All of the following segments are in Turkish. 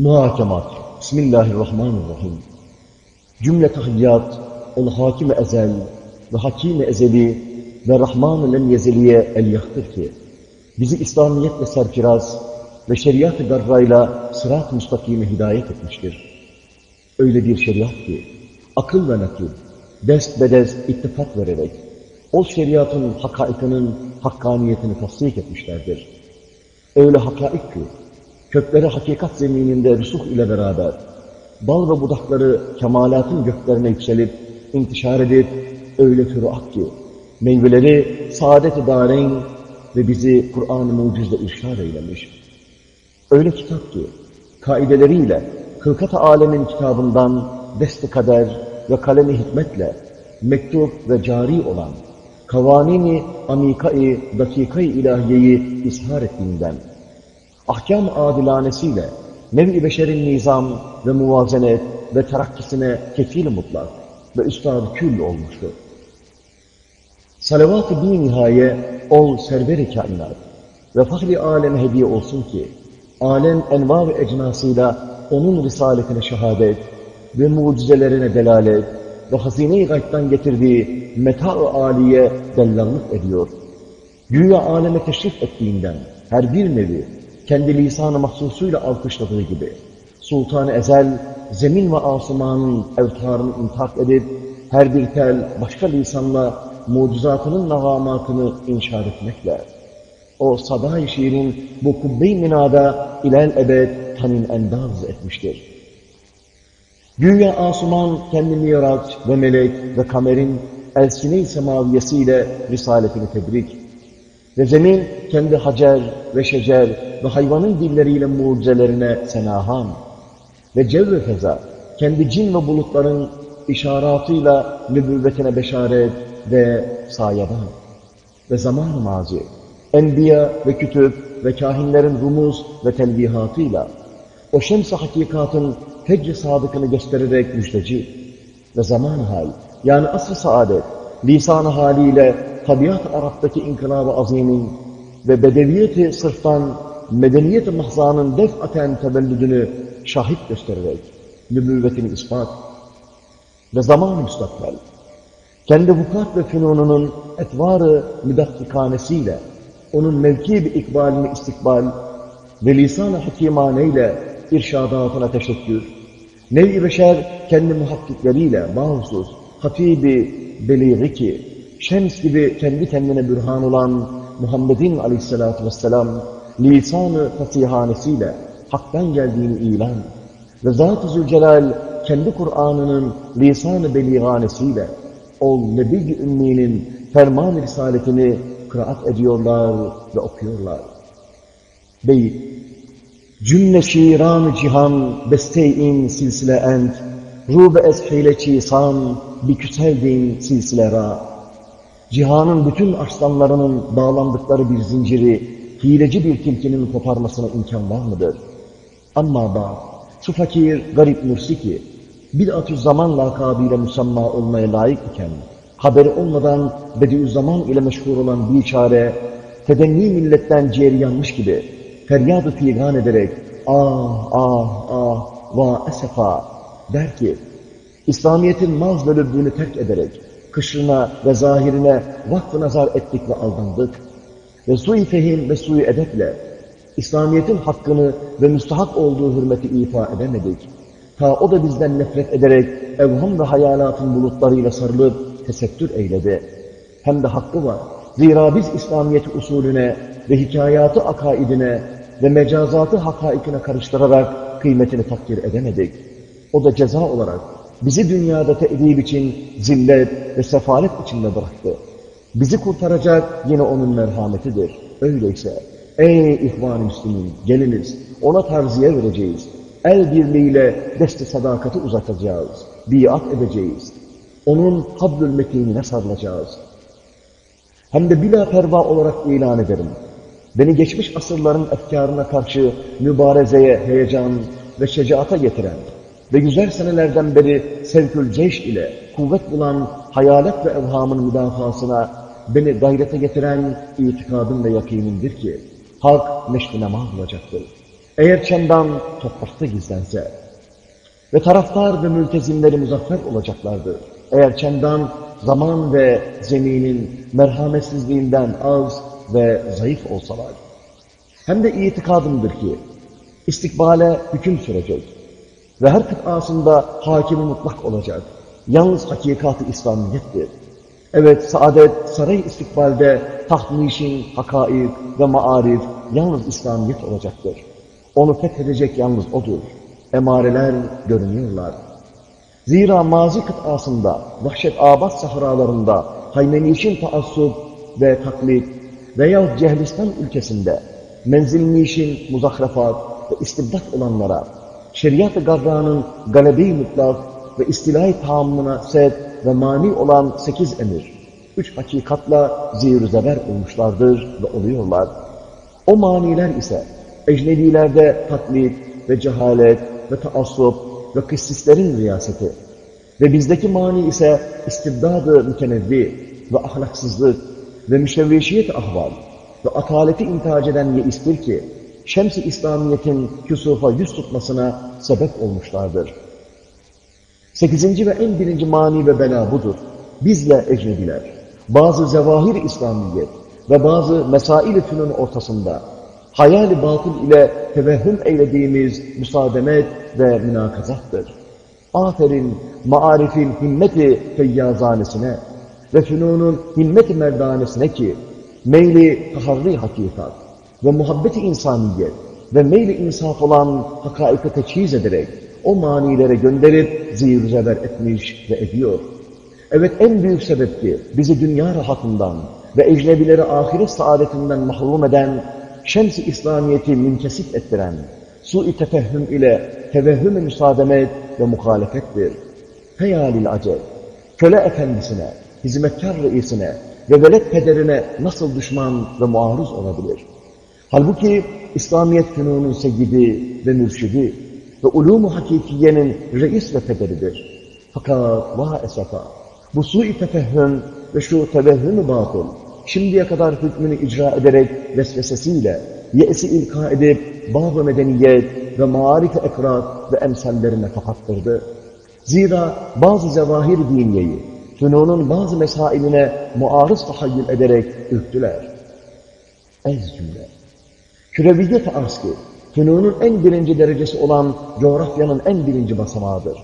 Muhakemat. Bismillahirrahmanirrahim. Cümle tahiyyat, ol hakim ezel ve hakim ezeli ve rahman-ı lem yezeliye el yahtır ki, bizi İslamiyetle serkiraz ve şeriat-ı garrayla sırat-ı müstakime hidayet etmiştir. Öyle bir şeriat ki, akıl ve nakil, dest bedez ittifak vererek, o şeriatın hakaikinin hakkaniyetini tasdik etmişlerdir. Öyle hakaik ki, kökleri hakikat zemininde rüsuh ile beraber, bal ve budakları kemalatın göklerine yükselip, intişar edip, öyle füruat ki, meyveleri saadet-i ve bizi Kur'an-ı mucizle irşad eylemiş. Öyle kitap ki, kaideleriyle, hılkat-ı alemin kitabından dest kader ve kalemi hikmetle mektup ve cari olan kavanini amikai dakikayı ilahiyeyi ishar ettiğinden, ahkam adilanesiyle nevi beşerin nizam ve muvazenet ve terakkisine kefil mutlak ve üstad kül olmuştur. Salavat-ı bin nihaye ol server-i kainat ve fahri aleme hediye olsun ki alem enva ve ecnasıyla onun risaletine şehadet ve mucizelerine delalet ve hazine-i gaybtan getirdiği meta-ı aliye dellallık ediyor. Güya aleme teşrif ettiğinden her bir nevi kendi lisan-ı mahsusuyla alkışladığı gibi Sultan-ı Ezel zemin ve asumanın evtarını intak edip her bir tel başka lisanla mucizatının nagamatını inşa etmekle o saday şiirin bu kubbe-i minada ilel ebed tanin endaz etmiştir. Güya asuman kendi miraç ve melek ve kamerin elsine-i semaviyesiyle risaletini tebrik ve zemin kendi hacer ve şecer ve hayvanın dilleriyle mucizelerine senahan. Ve cevve feza kendi cin ve bulutların işaratıyla nübüvvetine beşaret ve sayadan. Ve zaman mazi enbiya ve kütüp ve kahinlerin rumuz ve telvihatıyla o şems-i hakikatın fecr sadıkını göstererek müjdeci. Ve zaman hal yani asr-ı saadet lisan-ı haliyle tabiat Arap'taki inkılab-ı azimin ve bedeviyeti sırftan medeniyet-i mahzanın defaten tebellüdünü şahit göstererek nübüvvetini ispat ve zaman-ı müstakbel kendi vukuat ve fünununun etvarı müdaffikanesiyle onun mevki bir ikbalini istikbal ve lisan-ı hakimaneyle irşadatına teşekkür, nev-i beşer kendi muhakkikleriyle mahsus, hatibi beliri ki, şems gibi kendi kendine bürhan olan Muhammed'in aleyhissalatü vesselam, lisan-ı fasihanesiyle haktan geldiğini ilan ve Zat-ı Zülcelal kendi Kur'an'ının lisan-ı beliganesiyle ol Nebi-i Ümmi'nin ferman risaletini kıraat ediyorlar ve okuyorlar. Beyt Cümle şiiran cihan beste-in silsile ent Rube ez hile çisan bi küseldin silsile ra Cihanın bütün arslanlarının bağlandıkları bir zinciri hileci bir tilkinin koparmasına imkan var mıdır? Ama bak, şu fakir, garip mursiki, bid'at-ı zaman lakabıyla musamma olmaya layık iken, haberi olmadan Bediüzzaman ile meşhur olan bir çare, tedenni milletten ciğeri yanmış gibi, feryadı figan ederek, ah ah ah, va esefa, der ki, İslamiyet'in maz ve lübbünü terk ederek, kışrına ve zahirine vakf nazar ettik ve aldandık. Ve sui fehim ve sui edeple, İslamiyet'in hakkını ve müstahak olduğu hürmeti ifa edemedik. Ta o da bizden nefret ederek evham ve hayalatın bulutlarıyla sarılıp tesettür eyledi. Hem de hakkı var. Zira biz İslamiyet usulüne ve hikayatı akaidine ve mecazatı hakaikine karıştırarak kıymetini takdir edemedik. O da ceza olarak bizi dünyada te'dib için zillet ve sefalet içinde bıraktı. Bizi kurtaracak yine onun merhametidir. Öyleyse ey ihvan-ı müslümin geliniz ona tarziye vereceğiz. El birliğiyle desti sadakati uzatacağız. Biat edeceğiz. Onun hablül metinine sarılacağız. Hem de bila perva olarak ilan ederim. Beni geçmiş asırların efkarına karşı mübarezeye, heyecan ve şecaata getiren ve güzel senelerden beri sevkül ceyş ile kuvvet bulan hayalet ve evhamın müdafasına beni gayrete getiren itikadım ve yakinimdir ki hak neşri nema bulacaktır. Eğer çendan toprakta gizlense ve taraftar ve mültezimleri muzaffer olacaklardı. Eğer çendan zaman ve zeminin merhametsizliğinden az ve zayıf olsalar. Hem de itikadımdır ki istikbale hüküm sürecek ve her kıtasında hakimi mutlak olacak. Yalnız hakikati İslamiyettir. Evet, saadet, saray istikbalde tahtnişin, hakaik ve maarif yalnız İslamiyet olacaktır. Onu fethedecek yalnız O'dur. Emareler görünüyorlar. Zira mazi kıtasında, vahşet abad sahralarında, haymenişin taassup ve taklit veya Cehlistan ülkesinde menzilnişin muzahrafat ve istibdat olanlara, şeriat-ı garranın galebi mutlak ve istilai tahammına set ve mani olan sekiz emir, üç hakikatla zihir zeber olmuşlardır ve oluyorlar. O maniler ise ecnebilerde taklit ve cehalet ve taassup ve kıssislerin riyaseti ve bizdeki mani ise istibdadı mütenevvi ve ahlaksızlık ve müşevveşiyet ahval ve ataleti intihac eden yeistir ki şems-i İslamiyet'in küsufa yüz tutmasına sebep olmuşlardır. Sekizinci ve en birinci mani ve bela budur. Bizle ecnebiler, bazı zevahir İslamiyet ve bazı mesail-i ortasında hayali batıl ile tevehhüm eylediğimiz müsaademet ve münakazattır. Aferin maarifin himmeti feyyazanesine ve fünunun himmet-i merdanesine ki meyli taharri hakikat ve muhabbeti insaniyet ve meyli insaf olan hakaika teçhiz ederek o manilere gönderip zihir zeber etmiş ve ediyor. Evet en büyük sebep ki bizi dünya rahatından ve ecnebileri ahiret saadetinden mahrum eden, şems-i İslamiyet'i münkesip ettiren, su-i tefehhüm ile tevehhüm-i müsaademet ve muhalefettir. Heyalil acep, köle efendisine, hizmetkar reisine ve velet pederine nasıl düşman ve muarız olabilir? Halbuki İslamiyet fünunun seyyidi ve mürşidi ve ulûmu hakikiyenin reis ve pederidir. Fakat vah esafa, bu su-i tefehhüm ve şu tevehhüm-ü batıl, şimdiye kadar hükmünü icra ederek vesvesesiyle, ye'si ilka edip bağ medeniyet ve marif-i ekrat ve emsallerine kapattırdı. Zira bazı zevahir diniyeyi, fünunun bazı mesailine muarız tahayyül ederek ürktüler. Ez cümle. Küreviyet arz ki, fünunun en birinci derecesi olan coğrafyanın en birinci basamağıdır.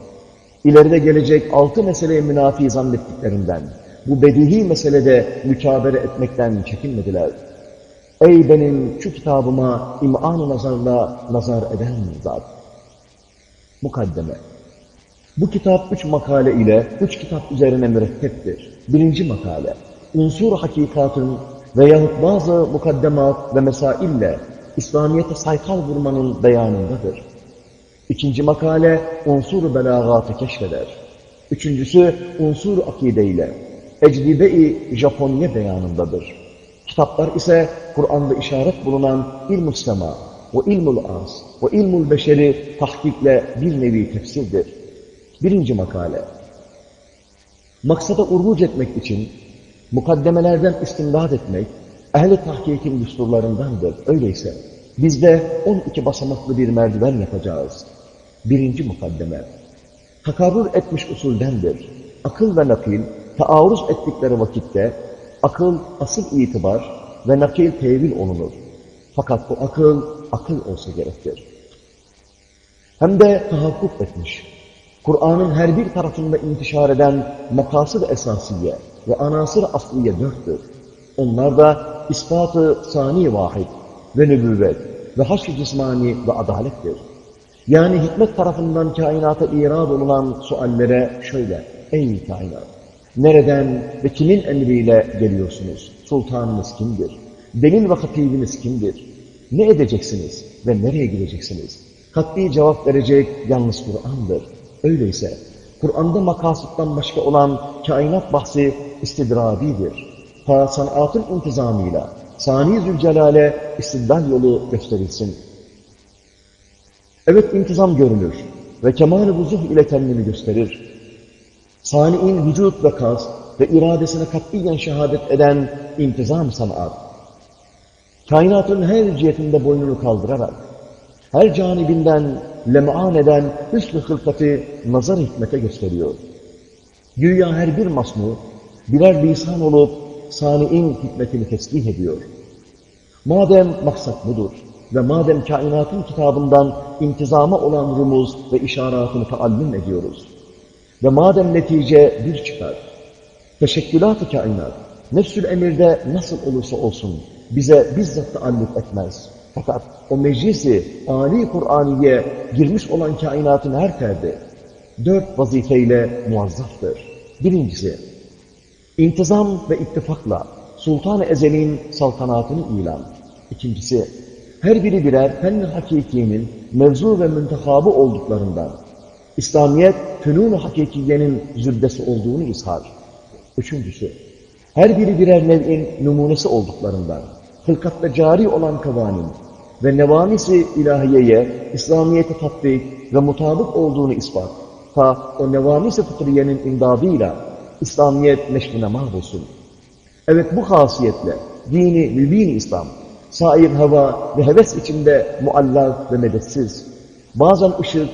İleride gelecek altı meseleye münafi zannettiklerinden, bu bedihi meselede mükabere etmekten çekinmediler. Ey benim şu kitabıma iman-ı nazarla nazar eden zat! Mukaddeme Bu kitap üç makale ile üç kitap üzerine mürekkeptir. Birinci makale, unsur hakikatın veyahut bazı mukaddemat ve mesaille İslamiyet'e saykal vurmanın beyanındadır. İkinci makale unsur-u belagatı keşfeder. Üçüncüsü unsur akideyle ecdibe-i Japoniye beyanındadır. Kitaplar ise Kur'an'da işaret bulunan ilm-ü sema ve ilmul az ve ilmul beşeri tahkikle bir nevi tefsirdir. Birinci makale. Maksada urvuc etmek için mukaddemelerden istimdad etmek, ehli tahkikin düsturlarındandır. Öyleyse biz de 12 basamaklı bir merdiven yapacağız. Birinci mukaddeme. Takabül etmiş usuldendir. Akıl ve nakil taarruz ettikleri vakitte akıl asıl itibar ve nakil tevil olunur. Fakat bu akıl, akıl olsa gerektir. Hem de tahakkuk etmiş. Kur'an'ın her bir tarafında intişar eden makasır esasiye ve anasır asliye dörttür. Onlar da ispatı sani vahid ve nübüvvet ve haşr cismani ve adalettir. Yani hikmet tarafından kainata irad olunan suallere şöyle, ey kainat, nereden ve kimin emriyle geliyorsunuz? Sultanınız kimdir? Delil ve hatibiniz kimdir? Ne edeceksiniz ve nereye gideceksiniz? Katli cevap verecek yalnız Kur'an'dır. Öyleyse Kur'an'da makasıttan başka olan kainat bahsi istidradidir. Ta sanatın intizamıyla Sani Zülcelal'e istidlal yolu gösterilsin. Evet intizam görünür ve kemal-i vuzuh ile kendini gösterir. Sani'in vücut ve kas ve iradesine katiyen şehadet eden intizam sanat. Kainatın her cihetinde boynunu kaldırarak Her canibinden lem'an eden hüsnü hılkati nazar hikmete gösteriyor. Güya her bir masnu birer lisan olup sani'in hikmetini tesbih ediyor. Madem maksat budur ve madem kainatın kitabından intizama olan rumuz ve işaretini taallüm ediyoruz ve madem netice bir çıkar, teşekkülat-ı kainat, nefsül emirde nasıl olursa olsun bize bizzat taalluk etmez. Fakat o meclisi Ali Kur'aniye girmiş olan kainatın her ferdi dört vazifeyle muazzaftır. Birincisi, intizam ve ittifakla Sultan-ı Ezel'in saltanatını ilan. İkincisi, her biri birer fenn hakikinin mevzu ve müntehabı olduklarından, İslamiyet fünun-u hakikiyenin züddesi olduğunu izhar. Üçüncüsü, her biri birer nev'in numunesi olduklarından, hılkatta cari olan kavanin ve nevanisi ilahiyeye İslamiyet'e tatbik ve mutabık olduğunu ispat. Ta o nevanisi fıtriyenin imdadıyla İslamiyet neşrine mahvolsun. Evet bu hasiyetle dini mübin İslam, sair hava ve heves içinde muallak ve medetsiz, bazen ışık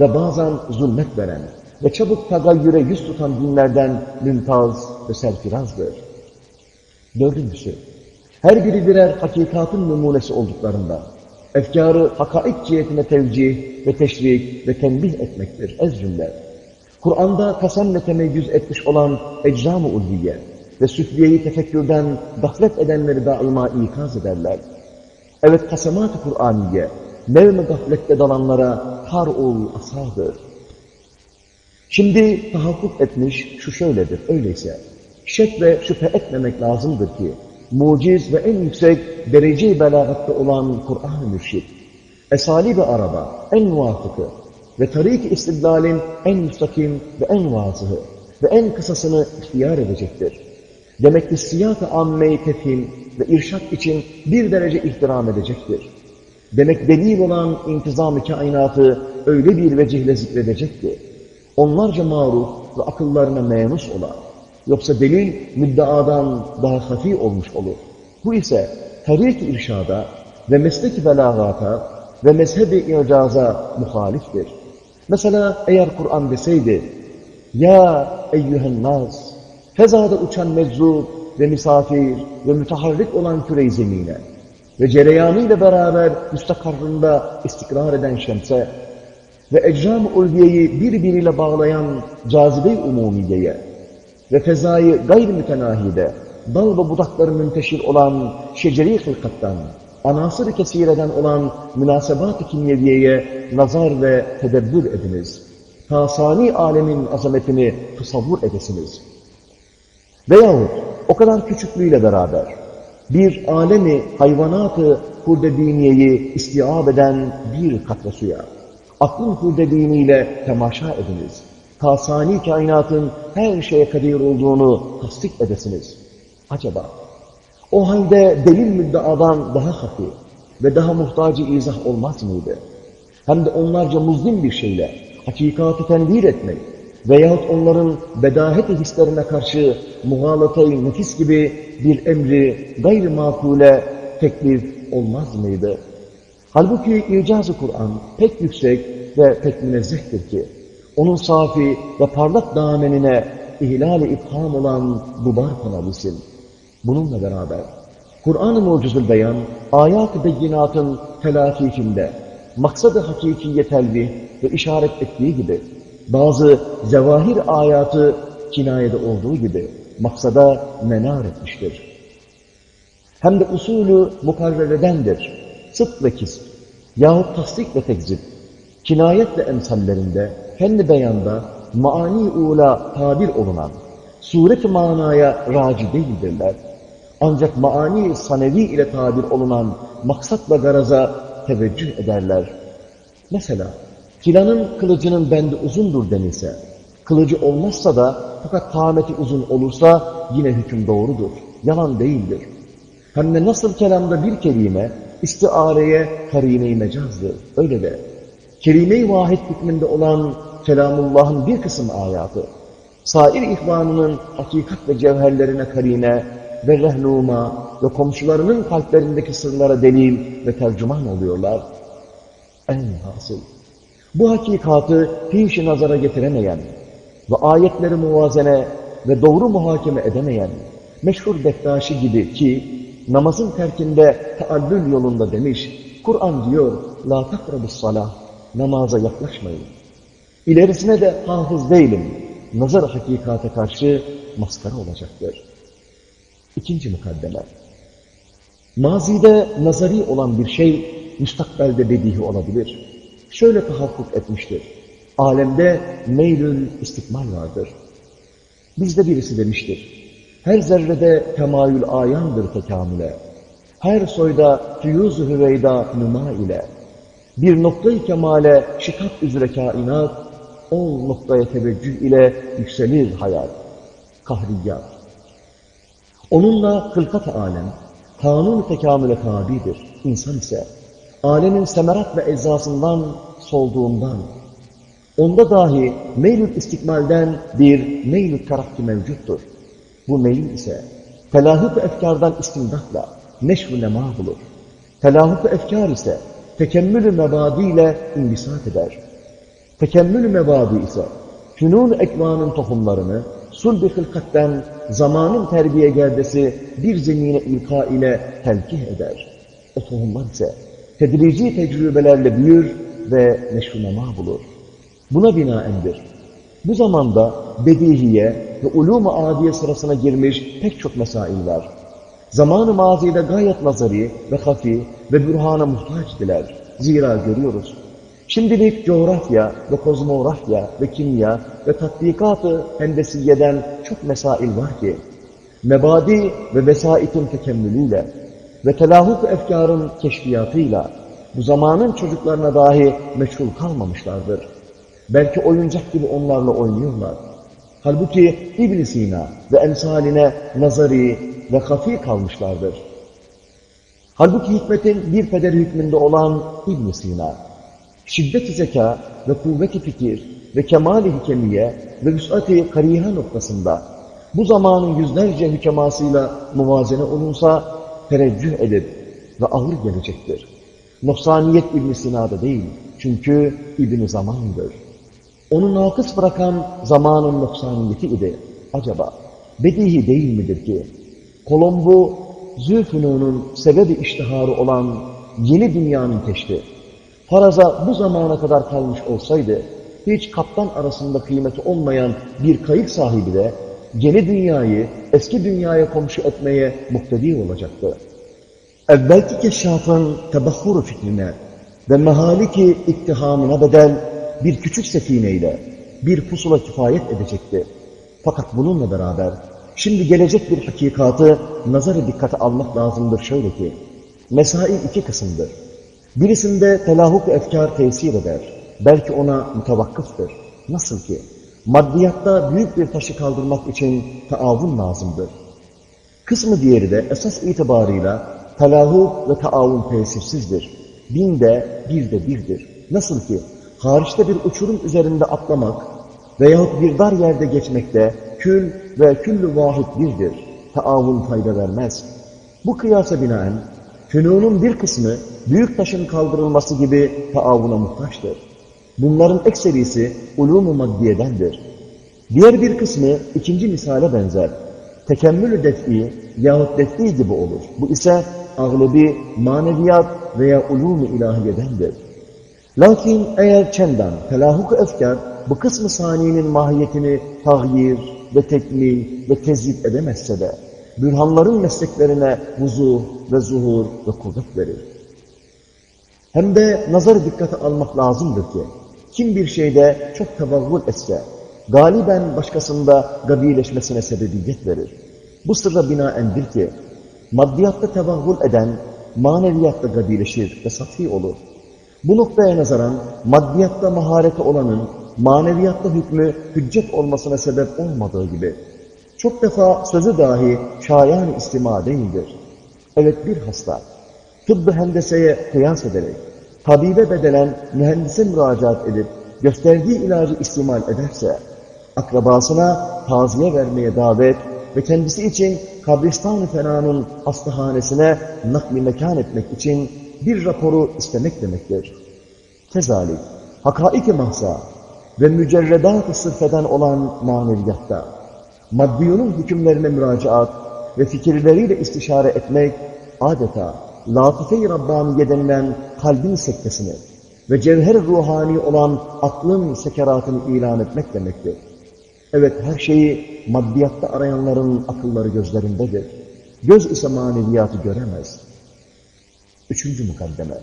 ve bazen zulmet veren ve çabuk tagayyüre yüz tutan dinlerden mümtaz ve serfirazdır. Dördüncüsü, her biri birer hakikatın numunesi olduklarında, efkarı hakaik cihetine tevcih ve teşvik ve tembih etmektir ez cümle. Kur'an'da kasemle temeyyüz etmiş olan eczam-ı ulviye ve süfliyeyi tefekkürden gaflet edenleri daima ikaz ederler. Evet kasemat-ı Kur'aniye, nevm-i gaflette dalanlara kar-ul asadır. Şimdi tahakkuk etmiş şu şöyledir, öyleyse şek ve şüphe etmemek lazımdır ki, muciz ve en yüksek derece-i belagatta olan Kur'an-ı Mürşid, esali araba en muvafıkı ve tarik-i istidlalin en müstakim ve en vazıhı ve en kısasını ihtiyar edecektir. Demek ki siyah-ı amme-i ve irşat için bir derece ihtiram edecektir. Demek delil olan intizam-ı kainatı öyle bir vecihle zikredecekti. Onlarca maruf ve akıllarına menus ola. Yoksa delil müddeadan daha hafi olmuş olur. Bu ise tarik-i irşada ve meslek-i belagata ve mezheb-i icaza muhaliftir. Mesela eğer Kur'an deseydi, Ya eyyühen nas, fezada uçan meczup ve misafir ve müteharrik olan küre-i zemine ve cereyanıyla beraber müstakarrında istikrar eden şemse ve ecram-ı ulviyeyi birbiriyle bağlayan cazibe-i umumiyeye ve fezayı gayr mütenahide, dal ve budakları münteşir olan şeceri hılkattan, anasır-ı kesireden olan münasebat-ı kimyeviyeye nazar ve tedebbür ediniz. Tasani alemin azametini tasavvur edesiniz. Veyahut o kadar küçüklüğüyle beraber bir alemi hayvanatı kurdediniyeyi istiab eden bir katra suya, aklın kurdediniyle temaşa ediniz. Tasani kainatın her şeye kadir olduğunu tasdik edesiniz. Acaba o halde delil müddeadan daha hafif ve daha muhtacı izah olmaz mıydı? Hem de onlarca muzlim bir şeyle hakikati tenvir etmek veyahut onların bedahet-i hislerine karşı muhalatayı nefis gibi bir emri gayr makule teklif olmaz mıydı? Halbuki icaz-ı Kur'an pek yüksek ve pek münezzehtir ki, onun safi ve parlak damenine ihlal-i ifham olan dubar konabilsin. Bununla beraber Kur'an-ı Mucizül Beyan, ayat-ı beyinatın telafifinde maksad-ı hakikiye telvih ve işaret ettiği gibi bazı zevahir ayatı kinayede olduğu gibi maksada menar etmiştir. Hem de usulü mukarreredendir. Sıt ve kisp yahut tasdik ve tekzip, kinayet ve emsallerinde kendi beyanda mani ula tabir olunan suret manaya raci değildirler. Ancak maani sanevi ile tabir olunan maksat ve garaza teveccüh ederler. Mesela filanın kılıcının bendi uzundur denilse, kılıcı olmazsa da fakat kâmeti uzun olursa yine hüküm doğrudur, yalan değildir. Hem de nasıl kelamda bir kelime istiareye karine-i mecazdır. Öyle de kelime-i vahid hükmünde olan kelamullahın bir kısım ayatı, sair ihvanının hakikat ve cevherlerine karine ve rehnuma ve komşularının kalplerindeki sırlara delil ve tercüman oluyorlar. En hasıl. Bu hakikatı pişi nazara getiremeyen ve ayetleri muvazene ve doğru muhakeme edemeyen meşhur Bektaşi gibi ki namazın terkinde taallül yolunda demiş, Kur'an diyor, la takrabus salah, namaza yaklaşmayın. İlerisine de hafız değilim, nazar hakikate karşı maskara olacaktır. İkinci mukaddeme. Mazide nazari olan bir şey, müstakbelde bedihi olabilir. Şöyle tahakkuk etmiştir. Alemde meylül istikmal vardır. Bizde birisi demiştir. Her zerrede temayül ayandır tekamüle. Her soyda füyuz-u hüveyda numa ile. Bir noktayı kemale şikat üzere kainat, o noktaya teveccüh ile yükselir hayat. Kahriyat. Onunla hılkat alem, kanun tekamüle tabidir. İnsan ise alemin semerat ve eczasından solduğundan, onda dahi meylül istikmalden bir meylül karakki mevcuttur. Bu meyil ise telahuk efkardan istimdatla neşv-ı nema bulur. Telahuk efkar ise tekemmül-ü mebadi ile imbisat eder. Tekemmül-ü mebadi ise fünun ekvanın tohumlarını sulb-i hılkatten zamanın terbiye gerdesi bir zemine ilka ile telkih eder. O tohumlar ise tedrici tecrübelerle büyür ve neşv-ı nema bulur. Buna binaendir. Bu zamanda bedihiye ve ulûm-u adiye sırasına girmiş pek çok mesail var. Zamanı mazide gayet nazari ve hafi ve bürhana muhtaçtiler. Zira görüyoruz. Şimdilik coğrafya ve kozmografya ve kimya ve tatbikatı hendesiyeden çok mesail var ki, mebadi ve vesaitin tekemmülüyle ve telahuk efkarın keşfiyatıyla bu zamanın çocuklarına dahi meçhul kalmamışlardır. Belki oyuncak gibi onlarla oynuyorlar. Halbuki ibn Sina ve emsaline nazari ve hafi kalmışlardır. Halbuki hikmetin bir pederi hükmünde olan ibn Sina, şiddet-i zeka ve kuvvet-i fikir ve kemal-i hikemiye ve vüs'at-i kariha noktasında bu zamanın yüzlerce hükemasıyla muvazene olunsa tereccüh edip ve ağır gelecektir. Noksaniyet İbn Sina'da değil, çünkü İbn Zaman'dır. Onu nakıs bırakan zamanın noksaniyeti idi. Acaba bedihi değil midir ki? Kolombo, Zülfünun'un sebebi iştiharı olan yeni dünyanın keşfi. Faraza bu zamana kadar kalmış olsaydı, hiç kaptan arasında kıymeti olmayan bir kayık sahibi de yeni dünyayı eski dünyaya komşu etmeye muktedi olacaktı. Evvelki keşşafın tebahhuru fikrine ve mehaliki iktihamına bedel bir küçük sefineyle bir pusula kifayet edecekti. Fakat bununla beraber şimdi gelecek bir hakikatı nazarı dikkate almak lazımdır şöyle ki, mesail iki kısımdır. Birisinde telahuk efkar tesir eder. Belki ona mutavakkıftır. Nasıl ki? Maddiyatta büyük bir taşı kaldırmak için taavun lazımdır. Kısmı diğeri de esas itibarıyla telahuk ve taavun tesirsizdir. Binde bir de birdir. Nasıl ki hariçte bir uçurum üzerinde atlamak veyahut bir dar yerde geçmekte kül ve küllü vahid birdir. Taavun fayda vermez. Bu kıyasa binaen fünunun bir kısmı büyük taşın kaldırılması gibi taavuna muhtaçtır. Bunların ekserisi ulûm-u maddiyedendir. Diğer bir kısmı ikinci misale benzer. Tekemmül-ü def'i yahut def'i gibi olur. Bu ise ağlıbi, maneviyat veya ulûm-u ilahiyedendir. Lakin eğer çendan, telahuk efkar bu kısmı saniyenin mahiyetini tahyir ve tekmil ve tezip edemezse de bürhanların mesleklerine vuzuh ve zuhur ve kuvvet verir. Hem de nazarı dikkate almak lazımdır ki kim bir şeyde çok tevavvul etse galiben başkasında gabileşmesine sebebiyet verir. Bu sırra binaendir ki maddiyatta tevahhul eden maneviyatta gabileşir ve safi olur. Bu noktaya nazaran maddiyatta mahareti olanın maneviyatta hükmü hüccet olmasına sebep olmadığı gibi çok defa sözü dahi şayan istima değildir. Evet bir hasta tıbbı hendeseye kıyas ederek tabibe bedelen mühendise müracaat edip gösterdiği ilacı istimal ederse akrabasına taziye vermeye davet ve kendisi için kabristan-ı fenanın hastahanesine nakli mekan etmek için bir raporu istemek demektir. Tezalik, hakaik-i mahza ve mücerredat-ı sırfeden olan maneviyatta, maddiyonun hükümlerine müracaat ve fikirleriyle istişare etmek adeta latife-i Rabbaniye denilen kalbin sektesini ve cevher ruhani olan aklın sekeratını ilan etmek demektir. Evet her şeyi maddiyatta arayanların akılları gözlerindedir. Göz ise maneviyatı göremez. Üçüncü mukaddeme.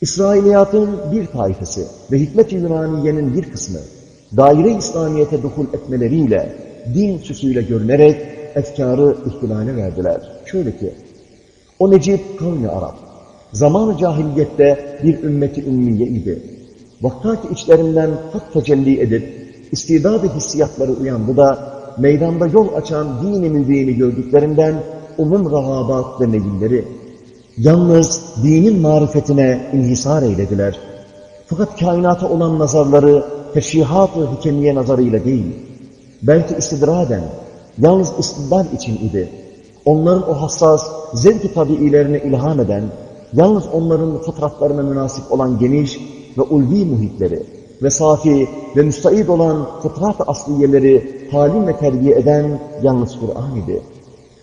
İsrailiyatın bir taifesi ve hikmet-i Yunaniye'nin bir kısmı daire İslamiyet'e dokul etmeleriyle din süsüyle görünerek efkarı ihtilale verdiler. Şöyle ki, o Necip kavmi Arap, zamanı cahiliyette bir ümmeti ümmiye idi. Vaktaki içlerinden hak tecelli edip, istidad-ı hissiyatları uyandı da, meydanda yol açan dini gördüklerinden umum rahabat ve meyilleri, yalnız dinin marifetine inhisar eylediler. Fakat kainata olan nazarları teşrihat-ı hikemiye nazarıyla değil, belki istidraden, yalnız istidlal için idi. Onların o hassas, zevk-i tabiilerine ilham eden, yalnız onların fıtratlarına münasip olan geniş ve ulvi muhitleri ve safi ve müstahid olan fıtrat-ı asliyeleri talim terbiye eden yalnız Kur'an idi.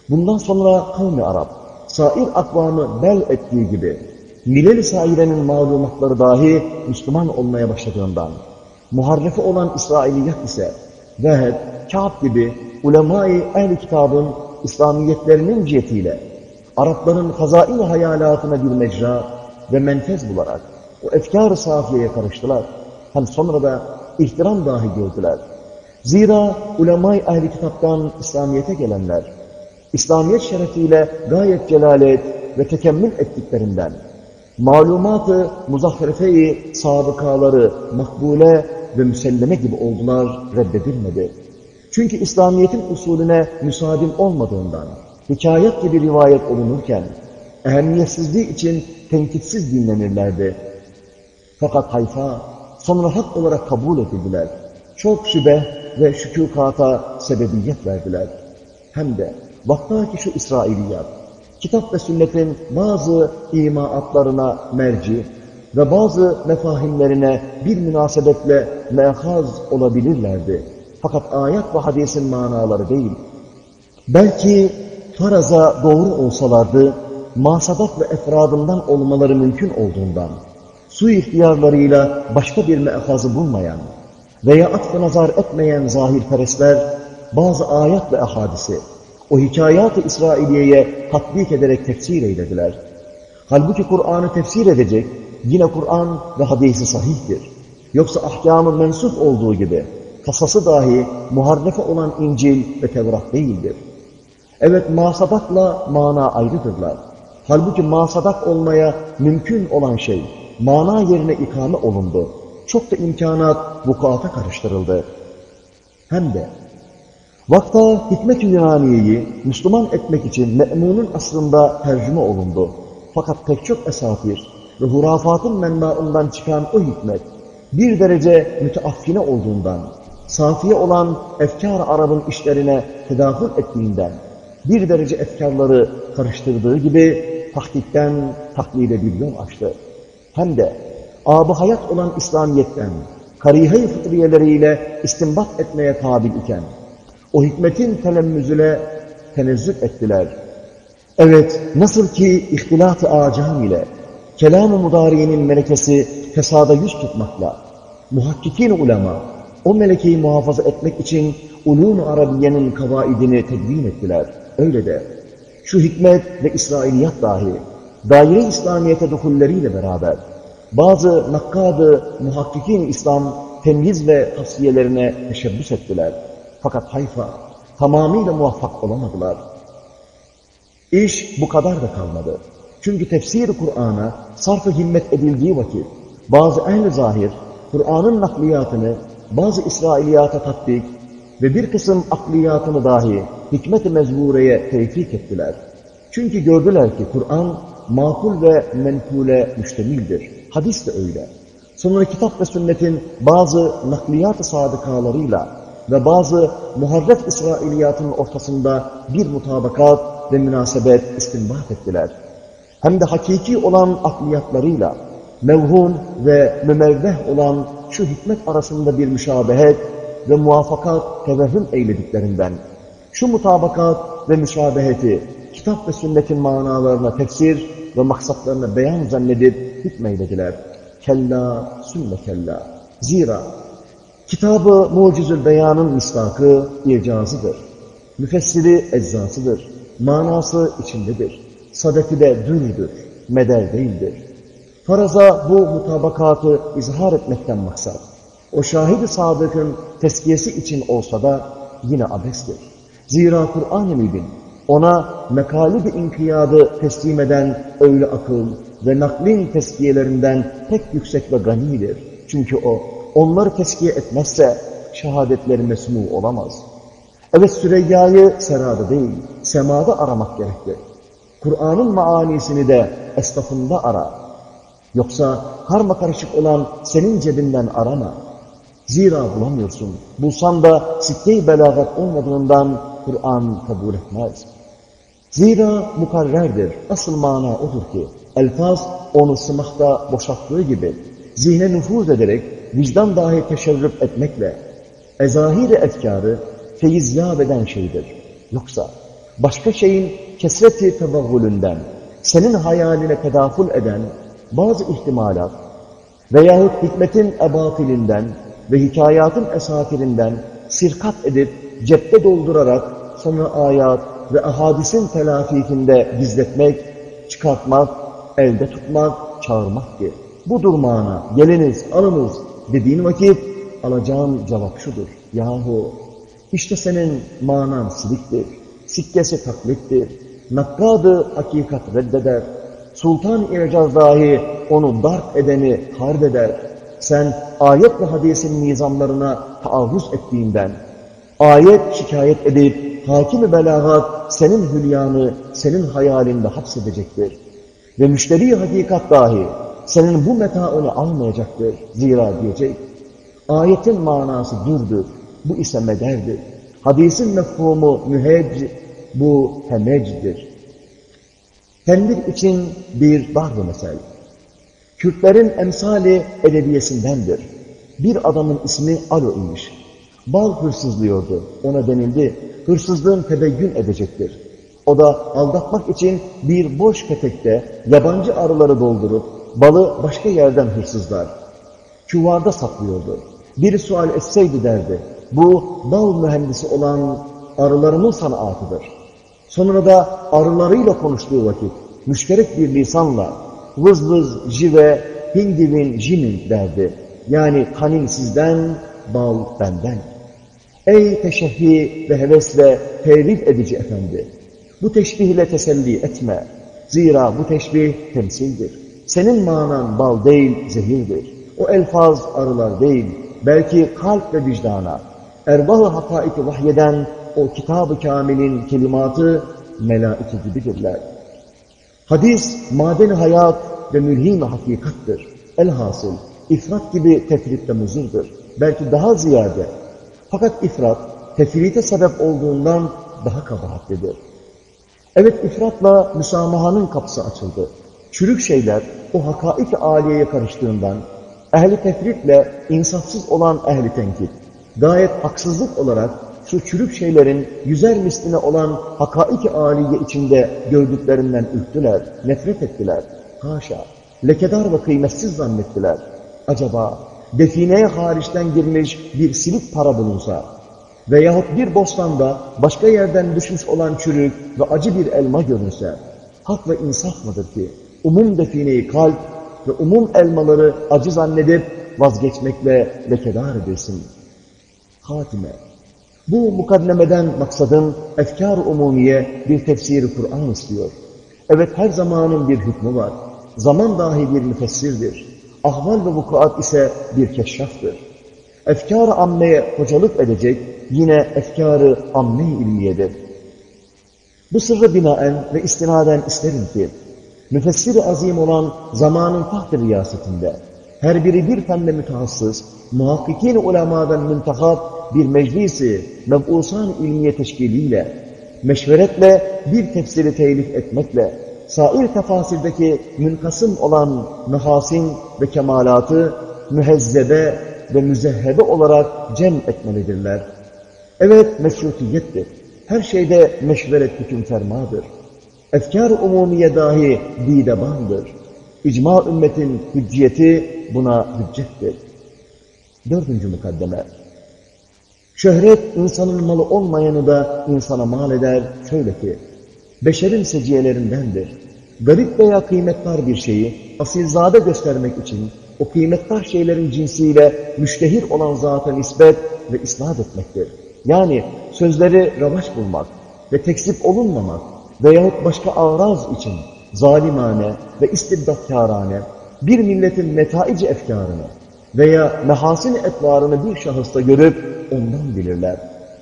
Bundan sonra kavmi Arap, sair akvamı bel ettiği gibi, milel-i sairenin malumatları dahi Müslüman olmaya başladığından, muharrefi olan İsrailiyat ise, Veheb, Kâb gibi ulema-i ehl kitabın İslamiyetlerinin cihetiyle, Arapların hazain hayalatına bir mecra ve menfez bularak o efkar-ı safiyeye karıştılar. Hem sonra da ihtiram dahi gördüler. Zira ulema-i ehli kitaptan İslamiyet'e gelenler, İslamiyet şerefiyle gayet celalet ve tekemmül ettiklerinden, malumat-ı muzafferfe-i sabıkaları makbule ve müselleme gibi oldular, reddedilmedi. Çünkü İslamiyet'in usulüne müsaadin olmadığından, hikayet gibi rivayet olunurken, ehemmiyetsizliği için tenkitsiz dinlenirlerdi. Fakat hayfa, sonra hak olarak kabul edildiler. Çok şübeh ve şükukata sebebiyet verdiler. Hem de vaktaki şu İsrailiyat, kitap ve sünnetin bazı imaatlarına merci ve bazı mefahimlerine bir münasebetle mehaz olabilirlerdi. Fakat ayet ve hadisin manaları değil. Belki faraza doğru olsalardı, masadat ve efradından olmaları mümkün olduğundan, su ihtiyarlarıyla başka bir meahazı bulmayan veya atfı nazar etmeyen zahirperestler, bazı ayet ve ahadisi, o hikayat-ı İsrailiye'ye tatbik ederek tefsir eylediler. Halbuki Kur'an'ı tefsir edecek, yine Kur'an ve hadisi sahihtir. Yoksa ahkamı mensup olduğu gibi, kasası dahi muharrefe olan İncil ve Tevrat değildir. Evet masadakla mana ayrıdırlar. Halbuki masadak olmaya mümkün olan şey, mana yerine ikame olundu. Çok da imkanat vukuata karıştırıldı. Hem de vakta hikmet-i Yunaniye'yi Müslüman etmek için me'munun aslında tercüme olundu. Fakat pek çok esafir ve hurafatın menbaından çıkan o hikmet bir derece müteaffine olduğundan safiye olan efkar Arap'ın işlerine tedahül ettiğinden, bir derece efkarları karıştırdığı gibi tahkikten taklide bir yol açtı. Hem de ab hayat olan İslamiyet'ten karihe-i fıtriyeleriyle istinbat etmeye kabil iken, o hikmetin telemmüzüne tenezzül ettiler. Evet, nasıl ki ihtilat-ı ile kelam-ı mudariyenin melekesi fesada yüz tutmakla, muhakkikin ulema, o melekeyi muhafaza etmek için ulûm-u Arabiye'nin kavaidini tedvin ettiler. Öyle de şu hikmet ve İsrailiyat dahi daire İslamiyet'e dokulleriyle beraber bazı nakkadı muhakkikin İslam temyiz ve tavsiyelerine teşebbüs ettiler. Fakat Hayfa tamamıyla muvaffak olamadılar. İş bu kadar da kalmadı. Çünkü tefsir Kur'an'a sarf himmet edildiği vakit bazı ehl zahir Kur'an'ın nakliyatını bazı İsrailiyata tatbik ve bir kısım akliyatını dahi hikmet-i mezbureye tevfik ettiler. Çünkü gördüler ki Kur'an makul ve menkule müştemildir. Hadis de öyle. Sonra kitap ve sünnetin bazı nakliyat-ı sadıkalarıyla ve bazı muharref İsrailiyatın ortasında bir mutabakat ve münasebet istinbat ettiler. Hem de hakiki olan akliyatlarıyla mevhum ve mümevveh olan şu hikmet arasında bir müşabehet ve muvaffakat tevehüm eylediklerinden, şu mutabakat ve müşabeheti kitap ve sünnetin manalarına tefsir ve maksatlarına beyan zannedip hükmeylediler. Kella, sümme kella. Zira kitabı mucizül beyanın mistakı, icazıdır. Müfessiri eczasıdır. Manası içindedir. Sadefi de dürdür. Medel değildir. Faraza bu mutabakatı izhar etmekten maksat. O şahidi sadıkın teskiyesi için olsa da yine abestir. Zira Kur'an-ı Mübin ona mekali bir inkiyadı teslim eden öyle akıl ve naklin teskiyelerinden pek yüksek ve ganidir. Çünkü o onları teskiye etmezse şehadetleri mesmu olamaz. Evet Süreyya'yı serada değil, semada aramak gerektir. Kur'an'ın maanisini de esnafında ara. Yoksa karma karışık olan senin cebinden arama. Zira bulamıyorsun. Bulsan da sikke-i belagat olmadığından Kur'an kabul etmez. Zira mukarrerdir. Asıl mana odur ki, elfaz onu sımakta boşalttığı gibi, zihne nüfuz ederek, vicdan dahi teşerrüf etmekle, ezahiri efkarı feyizyab eden şeydir. Yoksa başka şeyin kesreti tevavvülünden, senin hayaline tedafül eden bazı ihtimalat veyahut hikmetin ebatilinden ve hikayatın esafirinden sirkat edip cepte doldurarak sonra ayat ve ahadisin telafifinde gizletmek, çıkartmak, elde tutmak, çağırmaktır. Budur mana, geliniz, alınız dediğin vakit alacağın cevap şudur. Yahu işte senin manan siliktir, sikkesi taklittir, nakkadı hakikat reddeder, sultan ircaz dahi onu darp edeni harp eder. Sen ayet ve hadisin nizamlarına taarruz ettiğinden, ayet şikayet edip hakim-i belagat senin hülyanı, senin hayalinde hapsedecektir. Ve müşteri hakikat dahi senin bu metaını almayacaktır. Zira diyecek, ayetin manası durdur, bu ise mederdir. Hadisin mefhumu mühec, bu hemecdir. Tenbir için bir darb mesel. Kürtlerin emsali edebiyesindendir. Bir adamın ismi Alo imiş. Bal hırsızlıyordu. Ona denildi, hırsızlığın tebeyyün edecektir. O da aldatmak için bir boş petekte yabancı arıları doldurup balı başka yerden hırsızlar. Çuvarda saklıyordu. Bir sual etseydi derdi, bu bal mühendisi olan arılarımın sanatıdır. Sonra da arılarıyla konuştuğu vakit müşterek bir lisanla vız vız jive hindivin jimin derdi. Yani kanin sizden, bal benden. Ey teşehhi ve hevesle terif edici efendi! Bu teşbihle teselli etme. Zira bu teşbih temsildir. Senin manan bal değil, zehirdir. O elfaz arılar değil, belki kalp ve vicdana, erbah-ı hakaiki vahyeden o kitab-ı kamilin kelimatı melaike gibidirler. Hadis, maden hayat ve mülhim hakikattır. Elhasıl, ifrat gibi tefritte muzurdur. Belki daha ziyade. Fakat ifrat, tefrite sebep olduğundan daha kabahatlidir. Evet, ifratla müsamahanın kapısı açıldı. Çürük şeyler o hakaik-i aliyeye karıştığından, ehli tefritle insafsız olan ehli tenkit, gayet haksızlık olarak şu çürük şeylerin yüzer misline olan hakaik-i aliye içinde gördüklerinden ürktüler, nefret ettiler. Haşa, lekedar ve kıymetsiz zannettiler. Acaba defineye hariçten girmiş bir silik para bulunsa veyahut bir bostanda başka yerden düşmüş olan çürük ve acı bir elma görünse, hak ve insaf mıdır ki umum defineyi kalp ve umum elmaları acı zannedip vazgeçmekle lekedar edilsin? Hatime bu mukaddemeden maksadın efkar umumiye bir tefsiri Kur'an istiyor. Evet her zamanın bir hükmü var. Zaman dahi bir müfessirdir. Ahval ve vukuat ise bir keşşaftır. Efkar-ı ammeye hocalık edecek yine efkar-ı amme ilmiyedir. Bu sırrı binaen ve istinaden isterim ki, müfessir-i azim olan zamanın taht riyasetinde, her biri bir fende mütehassıs, muhakkikin ulemadan müntehab bir meclisi meb'usan ilmiye teşkiliyle, meşveretle bir tefsiri telif etmekle, sair tefasirdeki münkasım olan mehasin ve kemalatı mühezzebe ve müzehhebe olarak cem etmelidirler. Evet meşrutiyettir. Her şeyde meşveret hüküm fermadır. Efkar-ı umumiye dahi didebandır. İcma ümmetin hücciyeti buna hüccettir. Dördüncü mukaddeme. Şöhret insanın malı olmayanı da insana mal eder. Şöyle ki, beşerin seciyelerindendir. Garip veya kıymetli bir şeyi asilzade göstermek için o kıymetli şeylerin cinsiyle müştehir olan zata nispet ve isnat etmektir. Yani sözleri ravaş bulmak ve tekzip olunmamak veyahut başka araz için zalimane ve istibdatkârane bir milletin metaici efkarını veya mehasin etvarını bir şahısta görüp ondan bilirler.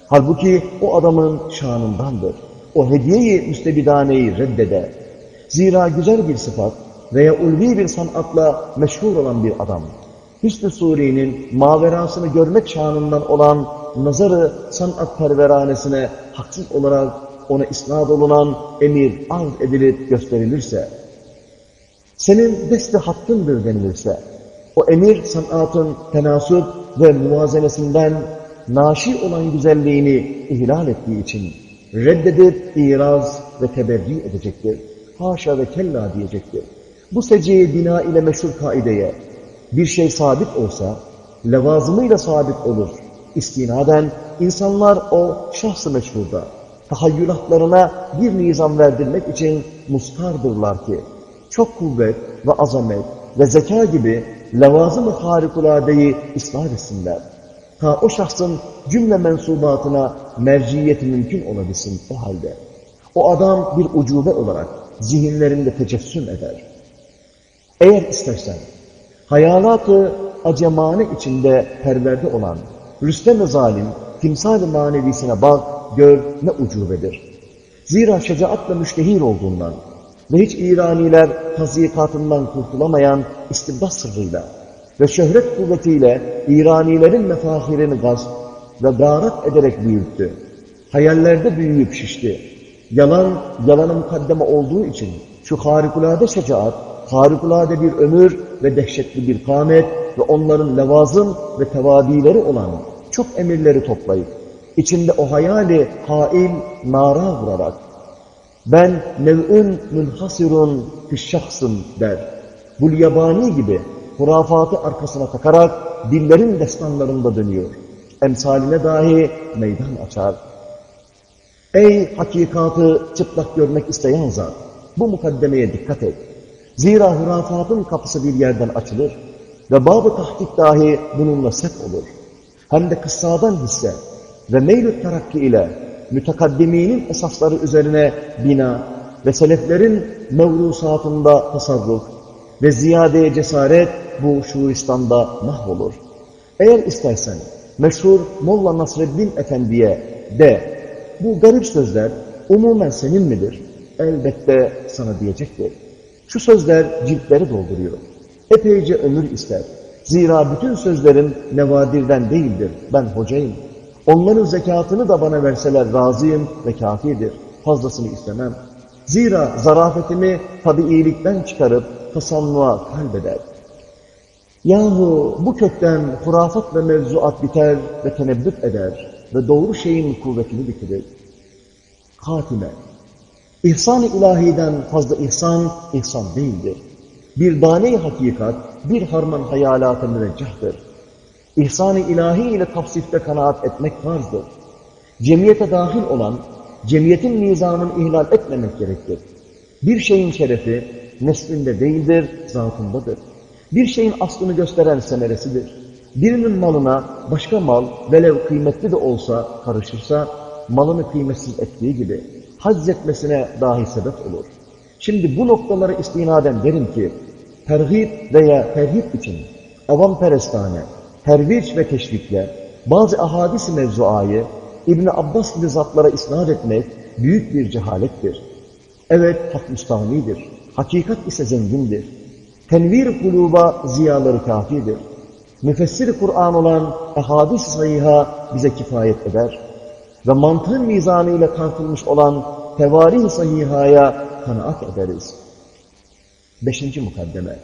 Halbuki o adamın şanındandır. O hediyeyi müstebidaneyi reddeder. Zira güzel bir sıfat veya ulvi bir sanatla meşhur olan bir adam, Hüsnü Suri'nin maverasını görmek şanından olan nazarı sanat perveranesine haksız olarak ona isnat olunan emir arz edilip gösterilirse, senin desti hakkındır denilirse, o emir sanatın tenasüp ve muvazenesinden naşi olan güzelliğini ihlal ettiği için reddedip iraz ve teberri edecektir. Haşa ve kella diyecektir. Bu seciye bina ile meşhur kaideye bir şey sabit olsa levazımıyla sabit olur. İstinaden insanlar o şahs-ı meşhurda tahayyülatlarına bir nizam verdirmek için muskardırlar ki çok kuvvet ve azamet ve zeka gibi levazım-ı harikuladeyi ispat etsinler. Ta o şahsın cümle mensubatına merciyeti mümkün olabilsin o halde. O adam bir ucube olarak zihinlerinde tecessüm eder. Eğer istersen hayalatı acemane içinde perverde olan Rüstem-i zalim timsal-i manevisine bak, gör ne ucubedir. Zira şecaatla müştehir olduğundan ve hiç İraniler tazikatından kurtulamayan istibdat sırrıyla ve şöhret kuvvetiyle İranilerin mefahirini gasp ve garat ederek büyüttü. Hayallerde büyüyüp şişti. Yalan, yalana mukaddeme olduğu için şu harikulade şecaat, harikulade bir ömür ve dehşetli bir kâmet ve onların levazım ve tevabileri olan çok emirleri toplayıp, içinde o hayali hail nara vurarak, ben nev'ün münhasirun fişşahsım der. Bu yabani gibi hurafatı arkasına takarak dillerin destanlarında dönüyor. Emsaline dahi meydan açar. Ey hakikatı çıplak görmek isteyen zat, bu mukaddemeye dikkat et. Zira hurafatın kapısı bir yerden açılır ve babı tahkik dahi bununla set olur. Hem de kıssadan hisse ve meylü terakki ile mütekaddiminin esasları üzerine bina ve seleflerin mevrusatında tasarruf ve ziyadeye cesaret bu şuuristanda mahvolur. Eğer istersen meşhur Molla Nasreddin Efendi'ye de bu garip sözler umumen senin midir? Elbette sana diyecektir. Şu sözler ciltleri dolduruyor. Epeyce ömür ister. Zira bütün sözlerim nevadirden değildir. Ben hocayım. Onların zekatını da bana verseler razıyım ve kafidir. Fazlasını istemem. Zira zarafetimi tabiilikten çıkarıp tasannuğa kalbeder. Yahu bu kökten hurafat ve mevzuat biter ve tenebbüt eder ve doğru şeyin kuvvetini bitirir. Hatime İhsan-ı ilahiden fazla ihsan, ihsan değildir. Bir dane hakikat, bir harman hayalata müneccahdır. İhsan-ı ilahi ile tafsifte kanaat etmek farzdır. Cemiyete dahil olan, cemiyetin nizamını ihlal etmemek gerektir. Bir şeyin şerefi, neslinde değildir, zatındadır. Bir şeyin aslını gösteren semeresidir. Birinin malına başka mal, velev kıymetli de olsa karışırsa, malını kıymetsiz ettiği gibi, hazzetmesine dahi sebep olur. Şimdi bu noktaları istinaden derim ki, terhip veya terhip için avam perestane, terviç ve teşvikle bazı ahadis-i mevzuayı İbn Abbas gibi zatlara isnat etmek büyük bir cehalettir. Evet, hak müstahnidir. Hakikat ise zengindir. Tenvir kuluba ziyaları kafidir. Müfessir Kur'an olan ehadis-i sahiha bize kifayet eder. Ve mantığın mizanıyla tartılmış olan tevarih-i sahihaya kanaat ederiz. Beşinci mukaddeme.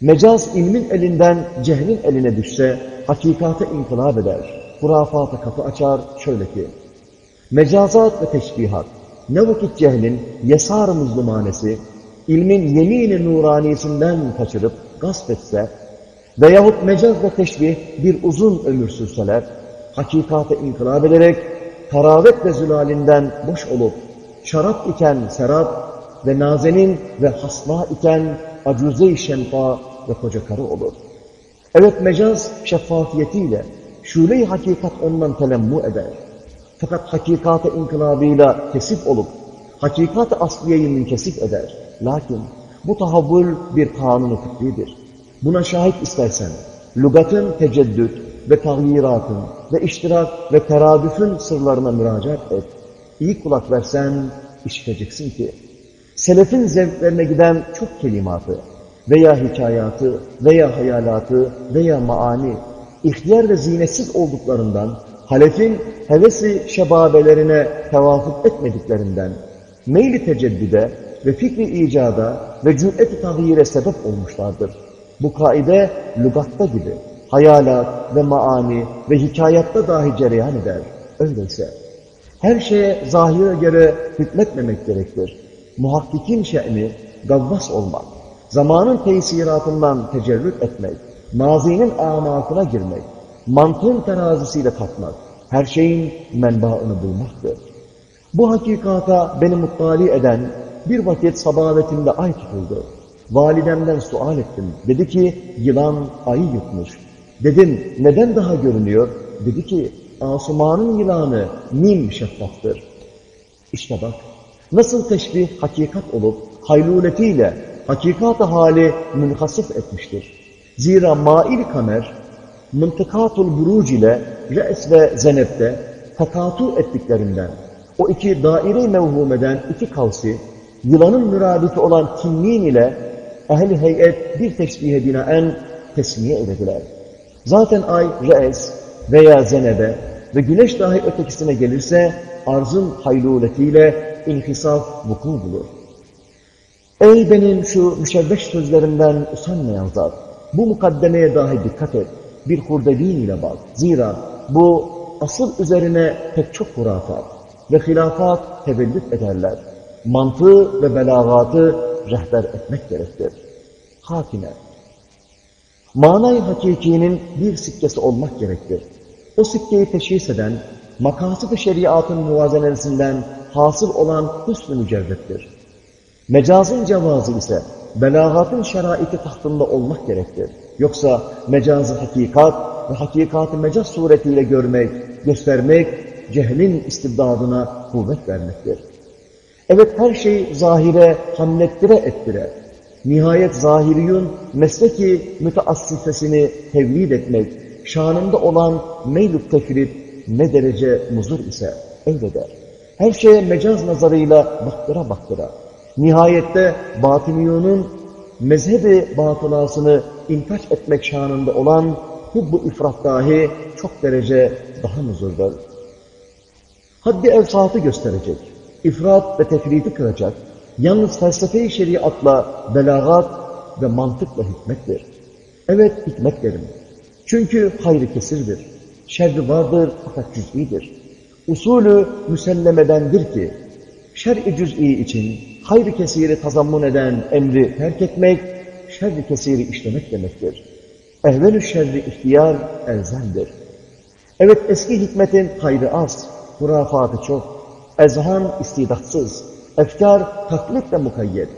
Mecaz ilmin elinden cehlin eline düşse, hakikate inkılap eder, hurafata kapı açar, şöyle ki, mecazat ve teşbihat, ne vakit cehlin yesar muzlumanesi, ilmin yemin-i nuranisinden kaçırıp gasp etse, veyahut mecaz ve teşbih bir uzun ömür sürseler, hakikate inkılap ederek, taravet ve zülalinden boş olup, şarap iken serap ve nazenin ve hasna iken acuze-i şempa ve koca karı olur. Evet mecaz şeffafiyetiyle şule-i hakikat ondan telemmu eder. Fakat hakikate inkılabıyla kesip olup, hakikat-ı asliyeyi münkesip eder. Lakin bu tahavvül bir kanunu fıkridir. Buna şahit istersen, lügatın teceddüt ve tağyiratın ve iştirak ve teradüfün sırlarına müracaat et. İyi kulak versen işiteceksin ki, selefin zevklerine giden çok kelimatı veya hikayatı veya hayalatı veya maani, ihtiyar ve zinetsiz olduklarından, halefin hevesi şebabelerine tevafuk etmediklerinden, meyli teceddüde ve fikri icada ve cüret-i tahyire sebep olmuşlardır. Bu kaide lügatta gibi, hayalat ve maani ve hikayatta dahi cereyan eder. Öyleyse her şeye zahire göre hükmetmemek gerektir. Muhakkikin şe'ni gavvas olmak, zamanın tesiratından tecerrüt etmek, mazinin amakına girmek, mantığın terazisiyle takmak, her şeyin menbaını bulmaktır. Bu hakikata beni muttali eden bir vakit sabavetimde ay tutuldu. Validemden sual ettim. Dedi ki yılan ayı yutmuş. Dedim neden daha görünüyor? Dedi ki asumanın yılanı nim şeffaftır. İşte bak nasıl teşbih hakikat olup hayluletiyle hakikat hali münhasif etmiştir. Zira mail kamer mıntıkatul buruc ile re's ve zenepte takatu ettiklerinden o iki daire-i mevhumeden iki kavsi yılanın müraditi olan kinnin ile ehli heyet bir teşbihe binaen tesmiye edildiler. Zaten ay re's veya zenebe ve güneş dahi ötekisine gelirse arzın hayluletiyle inhisaf vuku bulur. Ey benim şu müşebbeş sözlerimden usanmayan zat, bu mukaddemeye dahi dikkat et, bir hurdevin ile bak. Zira bu asıl üzerine pek çok hurafat ve hilafat tevellüt ederler. Mantığı ve belagatı rehber etmek gerektir. Hakine, manay hakikinin bir sikkesi olmak gerektir. O sikkeyi teşhis eden, makasıd-ı şeriatın muvazenesinden hasıl olan hüsnü mücerrettir. Mecazın cevazı ise belagatın şeraiti tahtında olmak gerektir. Yoksa mecazı hakikat ve hakikatı mecaz suretiyle görmek, göstermek, cehlin istibdadına kuvvet vermektir. Evet her şey zahire, hamlettire ettire. Nihayet zahiriyun mesleki müteassifesini tevlid etmek, şanında olan meylut tefrit ne derece muzur ise öyle Her şeye mecaz nazarıyla baktıra baktıra. Nihayette batıniyonun mezhebi batılasını intaç etmek şanında olan hubbu ifrat dahi çok derece daha muzurdur. Haddi evsatı gösterecek, ifrat ve tefriti kıracak, yalnız felsefe-i şeriatla belagat ve mantıkla hikmettir. Evet hikmet derim. Çünkü hayrı kesirdir. Şerri vardır fakat cüz'idir. Usulü müsellemedendir ki, şer-i cüz'i için hayr-ı kesiri tazammun eden emri terk etmek, şer-i kesiri işlemek demektir. Ehvelü şerri ihtiyar elzemdir. Evet eski hikmetin hayrı az, hurafatı çok, ezhan istidatsız, efkar taklitle mukayyet,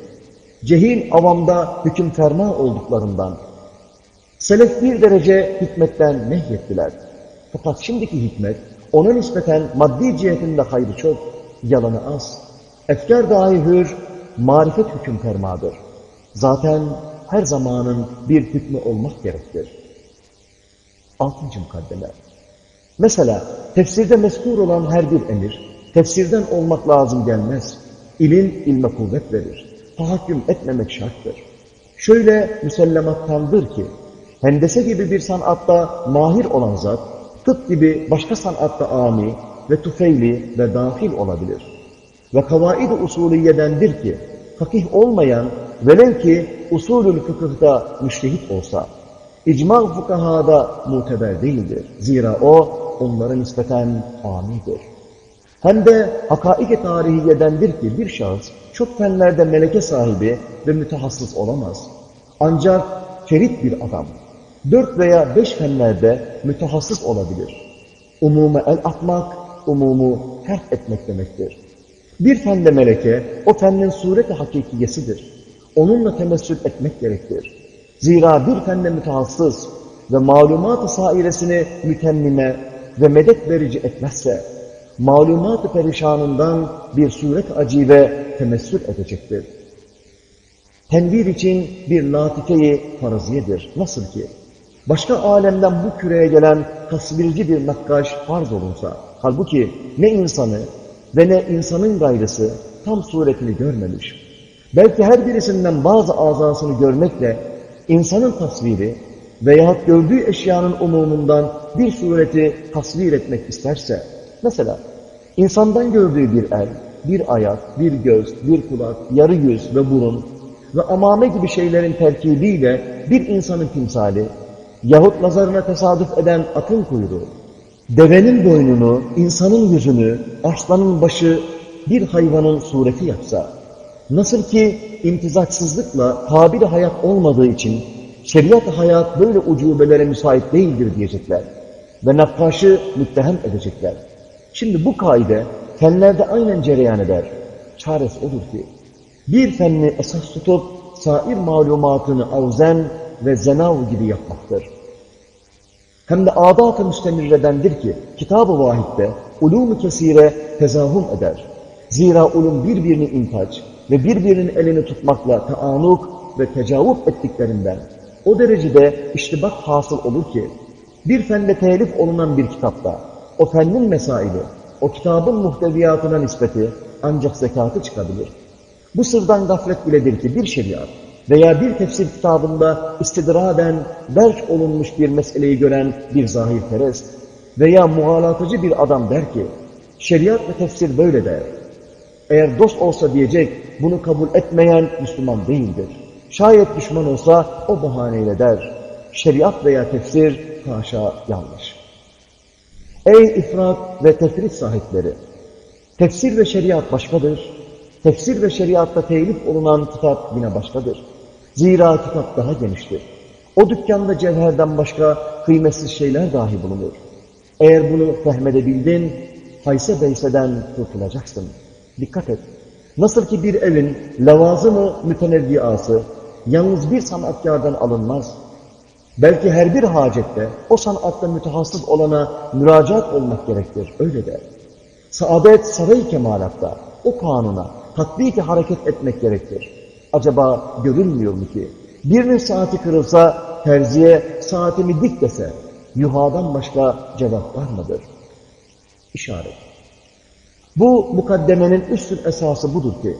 cehil avamda hüküm ferma olduklarından, selef bir derece hikmetten nehyettiler. Fakat şimdiki hikmet, ona nispeten maddi cihetinde hayrı çok, yalanı az. Efkar dahi hür, marifet hüküm fermadır. Zaten her zamanın bir hükmü olmak gerektir. Altıncı mukaddeme. Mesela tefsirde meskur olan her bir emir, tefsirden olmak lazım gelmez. İlim, ilme kuvvet verir. Tahakküm etmemek şarttır. Şöyle müsellemattandır ki, hendese gibi bir sanatta mahir olan zat, tıp gibi başka sanatta ami ve tufeyli ve dahil olabilir. Ve kavaid-i usuliyedendir ki, fakih olmayan velev ki usulül fıkıhta müştehit olsa, icma fukahada muteber değildir. Zira o onların nispeten amidir. Hem de hakaik-i tarihiyedendir ki bir şahıs çok fenlerde meleke sahibi ve mütehassıs olamaz. Ancak ferit bir adam dört veya beş fenlerde mütehassıs olabilir. Umumu el atmak, umumu terk etmek demektir. Bir fende meleke, o fennin sureti hakikiyesidir. Onunla temessül etmek gerektir. Zira bir fende mütehassıs ve malumat-ı sairesini mütemmime ve medet verici etmezse, malumat-ı perişanından bir suret acibe temessül edecektir. Tenvir için bir latifeyi faraziyedir. Nasıl ki? Başka alemden bu küreye gelen tasvirci bir nakkaş farz olunsa, halbuki ne insanı ve ne insanın gayrısı tam suretini görmemiş. Belki her birisinden bazı azasını görmekle insanın tasviri veyahut gördüğü eşyanın umumundan bir sureti tasvir etmek isterse, mesela insandan gördüğü bir el, bir ayak, bir göz, bir kulak, yarı yüz ve burun ve amame gibi şeylerin terkibiyle bir insanın timsali yahut nazarına tesadüf eden atın kuyruğu, devenin boynunu, insanın yüzünü, aslanın başı bir hayvanın sureti yapsa, nasıl ki imtizaksızlıkla tabiri hayat olmadığı için şeriat hayat böyle ucubelere müsait değildir diyecekler ve nakkaşı müttehem edecekler. Şimdi bu kaide fenlerde aynen cereyan eder. Çaresi odur ki, bir fenni esas tutup sair malumatını avzen ve zenav gibi yapmaktır. Hem de adat-ı müstemirredendir ki kitab-ı vahidde ulûm-u kesire tezahüm eder. Zira ulum birbirini intaç ve birbirinin elini tutmakla taanuk ve tecavüp ettiklerinden o derecede iştibak hasıl olur ki bir fende telif olunan bir kitapta o fennin mesaili, o kitabın muhteviyatına nispeti ancak zekatı çıkabilir. Bu sırdan gaflet biledir ki bir şeriat veya bir tefsir kitabında istidraden berç olunmuş bir meseleyi gören bir zahir perest veya muhalatıcı bir adam der ki, şeriat ve tefsir böyle der. Eğer dost olsa diyecek, bunu kabul etmeyen Müslüman değildir. Şayet düşman olsa o bahaneyle der. Şeriat veya tefsir haşa yanlış. Ey ifrat ve tefrit sahipleri! Tefsir ve şeriat başkadır. Tefsir ve şeriatta telif olunan kitap yine başkadır. Zira kitap daha geniştir. O dükkanda cevherden başka kıymetsiz şeyler dahi bulunur. Eğer bunu fehmedebildin, hayse beyseden kurtulacaksın. Dikkat et. Nasıl ki bir evin lavazımı mütenevviası yalnız bir sanatkardan alınmaz. Belki her bir hacette o sanatta mütehassıs olana müracaat olmak gerektir. Öyle der. Saadet saray kemalatta o kanuna tatbiki hareket etmek gerektir. Acaba görülmüyor mu ki? Birinin saati kırılsa terziye saatimi dik dese yuhadan başka cevap var mıdır? İşaret. Bu mukaddemenin üstün esası budur ki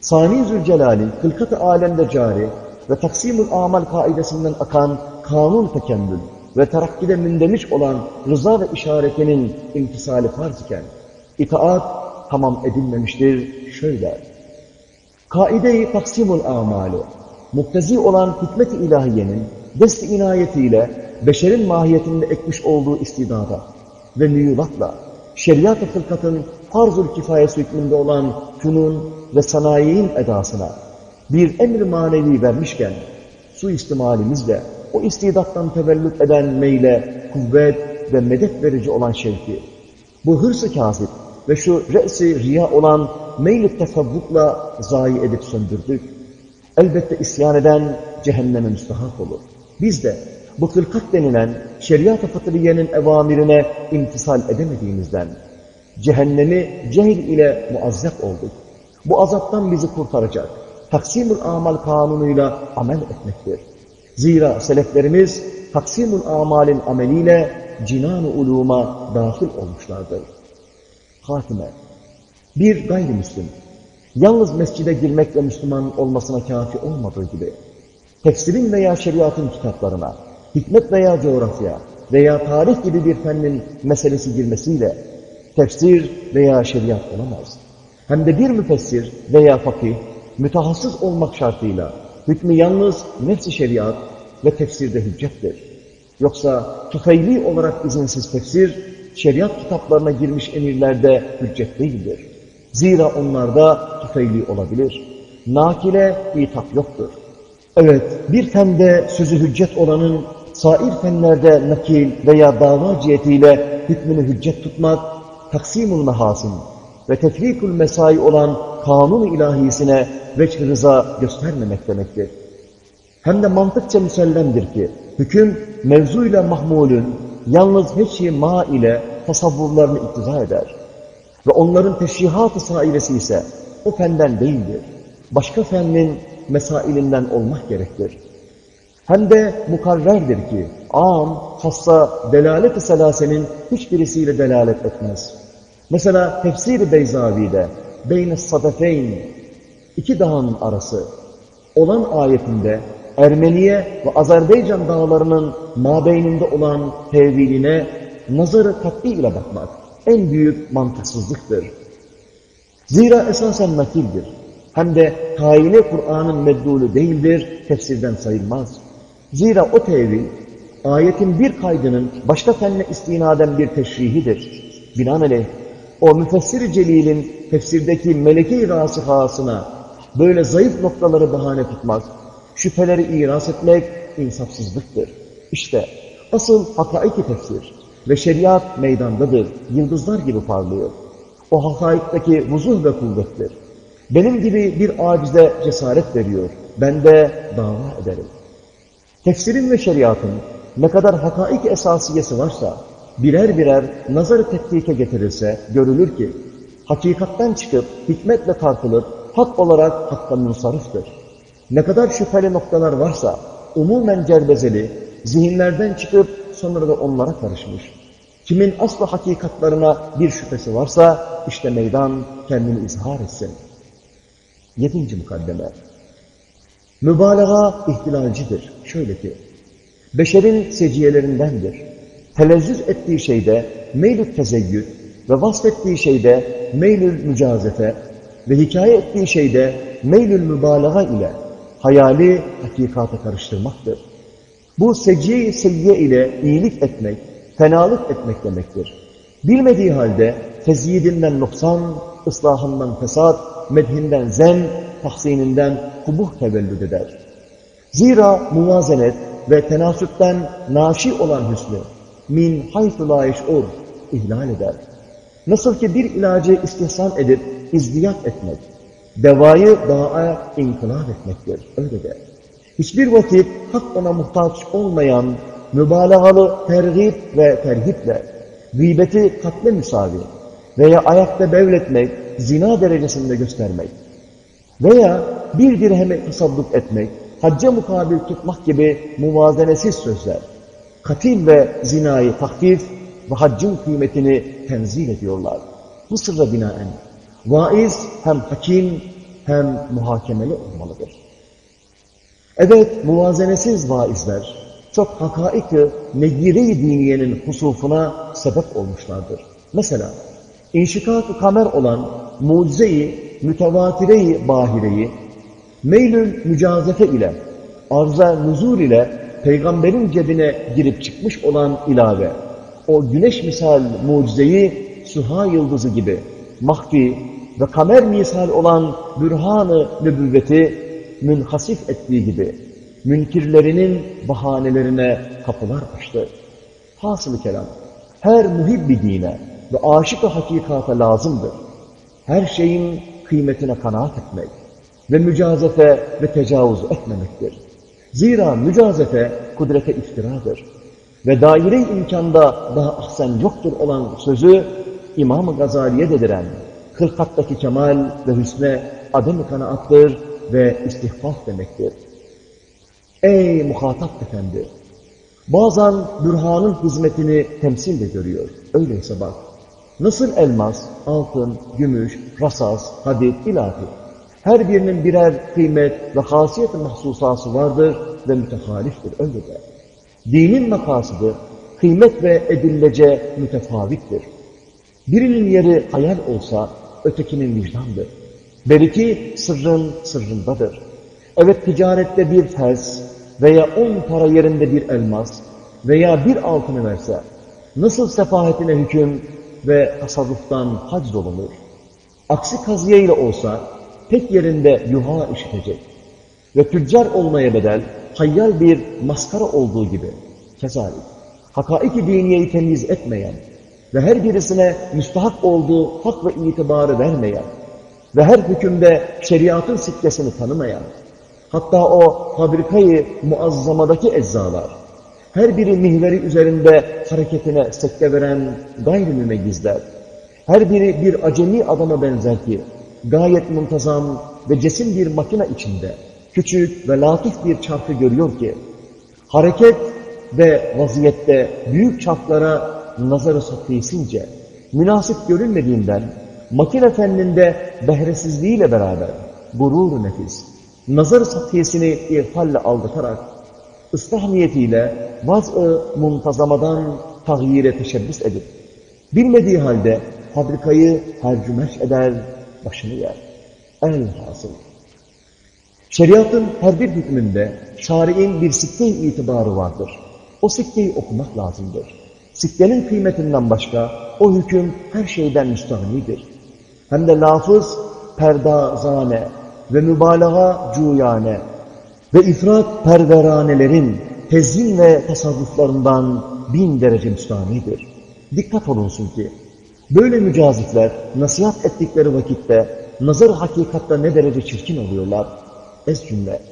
Sani Zülcelal'in hılkat-ı alemde cari ve taksimul amal kaidesinden akan kanun tekemmül ve terakkide mündemiş olan rıza ve işaretinin imtisali farz iken itaat tamam edilmemiştir şöyle. Kaide-i taksimul amalu, muktezi olan hikmet-i ilahiyenin dest-i inayetiyle beşerin mahiyetinde ekmiş olduğu istidada ve müyulatla şeriat-ı fırkatın farz-ül kifayesi hükmünde olan funun ve sanayiin edasına bir emr manevi vermişken suistimalimizle o istidattan tevellüt eden meyle kuvvet ve medet verici olan şevki bu hırsı kasip ve şu re'si riya olan meyl-i tefavvukla zayi edip söndürdük. Elbette isyan eden cehenneme müstahak olur. Biz de bu fırkat denilen şeriat-ı fıtriyenin evamirine imtisal edemediğimizden cehennemi cehil ile muazzep olduk. Bu azaptan bizi kurtaracak taksimul amal kanunuyla amel etmektir. Zira seleflerimiz taksimul amalin ameliyle cinan-ı uluma dahil olmuşlardır. Hatime, bir gayrimüslim, yalnız mescide girmekle Müslüman olmasına kafi olmadığı gibi, tefsirin veya şeriatın kitaplarına, hikmet veya coğrafya veya tarih gibi bir fennin meselesi girmesiyle tefsir veya şeriat olamaz. Hem de bir müfessir veya fakih mütehassıs olmak şartıyla hükmü yalnız nefsi şeriat ve tefsirde hüccettir. Yoksa tufeyli olarak izinsiz tefsir, şeriat kitaplarına girmiş emirlerde hüccet değildir. Zira onlarda tufeyli olabilir. Nakile itap yoktur. Evet, bir fende sözü hüccet olanın sair fenlerde nakil veya dava cihetiyle hükmünü hüccet tutmak, taksimul mehasin ve tefrikul mesai olan kanun ilahisine veçh rıza göstermemek demektir. Hem de mantıkça müsellemdir ki, hüküm mevzuyla mahmulün yalnız hiçi ma ile tasavvurlarını iktiza eder. Ve onların teşrihat-ı sairesi ise o fenden değildir. Başka fennin mesailinden olmak gerektir. Hem de mukarrerdir ki am, hassa, delalet-i selasenin hiçbirisiyle delalet etmez. Mesela tefsir-i Beyzavi'de beyne sadefeyn iki dağın arası olan ayetinde Ermeniye ve Azerbaycan dağlarının mabeyninde olan teviline nazarı kat'i ile bakmak en büyük mantıksızlıktır. Zira esasen nakildir. Hem de tayini Kur'an'ın meddulü değildir, tefsirden sayılmaz. Zira o tevil, ayetin bir kaydının başka fenne istinaden bir teşrihidir. Binaenaleyh, o müfessir-i celilin tefsirdeki meleke-i rasıhasına böyle zayıf noktaları bahane tutmak, şüpheleri iras etmek insafsızlıktır. İşte asıl hakaiki tefsir ve şeriat meydandadır, yıldızlar gibi parlıyor. O hakaikteki vuzuh ve kuvvettir. Benim gibi bir acize cesaret veriyor, ben de dava ederim. Tefsirin ve şeriatın ne kadar hakaik esasiyesi varsa, birer birer nazarı tetkike getirirse görülür ki, hakikatten çıkıp hikmetle tartılıp hak olarak hakka münsarıftır. Ne kadar şüpheli noktalar varsa, umumen cerbezeli, zihinlerden çıkıp sonra da onlara karışmış. Kimin aslı hakikatlarına bir şüphesi varsa, işte meydan kendini izhar etsin. Yedinci mukaddeme. Mübalağa ihtilalcidir. Şöyle ki, beşerin seciyelerindendir. Telezzüz ettiği şeyde meylül tezeyyüd ve vasfettiği şeyde meylül mücazefe ve hikaye ettiği şeyde meylül mübalağa ile hayali hakikata karıştırmaktır. Bu seciye seyyiye ile iyilik etmek, fenalık etmek demektir. Bilmediği halde tezyidinden noksan, ıslahından fesat, medhinden zen, tahsininden kubuh tevellüd eder. Zira muvazenet ve tenasütten naşi olan hüsnü, min haythu la yeş'ur, ihlal eder. Nasıl ki bir ilacı istihsan edip izdiyat etmek, devayı dağa inkılap etmektir. Öyle de. Hiçbir vakit hak ona muhtaç olmayan mübalağalı tergib ve terhiple gıybeti katle müsavi veya ayakta bevletmek, zina derecesinde göstermek veya bir dirheme tasadduk etmek, hacca mukabil tutmak gibi muvazenesiz sözler, katil ve zinayı taktif ve haccın kıymetini tenzil ediyorlar. Bu sırra binaen vaiz hem hakim hem muhakemeli olmalıdır. Evet, muvazenesiz vaizler çok hakaik-i negire-i diniyenin husufuna sebep olmuşlardır. Mesela inşikak-ı kamer olan mucize-i mütevatire-i bahireyi meylül mücazefe ile arza nuzul ile peygamberin cebine girip çıkmış olan ilave o güneş misal mucizeyi suha yıldızı gibi mahfi ve kamer misal olan bürhan-ı nübüvveti münhasif ettiği gibi münkirlerinin bahanelerine kapılar açtı. Hasılı kelam, her muhibbi dine ve aşık-ı hakikata lazımdır. Her şeyin kıymetine kanaat etmek ve mücazefe ve tecavüz etmemektir. Zira mücazefe kudrete iftiradır. Ve daire imkanda daha ahsen yoktur olan sözü İmam-ı Gazali'ye dediren hırkattaki kemal ve hüsne adem-i kanaattır ve istihfaf demektir. Ey muhatap efendi! Bazen bürhanın hizmetini temsil de görüyor. Öyleyse bak, nasıl elmas, altın, gümüş, rasas, hadid, ilahi, her birinin birer kıymet ve hasiyet-i mahsusası vardır ve mütehaliftir. Öyle de. Dinin makasıdı, kıymet ve edillece mütefavittir. Birinin yeri hayal olsa, ötekinin vicdandır. Beriki sırrın sırrındadır. Evet ticarette bir fers veya on para yerinde bir elmas veya bir altını verse, nasıl sefahetine hüküm ve tasarruftan hac olunur? Aksi ile olsa tek yerinde yuha işitecek ve tüccar olmaya bedel hayyal bir maskara olduğu gibi kezalik, hakaiki diniyeyi temiz etmeyen ve her birisine müstahak olduğu hak ve itibarı vermeyen ve her hükümde şeriatın sikkesini tanımayan, hatta o fabrikayı muazzamadaki eczalar, her biri mihveri üzerinde hareketine sekke veren gayri mümeyyizler, her biri bir acemi adama benzer ki, gayet muntazam ve cesim bir makine içinde, küçük ve latif bir çarkı görüyor ki, hareket ve vaziyette büyük çarklara nazarı satıysince, münasip görünmediğinden, makine fenninde behresizliğiyle beraber, gurur nefis, nazar satiyesini irfalle aldatarak, ıslah niyetiyle vaz-ı muntazamadan tahyire teşebbüs edip, bilmediği halde fabrikayı hercümeş eder, başını yer. Elhasıl. Şeriatın her bir hükmünde şari'in bir sikke itibarı vardır. O sikkeyi okumak lazımdır. Sikkenin kıymetinden başka o hüküm her şeyden müstahnidir. Hem de lafız perdazane ve mübalağa cuyane ve ifrat perveranelerin tezyin ve tasarruflarından bin derece müstahnidir. Dikkat olunsun ki böyle mücazifler nasihat ettikleri vakitte nazar hakikatta ne derece çirkin oluyorlar. Ez cümle.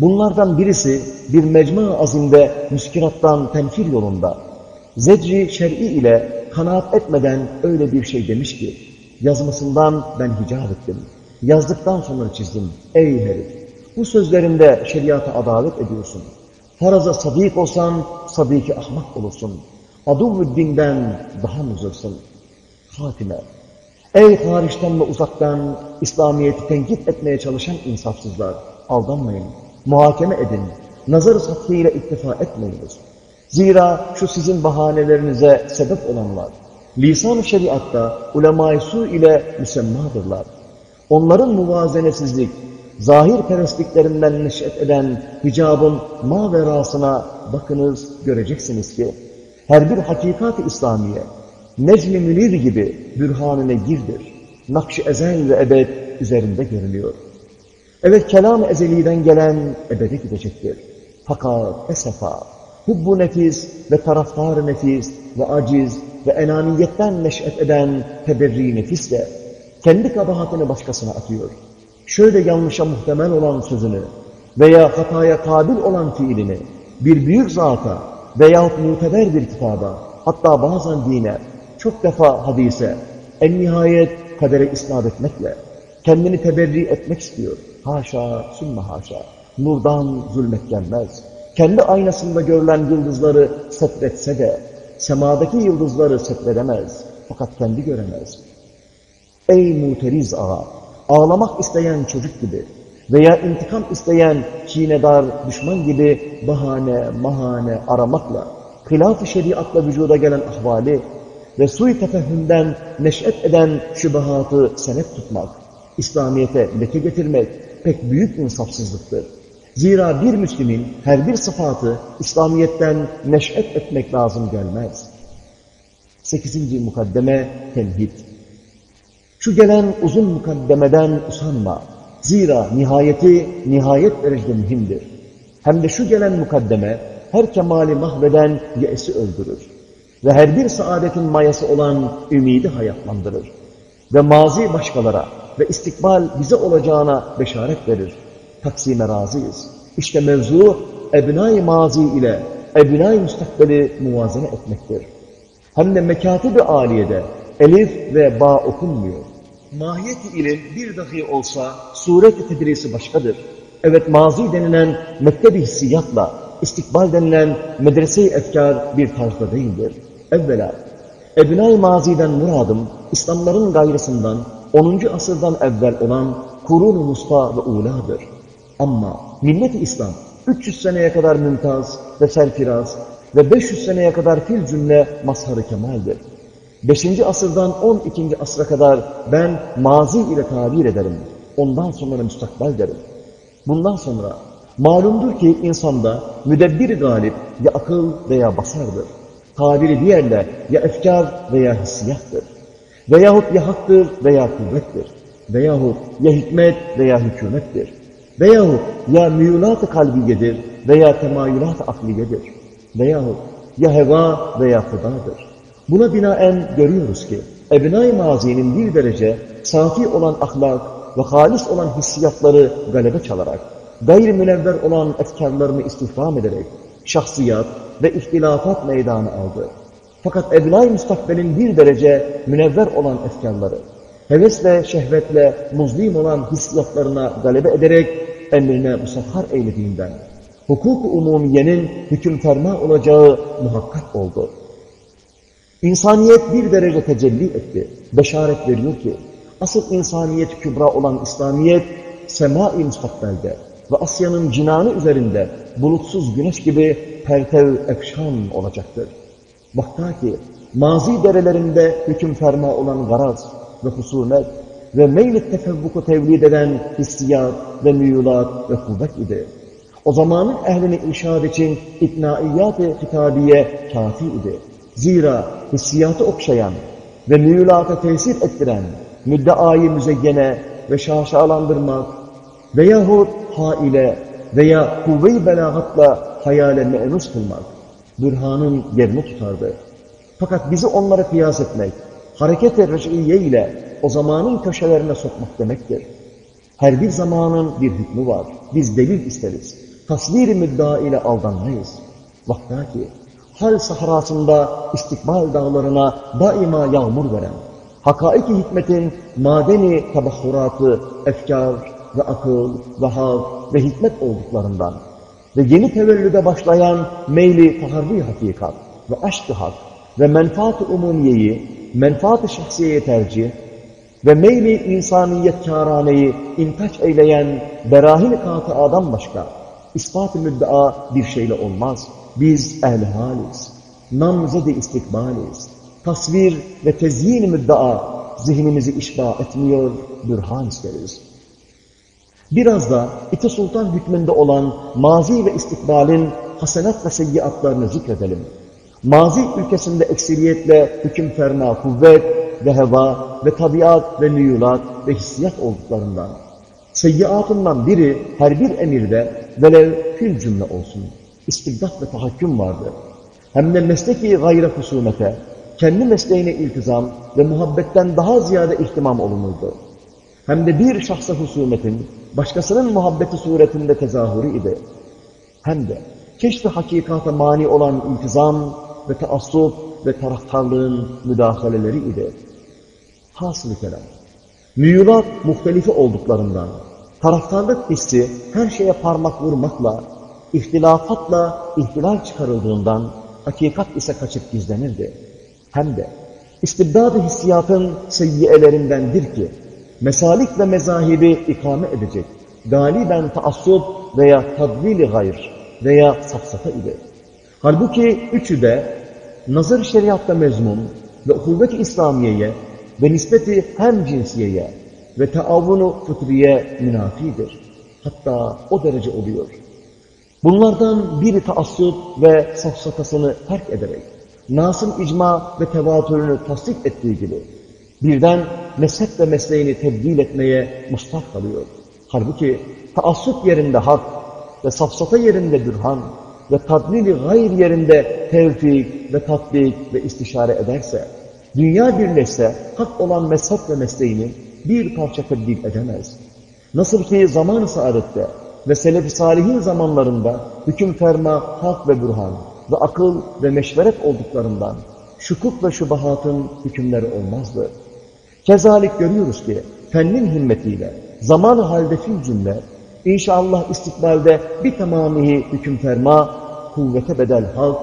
Bunlardan birisi bir mecmu azimde müskirattan tenfir yolunda zecri şer'i ile kanaat etmeden öyle bir şey demiş ki yazmasından ben hicab ettim. Yazdıktan sonra çizdim. Ey herif! Bu sözlerinde şeriata adalet ediyorsun. Faraza sadik olsan sadiki ahmak olursun. Aduv dinden daha muzursun. Hatime! Ey hariçten ve uzaktan İslamiyet'i tenkit etmeye çalışan insafsızlar! Aldanmayın, muhakeme edin, nazar-ı sathiyyle iktifa etmeyiniz. Zira şu sizin bahanelerinize sebep olanlar, lisan-ı şeriatta ulema-i su ile müsemmadırlar. Onların muvazenesizlik, zahir perestliklerinden neşet eden hicabın maverasına bakınız göreceksiniz ki, her bir hakikat-ı İslamiye, Necmi Münir gibi bürhanine girdir. Nakş-ı ezel ve ebed üzerinde görülüyor. Evet kelam ezeliden gelen ebede gidecektir. Fakat esefa, hubbu nefis ve taraftar nefis ve aciz ve enaniyetten neş'et eden teberri nefis de kendi kabahatini başkasına atıyor. Şöyle yanlışa muhtemel olan sözünü veya hataya kabil olan fiilini bir büyük zata veyahut muteber bir kitaba hatta bazen dine çok defa hadise en nihayet kadere isnat etmekle kendini teberri etmek istiyor. Haşa, sümme haşa. Nurdan zulmet gelmez. Kendi aynasında görülen yıldızları setretse de semadaki yıldızları setredemez. Fakat kendi göremez. Ey muteriz ağa! Ağlamak isteyen çocuk gibi veya intikam isteyen çiğnedar düşman gibi bahane, mahane aramakla, hilaf-ı şeriatla vücuda gelen ahvali ve sui tefehümden neş'et eden şübahatı senet tutmak, İslamiyet'e leke getirmek pek büyük insafsızlıktır. Zira bir Müslümin her bir sıfatı İslamiyet'ten neş'et etmek lazım gelmez. Sekizinci mukaddeme tenhid. Şu gelen uzun mukaddemeden usanma. Zira nihayeti nihayet derecede mühimdir. Hem de şu gelen mukaddeme her kemali mahveden ye'si öldürür. Ve her bir saadetin mayası olan ümidi hayatlandırır. Ve mazi başkalara ve istikbal bize olacağına beşaret verir. Taksime razıyız. İşte mevzu ebnai mazi ile ebnai müstakbeli muvazene etmektir. Hem de mekatib-i aliyede elif ve ba okunmuyor. Mahiyeti ilim bir dahi olsa suret-i tedrisi başkadır. Evet mazi denilen mektebi hissiyatla istikbal denilen medrese-i efkar bir tarzda değildir. Evvela, Ebnai maziden muradım, İslamların gayrısından 10. asırdan evvel olan Kurun-u ve Ula'dır. Ama millet-i İslam 300 seneye kadar mümtaz ve serfiraz ve 500 seneye kadar fil cümle mazhar-ı kemaldir. 5. asırdan 12. asra kadar ben mazi ile tabir ederim. ondan sonra müstakbel derim. Bundan sonra malumdur ki insanda müdebbir galip ya akıl veya basardır. Tabiri diğerle ya efkar veya hissiyattır. Veyahut ya haktır veya kuvvettir. Veyahut ya hikmet veya hükümettir. Veyahut ya müyulat-ı kalbiyedir veya temayülat-ı akliyedir. Veyahut ya heva veya fıdadır. Buna binaen görüyoruz ki Ebnai mazinin bir derece safi olan ahlak ve halis olan hissiyatları galebe çalarak, gayri münevver olan efkarlarını istihdam ederek, şahsiyat ve ihtilafat meydanı aldı. Fakat Ebnai müstakbelin bir derece münevver olan efkarları, hevesle, şehvetle muzlim olan hissiyatlarına galebe ederek emrine musahhar eylediğinden, hukuk-u umumiyenin hüküm ferma olacağı muhakkak oldu. İnsaniyet bir derece tecelli etti. Beşaret veriyor ki, asıl insaniyet kübra olan İslamiyet, sema-i müstakbelde ve Asya'nın cinanı üzerinde bulutsuz güneş gibi pertev efşan olacaktır. Vakta ki, mazi derelerinde hüküm ferma olan garaz ve husumet ve meylet tefevvuku tevlid eden hissiyat ve müyulat ve kuvvet idi. O zamanın ehlini irşad için iknaiyat-ı hitabiye kafi idi. Zira hissiyatı okşayan ve müyülata tesir ettiren müddeayı müzeyyene ve şaşalandırmak veyahut haile veya kuvve-i belagatla hayale me'nus kılmak bürhanın yerini tutardı. Fakat bizi onlara kıyas etmek, hareket-i rej'iye ile o zamanın köşelerine sokmak demektir. Her bir zamanın bir hükmü var. Biz delil isteriz. Tasvir-i müdda ile aldanmayız. Vakta ki hal sahrasında istikbal dağlarına daima yağmur veren, hakaiki hikmetin madeni tabakhuratı, efkar ve akıl ve hal ve hikmet olduklarından ve yeni tevellüde başlayan meyli taharri hakikat ve aşk-ı hak ve menfaat-ı umumiyeyi, menfaat-ı şahsiyeye tercih ve meyli insaniyet kâraneyi intaç eyleyen berahin-i adam başka ispat-ı müddea bir şeyle olmaz. Biz ehl haliz, namzed-i istikbaliz. Tasvir ve tezyin müddea zihnimizi işba etmiyor, bürhan isteriz. Biraz da iki sultan hükmünde olan mazi ve istikbalin hasenat ve seyyiatlarını zikredelim. Mazi ülkesinde eksiliyetle hüküm ferma kuvvet ve heva ve tabiat ve nüyulat ve hissiyat olduklarından, seyyiatından biri her bir emirde velev fil cümle olsun istibdat ve tahakküm vardı. Hem de mesleki gayre husumete, kendi mesleğine iltizam ve muhabbetten daha ziyade ihtimam olunurdu. Hem de bir şahsa husumetin başkasının muhabbeti suretinde tezahürü idi. Hem de keşf-i hakikata mani olan iltizam ve taassup ve taraftarlığın müdahaleleri idi. Hasılı kelam. Müyulat muhtelifi olduklarından, taraftarlık hissi her şeye parmak vurmakla ihtilafatla ihtilal çıkarıldığından hakikat ise kaçıp gizlenirdi. Hem de istibdad-ı hissiyatın seyyiyelerindendir ki mesalik ve mezahibi ikame edecek galiben taassub veya tadvili gayr veya safsata ile. Halbuki üçü de nazar şeriatta mezmun ve kuvvet-i İslamiye'ye ve nispeti hem cinsiyeye ve taavunu fıtriye münafidir. Hatta o derece oluyor. Bunlardan biri taassup ve safsatasını terk ederek, Nas'ın icma ve tevatürünü tasdik ettiği gibi, birden mezhep ve mesleğini tebdil etmeye mustak kalıyor. Halbuki taassup yerinde hak ve safsata yerinde bürhan ve tadlili gayr yerinde tevfik ve tatbik ve istişare ederse, dünya birleşse hak olan mezhep ve mesleğini bir parça tebdil edemez. Nasıl ki zaman-ı saadette ve selef-i salihin zamanlarında hüküm ferma, hak ve burhan ve akıl ve meşveret olduklarından şukuk ve şubahatın hükümleri olmazdı. Kezalik görüyoruz ki fennin himmetiyle zaman halde cümle inşallah istikbalde bir tamamihi hüküm ferma, kuvvete bedel hak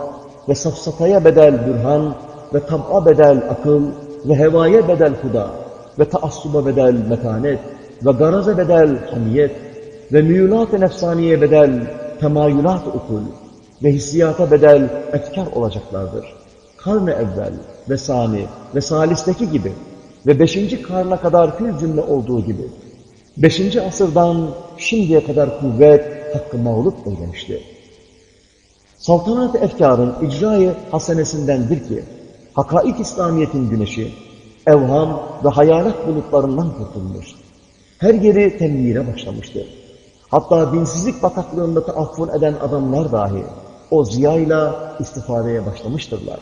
ve safsataya bedel burhan ve tab'a bedel akıl ve hevaya bedel huda ve taassuba bedel metanet ve garaza bedel hamiyet ve müyülat-ı nefsaniye bedel, temayülat ukul ve hissiyata bedel etkar olacaklardır. Karne evvel ve sani ve salisteki gibi ve beşinci karna kadar kül cümle olduğu gibi Beşinci asırdan şimdiye kadar kuvvet hakkı mağlup eylemişti. Saltanat-ı efkarın icrayı hasenesindendir ki, hakaik İslamiyet'in güneşi, evham ve hayalet bulutlarından kurtulmuş. Her yeri temyire başlamıştır. Hatta dinsizlik bataklığında taaffur eden adamlar dahi o ziyayla istifadeye başlamıştırlar.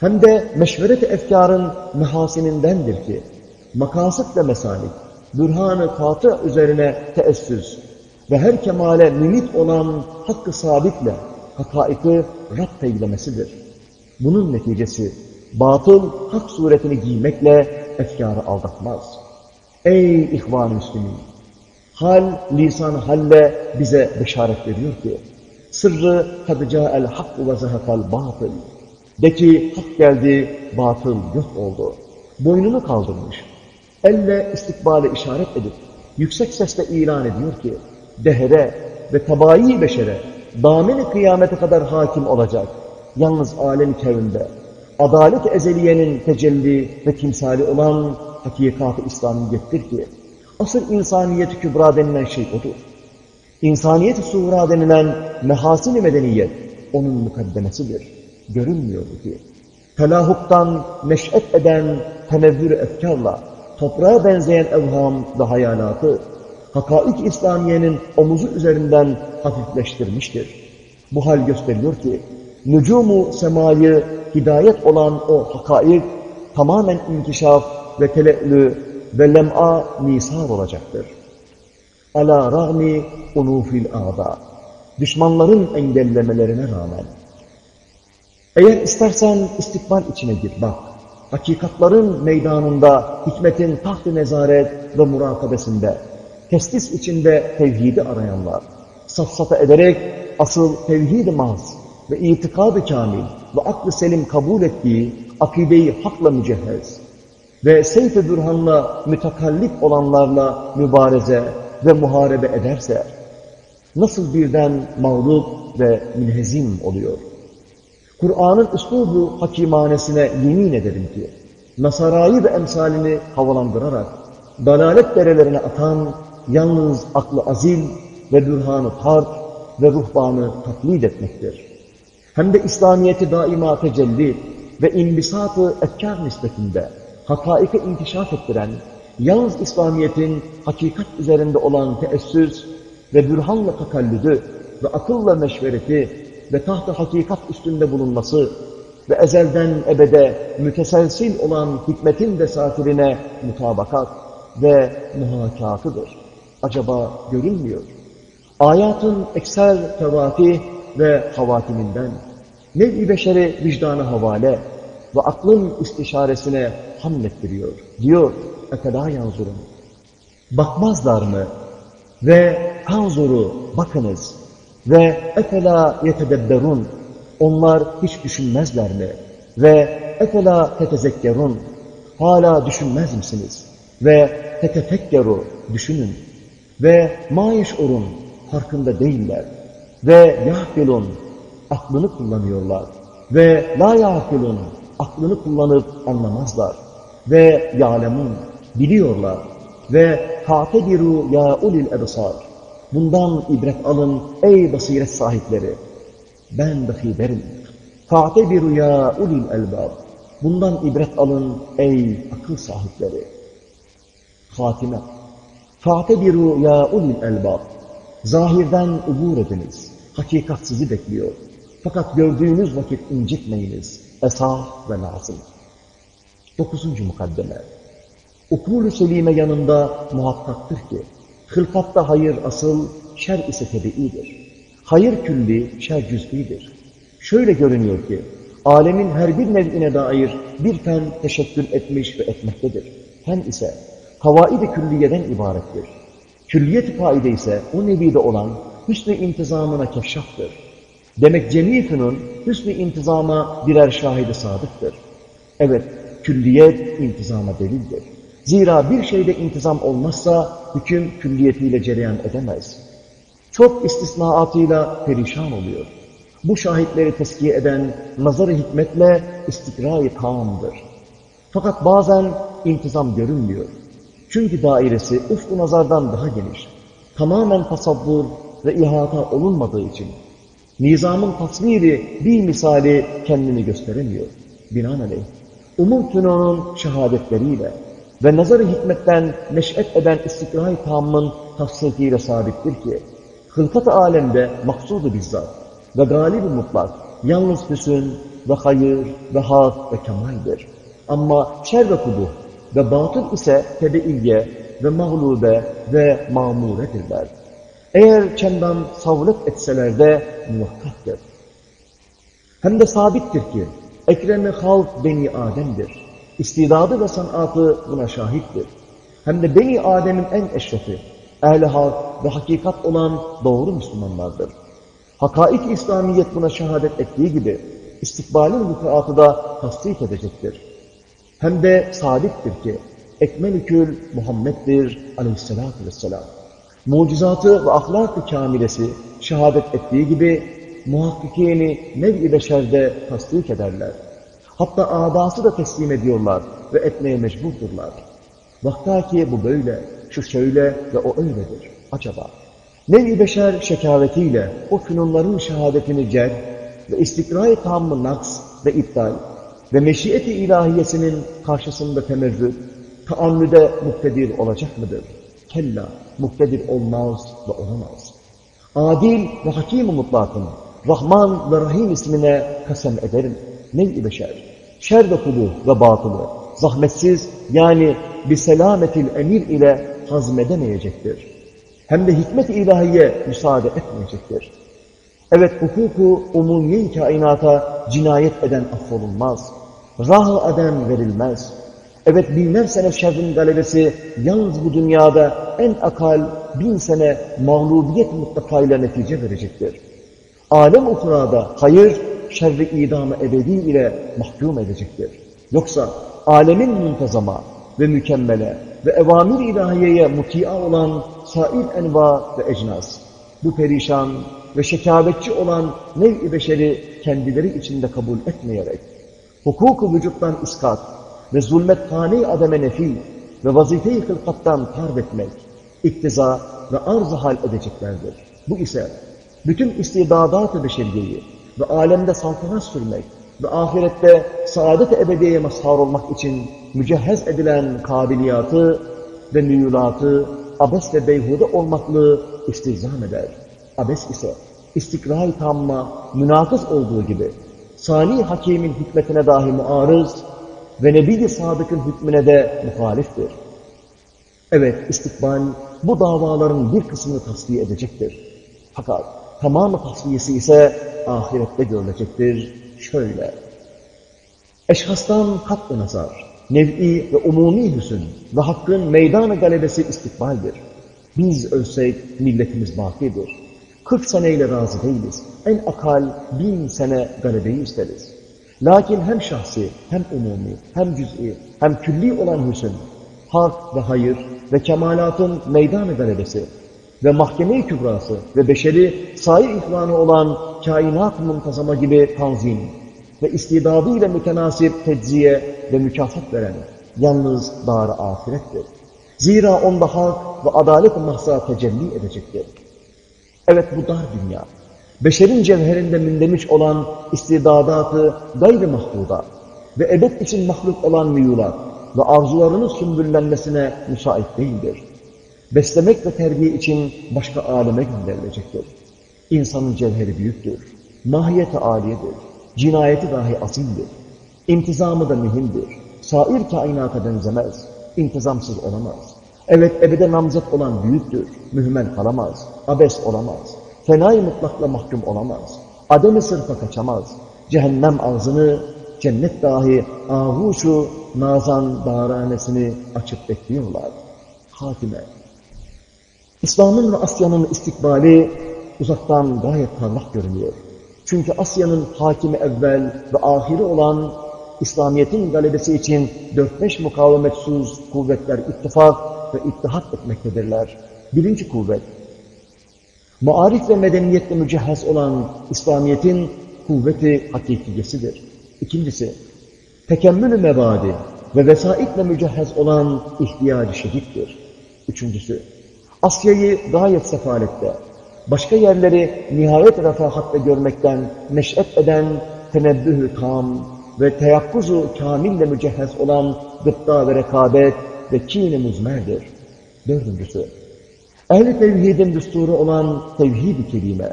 Hem de meşveret-i efkarın mehasinindendir ki, makasıt ve mesalik, bürhan-ı katı üzerine teessüs ve her kemale mümit olan hakkı sabitle hakaiki rapt eylemesidir. Bunun neticesi batıl hak suretini giymekle efkarı aldatmaz. Ey ihvan-ı müslümin! Hal, lisan halle bize beşaret veriyor ki, sırrı kadca el hak ve zehefel batıl. De ki hak geldi, batıl yok oldu. Boynunu kaldırmış. Elle istikbale işaret edip, yüksek sesle ilan ediyor ki, dehere ve tabayi beşere, dameni kıyamete kadar hakim olacak. Yalnız alem kevinde, adalet ezeliyenin tecelli ve timsali olan hakikat-ı İslamiyettir ki, asıl insaniyet-i kübra denilen şey odur. İnsaniyet-i suğra denilen mehasin-i medeniyet onun mukaddemesidir. Görünmüyor ki. Telahuktan neş'et eden tenevvür efkarla toprağa benzeyen evham ve hayalatı hakaik İslamiye'nin omuzu üzerinden hafifleştirmiştir. Bu hal gösteriyor ki nücumu semayı hidayet olan o hakaik tamamen inkişaf ve tele'lü ve lem'a nisar olacaktır. Ala rağmi unufil ağda. Düşmanların engellemelerine rağmen. Eğer istersen istikbal içine gir bak. Hakikatların meydanında, hikmetin taht-ı nezaret ve murakabesinde, testis içinde tevhidi arayanlar, safsata ederek asıl tevhid-i maz ve itikad-ı kamil ve aklı selim kabul ettiği akideyi hakla mücehhez ve seyf-i bürhanla mütekallip olanlarla mübareze ve muharebe ederse, nasıl birden mağlup ve minhezim oluyor? Kur'an'ın üslubu hakimanesine yemin ederim ki, Nasarayı ve emsalini havalandırarak, dalalet derelerine atan, yalnız aklı azil ve bürhanı tart ve ruhbanı taklid etmektir. Hem de İslamiyet'i daima tecelli ve inbisat-ı efkar nispetinde hakaike inkişaf ettiren, yalnız İslamiyet'in hakikat üzerinde olan teessüs ve bürhanla takallüdü ve akılla meşvereti ve taht hakikat üstünde bulunması ve ezelden ebede müteselsil olan hikmetin desatirine mutabakat ve muhakatıdır. Acaba görünmüyor. Ayatın ekser tevatih ve havatiminden, nev-i beşeri vicdana havale ve aklın istişaresine hamlettiriyor. Diyor, efela yanzurun. Bakmazlar mı? Ve tanzuru, bakınız. Ve efela yetedebberun. Onlar hiç düşünmezler mi? Ve efela tetezekkerun. Hala düşünmez misiniz? Ve tetefekkeru, düşünün. Ve mayeş'urun, farkında değiller. Ve yahfilun, aklını kullanıyorlar. Ve la yahfilun, aklını kullanıp anlamazlar. Ve ya'lemun, biliyorlar. Ve fa'tebiru ya ulil ebsar. Bundan ibret alın ey basiret sahipleri. Ben dahi derim. Fa'tebiru ya ulil elbab. Bundan ibret alın ey akıl sahipleri. Hatime. Fa'tebiru ya ulil elbab. Zahirden ubur ediniz. Hakikat sizi bekliyor. Fakat gördüğünüz vakit incitmeyiniz. Esah ve lazım. Dokuzuncu mukaddeme. Ukulü selime yanında muhakkaktır ki, hılkatta hayır asıl, şer ise tebiidir. Hayır külli, şer cüz'idir. Şöyle görünüyor ki, alemin her bir nev'ine dair bir fen teşekkül etmiş ve etmektedir. Fen ise kavaid-i külliyeden ibarettir. Külliyet-i faide ise o nevide olan hüsnü intizamına keşşaftır. Demek cemiyetinin hüsnü intizama birer şahidi sadıktır. Evet, külliyet intizama delildir. Zira bir şeyde intizam olmazsa hüküm külliyetiyle cereyan edemez. Çok istisnaatıyla perişan oluyor. Bu şahitleri teskiye eden nazar-ı hikmetle istikrar-ı tamdır. Fakat bazen intizam görünmüyor. Çünkü dairesi ufku nazardan daha geniş. Tamamen tasavvur ve ihata olunmadığı için nizamın tasviri bir misali kendini gösteremiyor. Binaenaleyh umum tünunun şehadetleriyle ve nazarı hikmetten neş'et eden istikrar-ı tammın tafsirtiyle sabittir ki hılkat-ı alemde maksudu bizzat ve galib-i mutlak yalnız hüsün ve hayır ve hak ve kemaldir. Ama şer ve kubuh ve batıl ise tebeiyye ve mağlube ve mamuredirler. Eğer çendan savlet etseler de muhakkaktır. Hem de sabittir ki Ekrem-i halk Beni Adem'dir. İstidadı ve sanatı buna şahittir. Hem de Beni Adem'in en eşrefi, ehl halk ve hakikat olan doğru Müslümanlardır. Hakaik İslamiyet buna şehadet ettiği gibi istikbalin vukuatı da tasdik edecektir. Hem de sabittir ki Ekmelikül Muhammed'dir aleyhissalatü vesselam. Mucizatı ve ahlak-ı kamilesi şehadet ettiği gibi muhakkikini nev-i beşerde tasdik ederler. Hatta adası da teslim ediyorlar ve etmeye mecburdurlar. Vaktaki bu böyle, şu şöyle ve o öyledir. Acaba nev-i beşer şekavetiyle o fünunların şehadetini cer ve istikrar-ı naks ve iptal ve meşiyeti ilahiyesinin karşısında temerrüt, taannüde muktedir olacak mıdır? Kella, muktedir olmaz ve olamaz. Adil ve hakim-i mutlakın, Rahman ve Rahim ismine kasem ederim. Nev-i beşer, şer ve kulu ve batılı, zahmetsiz yani bir selametil emir ile hazmedemeyecektir. Hem de hikmet-i ilahiye müsaade etmeyecektir. Evet hukuku umumiye kainata cinayet eden affolunmaz. Rah-ı adem verilmez. Evet binler sene şerrin galebesi yalnız bu dünyada en akal bin sene mağlubiyet mutlakayla netice verecektir. Alem ukurada hayır şerri idamı ebedi ile mahkum edecektir. Yoksa alemin muntazama ve mükemmele ve evamir ilahiyeye mutia olan sair enva ve ecnas, bu perişan ve şekabetçi olan nev-i beşeri kendileri içinde kabul etmeyerek, hukuku vücuttan iskat ve zulmethane-i ademe nefi ve vazife-i hılkattan tarb etmek, iktiza ve arz hal edeceklerdir. Bu ise bütün istidadat-ı beşeriyeyi ve alemde saltanat sürmek ve ahirette saadet-i ebediyeye mazhar olmak için mücehhez edilen kabiliyatı ve müyülatı abes ve beyhude olmaklığı istizam eder. Abes ise istikrar-ı tamma münakız olduğu gibi Sani Hakim'in hikmetine dahi muarız ve Nebi-i Sadık'ın hükmüne de muhaliftir. Evet, istikbal bu davaların bir kısmını tasfiye edecektir. Fakat tamamı tasfiyesi ise ahirette görülecektir. Şöyle, eşhastan kat nazar, nev'i ve umumi hüsün ve hakkın meydan-ı galebesi istikbaldir. Biz ölsek milletimiz bakidir. 40 seneyle razı değiliz. En akal bin sene galebeyi isteriz. Lakin hem şahsi, hem umumi, hem cüz'i, hem külli olan hüsün, hak ve hayır ve kemalatın meydan-ı galebesi ve mahkeme-i kübrası ve beşeri sair ihvanı olan kainat muntazama gibi tanzim ve istidadıyla mütenasip tedziye ve mükafat veren yalnız dar ahirettir. Zira onda hak ve adalet-i mahsa tecelli edecektir. Evet bu dar dünya, beşerin cevherinde mündemiş olan istidadatı gayri mahduda ve ebed için mahluk olan müyulat ve arzularının sümbüllenmesine müsait değildir. Beslemek ve terbiye için başka aleme gönderilecektir. İnsanın cevheri büyüktür, mahiyeti aliyedir, cinayeti dahi asimdir, intizamı da mühimdir, sair kainata benzemez, intizamsız olamaz. Evet ebede namzet olan büyüktür, mühmel kalamaz, abes olamaz, fenai mutlakla mahkum olamaz, ademi sırfa kaçamaz, cehennem ağzını, cennet dahi avuşu nazan daranesini açıp bekliyorlar. Hatime. İslam'ın ve Asya'nın istikbali uzaktan gayet parlak görünüyor. Çünkü Asya'nın hakimi evvel ve ahiri olan İslamiyet'in galebesi için dört beş mukavemetsuz kuvvetler ittifak ve ittihat etmektedirler. Birinci kuvvet, maarif ve medeniyetle mücehhez olan İslamiyet'in kuvveti hakikiyesidir. İkincisi, tekemmül-ü mebadi ve vesaitle mücehhez olan ihtiyacı şedittir. Üçüncüsü, Asya'yı gayet sefalette, başka yerleri nihayet refahatle görmekten neş'et eden tenebbühü tam ve teyakkuzu kamille mücehhez olan gıpta ve rekabet ve kin-i muzmerdir. Dördüncüsü, ehl-i tevhidin düsturu olan tevhid-i kerime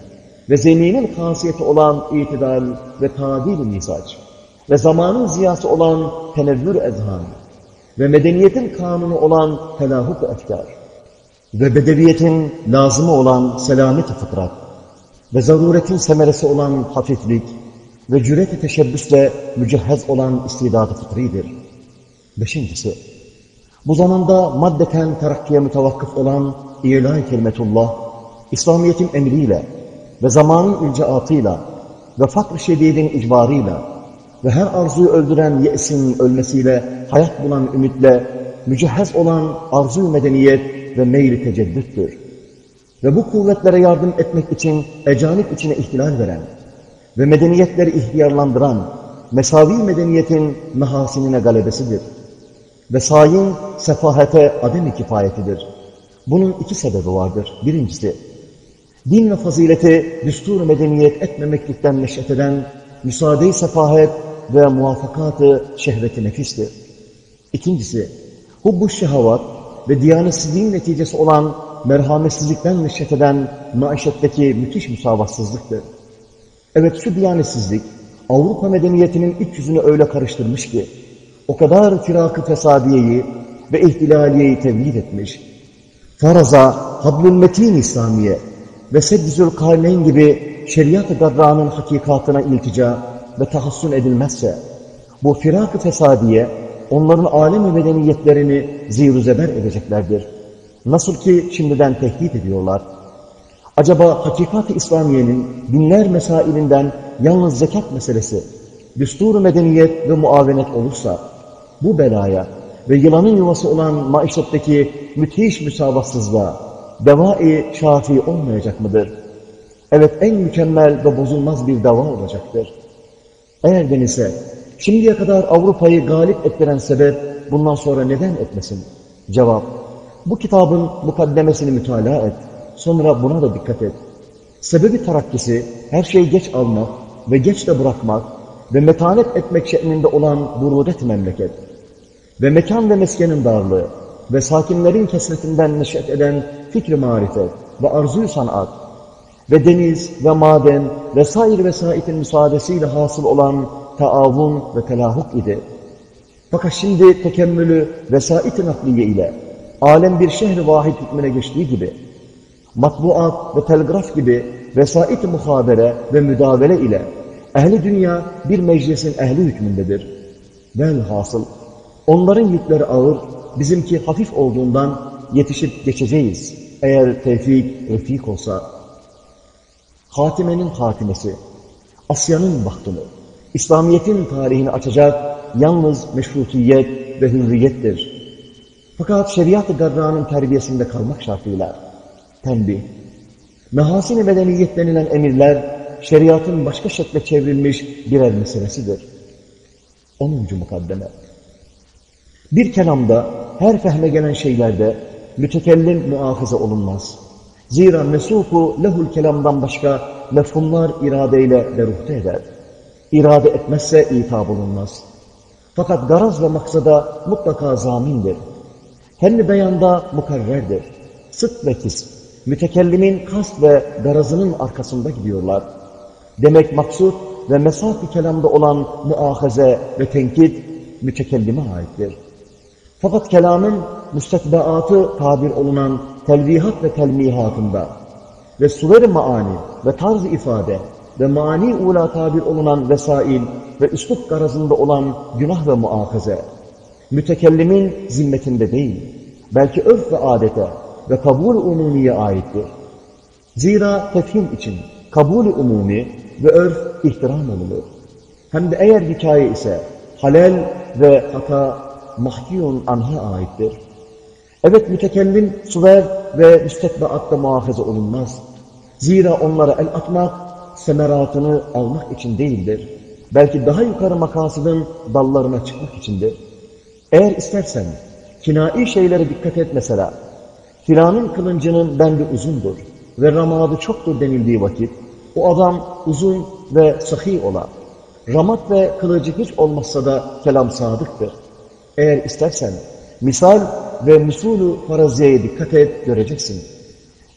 ve zeminin hasiyeti olan itidal ve tadil-i mizaç ve zamanın ziyası olan tenevvür ezhan ve medeniyetin kanunu olan telahuk-u efkar ve bedeviyetin lazımı olan selamet-i fıtrat ve zaruretin semeresi olan hafiflik ve cüret-i teşebbüsle mücehhez olan istidat-ı fıtridir. Beşincisi, bu zamanda maddeten terakkiye mütevakkıf olan İlahi kelimetullah, İslamiyet'in emriyle ve zamanın ilcaatıyla ve fakr-ı şedidin icbarıyla ve her arzuyu öldüren yesin ölmesiyle hayat bulan ümitle mücehhez olan arzu medeniyet ve meyli teceddüttür. Ve bu kuvvetlere yardım etmek için ecanip içine ihtilal veren ve medeniyetleri ihtiyarlandıran mesavi medeniyetin mehasinine galebesidir. Ve sayin sefahete adem-i kifayetidir. Bunun iki sebebi vardır. Birincisi, din ve fazileti düstur medeniyet etmemeklikten neşet eden müsaade-i sefahet ve muvaffakatı şehveti nefistir. İkincisi, hubbu şehavat ve diyanetsizliğin neticesi olan merhametsizlikten neşet eden maişetteki müthiş musavatsızlıktır. Evet şu diyanetsizlik Avrupa medeniyetinin iç yüzünü öyle karıştırmış ki o kadar firak-ı fesadiyeyi ve ihtilaliyeyi tevhid etmiş. Faraza, Hablül Metin İslamiye ve Seddizül Karneyn gibi şeriat-ı garranın hakikatına iltica ve tahassun edilmezse, bu firak-ı fesadiye onların alem-i medeniyetlerini zir zeber edeceklerdir. Nasıl ki şimdiden tehdit ediyorlar. Acaba hakikat-ı İslamiye'nin binler mesailinden yalnız zekat meselesi, düstur medeniyet ve muavenet olursa, bu belaya ve yılanın yuvası olan maişetteki müthiş müsavatsızlığa deva-i şafi olmayacak mıdır? Evet en mükemmel ve bozulmaz bir dava olacaktır. Eğer denilse, şimdiye kadar Avrupa'yı galip ettiren sebep bundan sonra neden etmesin? Cevap, bu kitabın mukaddemesini mütalaa et. Sonra buna da dikkat et. Sebebi tarakkisi her şeyi geç almak ve geç de bırakmak ve metanet etmek şeklinde olan burudet memleket ve mekan ve meskenin darlığı ve sakinlerin kesretinden neşet eden fikri marifet ve arzuyu sanat ve deniz ve maden ve sair vesaitin müsaadesiyle hasıl olan taavun ve telahuk idi. Fakat şimdi tekemmülü vesait-i nakliye ile alem bir şehri vahid hükmüne geçtiği gibi matbuat ve telgraf gibi vesait-i muhabere ve müdavele ile ehli dünya bir meclisin ehli hükmündedir. Velhasıl onların yükleri ağır, bizimki hafif olduğundan yetişip geçeceğiz. Eğer tevfik, refik olsa. Hatimenin hatimesi, Asya'nın bahtını, İslamiyet'in tarihini açacak yalnız meşrutiyet ve hürriyettir. Fakat şeriat-ı garranın terbiyesinde kalmak şartıyla tembih, mehasin-i medeniyet denilen emirler şeriatın başka şekle çevrilmiş birer meselesidir. 10. mukaddeme Bir kelamda her fehme gelen şeylerde mütekellim muahize olunmaz. Zira mesuku lehul kelamdan başka mefhumlar iradeyle deruhte eder. İrade etmezse ita bulunmaz. Fakat garaz ve maksada mutlaka zamindir. Hem beyanda mukarrerdir. Sık ve kis, mütekellimin kast ve garazının arkasında gidiyorlar. Demek maksut ve mesaf kelamda olan muahaze ve tenkit mütekellime aittir. Fakat kelamın müstekbaatı tabir olunan telvihat ve telmihatında ve suver maani ve tarz ifade ve mani ula tabir olunan vesail ve üslup garazında olan günah ve muahaze, mütekellimin zimmetinde değil, belki örf ve adete ve kabul umumiye aittir. Zira tefhim için kabul umumi ve örf ihtiram olunur. Hem de eğer hikaye ise halel ve hata mahkiyun anha aittir. Evet mütekellim suver ve müstekbaatta muhafaza olunmaz. Zira onlara el atmak, semeratını almak için değildir. Belki daha yukarı makasının dallarına çıkmak içindir. Eğer istersen kinai şeylere dikkat et mesela. Filanın kılıncının bendi uzundur ve ramadı çoktur denildiği vakit o adam uzun ve sahi ola. Ramat ve kılıcı hiç olmazsa da kelam sadıktır. Eğer istersen misal ve musulü faraziyeye dikkat et göreceksin.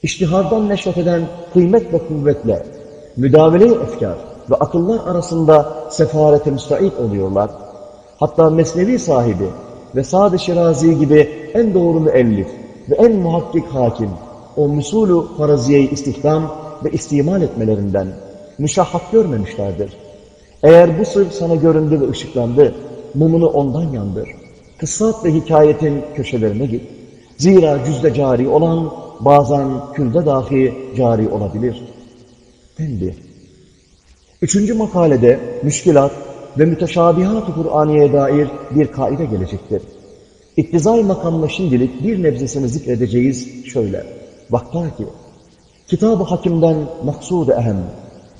İştihardan neşret eden kıymet ve kuvvetle müdavele efkar ve akıllar arasında sefarete müstahit oluyorlar. Hatta mesnevi sahibi ve Sad-ı Şirazi gibi en doğru müellif ve en muhakkik hakim o musulü faraziyeyi istihdam ve istimal etmelerinden müşahhat görmemişlerdir. Eğer bu sır sana göründü ve ışıklandı, mumunu ondan yandır. Kıssat ve hikayetin köşelerine git. Zira cüzde cari olan bazen külde dahi cari olabilir. Tembih. Üçüncü makalede müşkilat ve müteşabihat-ı Kur'aniye'ye dair bir kaide gelecektir. İktizai makamla şimdilik bir nebzesini zikredeceğiz şöyle. Vakta ki, Kitab-ı Hakim'den maksud-ı ehem,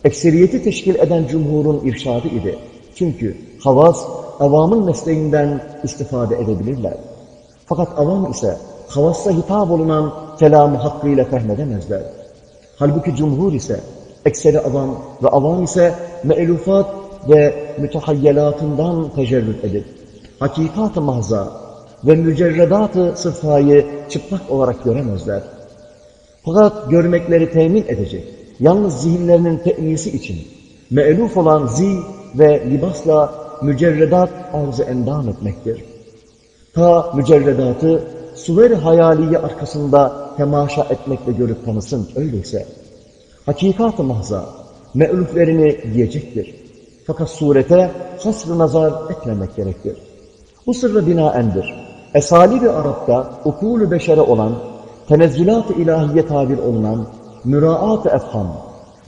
ekseriyeti teşkil eden cumhurun irşadı idi. Çünkü havas, avamın mesleğinden istifade edebilirler. Fakat avam ise havassa hitap olunan kelamı hakkıyla fehmedemezler. Halbuki cumhur ise, ekseri avam ve avam ise me'lufat ve mütehayyelatından tecerrüt edip, hakikat-ı mahza ve mücerredat-ı sıfayı çıplak olarak göremezler. Fakat görmekleri temin edecek, yalnız zihinlerinin te'nisi için me'luf olan zi ve libasla mücerredat arz-ı endam etmektir. Ta mücerredatı suver hayaliye arkasında temaşa etmekle görüp tanısın öyleyse Hakikat-ı mahza me'luflerini diyecektir. Fakat surete hasr nazar etmemek gerektir. Bu sırrı binaendir. Esali-i Arap'ta ukulü beşere olan, tenezzülat-ı ilahiye tabir olunan müraat-ı efham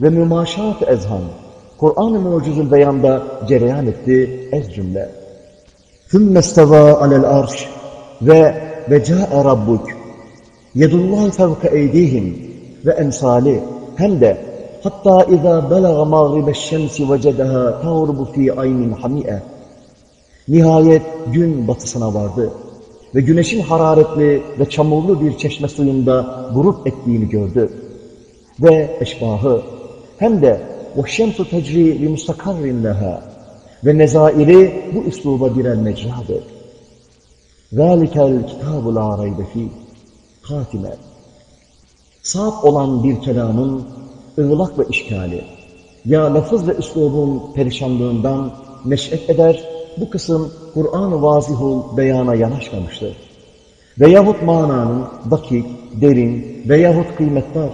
ve mümaşat-ı ezham, Kur'an-ı Mucizül Beyan'da cereyan etti ez cümle. ثُمَّ اسْتَوَى عَلَى الْعَرْشِ ve ve ca'e rabbuk yedullahi fevke eydihim ve emsali hem de hatta izâ belaga mağribeş şemsi vecedeha tağrubu fi aynin hami'e nihayet gün batısına vardı ve güneşin hararetli ve çamurlu bir çeşme suyunda grup ettiğini gördü ve eşbahı hem de وَالشَّمْسُ تَجْرِي لِمُسْتَقَرٍ لَهَا ve nezairi bu üsluba birer mecradır. ذَٰلِكَ الْكِتَابُ لَا رَيْبَ ف۪يهِ Hatime Sağ olan bir kelamın ığlak ve işgali ya lafız ve üslubun perişanlığından neş'et eder, bu kısım Kur'an-ı vazihul beyana yanaşmamıştır. Veyahut mananın dakik, derin veyahut kıymetdar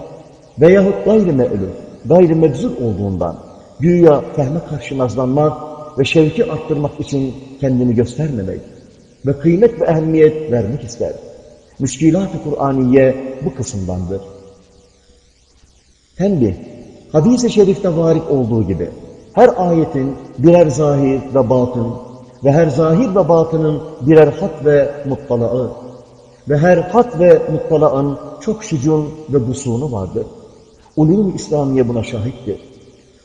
veyahut gayri me'luf, gayri mebzul olduğundan güya fehme karşı nazlanmak ve şevki arttırmak için kendini göstermemek ve kıymet ve ehemmiyet vermek ister. Müşkilat-ı Kur'aniye bu kısımdandır. Tembih, hadis-i şerifte varit olduğu gibi her ayetin birer zahir ve batın ve her zahir ve batının birer hat ve muttalağı ve her hat ve muttalaın çok şucun ve busunu vardır. Ulûm İslamiye buna şahittir.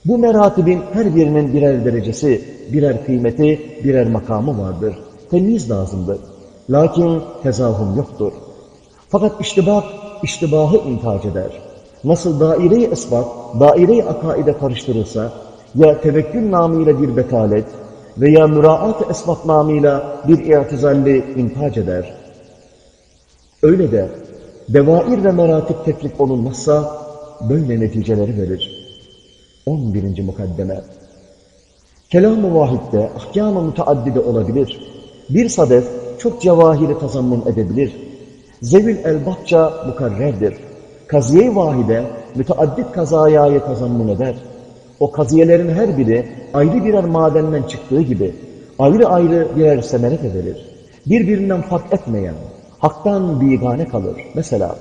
Bu meratibin her birinin birer derecesi, birer kıymeti, birer makamı vardır. Temiz lazımdır. Lakin tezahüm yoktur. Fakat iştibak, iştibahı intihac eder. Nasıl daire-i esbab, daire-i akaide karıştırırsa, ya tevekkül namıyla bir betalet veya müraat-ı esbab namıyla bir i'tizalli intihac eder. Öyle de devair ve meratip tefrik olunmazsa böyle neticeleri verir. 11. mukaddeme Kelam-ı vahidde ahkâm-ı müteaddide olabilir. Bir sadef çok cevahiri tazammun edebilir. Zevil elbahça mukarrerdir. Kaziye-i vahide müteaddit kazayayı tazammun eder. O kaziyelerin her biri ayrı birer madenden çıktığı gibi ayrı ayrı birer semeret verir. Birbirinden fark etmeyen, haktan bigane kalır. Mesela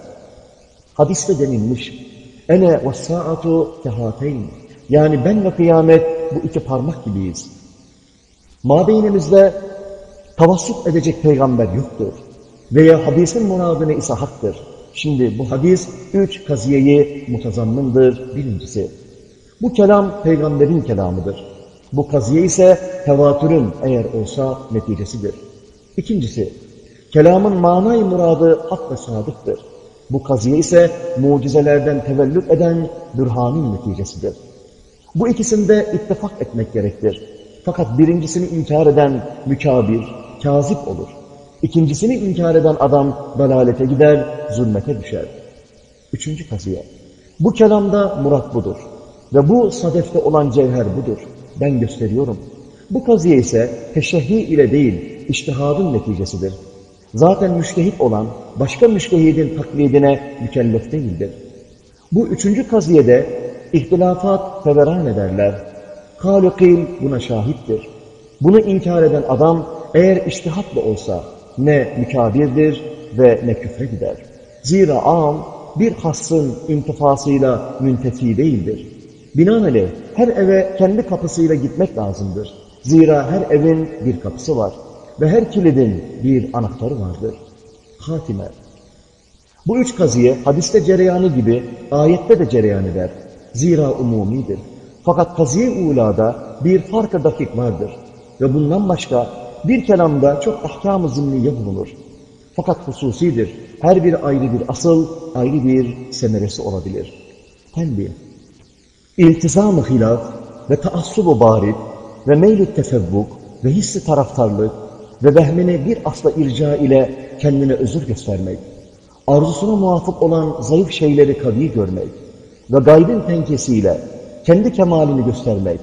hadiste denilmiş ene ve saatu kehateyn yani ben ve kıyamet bu iki parmak gibiyiz. Mabeynimizde tavassut edecek peygamber yoktur. Veya hadisin muradını ise haktır. Şimdi bu hadis üç kaziyeyi mutazammındır. Birincisi, bu kelam peygamberin kelamıdır. Bu kaziye ise tevatürün eğer olsa neticesidir. İkincisi, kelamın manay muradı hak ve sadıktır. Bu kaziye ise mucizelerden tevellüt eden bürhanin neticesidir. Bu ikisinde ittifak etmek gerektir. Fakat birincisini inkar eden mükabir, kazip olur. İkincisini inkar eden adam dalalete gider, zulmete düşer. Üçüncü kaziye. Bu kelamda murat budur. Ve bu sadefte olan cevher budur. Ben gösteriyorum. Bu kaziye ise teşehhi ile değil, iştihadın neticesidir. Zaten müştehit olan başka müştehidin taklidine mükellef değildir. Bu üçüncü kaziyede ihtilafat feveran ederler. Halikil buna şahittir. Bunu inkar eden adam eğer iştihatla olsa ne mükabirdir ve ne küfre gider. Zira am bir hassın intifasıyla müntefi değildir. Binaenaleyh her eve kendi kapısıyla gitmek lazımdır. Zira her evin bir kapısı var ve her kilidin bir anahtarı vardır. Hatime. Bu üç kaziye hadiste cereyanı gibi ayette de cereyan eder. Zira umumidir. Fakat kaziye ulada bir fark dakik vardır. Ve bundan başka bir kelamda çok ahkam-ı zimniye bulunur. Fakat hususidir. Her bir ayrı bir asıl, ayrı bir semeresi olabilir. Tembih. İltizam-ı hilaf ve taassub-u barid ve meyl-i tefevvuk ve hissi taraftarlık ve vehmine bir asla irca ile kendine özür göstermek, arzusuna muvafık olan zayıf şeyleri kavi görmek ve gaybin tenkesiyle kendi kemalini göstermek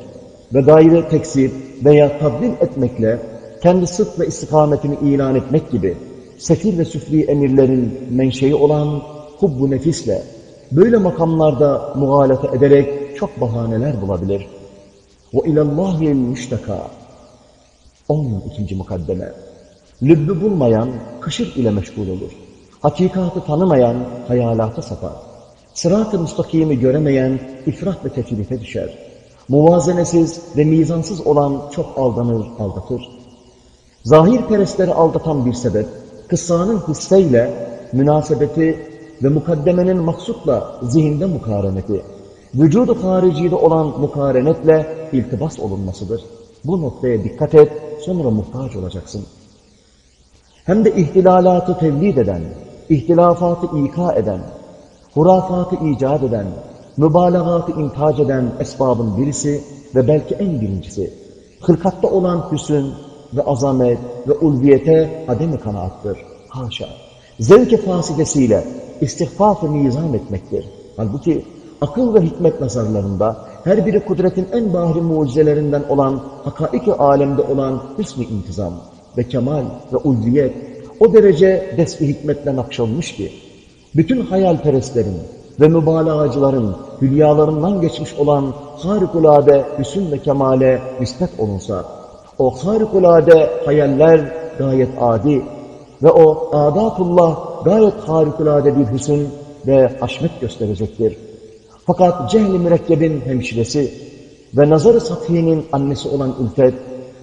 ve gayrı teksir veya tabdil etmekle kendi sıdk ve istikametini ilan etmek gibi sefir ve süfli emirlerin menşei olan hubbu nefisle böyle makamlarda muhalefet ederek çok bahaneler bulabilir. Ve ilallahil müşteka 12. mukaddeme Lübbü bulmayan kışır ile meşgul olur. Hakikatı tanımayan hayalata sapar. Sırat-ı müstakimi göremeyen ifrat ve tefrife düşer. Muvazenesiz ve mizansız olan çok aldanır, aldatır. Zahir perestleri aldatan bir sebep, kıssanın hisseyle münasebeti ve mukaddemenin maksutla zihinde mukareneti, vücudu haricide olan mukarenetle iltibas olunmasıdır. Bu noktaya dikkat et, sonra muhtaç olacaksın. Hem de ihtilalatı tevlid eden, ihtilafatı ika eden, hurafatı icat eden, mübalağatı intac eden esbabın birisi ve belki en birincisi, hırkatta olan hüsün ve azamet ve ulviyete adem-i kanaattır. Haşa! Zevk-i fasidesiyle istihfaf-ı nizam etmektir. Halbuki akıl ve hikmet nazarlarında her biri kudretin en bahri mucizelerinden olan hakaik-i alemde olan hüsn-i intizam ve kemal ve ulviyet o derece desfi hikmetle nakşolmuş ki bütün hayalperestlerin ve mübalağacıların hülyalarından geçmiş olan harikulade hüsn ve kemale nispet olunsa o harikulade hayaller gayet adi ve o adatullah gayet harikulade bir hüsn ve haşmet gösterecektir. Fakat cehli mürekkebin hemşiresi ve nazar-ı sathinin annesi olan ülfet,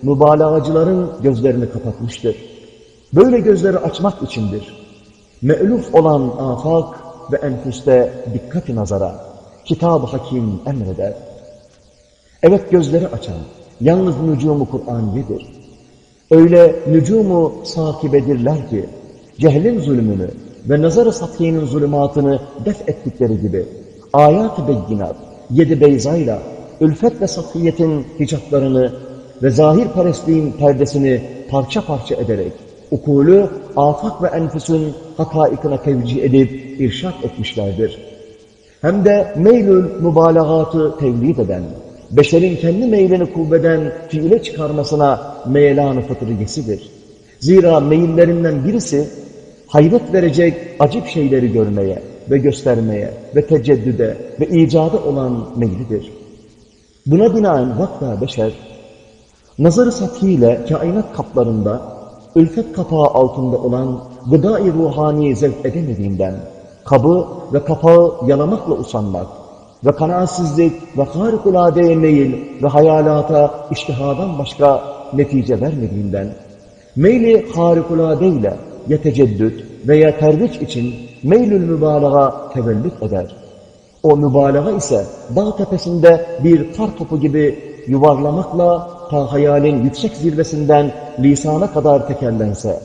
mübalağacıların gözlerini kapatmıştır. Böyle gözleri açmak içindir. Me'luf olan afak ve enfüste dikkat-i nazara, kitab-ı hakim emreder. Evet gözleri açan, yalnız nücumu Kur'aniyedir. Öyle nücumu sakibedirler ki, cehlin zulmünü ve nazar-ı sathinin zulümatını def ettikleri gibi, ayat-ı beyginat, yedi beyzayla, ülfet ve safiyetin hicaplarını ve zahir perestliğin perdesini parça parça ederek, ukulü, afak ve enfüsün hakaikına tevcih edip irşat etmişlerdir. Hem de meylül mübalağatı tevlid eden, beşerin kendi meylini kuvveden fiile çıkarmasına meylan-ı fıtriyesidir. Zira meyillerinden birisi, hayret verecek acip şeyleri görmeye ve göstermeye ve teceddüde ve icada olan meylidir. Buna binaen vakta beşer, nazarı sathiyle kainat kaplarında, ülfet kapağı altında olan gıda-i ruhani zevk edemediğinden, kabı ve kapağı yalamakla usanmak ve kanaatsizlik ve harikulade meyil ve hayalata iştihadan başka netice vermediğinden, meyli harikulade ile ya teceddüt veya terviç için meylül mübalağa tevellüt eder. O mübalağa ise dağ tepesinde bir kar topu gibi yuvarlamakla ta hayalin yüksek zirvesinden lisana kadar tekerlense,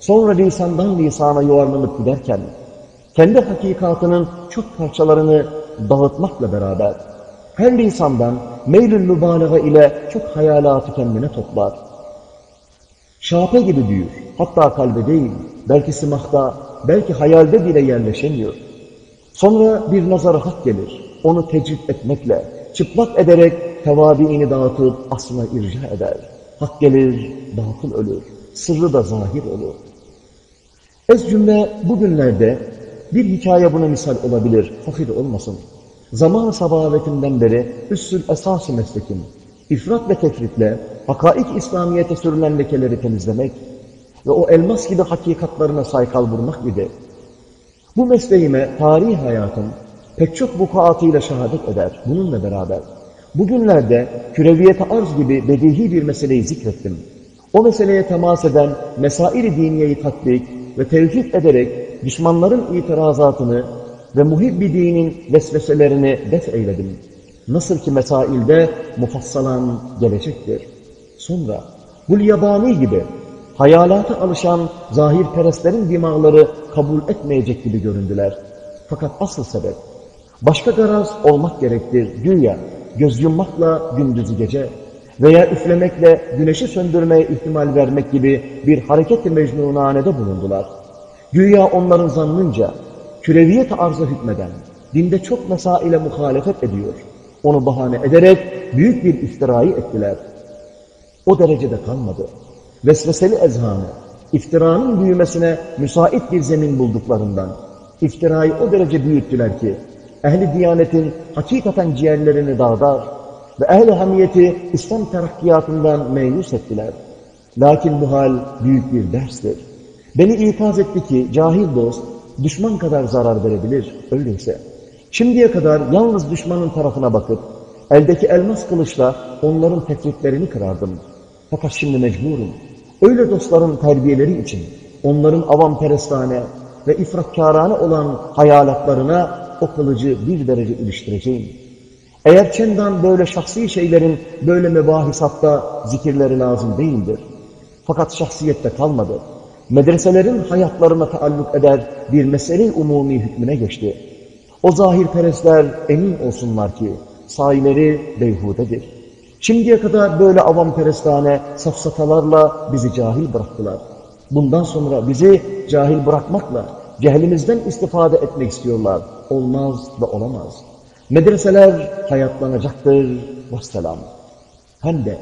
sonra lisandan lisana yuvarlanıp giderken, kendi hakikatının çok parçalarını dağıtmakla beraber, her lisandan meylül mübalağa ile çok hayalatı kendine toplar. Şape gibi büyür, hatta kalbe değil, belki simahta, belki hayalde bile yerleşemiyor. Sonra bir nazara hak gelir, onu tecrit etmekle, çıplak ederek tevabiini dağıtıp aslına irca eder. Hak gelir, batıl ölür, sırrı da zahir olur. Ez cümle bugünlerde bir hikaye buna misal olabilir, fakir olmasın. Zaman-ı sabavetinden beri üssül esas-ı meslekim, ifrat ve tefritle hakaik İslamiyet'e sürülen lekeleri temizlemek ve o elmas gibi hakikatlarına saykal vurmak idi. Bu mesleğime tarih hayatım pek çok vukuatıyla şehadet eder. Bununla beraber bugünlerde küreviyete arz gibi bedihi bir meseleyi zikrettim. O meseleye temas eden mesail-i diniyeyi tatbik ve tevhid ederek düşmanların itirazatını ve muhibbi dinin vesveselerini def eyledim. Nasıl ki mesailde mufassalan gelecektir. Sonra Gulyabani gibi hayalata alışan zahirperestlerin dimağları kabul etmeyecek gibi göründüler. Fakat asıl sebep başka garaz olmak gerektir. Güya göz yummakla gündüzü gece veya üflemekle güneşi söndürmeye ihtimal vermek gibi bir hareket-i mecnunanede bulundular. Güya onların zannınca küreviyet arza hükmeden, dinde çok mesaile muhalefet ediyor. Onu bahane ederek büyük bir iftirayı ettiler. O derecede kalmadı. Vesveseli ezhanı, iftiranın büyümesine müsait bir zemin bulduklarından, iftirayı o derece büyüttüler ki, ehli diyanetin hakikaten ciğerlerini dağdar ve ehli hamiyeti İslam terakkiyatından meyus ettiler. Lakin bu hal büyük bir derstir. Beni ikaz etti ki cahil dost düşman kadar zarar verebilir. Öyleyse şimdiye kadar yalnız düşmanın tarafına bakıp eldeki elmas kılıçla onların tefritlerini kırardım. Fakat şimdi mecburum. Öyle dostların terbiyeleri için onların avam perestane ve ifratkârane olan hayalatlarına o kılıcı bir derece iliştireceğim. Eğer çendan böyle şahsi şeylerin böyle mebahisatta zikirleri lazım değildir. Fakat şahsiyette kalmadı. Medreselerin hayatlarına taalluk eder bir mesele umumi hükmüne geçti. O zahirperestler emin olsunlar ki sahileri beyhudedir. Şimdiye kadar böyle avamperestane safsatalarla bizi cahil bıraktılar. Bundan sonra bizi cahil bırakmakla cehlimizden istifade etmek istiyorlar. Olmaz ve olamaz. Medreseler hayatlanacaktır. Vesselam. Hem de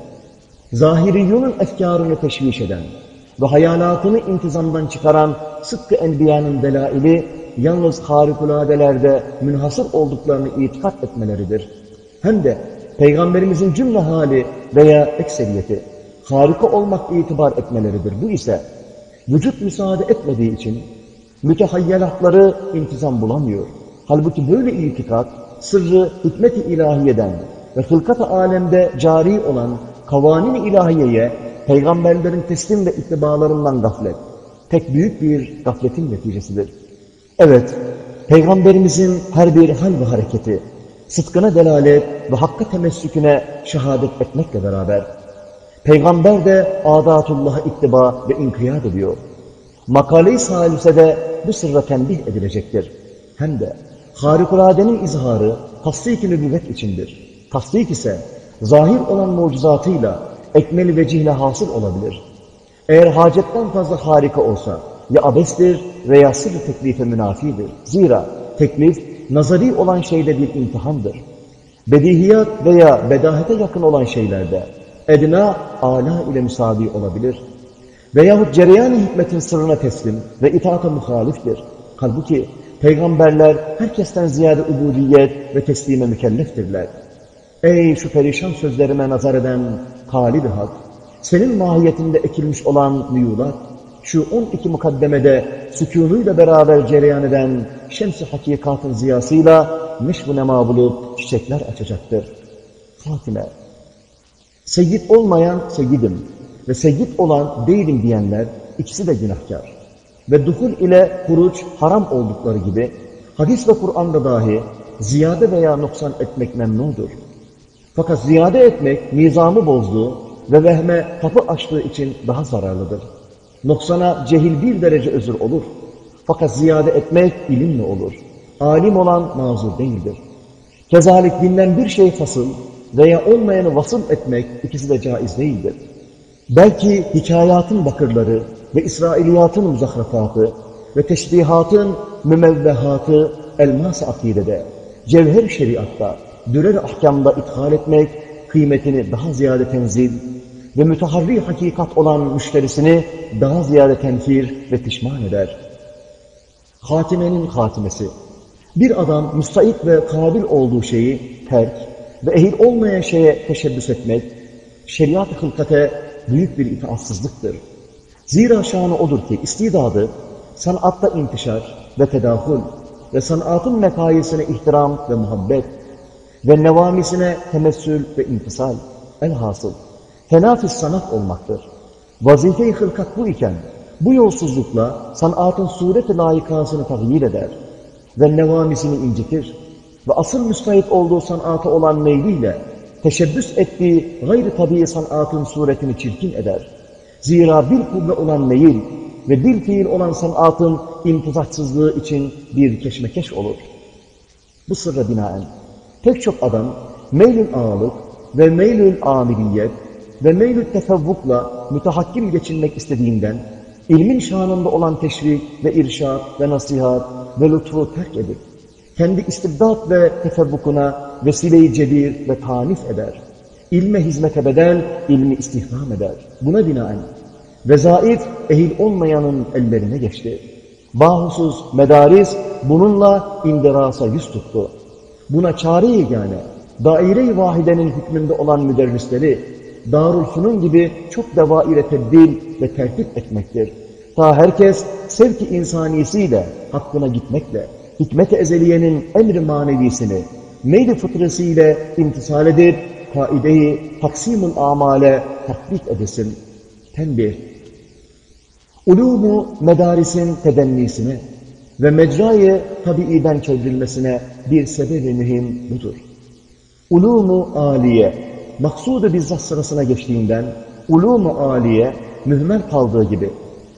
zahiriyunun efkarını teşviş eden ve hayalatını intizamdan çıkaran sıkkı enbiyanın delaili yalnız harikuladelerde münhasır olduklarını itikat etmeleridir. Hem de Peygamberimizin cümle hali veya ekseriyeti harika olmak itibar etmeleridir. Bu ise vücut müsaade etmediği için mütehayyelatları intizam bulamıyor. Halbuki böyle itikat sırrı hikmet-i ilahiyeden ve hılkat-ı alemde cari olan kavanin-i ilahiyeye peygamberlerin teslim ve ittibalarından gaflet, tek büyük bir gafletin neticesidir. Evet, peygamberimizin her bir hal ve hareketi, sıdkına delalet ve hakka temessüküne şehadet etmekle beraber, peygamber de adatullah'a ittiba ve inkiyat ediyor. Makale-i salisede bu sırra tembih edilecektir. Hem de harikuladenin izharı tasdik-i nübüvvet içindir. Tasdik ise zahir olan mucizatıyla ekmeli vecihle hasıl olabilir. Eğer hacetten fazla harika olsa ya abestir veya sırrı teklife münafidir. Zira teklif nazari olan şeyde bir imtihandır. Bedihiyat veya bedahete yakın olan şeylerde edna ala ile müsavi olabilir. Veyahut cereyan hikmetin sırrına teslim ve itaata muhaliftir. Halbuki peygamberler herkesten ziyade ubudiyet ve teslime mükelleftirler. Ey şu perişan sözlerime nazar eden Halid-i Hak, senin mahiyetinde ekilmiş olan müyulat, şu 12 mukaddemede sükunuyla beraber cereyan eden şems-i hakikatın ziyasıyla neşv-ı nema bulup çiçekler açacaktır. Fatime, seyyid olmayan seyyidim ve seyyid olan değilim diyenler ikisi de günahkar. Ve duhul ile huruç haram oldukları gibi hadis ve Kur'an'da dahi ziyade veya noksan etmek memnudur. Fakat ziyade etmek nizamı bozduğu ve vehme kapı açtığı için daha zararlıdır. Noksana cehil bir derece özür olur. Fakat ziyade etmek ilimle olur. Alim olan mazur değildir. Kezalik bilinen bir şey fasıl veya olmayanı vasıl etmek ikisi de caiz değildir. Belki hikayatın bakırları ve İsrailiyatın muzahrafatı ve teşbihatın mümevvehatı elmas akidede, cevher şeriatta, dürer ahkamda ithal etmek, kıymetini daha ziyade tenzil ve müteharri hakikat olan müşterisini daha ziyade tenfir ve pişman eder. Hatimenin hatimesi. Bir adam müsait ve kabil olduğu şeyi terk ve ehil olmayan şeye teşebbüs etmek, şeriat-ı hılkate büyük bir itaatsızlıktır. Zira şanı odur ki istidadı sanatta intişar ve tedahül ve sanatın mekayesine ihtiram ve muhabbet ve nevamisine temessül ve intisal elhasıl tenafis sanat olmaktır. Vazife-i hılkat bu iken bu yolsuzlukla sanatın suret-i layıkasını tahyil eder ve nevamisini incitir ve asıl müstahit olduğu sanata olan meyliyle teşebbüs ettiği gayri tabii sanatın suretini çirkin eder. Zira bir kuvve olan meyil ve bir fiil olan sanatın imtizatsızlığı için bir keşmekeş olur. Bu sırra binaen pek çok adam meylül ağalık ve meylül amiliyet ve meylül tefevvukla mütehakkim geçinmek istediğinden ilmin şanında olan teşvik ve irşad ve nasihat ve lütfu terk edip kendi istibdat ve tefevvukuna vesile-i cebir ve tanif eder. İlme hizmete bedel, ilmi istihdam eder. Buna binaen vezaif ehil olmayanın ellerine geçti. Bahusuz medaris bununla indirasa yüz tuttu. Buna çare yegane, daire-i vahidenin hükmünde olan müderrisleri, Darul Funun gibi çok devaire tebdil ve tertip etmektir. Ta herkes sevki insanisiyle, hakkına gitmekle, hikmet-i ezeliyenin emri manevisini, meyli fıtrasıyla imtisal edip, kaide-i taksim amale tatbik edesin. Tembih. Ulumu medarisin tedennisine ve mecrayı tabiiden çevrilmesine bir sebebi mühim budur. Ulumu aliye, maksudu bizzat sırasına geçtiğinden, ulumu aliye mühmel kaldığı gibi,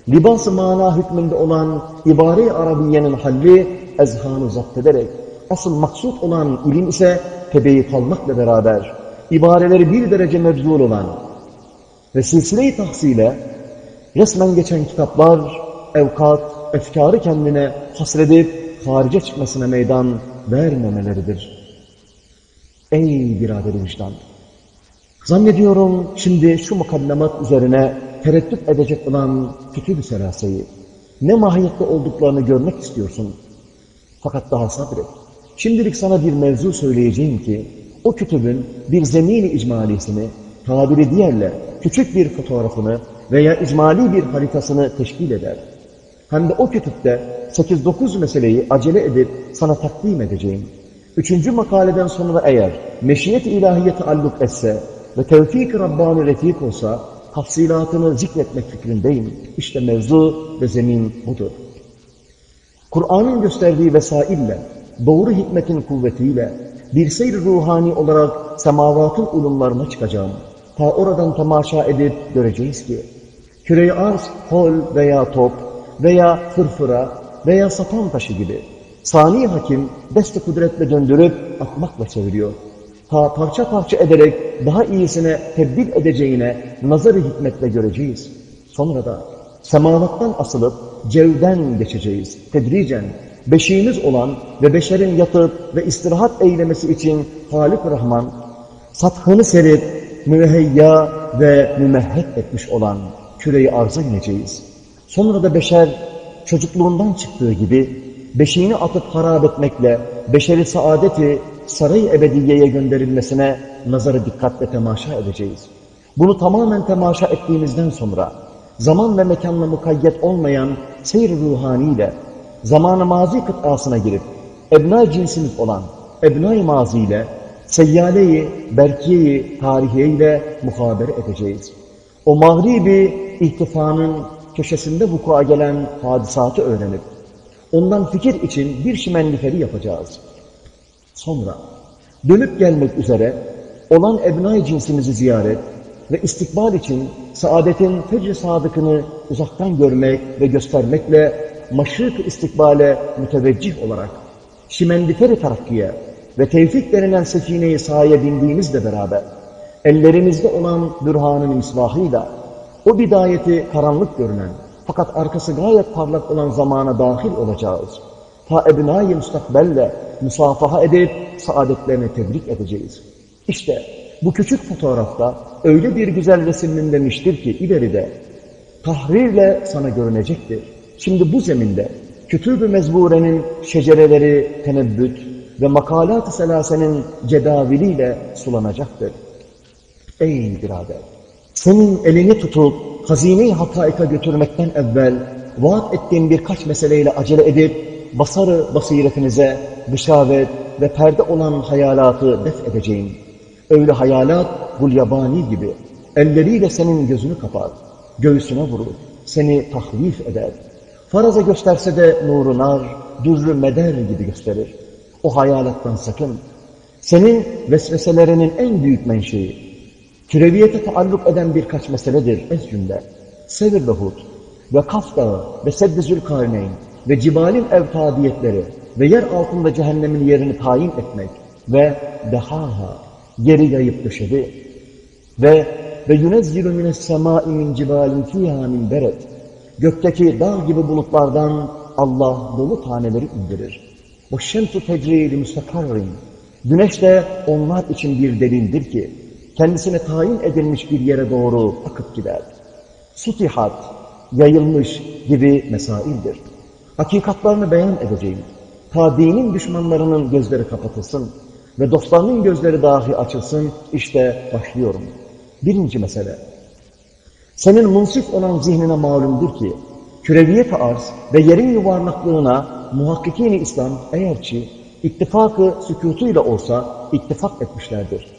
libas-ı mana hükmünde olan ibare-i Arabiye'nin halli ezhanı zapt ederek, asıl maksut olan ilim ise tebeyi kalmakla beraber, ibareleri bir derece mevzul olan ve silsile-i tahsile resmen geçen kitaplar, evkat, efkarı kendine hasredip harice çıkmasına meydan vermemeleridir. Ey biraderi vicdan! Zannediyorum şimdi şu mukallamat üzerine tereddüt edecek olan kütüb-ü selaseyi, ne mahiyette olduklarını görmek istiyorsun. Fakat daha sabret. Şimdilik sana bir mevzu söyleyeceğim ki, o kütübün bir zemini icmalisini, tabiri diğerle küçük bir fotoğrafını veya icmali bir haritasını teşkil eder. Hem de o kütüpte 8-9 meseleyi acele edip sana takdim edeceğim. Üçüncü makaleden sonra eğer meşiyet ilahiye taalluk etse ve tevfik-i Rabbani refik olsa tafsilatını zikretmek fikrindeyim. İşte mevzu ve zemin budur. Kur'an'ın gösterdiği vesaille, doğru hikmetin kuvvetiyle bir seyir ruhani olarak semavatın ulumlarına çıkacağım. Ta oradan temaşa edip göreceğiz ki, küre arz hol veya top veya fırfıra veya sapan taşı gibi sani hakim deste kudretle döndürüp atmakla çeviriyor. Ta parça parça ederek daha iyisine tebdil edeceğine nazarı hikmetle göreceğiz. Sonra da semavattan asılıp cevden geçeceğiz. Tedricen beşiğimiz olan ve beşerin yatıp ve istirahat eylemesi için Halik Rahman sathını serip müheyya ve mümehhet etmiş olan küreyi arza ineceğiz. Sonra da beşer çocukluğundan çıktığı gibi beşiğini atıp harap etmekle beşeri saadeti saray ebediyeye gönderilmesine nazarı dikkatle temaşa edeceğiz. Bunu tamamen temaşa ettiğimizden sonra zaman ve mekanla mukayyet olmayan seyr ruhaniyle zamanı mazi kıtasına girip ebna cinsimiz olan ebna-i mazi ile seyyale-i berkiye-i ile muhabere edeceğiz. O mağribi ihtifanın köşesinde vuku'a gelen hadisatı öğrenip ondan fikir için bir şimenniferi yapacağız. Sonra dönüp gelmek üzere olan ebna-i cinsimizi ziyaret ve istikbal için saadetin fecr sadıkını uzaktan görmek ve göstermekle maşrık istikbale müteveccih olarak şimendiferi tarakkiye ve tevfik denilen sefineyi sahaya bindiğimizle beraber ellerimizde olan bürhanın misvahıyla o bidayeti karanlık görünen fakat arkası gayet parlak olan zamana dahil olacağız. Ta ebnâ-i müstakbelle musafaha edip saadetlerini tebrik edeceğiz. İşte bu küçük fotoğrafta öyle bir güzel resimlenmiştir ki ileride tahrirle sana görünecektir. Şimdi bu zeminde kütüb-ü mezburenin şecereleri tenebbüt ve makalat-ı selasenin cedaviliyle sulanacaktır. Ey birader! Senin elini tutup hazine-i hakaika götürmekten evvel vaat ettiğim birkaç meseleyle acele edip basarı basiretinize dışavet ve perde olan hayalatı def edeceğim. Öyle hayalat gulyabani gibi elleriyle senin gözünü kapar, göğsüne vurur, seni tahrif eder. Faraza gösterse de nuru nar, dürrü meder gibi gösterir. O hayalattan sakın. Senin vesveselerinin en büyük menşei, türeviyete taalluk eden birkaç meseledir ez cümle. Sevir ve Hud ve Kaf Dağı ve Seddi Zülkarneyn ve cibalin evtadiyetleri ve yer altında cehennemin yerini tayin etmek ve dehaha yeri yayıp döşedi ve ve yunezzilu mines semâi min cibalin fîhâ beret gökteki dağ gibi bulutlardan Allah dolu taneleri indirir. Bu şemsu tecrili müstakarrin güneş de onlar için bir derindir ki kendisine tayin edilmiş bir yere doğru akıp gider. Sutihat, yayılmış gibi mesaildir. Hakikatlarını beyan edeceğim. Ta dinin düşmanlarının gözleri kapatılsın ve dostlarının gözleri dahi açılsın. İşte başlıyorum. Birinci mesele. Senin munsif olan zihnine malumdur ki, küreviyet arz ve yerin yuvarlaklığına muhakkikini İslam eğer ki ittifakı sükutuyla olsa ittifak etmişlerdir.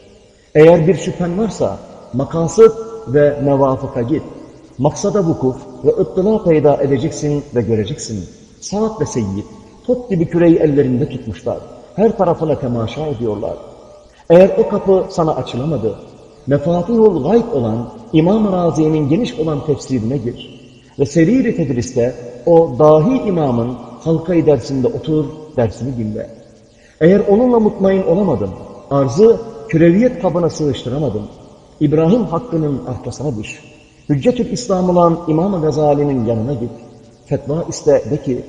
Eğer bir şüphen varsa makasıt ve mevafıka git. Maksada vukuf ve ıttıla peyda edeceksin ve göreceksin. Saat ve seyyid top gibi küreyi ellerinde tutmuşlar. Her tarafına temaşa ediyorlar. Eğer o kapı sana açılamadı, mefatihul gayb olan İmam-ı Razi'nin geniş olan tefsirine gir. Ve seri tedriste o dahi imamın halkayı dersinde otur, dersini dinle. Eğer onunla mutmain olamadın, arzı küreviyet kabına sığıştıramadım. İbrahim hakkının arkasına düş. Hüccetül İslam olan İmam-ı Gazali'nin yanına git. Fetva iste de ki,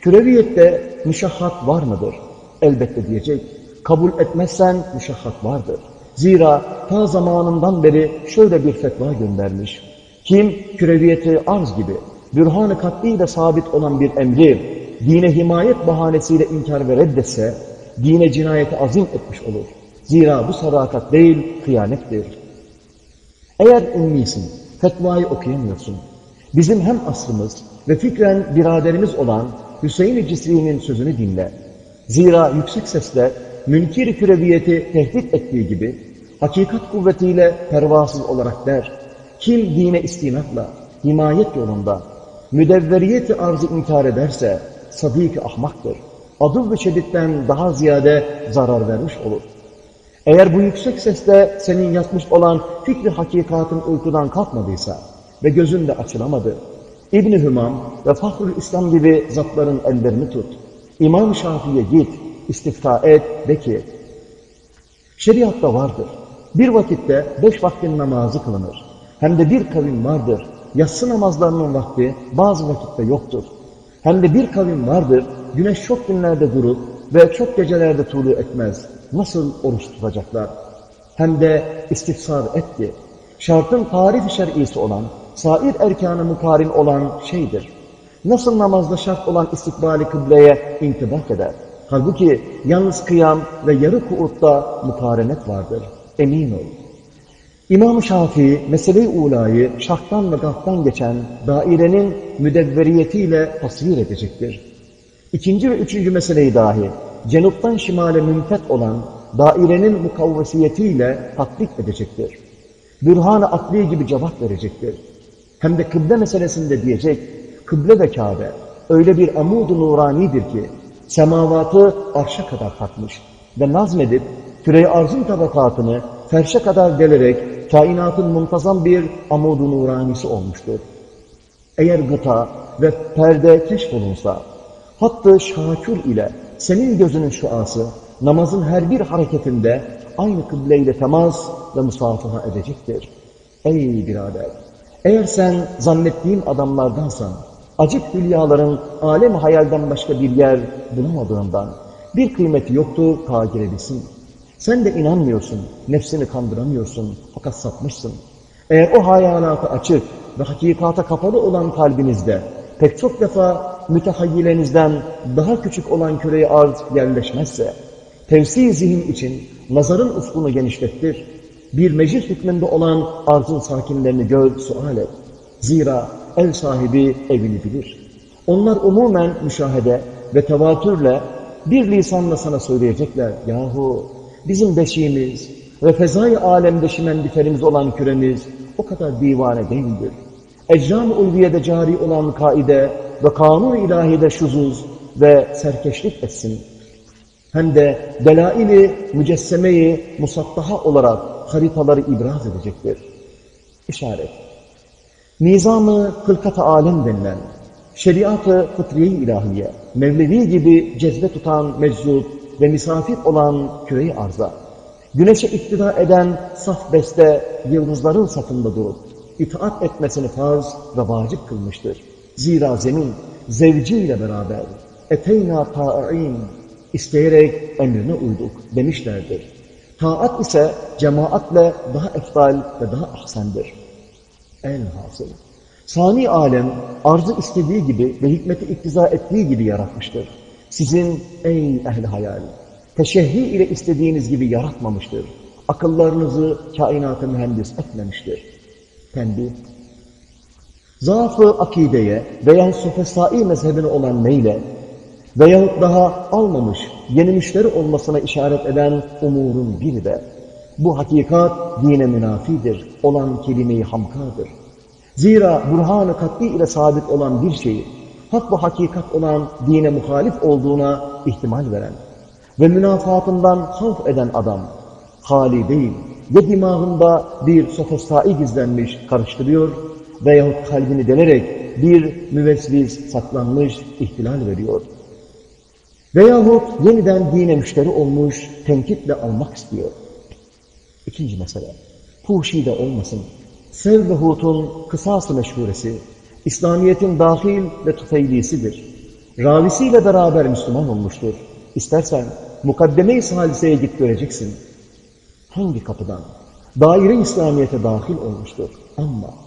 küreviyette müşahhat var mıdır? Elbette diyecek. Kabul etmezsen müşahhat vardır. Zira ta zamanından beri şöyle bir fetva göndermiş. Kim küreviyeti arz gibi, bürhan-ı katliyle sabit olan bir emri, dine himayet bahanesiyle inkar ve reddetse, dine cinayeti azim etmiş olur. Zira bu sadakat değil, kıyanettir. Eğer ümmisin, fetvayı okuyamıyorsun, bizim hem aslımız ve fikren biraderimiz olan Hüseyin-i Cisri'nin sözünü dinle. Zira yüksek sesle münkir küreviyeti tehdit ettiği gibi, hakikat kuvvetiyle pervasız olarak der, kim dine istinatla, himayet yolunda, müdevveriyeti arzı inkar ederse, sadik ahmaktır. Adı ve şeditten daha ziyade zarar vermiş olur. Eğer bu yüksek sesle senin yatmış olan fikri hakikatın uykudan kalkmadıysa ve gözün de açılamadı, İbn-i Hümam ve Fahrül İslam gibi zatların ellerini tut. İmam Şafii'ye git, istifta et, de ki, şeriatta vardır. Bir vakitte beş vaktin namazı kılınır. Hem de bir kavim vardır. Yatsı namazlarının vakti bazı vakitte yoktur. Hem de bir kavim vardır. Güneş çok günlerde durur ve çok gecelerde tuğlu etmez. Nasıl oruç tutacaklar? Hem de istifsar et ki, şartın tarif-i şer'isi olan, sair erkanı mukarin olan şeydir. Nasıl namazda şart olan istikbali kıbleye intibak eder? Halbuki yalnız kıyam ve yarı kuutta mukarenet vardır. Emin ol. İmam-ı Şafii mesele-i ulayı şarttan ve gaftan geçen dairenin müdevveriyetiyle tasvir edecektir. İkinci ve üçüncü meseleyi dahi cenuptan şimale münfet olan dairenin mukavvesiyetiyle tatbik edecektir. Bürhan-ı akli gibi cevap verecektir. Hem de kıble meselesinde diyecek, kıble ve Kabe öyle bir amud-u nuranidir ki, semavatı arşa kadar takmış ve nazmedip küre-i arzın tabakatını ferşe kadar delerek kainatın muntazam bir amudu nuranisi olmuştur. Eğer gıta ve perde keşfolunsa, hattı şakül ile senin gözünün şuası, namazın her bir hareketinde aynı kıbleyle temas ve musafaha edecektir. Ey birader! Eğer sen zannettiğin adamlardansan, acık hülyaların alem hayalden başka bir yer bulamadığından, bir kıymeti yoktu ta girebilsin. Sen de inanmıyorsun, nefsini kandıramıyorsun, fakat sapmışsın. Eğer o hayalatı açık ve hakikata kapalı olan kalbinizde pek çok defa mütehayyilenizden daha küçük olan küreyi arz yerleşmezse, tevsi zihin için nazarın ufkunu genişlettir. Bir meclis hükmünde olan arzın sakinlerini gör, sual et. Zira ev sahibi evini bilir. Onlar umumen müşahede ve tevatürle bir lisanla sana söyleyecekler. Yahu bizim beşiğimiz ve fezai alemde şimendiferimiz olan küremiz o kadar divane değildir. Ecram-ı ulviyede cari olan kaide ve kanun ilahide şuzuz ve serkeşlik etsin. Hem de delaili mücessemeyi musattaha olarak haritaları ibraz edecektir. İşaret. Nizamı hılkat-ı alem denilen, şeriat-ı fıtriye ilahiye, Mevlevi gibi cezbe tutan meczup ve misafir olan küre arza, güneşe iktida eden saf beste yıldızların safında durup, itaat etmesini farz ve vacip kılmıştır. Zira zemin zevciyle beraber eteyna ta'in isteyerek emrine uyduk demişlerdir. Taat ise cemaatle daha eftal ve daha ahsendir. Elhasıl. Sani alem arzı istediği gibi ve hikmeti iktiza ettiği gibi yaratmıştır. Sizin ey ehli hayal, teşehhi ile istediğiniz gibi yaratmamıştır. Akıllarınızı kainata mühendis etmemiştir. Tembih. Zaafı akideye veya sufesai mezhebine olan meyle veyahut daha almamış, yeni müşteri olmasına işaret eden umurun biri de bu hakikat dine münafidir olan kelime-i hamkadır. Zira burhan-ı kat'i ile sabit olan bir şeyi hak ve hakikat olan dine muhalif olduğuna ihtimal veren ve münafatından havf eden adam hali değil ya dimağında bir sofostai gizlenmiş karıştırıyor veyahut kalbini delerek bir müvesvis saklanmış ihtilal veriyor. Veyahut yeniden dine müşteri olmuş tenkitle almak istiyor. İkinci mesele. Fuhşi de olmasın. Sev ve hutun kısası meşhuresi, İslamiyet'in dahil ve tüfeylisidir. Ravisiyle beraber Müslüman olmuştur. İstersen mukaddeme-i saliseye git göreceksin. Hangi kapıdan? Daire İslamiyet'e dahil olmuştur. Ama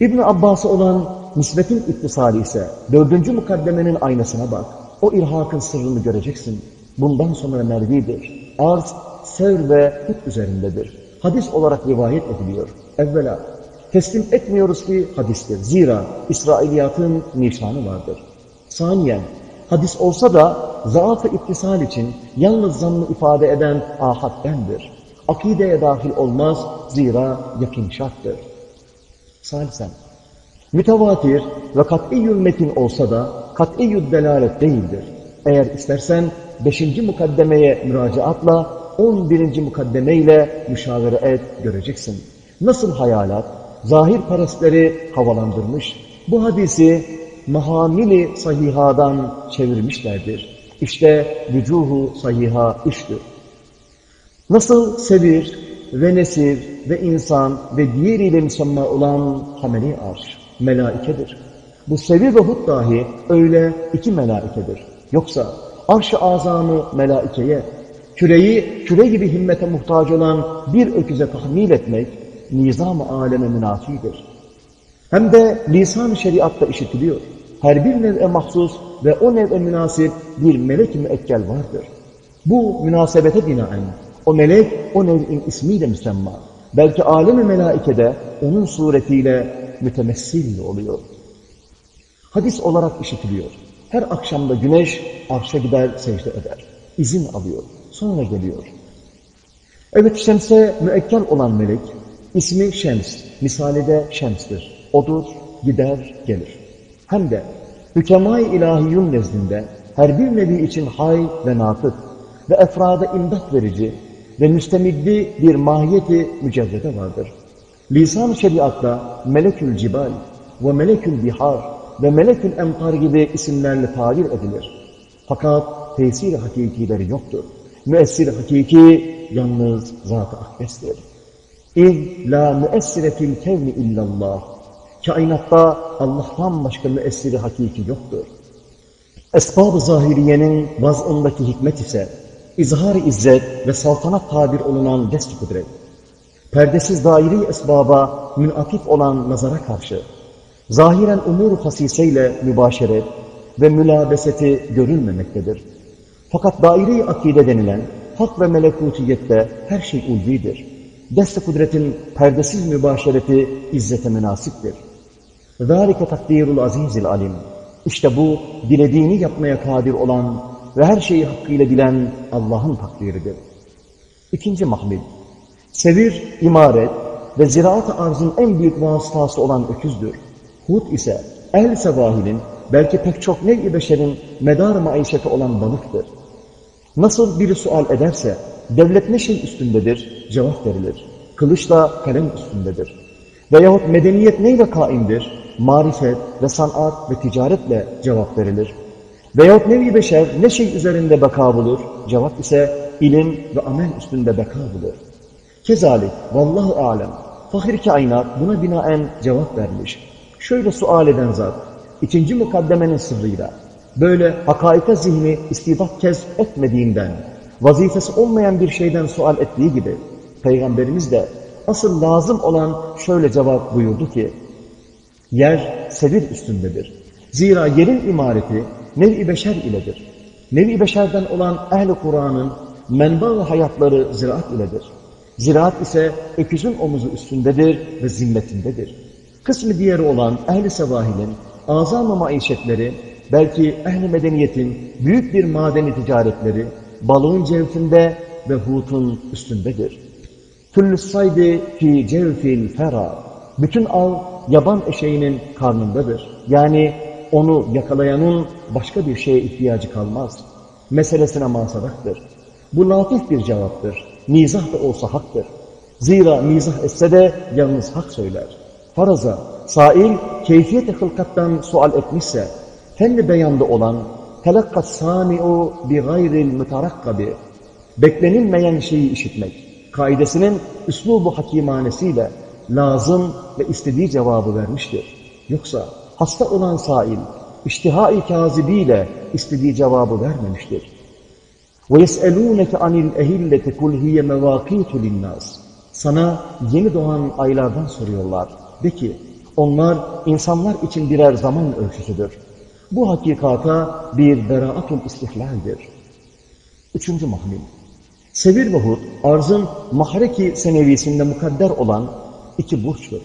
ibn Abbas'ı olan nisbetin ittisali ise dördüncü mukaddemenin aynasına bak. O irhakın sırrını göreceksin. Bundan sonra mervidir. Arz, sev ve hut üzerindedir. Hadis olarak rivayet ediliyor. Evvela, teslim etmiyoruz ki hadistir. Zira İsrailiyatın nişanı vardır. Saniyen, hadis olsa da zaaf-ı ittisal için yalnız zannı ifade eden ahaddendir. Akideye dahil olmaz, zira yakin şarttır. Salisen, mütevatir ve kat'iyyül metin olsa da kat'iyyül delalet değildir. Eğer istersen beşinci mukaddemeye müracaatla on birinci mukaddeme ile müşavere et göreceksin. Nasıl hayalat, zahir perestleri havalandırmış, bu hadisi mahamili sahihadan çevirmişlerdir. İşte vücuhu sahiha iştir. Nasıl sevir ve nesir ve insan ve diğeriyle müsemma olan hameli arş, melaikedir. Bu sevir ve hut dahi öyle iki melaikedir. Yoksa arş-ı azamı melaikeye, küreyi küre gibi himmete muhtaç olan bir öküze tahmil etmek, nizam-ı aleme münafidir. Hem de lisan-ı şeriatta işitiliyor. Her bir nev'e mahsus ve o nev'e münasip bir melek-i müekkel vardır. Bu münasebete binaen o melek o nev'in ismiyle müsemma. Belki alem-i melaikede onun suretiyle mütemessil oluyor. Hadis olarak işitiliyor. Her akşamda güneş arşa gider secde eder. İzin alıyor. Sonra geliyor. Evet şemse müekkel olan melek ismi Şems, misali de Şems'tir. Odur, gider, gelir. Hem de hükemay ilahiyyun nezdinde her bir nevi için hay ve natık ve efrada imdat verici ve müstemiddi bir mahiyeti mücerrede vardır. Lisan-ı şeriatta melekül cibal ve melekül bihar ve melekül emtar gibi isimlerle tabir edilir. Fakat tesir hakikileri yoktur. Müessir hakiki yalnız Zat-ı Akdes'tir. İz la müessire fil kevni illallah. Kainatta Allah'tan başka müessiri hakiki yoktur. Esbab-ı zahiriyenin vaz'ındaki hikmet ise izhar izzet ve saltanat tabir olunan dest kudret. Perdesiz daire esbaba münatif olan nazara karşı zahiren umur hasiseyle mübaşeret ve mülabeseti görülmemektedir. Fakat daire-i akide denilen hak ve melekutiyette her şey ulvidir. Dest-i kudretin perdesiz mübaşereti izzete münasiptir. ذَٰلِكَ takdirul azizil alim. İşte bu dilediğini yapmaya kadir olan ve her şeyi hakkıyla bilen Allah'ın takdiridir. İkinci mahmil. Sevir, imaret ve ziraat-ı arzın en büyük vasıtası olan öküzdür. Hud ise ehl sevahilin belki pek çok nev-i beşerin medar maişeti olan balıktır. Nasıl biri sual ederse, devlet ne şey üstündedir? Cevap verilir. Kılıçla kalem üstündedir. Veyahut medeniyet neyle kaimdir? Marifet ve sanat ve ticaretle cevap verilir. Veyahut nevi beşer ne şey üzerinde beka bulur? Cevap ise ilim ve amel üstünde beka bulur. Kezalik, vallahu alem, fahir kainat buna binaen cevap vermiş. Şöyle sual eden zat, ikinci mukaddemenin sırrıyla, böyle hakaika zihni istidat kez etmediğinden, vazifesi olmayan bir şeyden sual ettiği gibi, Peygamberimiz de asıl lazım olan şöyle cevap buyurdu ki, yer sevir üstündedir. Zira yerin imareti nev-i beşer iledir. Nev-i beşerden olan ehl-i Kur'an'ın menba hayatları ziraat iledir. Ziraat ise öküzün omuzu üstündedir ve zimmetindedir. Kısmı diğeri olan ehl-i sevahilin azam-ı maişetleri, belki ehl-i medeniyetin büyük bir madeni ticaretleri, balığın cevfinde ve hutun üstündedir. Küllü saydi fi cevfil fera. Bütün av yaban eşeğinin karnındadır. Yani onu yakalayanın başka bir şeye ihtiyacı kalmaz. Meselesine masabaktır. Bu latif bir cevaptır. Mizah da olsa haktır. Zira mizah etse de yalnız hak söyler. Faraza, sail keyfiyet-i hılkattan sual etmişse, fenli beyanda olan telakkat sami'u bi gayril müterakkabi, beklenilmeyen şeyi işitmek, kaidesinin üslubu hakimanesiyle lazım ve istediği cevabı vermiştir. Yoksa hasta olan sail, iştihai kazibiyle istediği cevabı vermemiştir. وَيَسْأَلُونَكَ عَنِ الْاَهِلَّةِ كُلْ هِيَ مَوَاقِيتُ لِلنَّاسِ Sana yeni doğan aylardan soruyorlar. De ki, onlar insanlar için birer zaman ölçüsüdür. Bu hakikata bir beraatul istihlaldir. Üçüncü mahmil. Sevir ve Hud, arzın mahreki senevisinde mukadder olan iki burçtur.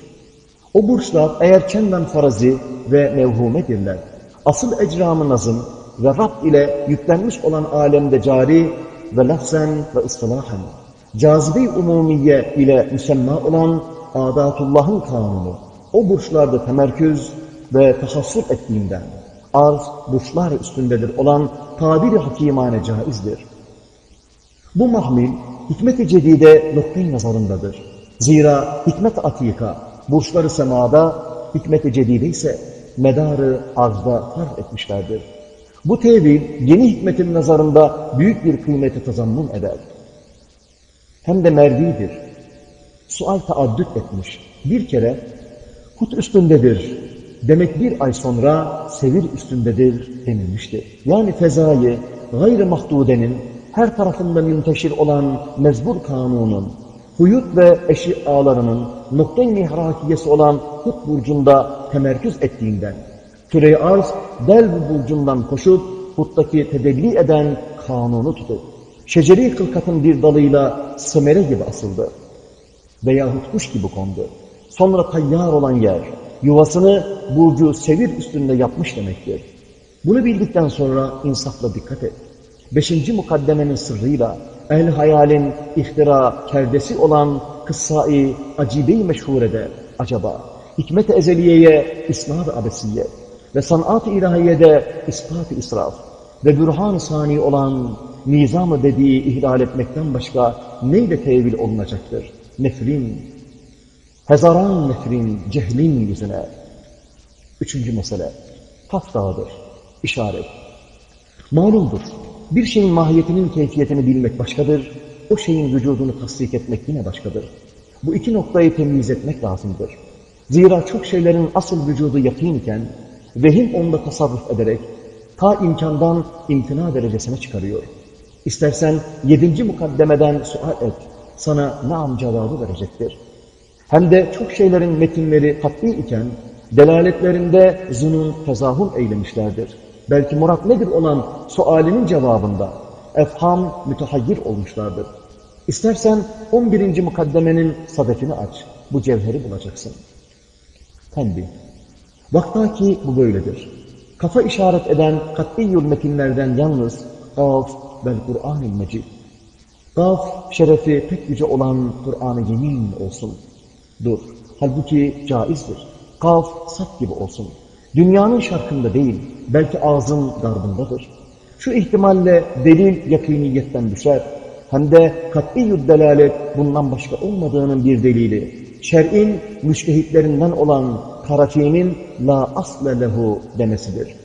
O burçlar eğer kendan farazi ve mevhumedirler, asıl ecramı nazım ve Rab ile yüklenmiş olan alemde cari ve lafzen ve ıstılahen, cazibe-i umumiye ile müsemma olan adatullahın kanunu, o burçlarda temerküz ve tahassur ettiğinden, arz burçlar üstündedir olan tabiri hakimane caizdir. Bu mahmil, hikmet-i cedide noktayı nazarındadır. Zira hikmet atika, burçları semada, hikmet-i cedide ise medarı arzda fark etmişlerdir. Bu tevil, yeni hikmetin nazarında büyük bir kıymeti tazammun eder. Hem de merdidir. Sual taaddüt etmiş. Bir kere, hut üstündedir. Demek bir ay sonra sevir üstündedir denilmiştir. Yani fezayı, gayr-ı mahdudenin her tarafında münteşir olan mezbur kanunun, huyut ve eşialarının nokta-i olan hut burcunda temerküz ettiğinden, küre arz delv burcundan koşup huttaki tedelli eden kanunu tutup, şeceri kılkatın bir dalıyla semere gibi asıldı veyahut kuş gibi kondu. Sonra tayyar olan yer, yuvasını burcu sevir üstünde yapmış demektir. Bunu bildikten sonra insafla dikkat et. Beşinci mukaddemenin sırrıyla el hayalin ihtira kerdesi olan kıssai acibe-i meşhurede acaba hikmet-i ezeliyeye isnad-ı abesiye ve sanat-ı ilahiyede ispat-ı israf ve bürhan-ı sani olan nizam-ı dediği ihlal etmekten başka neyle tevil olunacaktır? Nefrin. Hezaran nefrin, cehlin yüzüne. Üçüncü mesele, Kaf dağıdır, işaret. Malumdur, bir şeyin mahiyetinin keyfiyetini bilmek başkadır, o şeyin vücudunu tasdik etmek yine başkadır. Bu iki noktayı temyiz etmek lazımdır. Zira çok şeylerin asıl vücudu yakın iken, vehim onda tasarruf ederek, ta imkandan imtina derecesine çıkarıyor. İstersen yedinci mukaddemeden sual et, sana naam cevabı verecektir. Hem de çok şeylerin metinleri katli iken, delaletlerinde zunun tezahüm eylemişlerdir. Belki murat nedir olan sualinin cevabında efham mütehayyir olmuşlardır. İstersen 11. mukaddemenin sadefini aç, bu cevheri bulacaksın. Tembih. Vaktaki bu böyledir. Kafa işaret eden kat'iyyül metinlerden yalnız Kaf vel Kur'an-ı Mecid. Kaf şerefi pek yüce olan Kur'an-ı Yemin olsun. Dur. Halbuki caizdir. Kaf saf gibi olsun. Dünyanın şarkında değil, belki ağzın garbındadır. Şu ihtimalle delil yakiniyetten düşer. Hem de kat'iyyü delalet bundan başka olmadığının bir delili. Şer'in müştehitlerinden olan Karafi'nin la asle lehu demesidir.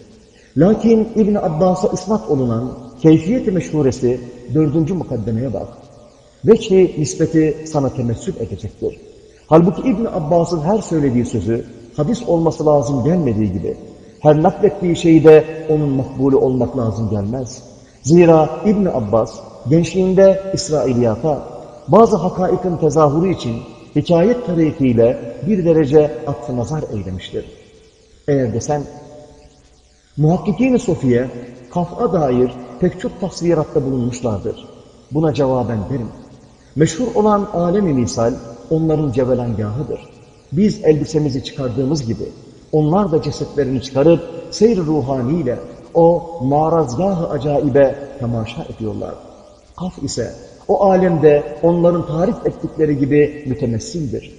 Lakin İbn Abbas'a isnat olunan keyfiyeti meşhuresi dördüncü mukaddemeye bak. Veçhi nispeti sana temessül edecektir. Halbuki İbn Abbas'ın her söylediği sözü hadis olması lazım gelmediği gibi her naklettiği şeyde onun makbulü olmak lazım gelmez. Zira İbn Abbas gençliğinde İsrailiyata bazı hakaikin tezahürü için hikayet tarihiyle bir derece atfı nazar eylemiştir. Eğer desen, muhakkikin-i Sofiye, kaf'a dair pek çok tasviratta bulunmuşlardır. Buna cevaben derim. Meşhur olan alemi misal, onların cevelangahıdır. Biz elbisemizi çıkardığımız gibi, onlar da cesetlerini çıkarıp, seyr ruhaniyle o marazgah-ı acaibe temaşa ediyorlar. Kaf ise o alemde onların tarif ettikleri gibi mütemessildir.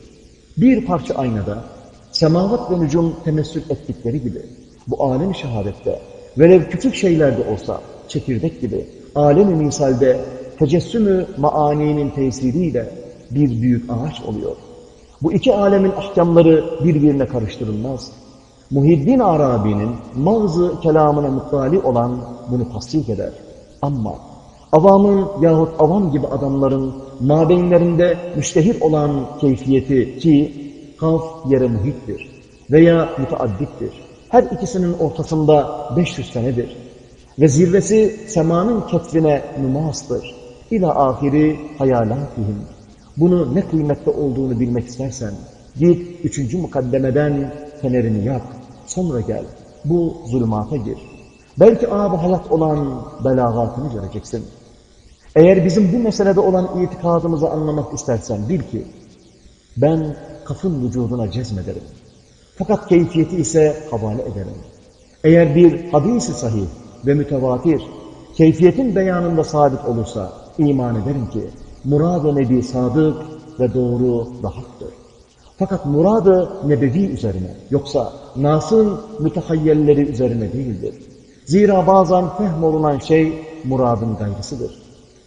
Bir parça aynada semavat ve nücum temessül ettikleri gibi bu alem şehadette velev küçük şeylerde olsa çekirdek gibi alem-i misalde tecessümü maaninin tesiriyle bir büyük ağaç oluyor. Bu iki alemin ahkamları birbirine karıştırılmaz. Muhiddin Arabi'nin mağzı kelamına muttali olan bunu tasdik eder. Ama avamın yahut avam gibi adamların mabeynlerinde müştehir olan keyfiyeti ki kaf yere muhittir veya müteaddittir. Her ikisinin ortasında 500 senedir. Ve zirvesi semanın ketfine numastır. İla ahiri hayalatihim. Bunu ne kıymette olduğunu bilmek istersen, git üçüncü mukaddemeden fenerini yak, sonra gel. Bu zulümata gir. Belki ab hayat olan belagatını göreceksin. Eğer bizim bu meselede olan itikadımızı anlamak istersen bil ki, ben kafın vücuduna cezmederim. Fakat keyfiyeti ise havale ederim. Eğer bir hadisi sahih ve mütevatir, keyfiyetin beyanında sabit olursa iman ederim ki, murad-ı nebi sadık ve doğru ve haktır. Fakat murad-ı nebevi üzerine, yoksa nasın mütehayyelleri üzerine değildir. Zira bazen fehm olunan şey muradın gayrısıdır.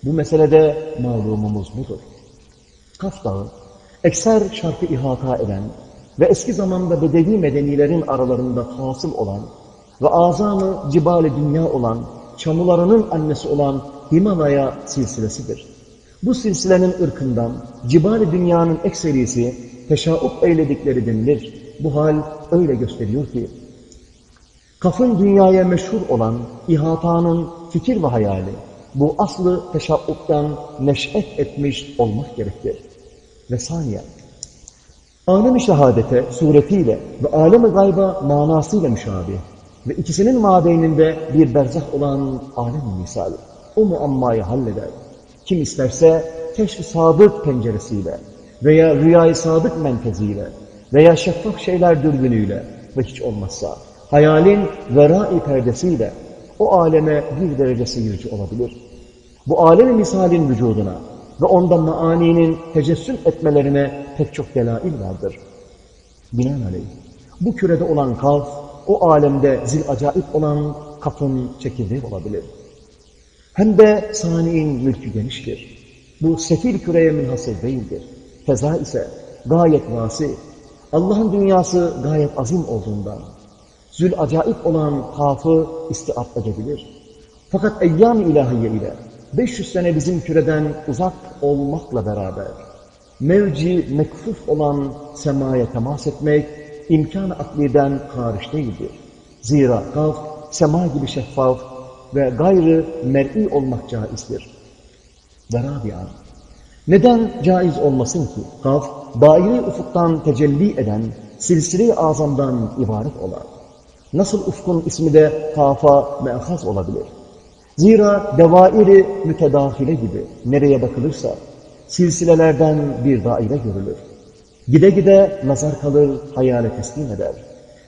Bu meselede malumumuz budur. Kaf Dağı, ekser şarkı ihata eden ve eski zamanda bedevi medenilerin aralarında hasıl olan ve azamı cibali dünya olan, çamularının annesi olan Himalaya silsilesidir. Bu silsilenin ırkından cibali dünyanın ekserisi teşaup eyledikleri denilir. Bu hal öyle gösteriyor ki, kafın dünyaya meşhur olan ihatanın fikir ve hayali, bu aslı teşabbuktan neş'et etmiş olmak gerekir. Ve saniye, alem-i şehadete suretiyle ve alem-i gayba manasıyla müşabih ve ikisinin mabeyninde bir berzah olan alem-i misali. O muammayı halleder. Kim isterse keşf-i sadık penceresiyle veya rüyayı sadık menteziyle veya şeffaf şeyler dürbünüyle ve hiç olmazsa hayalin verai perdesiyle o aleme bir derece seyirci olabilir. Bu alemi misalin vücuduna ve onda maaninin tecessüm etmelerine pek çok delail vardır. Binaenaleyh, bu kürede olan kaf, o alemde zil acayip olan kafın çekirdeği olabilir. Hem de saniin mülkü geniştir. Bu sefil küreye münhasır değildir. Feza ise gayet vasi. Allah'ın dünyası gayet azim olduğundan, zül acayip olan kafı istiat edebilir. Fakat eyyam ilahiye ile 500 sene bizim küreden uzak olmakla beraber mevci mekfuf olan semaya temas etmek imkan-ı akliden hariç değildir. Zira kaf sema gibi şeffaf ve gayrı mer'i olmak caizdir. Ve Rabi'a, neden caiz olmasın ki? Kaf, daire ufuktan tecelli eden silsile-i azamdan ibaret olar. Nasıl ufkun ismi de kafa me'haz olabilir? Zira devairi mütedahile gibi nereye bakılırsa silsilelerden bir daire görülür. Gide gide nazar kalır, hayale teslim eder.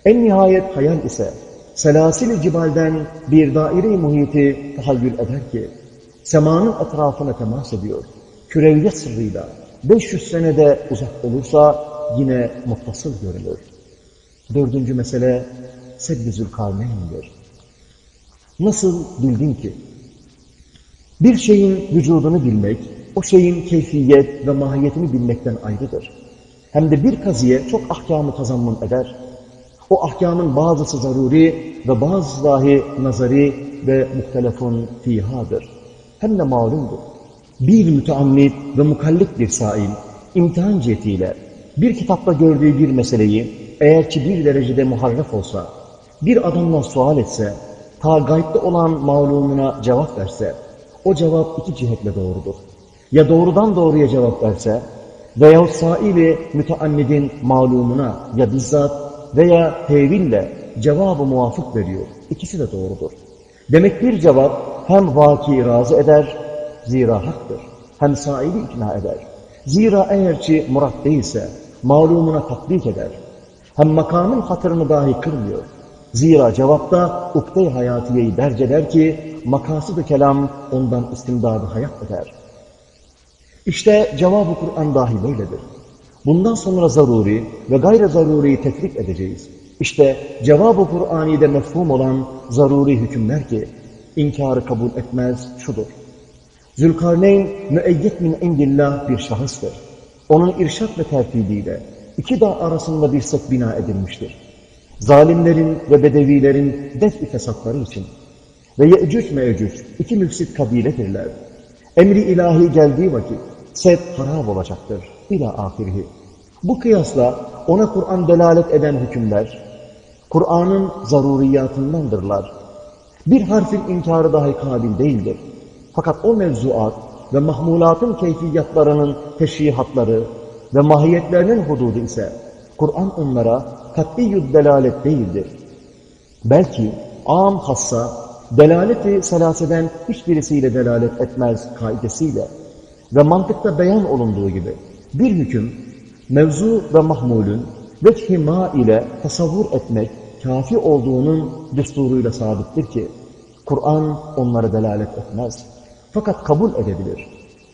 En nihayet hayal ise selasil cibalden bir daire-i muhiti tahayyül eder ki semanın etrafına temas ediyor. Küreviyet sırrıyla 500 senede uzak olursa yine muttasıl görülür. Dördüncü mesele Sebbi Zülkarneyn'dir. Nasıl bildin ki? Bir şeyin vücudunu bilmek, o şeyin keyfiyet ve mahiyetini bilmekten ayrıdır. Hem de bir kaziye çok ahkamı tazammun eder. O ahkamın bazısı zaruri ve bazısı dahi nazari ve muhtelefun fihadır. Hem de malumdur. Bir müteammit ve mukallit bir sail, imtihan cihetiyle bir kitapta gördüğü bir meseleyi eğer ki bir derecede muharref olsa, bir adamdan sual etse, ta gaybde olan malumuna cevap verse, o cevap iki cihetle doğrudur. Ya doğrudan doğruya cevap verse veyahut sahibi müteannidin malumuna ya bizzat veya teville cevabı muvafık veriyor. İkisi de doğrudur. Demek bir cevap hem vaki razı eder, zira haktır. Hem sahibi ikna eder. Zira eğer ki murat değilse malumuna tatbik eder. Hem makamın hatırını dahi kırmıyor. Zira cevapta ukde-i hayatiyeyi derc eder ki makasıd-ı kelam ondan istimdadı hayat eder. İşte cevabı Kur'an dahi böyledir. Bundan sonra zaruri ve gayri zaruriyi tefrik edeceğiz. İşte cevabı Kur'ani'de mefhum olan zaruri hükümler ki inkarı kabul etmez şudur. Zülkarneyn müeyyet min indillah bir şahıstır. Onun irşat ve tertibiyle iki dağ arasında bir set bina edilmiştir. Zalimlerin ve bedevilerin def-i fesatları için ve Ye'cüc Me'cüc iki müfsit kabiledirler. Emri ilahi geldiği vakit set harap olacaktır. İlâ ahirihi. Bu kıyasla ona Kur'an delalet eden hükümler, Kur'an'ın zaruriyatındandırlar. Bir harfin inkarı dahi kabil değildir. Fakat o mevzuat ve mahmulatın keyfiyatlarının teşrihatları ve mahiyetlerinin hududu ise Kur'an onlara kat'iyyü delalet değildir. Belki am hassa delaleti selaseden hiçbirisiyle delalet etmez kaidesiyle ve mantıkta beyan olunduğu gibi bir hüküm mevzu ve mahmulün veçh ma ile tasavvur etmek kafi olduğunun düsturuyla sabittir ki Kur'an onlara delalet etmez. Fakat kabul edebilir.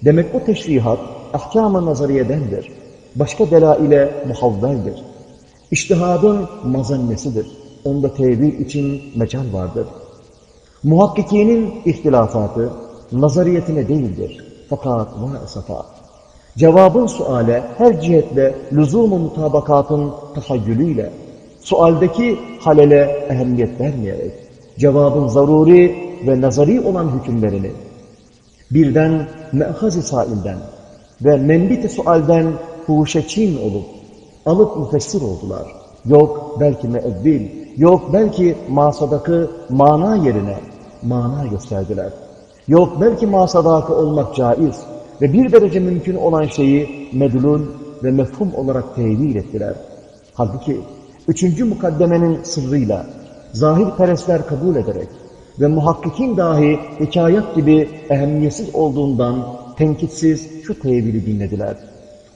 Demek o teşrihat ahkam-ı nazariyedendir. Başka delaile muhavveldir. İçtihadın mazannesidir. Onda tevil için mecal vardır. Muhakkikinin ihtilafatı nazariyetine değildir. Fakat va safa. Cevabın suale her cihetle lüzum-u mutabakatın tahayyülüyle, sualdeki halele ehemmiyet vermeyerek, cevabın zaruri ve nazari olan hükümlerini birden me'haz-ı sailden ve menbit-i sualden huşeçin olup alıp müfessir oldular. Yok belki meeddil, yok belki masadakı mana yerine mana gösterdiler. Yok belki masadakı olmak caiz ve bir derece mümkün olan şeyi medlul ve mefhum olarak tevil ettiler. Halbuki üçüncü mukaddemenin sırrıyla zahir perestler kabul ederek ve muhakkikin dahi hikayet gibi ehemmiyetsiz olduğundan tenkitsiz şu tevili dinlediler.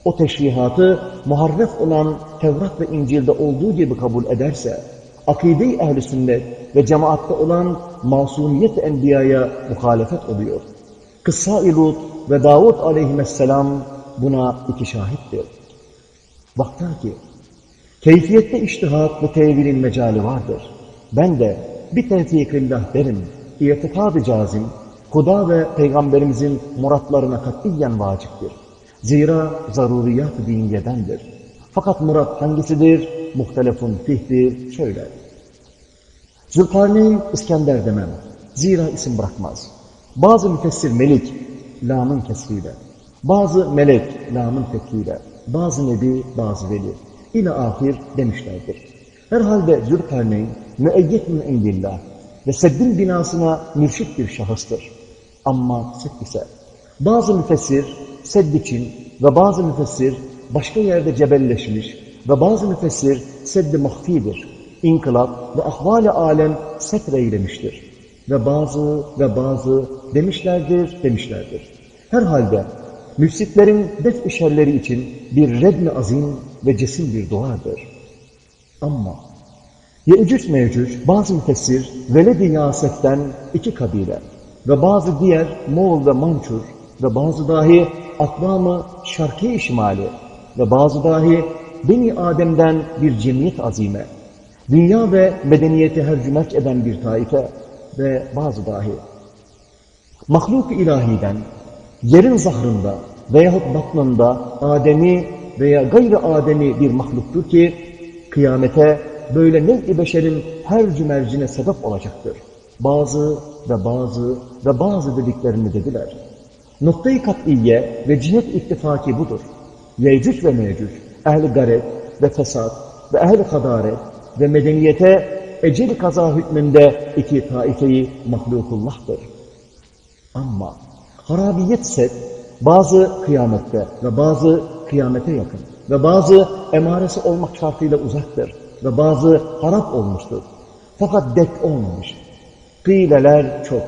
O teşrihatı muharref olan Tevrat ve İncil'de olduğu gibi kabul ederse, akide-i ehl sünnet ve cemaatte olan masumiyet enbiyaya muhalefet oluyor. Kıssa-i Lut ve Davud aleyhisselam buna iki şahittir. Baktar ki, keyfiyette iştihat ve tevilin mecali vardır. Ben de bir tevfikillah derim, irtikad-ı cazim, Huda ve Peygamberimizin muratlarına katiyen vaciptir. Zira zaruriyat-ı diniyedendir. Fakat murat hangisidir? Muhtelefun fihdir. Şöyle. Zülkarneyn İskender demem. Zira isim bırakmaz. Bazı müfessir melik, lamın kesriyle. Bazı melek, lamın fethiyle. Bazı nebi, bazı veli. İle ahir demişlerdir. Herhalde Zülkarneyn müeyyet min indillah ve seddin binasına mürşit bir şahıstır. Ama sedd ise bazı müfessir sedd için ve bazı müfessir başka yerde cebelleşmiş ve bazı müfessir sedd-i mahfidir. İnkılap ve ahval-i alem setreylemiştir. Ve bazı ve bazı demişlerdir, demişlerdir. Herhalde müfsitlerin def şerleri için bir redmi azim ve cesim bir duadır. Ama Yecüc mevcuc bazı müfessir Veled-i Yasef'ten iki kabile ve bazı diğer Moğol ve Mançur ve bazı dahi akvamı şarkı şimali ve bazı dahi Beni Adem'den bir cemiyet azime, dünya ve medeniyeti hercümek eden bir taife ve bazı dahi mahluk ilahiden yerin zahrında veyahut batnında Adem'i veya gayri Adem'i bir mahluktur ki kıyamete böyle nev-i beşerin her cümercine sebep olacaktır. Bazı ve bazı ve bazı dediklerini dediler. Noktayı kat'iye ve cihet ittifaki budur. Yecüc ve mevcuc, ehli garet ve fesat ve ehli hadaret ve medeniyete ecel kaza hükmünde iki taifeyi mahlukullah'tır. Ama harabiyet set bazı kıyamette ve bazı kıyamete yakın ve bazı emaresi olmak şartıyla uzaktır ve bazı harap olmuştur. Fakat dek olmamış. Kıyleler çok.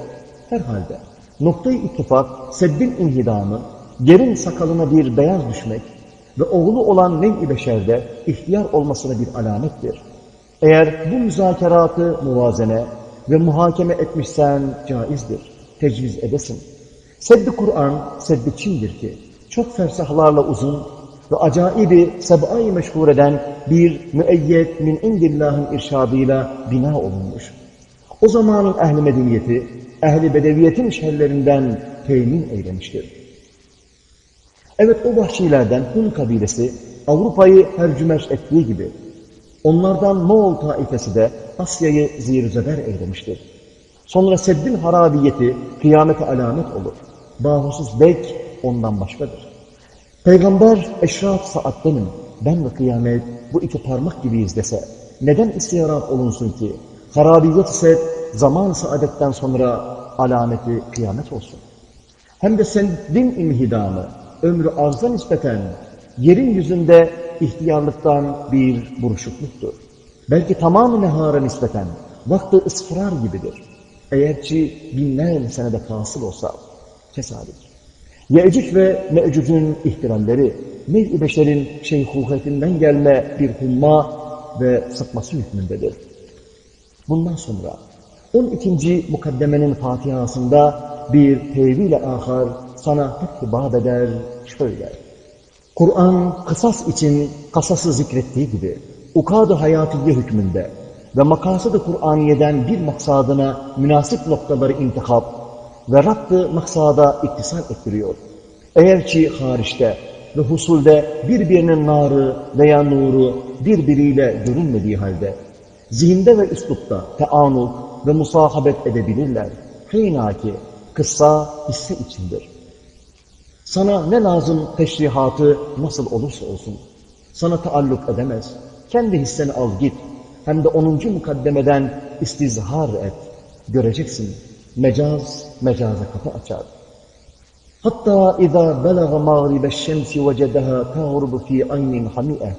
Herhalde noktayı ittifak seddin inhidamı, yerin sakalına bir beyaz düşmek ve oğlu olan nev-i beşerde ihtiyar olmasına bir alamettir. Eğer bu müzakeratı muvazene ve muhakeme etmişsen caizdir, tecviz edesin. Seddi Kur'an, seddi Çin'dir ki, çok fersahlarla uzun ve acaibi seb'ayı meşhur eden bir müeyyet min indillahın irşadıyla bina olunmuş. O zamanın ehli medeniyeti, ehli bedeviyetin şerlerinden temin eylemiştir. Evet o vahşilerden Hun kabilesi Avrupa'yı hercümeş ettiği gibi onlardan Moğol taifesi de Asya'yı zirzeber eylemiştir. Sonra Seddin harabiyeti kıyamete alamet olur. Bahusuz bek ondan başkadır. Peygamber eşraf saattenim, ben ve kıyamet bu iki parmak gibiyiz dese, neden istiyaraf olunsun ki? Harabiyet ise zaman saadetten sonra alameti kıyamet olsun. Hem de sen din imhidamı, ömrü arza nispeten yerin yüzünde ihtiyarlıktan bir buruşukluktur. Belki tamamı nehara nispeten vakti ısfırar gibidir. Eğer ki binler senede fasıl olsa tesadüf. Yecüc ve Mecüc'ün ihtiralleri, nev-i beşerin şeyhухetinden gelme bir humma ve sıkması hükmündedir. Bundan sonra 12. mukaddemenin Fatihasında bir tevil-i ahar sana hep hitibab eder şöyle. Kur'an kısas için kasası zikrettiği gibi ukad-ı hayatiye hükmünde ve makasıd-ı Kur'aniye'den bir maksadına münasip noktaları intihap ve radd-ı maksada iktisal ettiriyor. Eğer ki hariçte ve husulde birbirinin narı veya nuru birbiriyle görünmediği halde zihinde ve üslupta teanuk ve musahabet edebilirler. Kıynaki kıssa hisse içindir. Sana ne lazım teşrihatı nasıl olursa olsun. Sana taalluk edemez. Kendi hisseni al git. Hem de 10. mukaddemeden istizhar et. Göreceksin. Mecaz, mecaza kapı açar. Hatta izâ belaga mağribe şemsi vecedeha tağrubu fi aynin hami'e.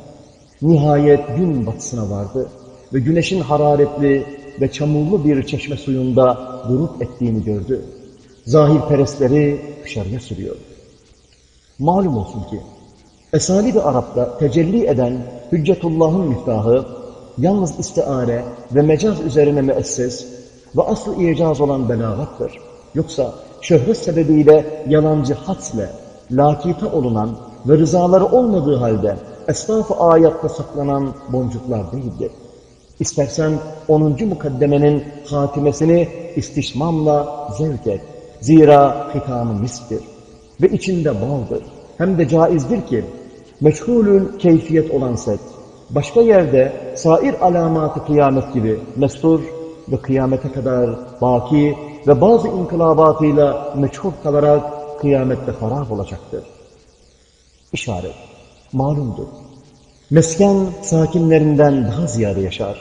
Nihayet gün batısına vardı ve güneşin hararetli ve çamurlu bir çeşme suyunda grup ettiğini gördü. Zahir perestleri dışarıya sürüyor. Malum olsun ki, Esali-i Arap'ta tecelli eden Hüccetullah'ın miftahı, yalnız istiare ve mecaz üzerine müesses ve asıl icaz olan belagattır. Yoksa şöhret sebebiyle yalancı hatsle, lakita olunan ve rızaları olmadığı halde esnaf-ı ayatta saklanan boncuklar değildir. İstersen 10. mukaddemenin hatimesini istişmamla zevk et. Zira hitamı mistir ve içinde baldır. Hem de caizdir ki meçhulül keyfiyet olan set, başka yerde sair alamatı kıyamet gibi mestur ve kıyamete kadar baki ve bazı inkılabatıyla meçhul kalarak kıyamette harap olacaktır. İşaret, malumdur. Mesken sakinlerinden daha ziyade yaşar.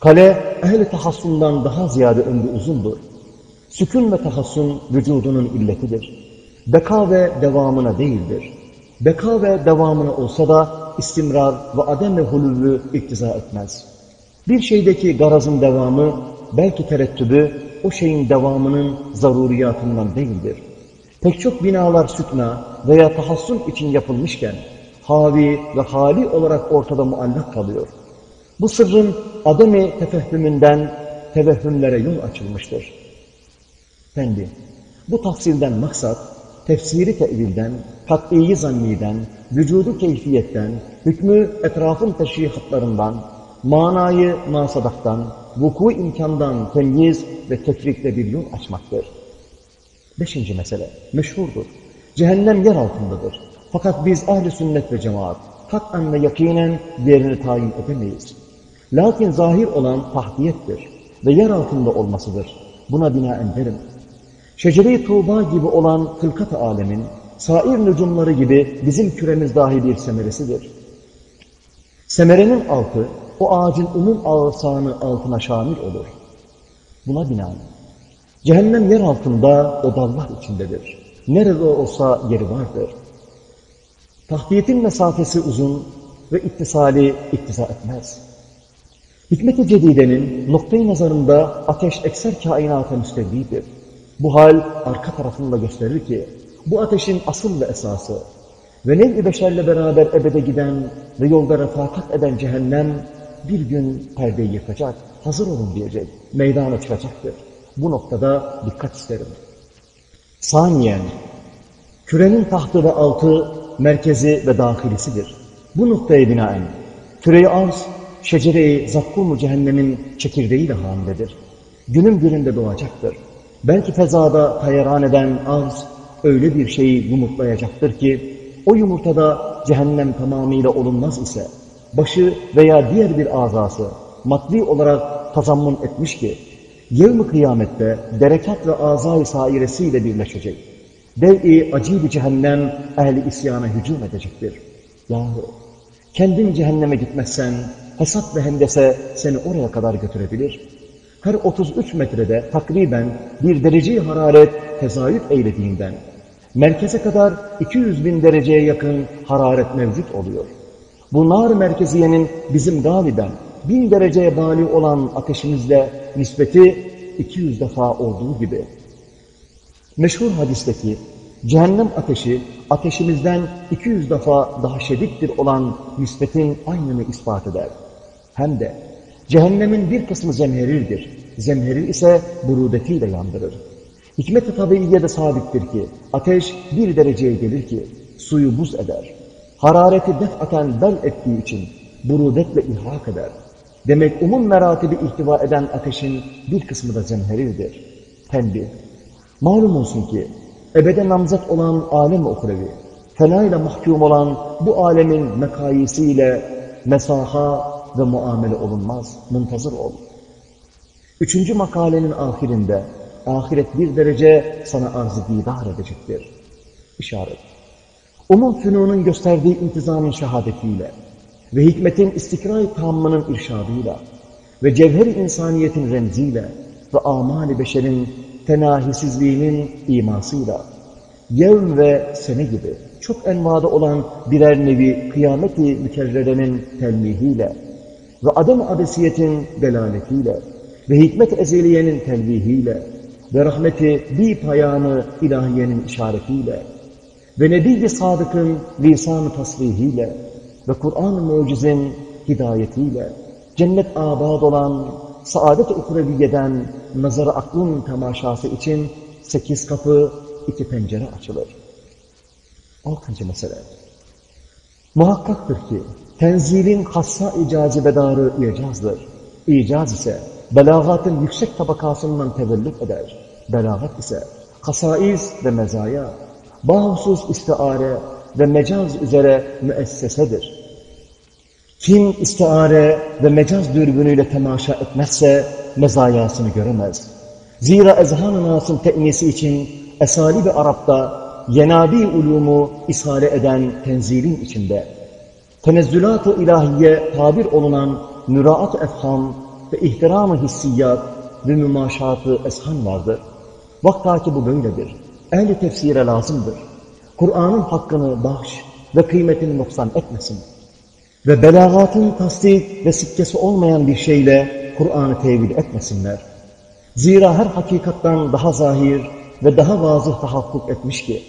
Kale ehli tahassundan daha ziyade ömrü uzundur. Sükun ve tahassun vücudunun illetidir. Beka ve devamına değildir. Beka ve devamına olsa da istimrar ve adem ve hulüvü iktiza etmez. Bir şeydeki garazın devamı, belki terettübü, o şeyin devamının zaruriyatından değildir. Pek çok binalar sütna veya tahassun için yapılmışken, havi ve hali olarak ortada muallak kalıyor. Bu sırrın ademi tefehümünden tevehhümlere yol açılmıştır. Efendi, bu tafsirden maksat, tefsiri tevilden, kat'iyi zanniden, vücudu keyfiyetten, hükmü etrafın teşrihatlarından, manayı masadaktan, vuku imkandan temyiz ve tefrikle bir yol açmaktır. Beşinci mesele, meşhurdur. Cehennem yer altındadır. Fakat biz ahli sünnet ve cemaat, kat'an ve yakinen yerini tayin edemeyiz. Lakin zahir olan tahtiyettir ve yer altında olmasıdır. Buna binaen derim. Şecere-i Tuğba gibi olan hılkat alemin, sair nücumları gibi bizim küremiz dahi bir semeresidir. Semerenin altı, o ağacın umum ağırsanı altına şamil olur. Buna binaen. Cehennem yer altında, o dallar içindedir. Nerede olsa yeri vardır. Tahtiyetin mesafesi uzun ve ittisali iktiza etmez. Hikmet-i Cedide'nin noktayı nazarında ateş ekser kainata müstevlidir. Bu hal arka tarafında gösterir ki bu ateşin asıl ve esası ve nev-i beraber ebede giden ve yolda refakat eden cehennem bir gün perdeyi yıkacak, hazır olun diyecek, meydana çıkacaktır. Bu noktada dikkat isterim. Saniyen, kürenin tahtı ve altı, merkezi ve dahilisidir. Bu noktaya binaen, küre-i arz, şecere-i zakkum cehennemin çekirdeğiyle hamiledir. Günün birinde doğacaktır. Belki fezada tayaran eden arz öyle bir şeyi yumurtlayacaktır ki, o yumurtada cehennem tamamıyla olunmaz ise, başı veya diğer bir azası maddi olarak tazammun etmiş ki, yevmi kıyamette derekat ve azay sairesiyle birleşecek. Dev-i acib cehennem ehli isyana hücum edecektir. Yahu, kendin cehenneme gitmezsen, hesap ve hendese seni oraya kadar götürebilir. Her 33 metrede takriben bir derece hararet tezayüt eylediğinden, merkeze kadar 200 bin dereceye yakın hararet mevcut oluyor. Bu nar merkeziyenin bizim galiben bin dereceye bali olan ateşimizle nispeti 200 defa olduğu gibi. Meşhur hadisteki cehennem ateşi ateşimizden 200 defa daha şedittir olan nispetin aynını ispat eder. Hem de cehennemin bir kısmı zemherirdir. Zemheril ise burudetiyle yandırır. Hikmet-i tabiiye de sabittir ki ateş bir dereceye gelir ki suyu buz eder. Harareti defaten bel ettiği için burudetle ilhak eder. Demek umum meratibi ihtiva eden ateşin bir kısmı da zemherirdir. Tembih. Malum olsun ki ebede namzet olan alem uhrevi, fenayla mahkum olan bu alemin mekayisiyle mesaha ve muamele olunmaz. Muntazır ol. Üçüncü makalenin ahirinde ahiret bir derece sana arzı didar edecektir. İşaret. Umum fünunun gösterdiği intizamın şehadetiyle ve hikmetin istikrar-ı tammının irşadıyla ve cevher-i insaniyetin remziyle ve amali beşerin tenahisizliğinin imasıyla yevm ve sene gibi çok envada olan birer nevi kıyameti mükerrerenin telmihiyle ve adam abesiyetin delaletiyle ve hikmet ezeliyenin telvihiyle ve rahmeti bir payanı ilahiyenin işaretiyle ve Nebi-i Sadık'ın lisan-ı tasrihiyle ve Kur'an-ı mucizin hidayetiyle cennet abad olan saadet-i uhreviyeden nazara aklın temaşası için sekiz kapı, iki pencere açılır. Altıncı mesele. Muhakkaktır ki tenzilin hassa icazibedarı icazdır. İcaz ise belagatın yüksek tabakasından tevellüt eder. Belagat ise hasaiz ve mezaya, bahusus istiare ve mecaz üzere müessesedir. Kim istiare ve mecaz dürbünüyle temaşa etmezse mezayasını göremez. Zira ezhan-ı nasın te'nisi için esali ve Arap'ta yenabi ulumu ishale eden tenzilin içinde, tenezzülat-ı ilahiye tabir olunan müraat-ı efham ve ihtiram-ı hissiyat ve mümaşat-ı eshan vardır. Vakta ki bu böyledir. Ehli tefsire lazımdır. Kur'an'ın hakkını bahş ve kıymetini noksan etmesin. Ve belagatın tasdik ve sikkesi olmayan bir şeyle Kur'an'ı tevil etmesinler. Zira her hakikattan daha zahir ve daha vazıh tahakkuk etmiş ki,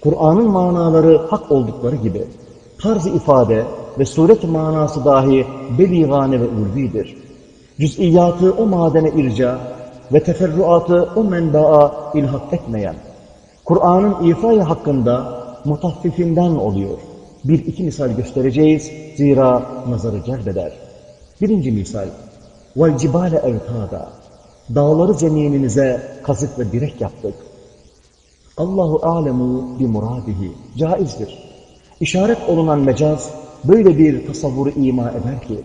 Kur'an'ın manaları hak oldukları gibi, tarz ifade ve suret manası dahi beligane ve ulvidir. Cüz'iyatı o madene irca ve teferruatı o menbaa ilhak etmeyen, Kur'an'ın ifayı hakkında mutaffifinden oluyor. Bir iki misal göstereceğiz, zira nazarı celbeder. Birinci misal, وَالْجِبَالَ اَوْتَادًا Dağları zemininize kazık ve direk yaptık. Allahu alemu bi muradihi caizdir. İşaret olunan mecaz böyle bir tasavvuru ima eder ki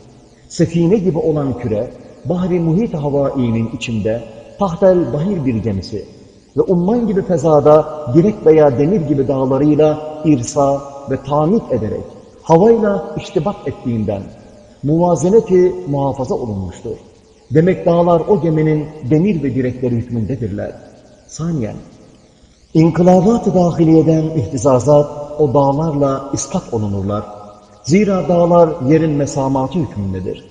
sefine gibi olan küre bahri muhit havai'nin içinde tahtel bahir bir gemisi ve umman gibi fezada direk veya demir gibi dağlarıyla irsa ve tamik ederek havayla iştibat ettiğinden muvazeneti muhafaza olunmuştur. Demek dağlar o geminin demir ve direkleri hükmündedirler. Saniyen, İnkılabat-ı dahiliyeden ihtizazat o dağlarla iskat olunurlar. Zira dağlar yerin mesamatı hükmündedir.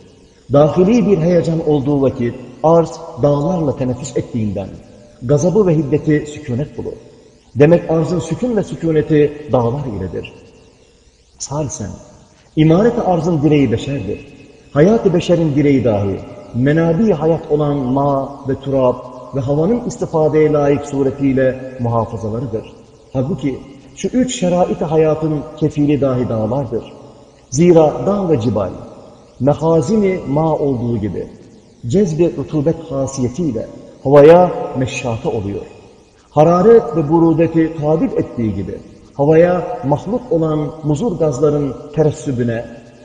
Dahili bir heyecan olduğu vakit arz dağlarla teneffüs ettiğinden gazabı ve hiddeti sükunet bulur. Demek arzın sükun ve sükuneti dağlar iledir. Salisen, imaret-i arzın direği beşerdir. Hayat-ı beşerin direği dahi, menabi hayat olan ma ve turab ve havanın istifadeye layık suretiyle muhafazalarıdır. Halbuki şu üç şerait hayatın kefili dahi dağlardır. Zira dağ ve cibal, mehazini ma olduğu gibi, cezbe rutubet hasiyetiyle havaya meşşate oluyor. Hararet ve burudeti tabil ettiği gibi, havaya mahluk olan muzur gazların teressübüne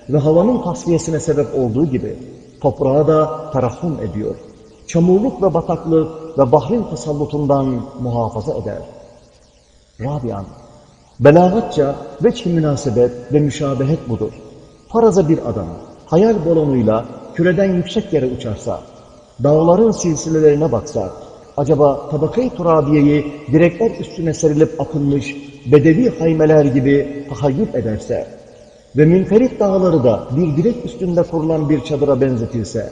ve havanın tasfiyesine sebep olduğu gibi, toprağa da terahhum ediyor. Çamurluk ve bataklık ve bahrin tasallutundan muhafaza eder. Rabian, belagatça veçh münasebet ve müşabehet budur. Faraza bir adam, hayal balonuyla küreden yüksek yere uçarsa, dağların silsilelerine baksa, acaba tabakayı turabiyeyi direkler üstüne serilip atılmış bedevi haymeler gibi tahayyül ederse ve münferit dağları da bir direk üstünde kurulan bir çadıra benzetilse,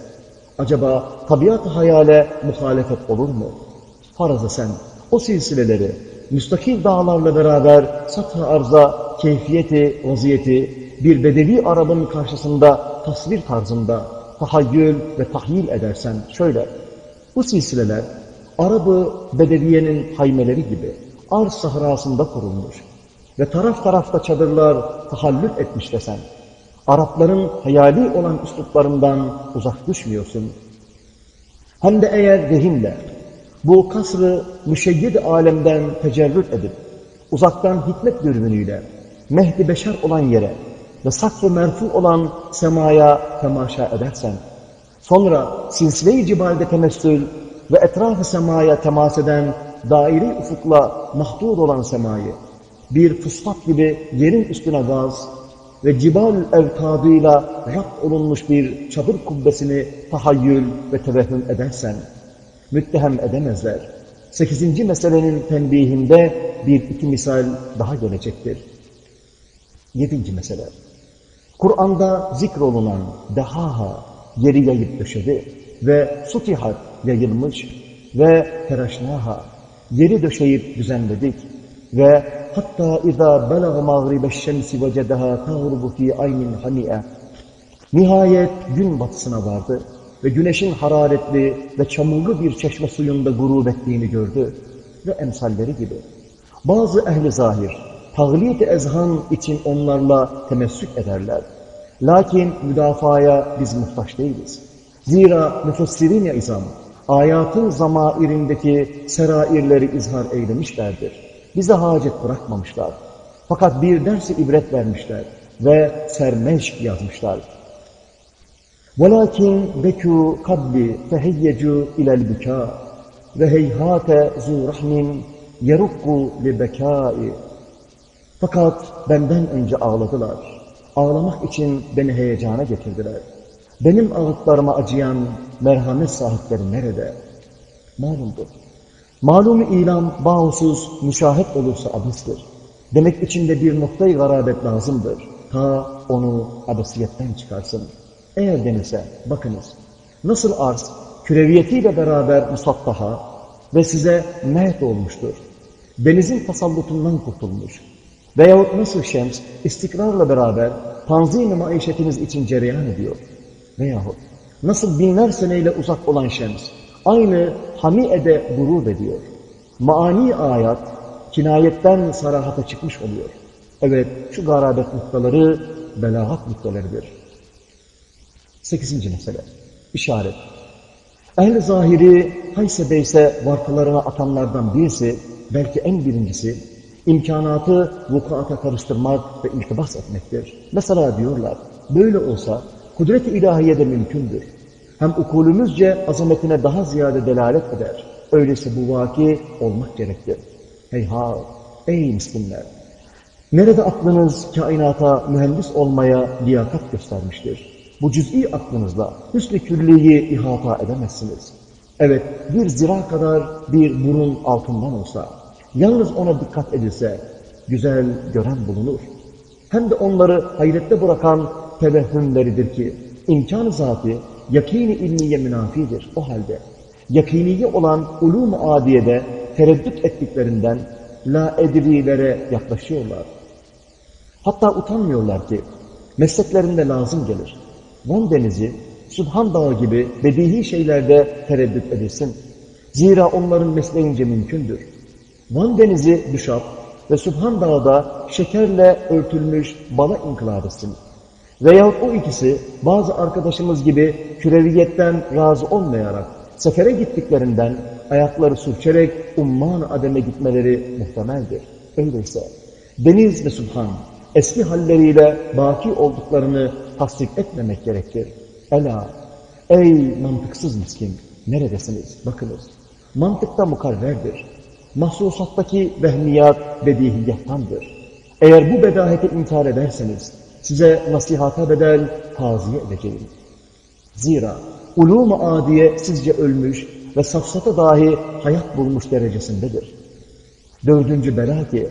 acaba tabiat hayale muhalefet olur mu? Farazı sen o silsileleri müstakil dağlarla beraber satı arza keyfiyeti, vaziyeti bir bedevi Arap'ın karşısında tasvir tarzında tahayyül ve tahyil edersen şöyle, bu silsileler Arabı bedeviyenin haymeleri gibi arz sahrasında kurulmuş ve taraf tarafta çadırlar tahallül etmiş desen, Arapların hayali olan üsluplarından uzak düşmüyorsun. Hem de eğer rehimle bu kasrı müşeyyid alemden tecerrüt edip uzaktan hikmet dürbünüyle mehdi beşer olan yere ve sakfı merfu olan semaya temaşa edersen, sonra silsile-i cibalde temessül ve etrafı semaya temas eden dairi ufukla mahdud olan semayı, bir fustat gibi yerin üstüne gaz ve cibal evkadıyla rap olunmuş bir çadır kubbesini tahayyül ve tevehhüm edersen, müttehem edemezler. Sekizinci meselenin tembihinde bir iki misal daha gelecektir. Yedinci mesele. Kur'an'da zikrolunan dehaha yeri yayıp döşedi ve sutihat yayılmış ve teraşnaha yeri döşeyip düzenledik ve hatta izâ belâ mağribeş şemsi vecedeha tağrubu fî aynin hami'e nihayet gün batısına vardı ve güneşin hararetli ve çamurlu bir çeşme suyunda gurub ettiğini gördü ve emsalleri gibi. Bazı ehli zahir, taglid-i ezhan için onlarla temessük ederler. Lakin müdafaya biz muhtaç değiliz. Zira müfessirin-i izam, ayatın zamairindeki serairleri izhar eylemişlerdir. Bize hacet bırakmamışlar. Fakat bir dersi ibret vermişler ve sermeşk yazmışlar. وَلَكِنْ بَكُوا قَبْلِ فَهَيَّجُوا اِلَى الْبُكَاءِ وَهَيْهَاتَ ذُو رَحْمٍ يَرُقُّ لِبَكَاءِ fakat benden önce ağladılar. Ağlamak için beni heyecana getirdiler. Benim ağıtlarıma acıyan merhamet sahipleri nerede? Malumdur. Malum ilam bağımsız müşahit olursa abistir. Demek içinde bir noktayı garabet lazımdır. Ta onu abesiyetten çıkarsın. Eğer denilse, bakınız, nasıl arz, küreviyetiyle beraber musattaha ve size mert olmuştur. Denizin tasallutundan kurtulmuş. Veyahut nasıl şems, istikrarla beraber tanzim-i maişetiniz için cereyan ediyor. Veyahut nasıl binler seneyle uzak olan şems, aynı hamiede gurur ediyor. Maani ayat, kinayetten sarahata çıkmış oluyor. Evet, şu garabet noktaları belagat noktalarıdır. Sekizinci mesele. İşaret. Ehl-i zahiri hayse beyse varkalarına atanlardan birisi, belki en birincisi, imkanatı vukuata karıştırmak ve iltibas etmektir. Mesela diyorlar, böyle olsa kudret-i ilahiye de mümkündür. Hem ukulümüzce azametine daha ziyade delalet eder. Öyleyse bu vaki olmak gerektir. Heyhat, ey miskinler! Nerede aklınız kainata mühendis olmaya liyakat göstermiştir? Bu cüz'i aklınızla hüsnü külliyi ihata edemezsiniz. Evet, bir zira kadar bir burun altından olsa, yalnız ona dikkat edilse, güzel gören bulunur. Hem de onları hayrette bırakan tevehhümleridir ki, imkan-ı zati, yakini ilmiye münafidir o halde. Yakiniye olan ulûm-u adiyede tereddüt ettiklerinden la edrilere yaklaşıyorlar. Hatta utanmıyorlar ki mesleklerinde lazım gelir. Van Denizi, Subhan Dağı gibi bedihi şeylerde tereddüt edilsin. Zira onların mesleğince mümkündür. Van Denizi Düşap ve Subhan Dağı'da şekerle örtülmüş bala inkılap etsin. Veyahut o ikisi bazı arkadaşımız gibi küreviyetten razı olmayarak sefere gittiklerinden ayakları sürçerek umman ademe gitmeleri muhtemeldir. Öyleyse deniz ve subhan eski halleriyle baki olduklarını tasdik etmemek gerekir. Ela, ey mantıksız miskin, neredesiniz? Bakınız, mantıkta mukarrerdir. Mahsusattaki vehmiyat bedihiyattandır. Eğer bu bedaheti inkar ederseniz, size nasihata bedel taziye edeceğim. Zira ulûm-u adiye sizce ölmüş ve safsata dahi hayat bulmuş derecesindedir. Dördüncü bela ki,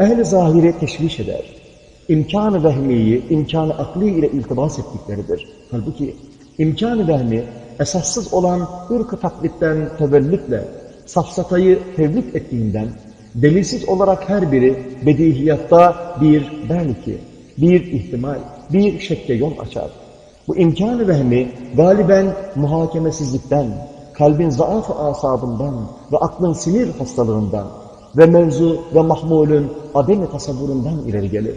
ehl-i zahiri teşviş eder. İmkan-ı vehmiyi, imkan-ı akli ile iltibas ettikleridir. Halbuki imkan-ı vehmi esassız olan ırk-ı taklitten tevellütle safsatayı tevlük ettiğinden delilsiz olarak her biri bedihiyatta bir belki, bir ihtimal, bir şekke yol açar. Bu imkanı vehmi galiben muhakemesizlikten, kalbin zaaf-ı asabından ve aklın sinir hastalığından ve mevzu ve mahmulün adem-i tasavvurundan ileri gelir.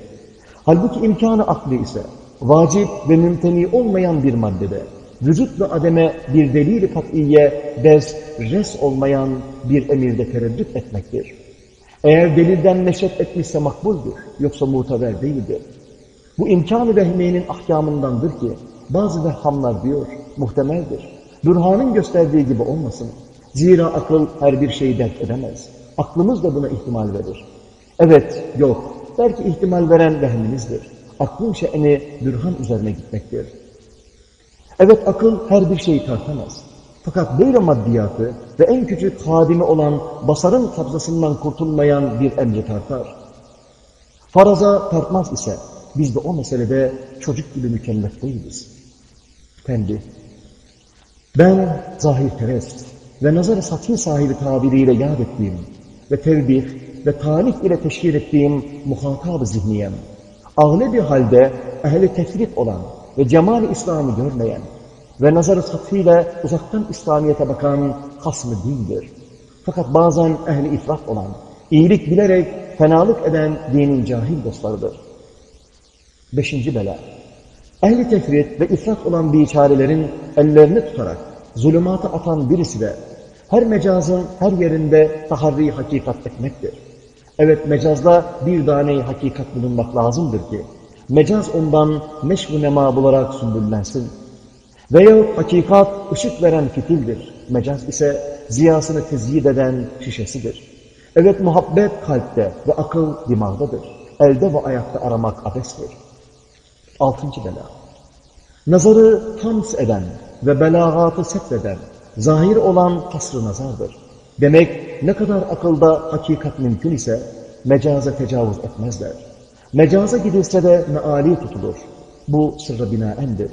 Halbuki imkanı akli ise vacip ve mümteni olmayan bir maddede, vücut ve ademe bir delil-i kat'iye, bez, res olmayan bir emirde tereddüt etmektir. Eğer delilden neşet etmişse makbuldür, yoksa muteber değildir. Bu imkan-ı vehmiyenin ahkamındandır ki, bazı vehhamlar diyor, muhtemeldir. Bürhan'ın gösterdiği gibi olmasın. Zira akıl her bir şeyi dert edemez. Aklımız da buna ihtimal verir. Evet, yok. Belki ihtimal veren vehminizdir. Aklın şe'ni bürhan üzerine gitmektir. Evet, akıl her bir şeyi tartamaz. Fakat böyle maddiyatı ve en küçük hadimi olan basarın kabzasından kurtulmayan bir emri tartar. Faraza tartmaz ise biz de o meselede çocuk gibi mükellef değiliz. Tembih. Ben zahir perest ve nazar-ı sathi sahibi tabiriyle yad ettiğim ve tevbih ve talih ile teşhir ettiğim muhatab-ı zihniyem, ağlı bir halde ehli tefrit olan ve cemal-i İslam'ı görmeyen ve nazar-ı sathıyla uzaktan İslamiyet'e bakan hasmı dindir. Fakat bazen ehli ifrat olan, iyilik bilerek fenalık eden dinin cahil dostlarıdır. Beşinci bela. Ehli tefrit ve ifrat olan biçarelerin ellerini tutarak zulümata atan birisi de her mecazın her yerinde taharri hakikat etmektir. Evet mecazda bir tane hakikat bulunmak lazımdır ki, mecaz ondan neşv-ı nema bularak sümbüllensin. Veyahut hakikat ışık veren fitildir. Mecaz ise ziyasını tezyid eden şişesidir. Evet muhabbet kalpte ve akıl dimağdadır. Elde ve ayakta aramak abestir. Altıncı bela. Nazarı tams eden ve belagatı setreden, zahir olan kasrı nazardır. Demek ne kadar akılda hakikat mümkün ise mecaza tecavüz etmezler. Mecaza gidilse de meali tutulur. Bu sırra binaendir.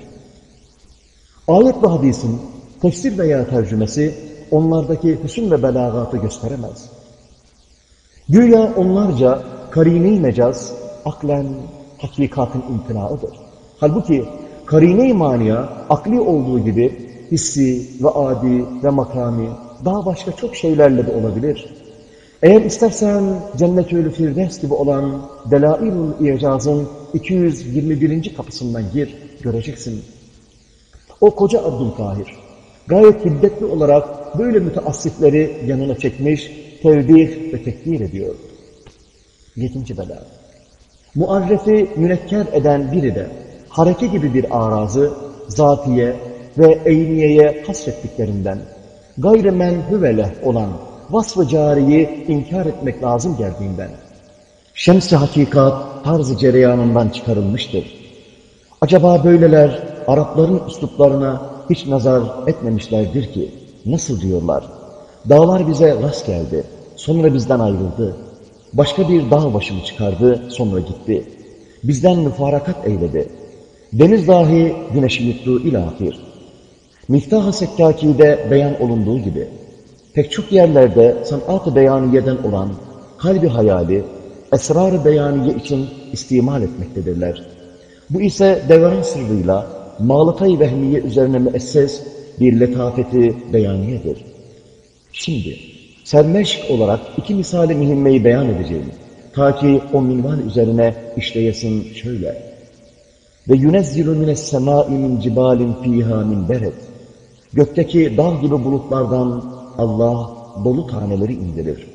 Ayet ve hadisin tefsir veya tercümesi onlardaki hüsn ve belagatı gösteremez. Güya onlarca karine mecaz aklen hakikatın imtinaıdır. Halbuki karine-i mania akli olduğu gibi hissi ve adi ve makami daha başka çok şeylerle de olabilir. Eğer istersen Cennetül Firdevs gibi olan Delailul İcaz'ın 221. kapısından gir, göreceksin. O koca Abdülkahir gayet hiddetli olarak böyle müteassifleri yanına çekmiş, tevbih ve tekbir ediyor. Yedinci bela. Muarrefi münekker eden biri de hareke gibi bir arazı zatiye ve eyniyeye hasrettiklerinden gayri menhüveleh olan vasf-ı cariyi inkar etmek lazım geldiğinden şems-i hakikat tarzı cereyanından çıkarılmıştır. Acaba böyleler Arapların üsluplarına hiç nazar etmemişlerdir ki nasıl diyorlar? Dağlar bize rast geldi, sonra bizden ayrıldı. Başka bir dağ başını çıkardı, sonra gitti. Bizden müfarakat eyledi. Deniz dahi güneşi yuttu ilahir. Miftah-ı Sekkaki'de beyan olunduğu gibi, pek çok yerlerde sanat-ı beyaniyeden olan kalbi hayali, esrar-ı beyaniye için istimal etmektedirler. Bu ise devran sırrıyla malafay vehmiye üzerine müesses bir letafeti beyaniyedir. Şimdi sermeşk olarak iki misali mühimmeyi beyan edeceğim. Ta ki o minval üzerine işleyesin şöyle. Ve yunezzilu mines semâi min cibalin fîhâ min beret. Gökteki dağ gibi bulutlardan Allah dolu taneleri indirir.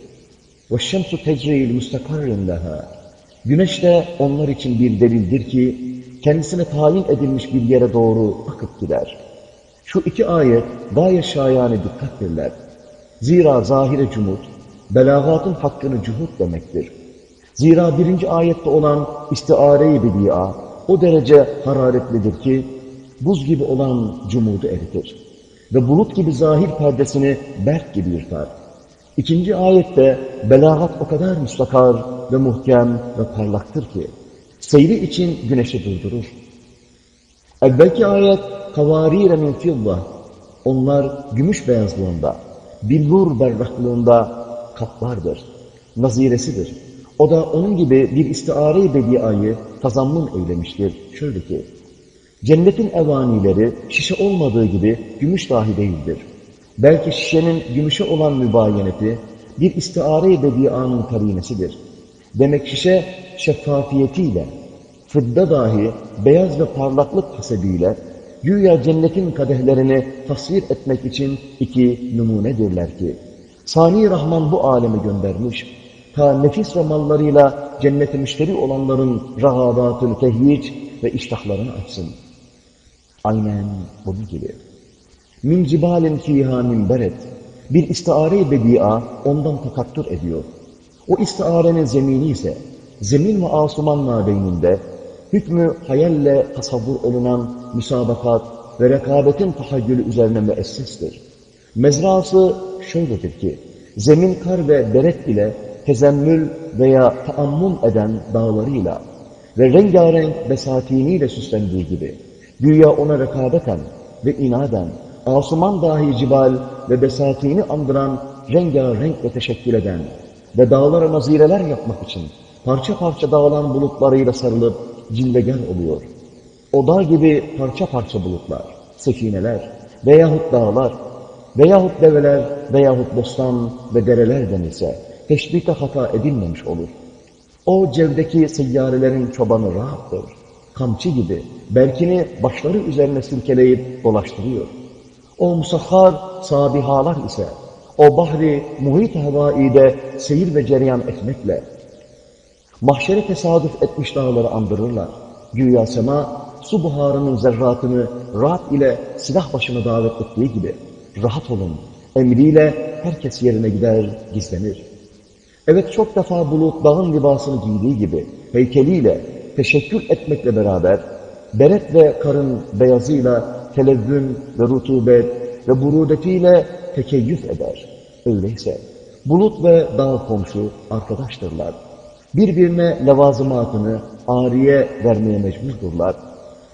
Şemsu tecri'il müstakarrin leha. Güneş de onlar için bir delildir ki kendisine tayin edilmiş bir yere doğru akıp gider. Şu iki ayet gayet şayane dikkattirler. Zira zahire cumut, belagatın hakkını cuhut demektir. Zira birinci ayette olan istiare-i bedia o derece hararetlidir ki buz gibi olan cumudu eritir. Ve bulut gibi zahir perdesini berk gibi yırtar. İkinci ayette belagat o kadar müstakar ve muhkem ve parlaktır ki seyri için güneşi durdurur. Evvelki ayet kavarire min fidda onlar gümüş beyazlığında, billur berraklığında kaplardır, naziresidir. O da onun gibi bir istiare-i bediayı tazammun eylemiştir. Şöyle ki, cennetin evanileri şişe olmadığı gibi gümüş dahi değildir. Belki şişenin gümüşe olan mübayeneti bir istiare-i bedianın karinesidir. Demek şişe şeffafiyetiyle, fıdda dahi beyaz ve parlaklık hasebiyle güya cennetin kadehlerini tasvir etmek için iki numunedirler ki, Sani Rahman bu alemi göndermiş, ta nefis ve mallarıyla cennete müşteri olanların rahabatül tehyic ve iştahlarını açsın. Aynen bunun gibi. Min cibalin fiha min beret. Bir istiare-i bedia ondan takattur ediyor. O istiarenin zemini ise zemin ve asuman mabeyninde hükmü hayalle tasavvur olunan müsabakat ve rekabetin tahayyülü üzerine müessestir. Mezrası şöyledir ki, zemin kar ve beret ile tezemmül veya taammun eden dağlarıyla ve rengarenk besatiniyle süslendiği gibi, güya ona rekabeten ve inaden, asuman dahi cibal ve besatini andıran rengarenk ve teşekkül eden ve dağlara nazireler yapmak için parça parça dağılan bulutlarıyla sarılıp cilvegen oluyor. O dağ gibi parça parça bulutlar, sekineler veyahut dağlar veyahut develer veyahut bostan ve dereler denilse teşbihte hata edilmemiş olur. O cevdeki seyyarelerin çobanı rahattır. Kamçı gibi belkini başları üzerine silkeleyip dolaştırıyor. O musahhar sabihalar ise o bahri muhit havaide seyir ve cereyan etmekle Mahşere tesadüf etmiş dağları andırırlar. Güya sema, su buharının zerratını rahat ile silah başına davet ettiği gibi, rahat olun, emriyle herkes yerine gider, gizlenir. Evet çok defa bulut dağın libasını giydiği gibi, heykeliyle teşekkür etmekle beraber, beret ve karın beyazıyla televvün ve rutubet ve burudetiyle tekeyyüf eder. Öyleyse bulut ve dağ komşu arkadaştırlar. Birbirine levazımatını ariye vermeye mecburdurlar.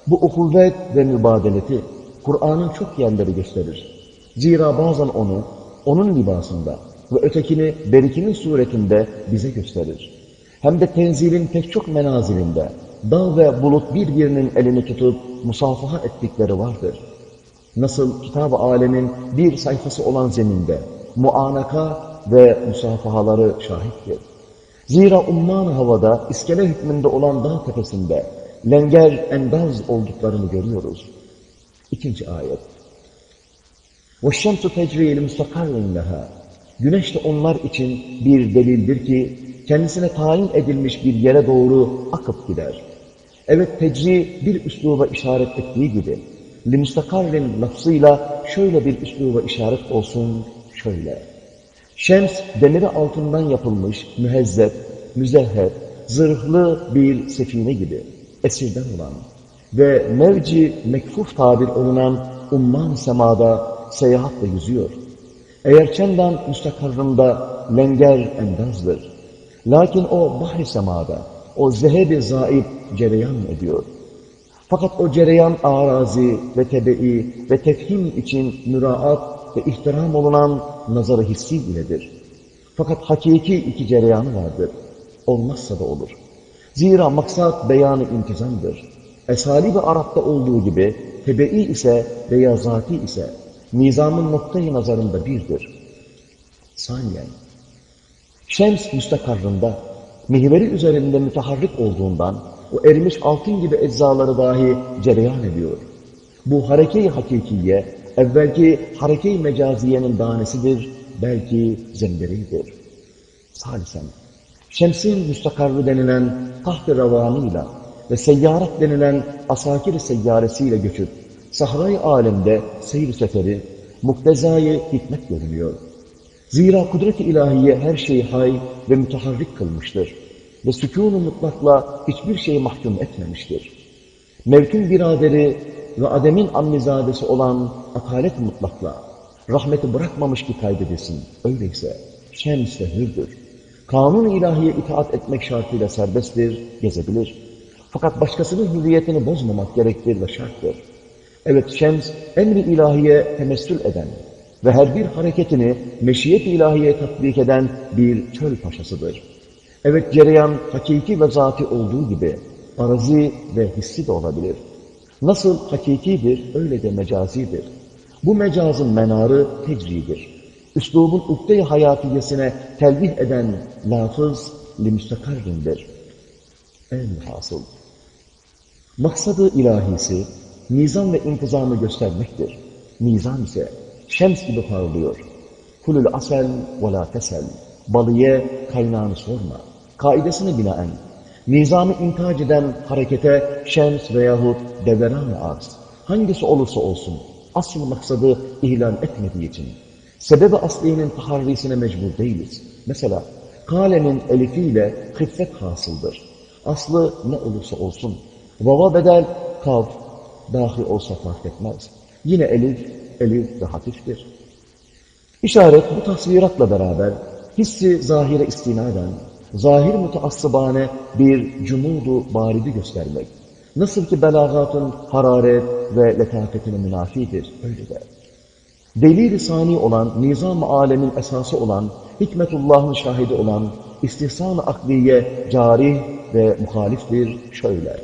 Bu ukuvvet ve mübadeleti Kur'an'ın çok yerleri gösterir. Zira bazen onu, onun libasında ve ötekini berikinin suretinde bize gösterir Hem de tenzilin pek çok menazilinde dağ ve bulut birbirinin elini tutup musafaha ettikleri vardır. Nasıl kitab-ı alemin bir sayfası olan zeminde muanaka ve musafahaları şahittir. Zira umman havada iskele hükmünde olan dağ tepesinde lenger endaz olduklarını görüyoruz. İkinci ayet. وَالشَّمْسُ تَجْرِي لِمُسْتَقَرٍ لَهَا Güneş de onlar için bir delildir ki kendisine tayin edilmiş bir yere doğru akıp gider. Evet tecri bir üsluba işaret ettiği gibi limustakarrin lafzıyla şöyle bir üsluba işaret olsun şöyle. Şems demiri altından yapılmış mühezzep, müzehher, zırhlı bir sefine gibi esirden olan ve mevci mekfuf tabir olunan umman semada seyahatle yüzüyor. Eğer çendan müstakarrında lenger endazdır. Lakin o bahri semada, o zehebi zaib cereyan ediyor. Fakat o cereyan arazi ve tebe'i ve tefhim için müraat ve ihtiram olunan nazarı hissi iledir. Fakat hakiki iki cereyanı vardır. Olmazsa da olur. Zira maksat beyanı intizamdır. Esali ve Arap'ta olduğu gibi tebe'i ise veya zati ise nizamın noktayı nazarında birdir. Saniyen, Şems müstakarrında, mihveri üzerinde müteharrik olduğundan, o erimiş altın gibi eczaları dahi cereyan ediyor. Bu hareke-i hakikiye, evvelki hareke-i mecaziyenin danesidir, belki zemberidir. Salisen, Şems'in müstakarlı denilen taht-ı revanıyla ve seyyaret denilen asakir seyyaresiyle göçüp, sahra-i alemde seyir seferi, muktezayı hikmet görünüyor. Zira kudret-i ilahiye her şeyi hay ve müteharrik kılmıştır. Ve sükûn-u mutlakla hiçbir şeyi mahkum etmemiştir. Mevkün biraderi ve ademin ammizadesi olan atalet mutlakla rahmeti bırakmamış ki kaydedilsin. Öyleyse şems de hürdür. Kanun ilahiye itaat etmek şartıyla serbesttir, gezebilir. Fakat başkasının hürriyetini bozmamak gerektir ve şarttır. Evet şems emri ilahiye temessül eden ve her bir hareketini meşiyet ilahiye tatbik eden bir çöl paşasıdır. Evet cereyan hakiki ve zati olduğu gibi arazi ve hissi de olabilir. Nasıl hakikidir öyle de mecazidir. Bu mecazın menarı tecridir. Üslubun ukde-i hayatiyesine telvih eden lafız limüstakarrindir. En hasıl. Maksadı ilahisi, nizam ve intizamı göstermektir. Nizam ise şems gibi parlıyor. Kulül asel ve la tesel. Balıya kaynağını sorma. Kaidesine binaen, nizamı intac eden harekete şems veyahut devran-ı arz, hangisi olursa olsun, asıl maksadı ihlal etmediği için, sebebi aslinin taharrisine mecbur değiliz. Mesela, kalemin elifiyle hıffet hasıldır. Aslı ne olursa olsun, vava bedel, kav, dahi olsa fark etmez. Yine elif, elif ve hafiftir. İşaret bu tasviratla beraber hissi zahire istinaden, zahir müteassıbane bir cumudu baridi göstermek. Nasıl ki belagatın hararet ve letafetine münafidir, öyle de. Delil-i sani olan, nizam-ı alemin esası olan, hikmetullahın şahidi olan, istihsan-ı akliye cari ve muhaliftir şöyle.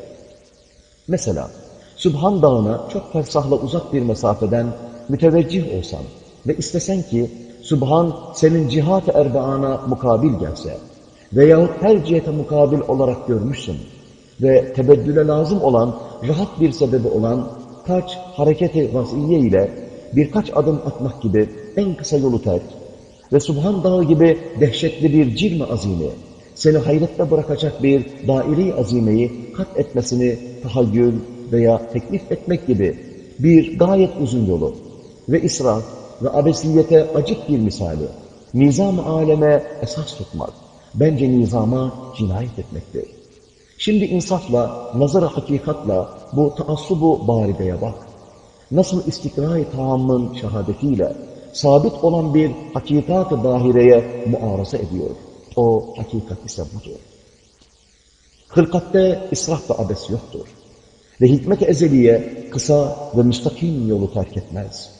Mesela, Sübhan Dağı'na çok fersahla uzak bir mesafeden müteveccih olsan ve istesen ki Sübhan senin cihat-ı erbaana mukabil gelse veyahut her cihete mukabil olarak görmüşsün ve tebeddüle lazım olan, rahat bir sebebi olan kaç hareketi vaziye ile birkaç adım atmak gibi en kısa yolu terk ve Subhan Dağı gibi dehşetli bir cirme azimi, seni hayrette bırakacak bir daire-i azimeyi kat etmesini tahayyül veya teklif etmek gibi bir gayet uzun yolu ve israf ve abesiyete acık bir misali, nizam aleme esas tutmak, bence nizama cinayet etmektir. Şimdi insafla, nazara hakikatla bu taassubu barideye bak. Nasıl istikrar-ı tahammın şehadetiyle sabit olan bir hakikat-ı dahireye muarasa ediyor. O hakikat ise budur. Hılkatte israf ve abes yoktur. Ve hikmet-i ezeliye kısa ve müstakim yolu terk etmez.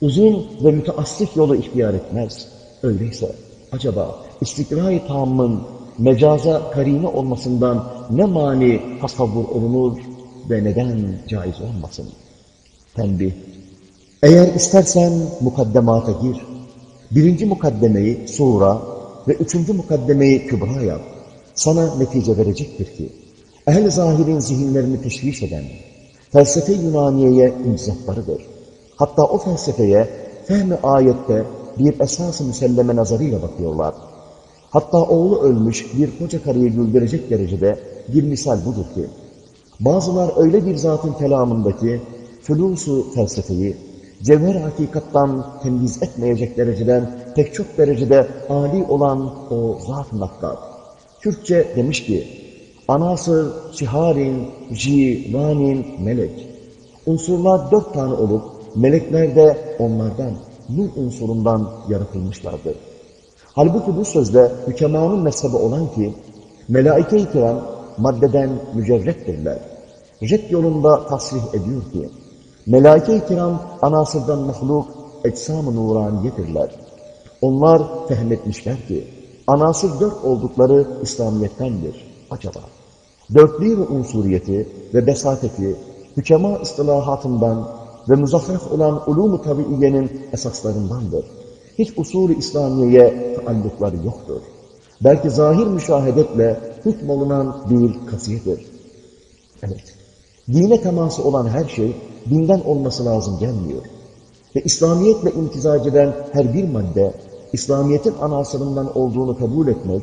Uzun ve müteassif yolu ihtiyar etmez. Öyleyse acaba istikrar-ı tahammın mecaza karine olmasından ne mani tasavvur olunur ve neden caiz olmasın? Tembih. Eğer istersen mukaddemata gir. Birinci mukaddemeyi sura ve üçüncü mukaddemeyi kübra yap. Sana netice verecektir ki, ehl zahirin zihinlerini teşviş eden, felsefe Yunaniye'ye imzatlarıdır. Hatta o felsefeye fehmi ayette bir esas-ı müselleme nazarıyla bakıyorlar. Hatta oğlu ölmüş bir koca karıyı güldürecek derecede bir misal budur ki, bazılar öyle bir zatın kelamındaki fulusu felsefeyi, cevher hakikattan temyiz etmeyecek dereceden, pek çok derecede âli olan o zat-ı nakkat. Türkçe demiş ki, anasır, şiharin, jivanin, melek. Unsurlar dört tane olup, melekler de onlardan, nur unsurundan yaratılmışlardır. Halbuki bu sözde hükemanın mezhebi olan ki, melaike-i kiram maddeden mücerrettirler. Red yolunda tasrih ediyor ki, melaike-i kiram anasırdan mahluk, eczam-ı nuraniyedirler. Onlar fehmetmişler ki, anasır dört oldukları İslamiyettendir. Acaba dörtlüğü ve unsuriyeti ve besateti hükema istilahatından ve muzaffaf olan ulûm-u tabiiyenin esaslarındandır. Hiç usulü İslamiye'ye taallukları yoktur. Belki zahir müşahedetle hükmolunan bir kasiyedir. Evet, dine teması olan her şey dinden olması lazım gelmiyor. Ve İslamiyetle imtizac eden her bir madde, İslamiyet'in anasırından olduğunu kabul etmek,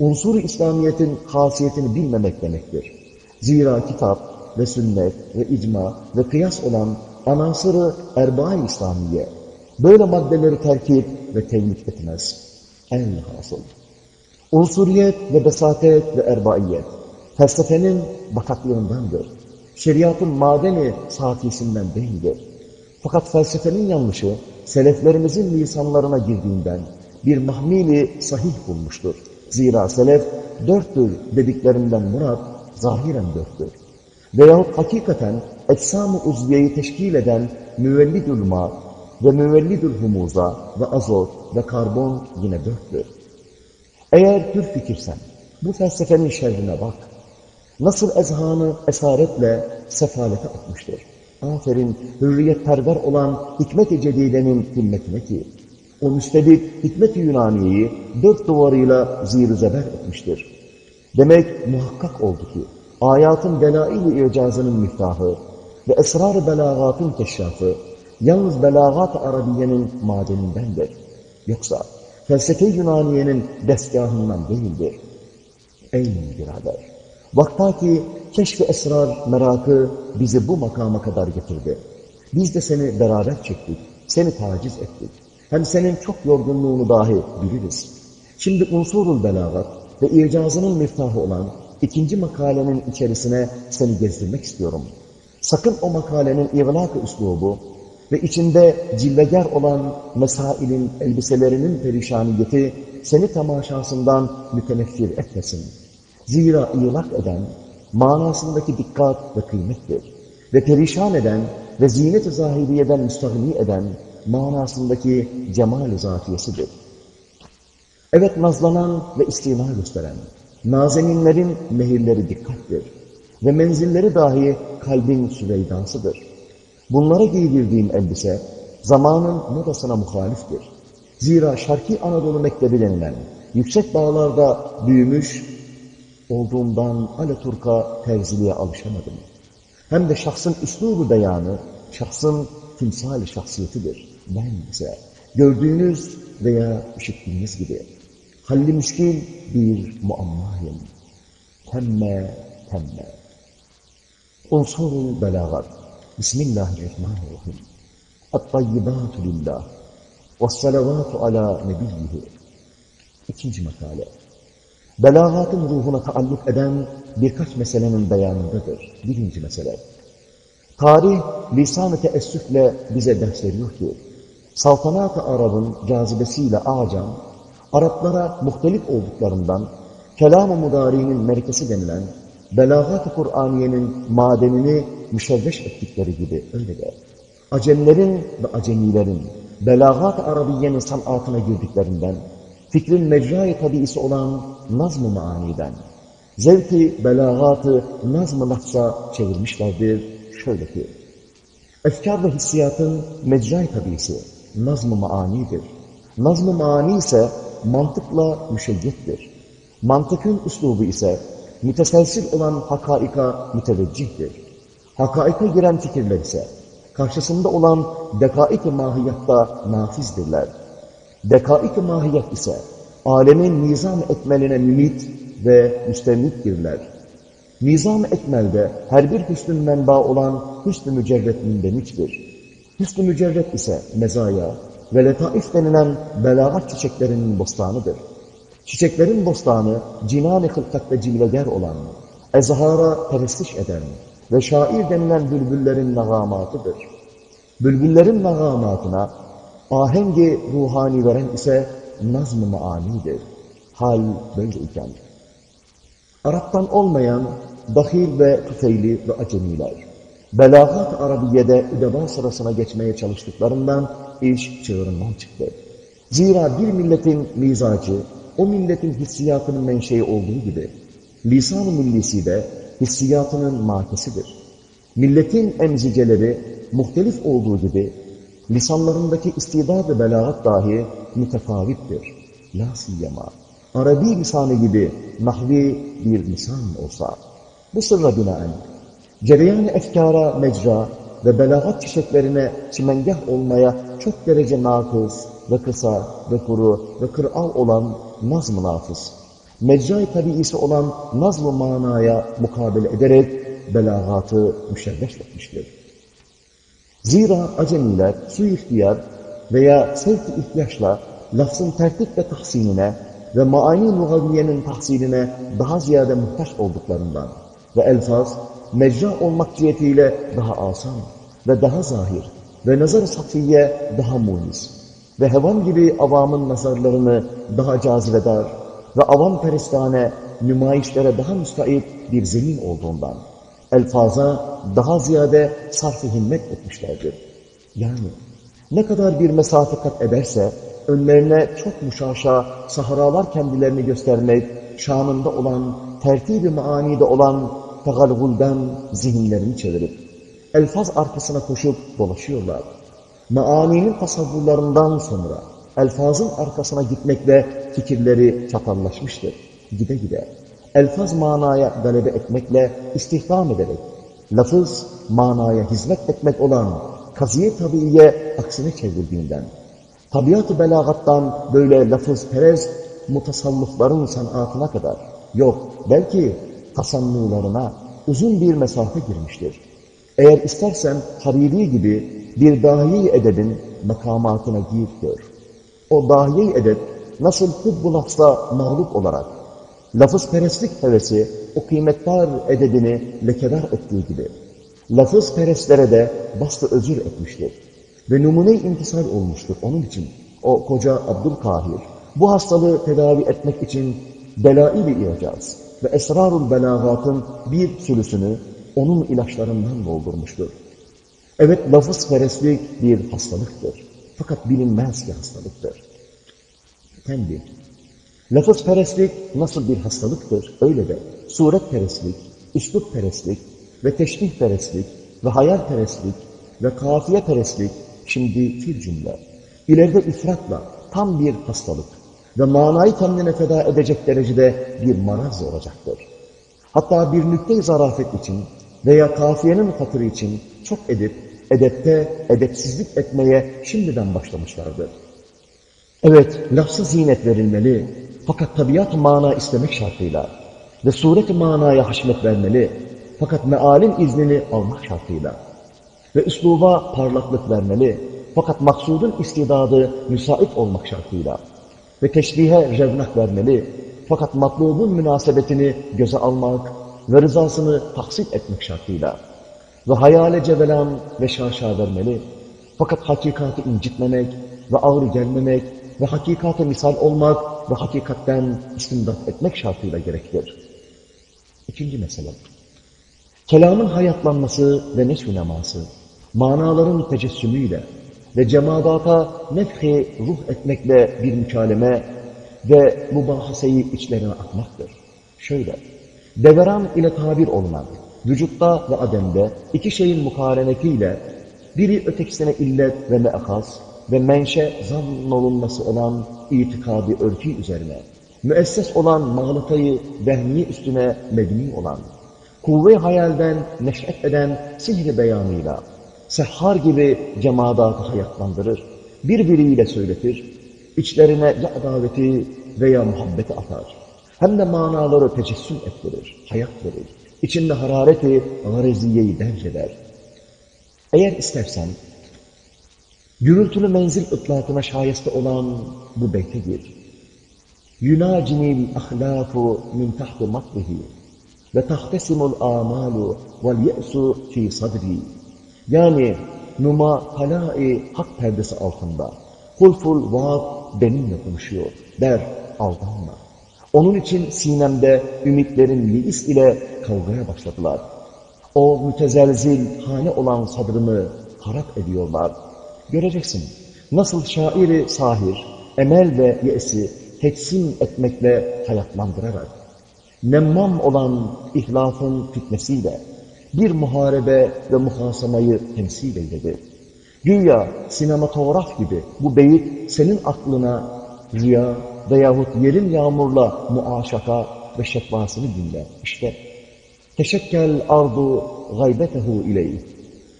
unsur-u İslamiyet'in hasiyetini bilmemek demektir. Zira kitap ve sünnet ve icma ve kıyas olan anasırı erba-i İslamiye, böyle maddeleri terkip ve tevnik etmez. En hasıl. Unsuriyet ve besatet ve erbaiyet, felsefenin bataklığındandır. Şeriatın madeni saatisinden değildir. Fakat felsefenin yanlışı, seleflerimizin lisanlarına girdiğinden bir mahmili sahih bulmuştur. Zira selef dörttür dediklerinden murat zahiren dörttür. Veyahut hakikaten etsam-ı uzviyeyi teşkil eden müvellidül ma ve müvellidül humuza ve azot ve karbon yine dörttür. Eğer pür fikirsen bu felsefenin şerrine bak. Nasıl ezhanı esaretle sefalete atmıştır. Aferin hürriyetperver olan hikmet-i cedidenin himmetine ki, o müstebit hikmet-i Yunaniye'yi dört duvarıyla zir zeber etmiştir. Demek muhakkak oldu ki, ayatın delail-i icazının miftahı ve esrar-ı belagatın keşrafı, yalnız belagat-ı Arabiye'nin madenindendir. Yoksa felsefe Yunaniye'nin destgahından değildir. Ey birader! Vaktaki keşf esrar merakı bizi bu makama kadar getirdi. Biz de seni beraber çektik, seni taciz ettik. Hem senin çok yorgunluğunu dahi biliriz. Şimdi unsurul belagat ve icazının miftahı olan ikinci makalenin içerisine seni gezdirmek istiyorum. Sakın o makalenin iğlak-ı üslubu ve içinde cillegar olan mesailin elbiselerinin perişaniyeti seni tamaşasından müteneffir etmesin. Zira ıylak eden manasındaki dikkat ve kıymettir. Ve perişan eden ve zinet-i zahiriyeden müstahni eden manasındaki cemal-i zatiyesidir. Evet nazlanan ve istina gösteren, nazeninlerin mehirleri dikkattir ve menzilleri dahi kalbin süveydasıdır. Bunlara giydirdiğim elbise zamanın modasına muhaliftir. Zira Şarki Anadolu Mektebi denilen yüksek dağlarda büyümüş olduğumdan Alaturka terziliğe alışamadım. Hem de şahsın üslubu beyanı, şahsın timsal şahsiyetidir. Ben ise gördüğünüz veya işittiğiniz gibi Halli müşkil bir muammayım. Temme, temme. Unsurul belagat. Bismillahirrahmanirrahim. At-tayyibatu lillah. Vessalavatu ala nebiyyihi. İkinci makale. Belagatın ruhuna taalluk eden birkaç meselenin beyanındadır. Birinci mesele. Tarih, lisan-ı teessüfle bize ders veriyor ki, saltanat-ı Arap'ın cazibesiyle ağacan, Araplara muhtelif olduklarından, kelam-ı mudari'nin merkezi denilen, belagat-ı Kur'aniyenin madenini müşevveş ettikleri gibi öyle de, Acemlerin ve acemilerin belagat-ı Arabiyenin sanatına girdiklerinden, fikrin mecra-i tabiisi olan nazm-ı maaniden, zevki belagatı nazm-ı lafza çevirmişlerdir. Şöyle ki, efkar ve hissiyatın mecra-i tabiisi nazm-ı maanidir. Nazm-ı maani ise mantıkla müşeyyettir. Mantıkın üslubu ise müteselsil olan hakaika müteveccihtir. Hakaika giren fikirler ise karşısında olan dekaik-i mahiyatta nafizdirler. Dekaik-i mahiyet ise alemin nizam etmeline mümit ve müstemliktirler. Nizam etmelde her bir hüsnün menba olan hüsnü mücerret mündemiştir. Hüsnü mücerret ise mezaya ve letaif denilen belagat çiçeklerinin bostanıdır. Çiçeklerin bostanı cinan-ı hılkatte cilveger olan, ezhara perestiş eden ve şair denilen bülbüllerin nagamatıdır. Bülbüllerin nagamatına ahengi ruhani veren ise nazm-ı maanidir. Hal böyleyken. Araptan olmayan dahil ve tüfeyli ve acemiler, belagat Arabiye'de üdeba sırasına geçmeye çalıştıklarından iş çığırından çıktı. Zira bir milletin mizacı, o milletin hissiyatının menşei olduğu gibi, lisan-ı millisi de hissiyatının makesidir. Milletin emziceleri muhtelif olduğu gibi, lisanlarındaki istidad-ı belagat dahi mütefavittir. La siyyama. Arabi lisanı gibi nahvi bir lisan olsa, bu sırra binaen, cereyan-ı efkara mecra ve belagat çiçeklerine çimengah olmaya çok derece nakız ve kısa ve kuru ve kıral olan nazm-ı nafız, mecra-i tabiisi olan nazm-ı manaya mukabele ederek belagatı müşerreş etmiştir. Zira acemiler su ihtiyar veya sevk ihtiyaçla lafzın tertip ve tahsinine ve maani lugaviyenin tahsiline daha ziyade muhtaç olduklarından ve elfaz mecra olmak cihetiyle daha asan ve daha zahir ve nazar-ı daha munis ve hevan gibi avamın nazarlarını daha cazibedar ve avam peristane nümayişlere daha müstait bir zemin olduğundan elfaza daha ziyade sarf-ı himmet etmişlerdir. Yani ne kadar bir mesafe kat ederse önlerine çok muşaşa sahralar kendilerini göstermek şanında olan, tertib-i maanide olan tegalgulden zihinlerini çevirip elfaz arkasına koşup dolaşıyorlar. Maaninin tasavvurlarından sonra elfazın arkasına gitmekle fikirleri çatallaşmıştır. Gide gide elfaz manaya galebe etmekle istihdam ederek, lafız manaya hizmet etmek olan kaziye tabiiye aksine çevrildiğinden, tabiat-ı belagattan böyle lafız perez mutasallufların sanatına kadar, yok belki tasannularına uzun bir mesafe girmiştir. Eğer istersen Hariri gibi bir dahi edebin makamatına gir gör. O dahi edep nasıl hubbu lafza mağlup olarak lafız perestlik hevesi o kıymetdar edebini lekedar ettiği gibi lafız perestlere de bastı özür etmiştir. Ve numune intisal olmuştur. Onun için o koca Abdülkahir bu hastalığı tedavi etmek için belai-i icaz ve esrarul belagatın bir sürüsünü onun ilaçlarından doldurmuştur. Evet lafız perestlik bir hastalıktır. Fakat bilinmez ki hastalıktır. Kendi Lafız perestlik nasıl bir hastalıktır? Öyle de suret perestlik, üslup perestlik ve teşbih perestlik ve hayal perestlik ve kafiye perestlik şimdi fil cümle. İleride ifratla tam bir hastalık ve manayı kendine feda edecek derecede bir maraz olacaktır. Hatta bir nükte zarafet için veya kafiyenin hatırı için çok edip, edepte edepsizlik etmeye şimdiden başlamışlardır. Evet, lafsız zinet verilmeli, fakat tabiat mana istemek şartıyla ve suret manaya haşmet vermeli. Fakat mealin iznini almak şartıyla ve üsluba parlaklık vermeli. Fakat maksudun istidadı müsait olmak şartıyla ve teşbihe revnak vermeli. Fakat matlubun münasebetini göze almak ve rızasını tahsil etmek şartıyla ve hayale cevelan ve şaşa vermeli fakat hakikati incitmemek ve ağrı gelmemek ve hakikate misal olmak ve hakikatten istimdat etmek şartıyla gerektir. İkinci mesele. Kelamın hayatlanması ve neşv manaların tecessümüyle ve cemadata nefhi ruh etmekle bir mükaleme ve mübahaseyi içlerine atmaktır. Şöyle, deveran ile tabir olunan, vücutta ve ademde iki şeyin mukarenetiyle biri ötekisine illet ve me'haz ve menşe zannolunması olan itikadi örtü üzerine, müesses olan mağlatayı vehmi üstüne mebni olan, kuvve hayalden neş'et eden sihri beyanıyla, sehhar gibi cemadatı hayatlandırır, birbiriyle söyletir, içlerine ya daveti veya muhabbeti atar. Hem de manaları tecessüm ettirir, hayat verir. İçinde harareti, gariziyeyi derc eder. Eğer istersen, gürültülü menzil ıtlakına şayeste olan bu beyte gir. Yunacinil ahlafu min tahti matlihi ve tahtesimul amalu vel ye'su fi sadri. Yani numa halai hak perdesi altında hulful vaat benimle konuşuyor der aldanma. Onun için sinemde ümitlerin liis ile kavgaya başladılar. O mütezelzil hane olan sadrımı harap ediyorlar. Göreceksin nasıl şairi sahir, emel ve yesi teksim etmekle hayatlandırarak, nemmam olan ihlafın fitnesiyle bir muharebe ve muhasamayı temsil eyledi. Güya sinematograf gibi bu beyit senin aklına rüya veyahut yerin yağmurla muaşaka ve şekvasını dinle. İşte teşekkel ardu gaybetehu ileyh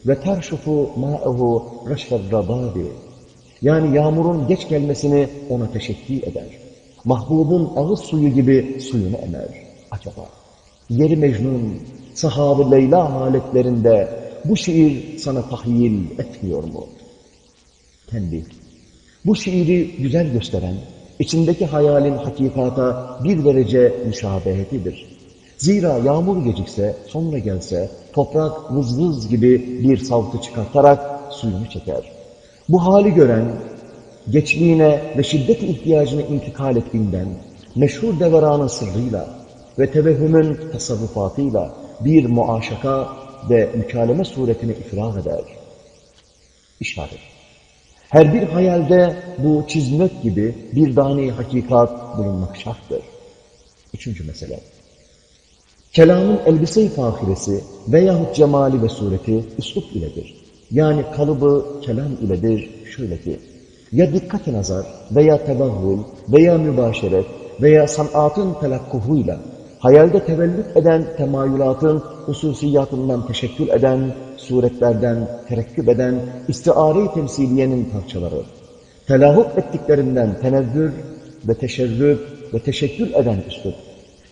ve terşufu ma'ehu reşfer rabadi. Yani yağmurun geç gelmesini ona teşekkür eder. Mahbubun ağız suyu gibi suyunu emer. Acaba yeri Mecnun, sahabı Leyla haletlerinde bu şiir sana tahyil etmiyor mu? Tembih. Bu şiiri güzel gösteren, içindeki hayalin hakikata bir derece müşabehetidir. Zira yağmur gecikse, sonra gelse, toprak vız vız gibi bir savtı çıkartarak suyunu çeker. Bu hali gören, geçliğine ve şiddet ihtiyacına intikal ettiğinden, meşhur deveranın sırrıyla ve tevehhümün tasarrufatıyla bir muaşaka ve mükaleme suretini ifrah eder. İşaret. Her bir hayalde bu çizmek gibi bir dani hakikat bulunmak şarttır. Üçüncü mesele. Kelamın elbise-i fahiresi veyahut cemali ve sureti üslup iledir. Yani kalıbı kelam iledir şöyle ki, ya dikkat-i nazar veya tevahhül veya mübaşeret veya sanatın telakkuhuyla hayalde tevellüt eden temayülatın hususiyatından teşekkül eden, suretlerden terekküp eden istiare-i temsiliyenin parçaları, telahuk ettiklerinden tenevvür ve teşerrüp ve teşekkül eden üslup,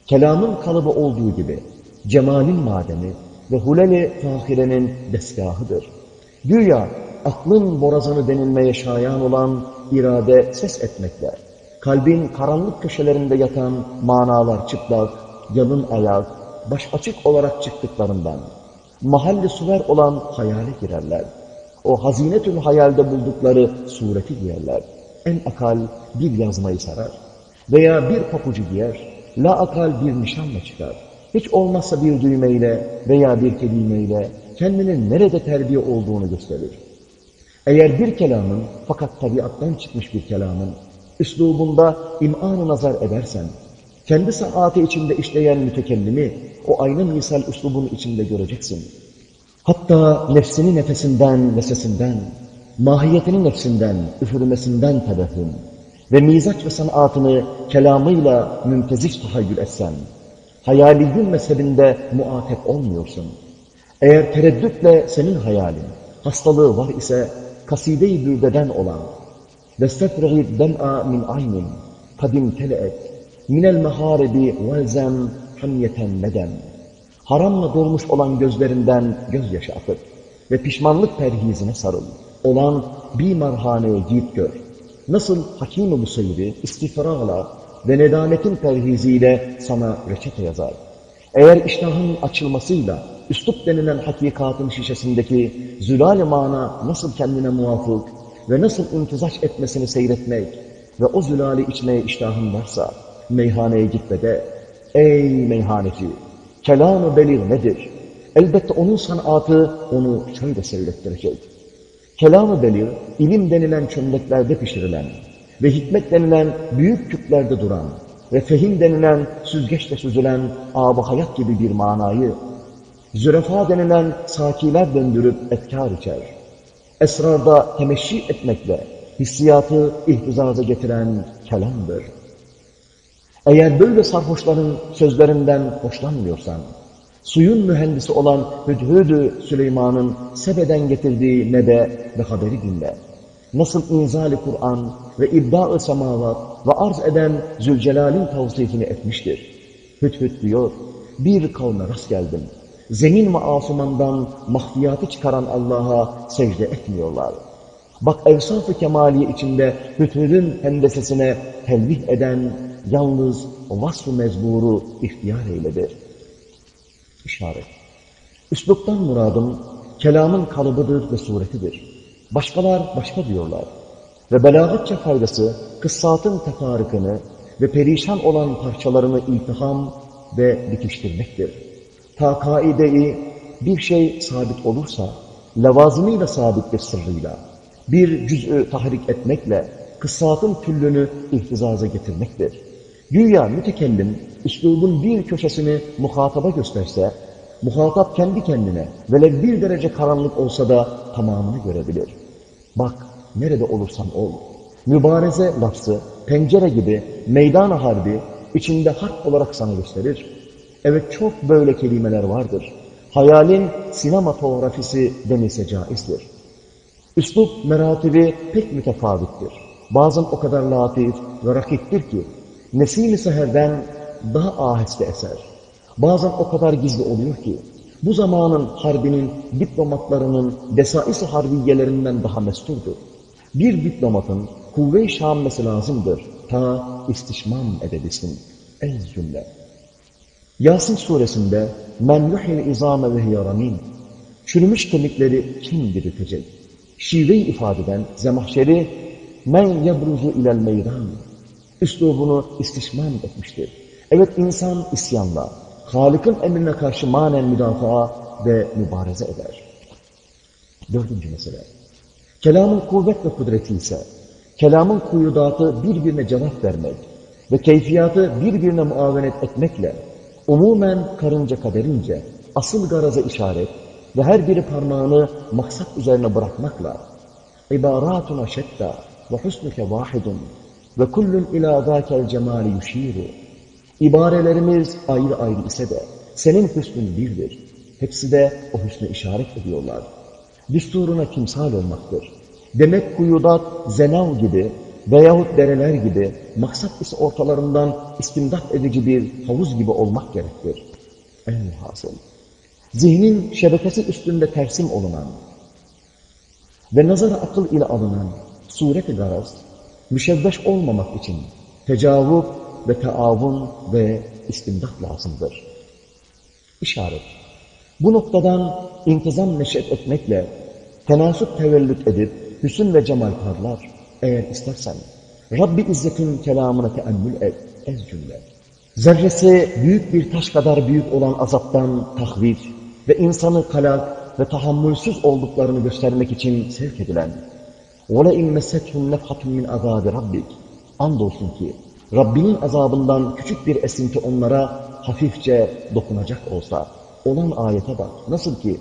kelamın kalıbı olduğu gibi cemalin madeni ve huleli fahirenin desgahıdır. Güya aklın borazanı denilmeye şayan olan irade ses etmekle, kalbin karanlık köşelerinde yatan manalar çıplak, yalın ayak, baş açık olarak çıktıklarından, mahalli suver olan hayale girerler. O hazinetül hayalde buldukları sureti giyerler. En akal bir yazmayı sarar. Veya bir papucu giyer, la akal bir nişanla çıkar. Hiç olmazsa bir düğmeyle veya bir kelimeyle kendinin nerede terbiye olduğunu gösterir. Eğer bir kelamın fakat tabiattan çıkmış bir kelamın üslubunda im'an nazar edersen, kendi saati içinde işleyen mütekellimi o aynı misal üslubun içinde göreceksin. Hatta nefsini nefesinden ve sesinden, mahiyetini nefsinden, üfürmesinden tebehüm ve mizaç ve sanatını kelamıyla mümteziş tahayyül etsen, hayaliyün mezhebinde muatep olmuyorsun. Eğer tereddütle senin hayalin, hastalığı var ise kaside-i bürdeden olan وَاسْتَفْرَغِ الدَّمْعَ مِنْ عَيْنٍ قَدْ اِمْتَلَئَتْ minel meharibi velzem hamyeten nedem. Haramla dolmuş olan gözlerinden gözyaşı akıt ve pişmanlık perhizine sarıl. Olan bir merhaneye git gör. Nasıl Hakim-i Musayri istifrala ve nedametin perhiziyle sana reçete yazar. Eğer iştahın açılmasıyla üslup denilen hakikatın şişesindeki zülal mana nasıl kendine muvafık ve nasıl intizaç etmesini seyretmek ve o zülali içmeye iştahın varsa meyhaneye gitme de ey meyhaneci kelam-ı belir nedir? Elbette onun sanatı onu şöyle seyrettirecek. Kelam-ı belir ilim denilen çömleklerde pişirilen ve hikmet denilen büyük küplerde duran ve fehim denilen süzgeçle süzülen ab hayat gibi bir manayı, zürefa denilen sakiler döndürüp etkar içer. Esrarda temeşşi etmekle hissiyatı ihtizaza getiren kelamdır. Eğer böyle sarhoşların sözlerinden hoşlanmıyorsan, suyun mühendisi olan Hüdhüdü Süleyman'ın Sebe'den getirdiği nebe ve haberi dinle. Nasıl inzali Kur'an ve ibda-ı semavat ve arz eden Zülcelal'in tavsiyesini etmiştir. Hüt diyor, bir kavme rast geldim. Zemin ve asumandan mahfiyatı çıkaran Allah'a secde etmiyorlar. Bak evsaf-ı kemali içinde hütürün hendesesine telvih eden yalnız vasf-ı mezburu ihtiyar eyledi. İşaret. Üsluptan muradım kelamın kalıbıdır ve suretidir. Başkalar başka diyorlar. Ve belagatça faydası kıssatın tefarikını ve perişan olan parçalarını iltiham ve bitiştirmektir. Ta kaideyi bir şey sabit olursa, levazimiyle sabittir sırrıyla, bir cüz'ü tahrik etmekle kıssatın küllünü ihtizaza getirmektir. Güya mütekellim, üslubun bir köşesini muhataba gösterse, muhatap kendi kendine velev bir derece karanlık olsa da tamamını görebilir. Bak, nerede olursan ol. Mübareze lafzı, pencere gibi meydan harbi içinde harp olarak sana gösterir. Evet çok böyle kelimeler vardır. Hayalin sinematografisi denilse caizdir. Üslup meratibi pek mütefavittir. Bazen o kadar latif ve rakiptir ki nesim-i seherden daha aheste eser. Bazen o kadar gizli oluyor ki bu zamanın harbinin diplomatlarının desais-i harbiyelerinden daha mesturdur. Bir diplomatın kuvve-i şammesi lazımdır ta istişmam edebilsin. Ez cümle. Yasin suresinde men yuhil izame ve hiyaramin çürümüş kemikleri kim diriltecek? Şive-i ifadeden zemahşeri men yebruzu ilel meydan üslubunu istişmam etmiştir. Evet insan isyanla, Halık'ın emrine karşı manen müdafaa ve mübareze eder. Dördüncü mesele. Kelamın kuvvet ve kudreti ise, kelamın kuyudatı birbirine cevap vermek ve keyfiyatı birbirine muavenet etmekle, umumen karınca kaderince, asıl garaza işaret ve her biri parmağını maksat üzerine bırakmakla, ibaratuna şetta ve husnuke vahidun ve kullun ila zâkel cemâli yuşîru. İbarelerimiz ayrı ayrı ise de senin hüsnün birdir. Hepsi de o hüsnü işaret ediyorlar. Düsturuna kimsal olmaktır. Demek kuyudat, zenav gibi veyahut dereler gibi maksat ise ortalarından istimdat edici bir havuz gibi olmak gerektir. En hasıl. Zihnin şebekesi üstünde tersim olunan ve nazara akıl ile alınan suret-i garaz, müşebbeş olmamak için tecavüp ve taavun ve istimdat lazımdır. İşaret. Bu noktadan intizam neşet etmekle tenasüp tevellüt edip hüsün ve cemal parlar. Eğer istersen Rabbi İzzet'in kelamını teemmül et. Ez cümle. Zerresi büyük bir taş kadar büyük olan azaptan tahvif ve insanı kalak ve tahammülsüz olduklarını göstermek için sevk edilen وَلَاِنْ مَسَّتْهُمْ نَفْحَةٌ مِنْ عَذَابِ رَبِّكِ Andolsun ki Rabbinin azabından küçük bir esinti onlara hafifçe dokunacak olsa, olan ayete bak. Nasıl ki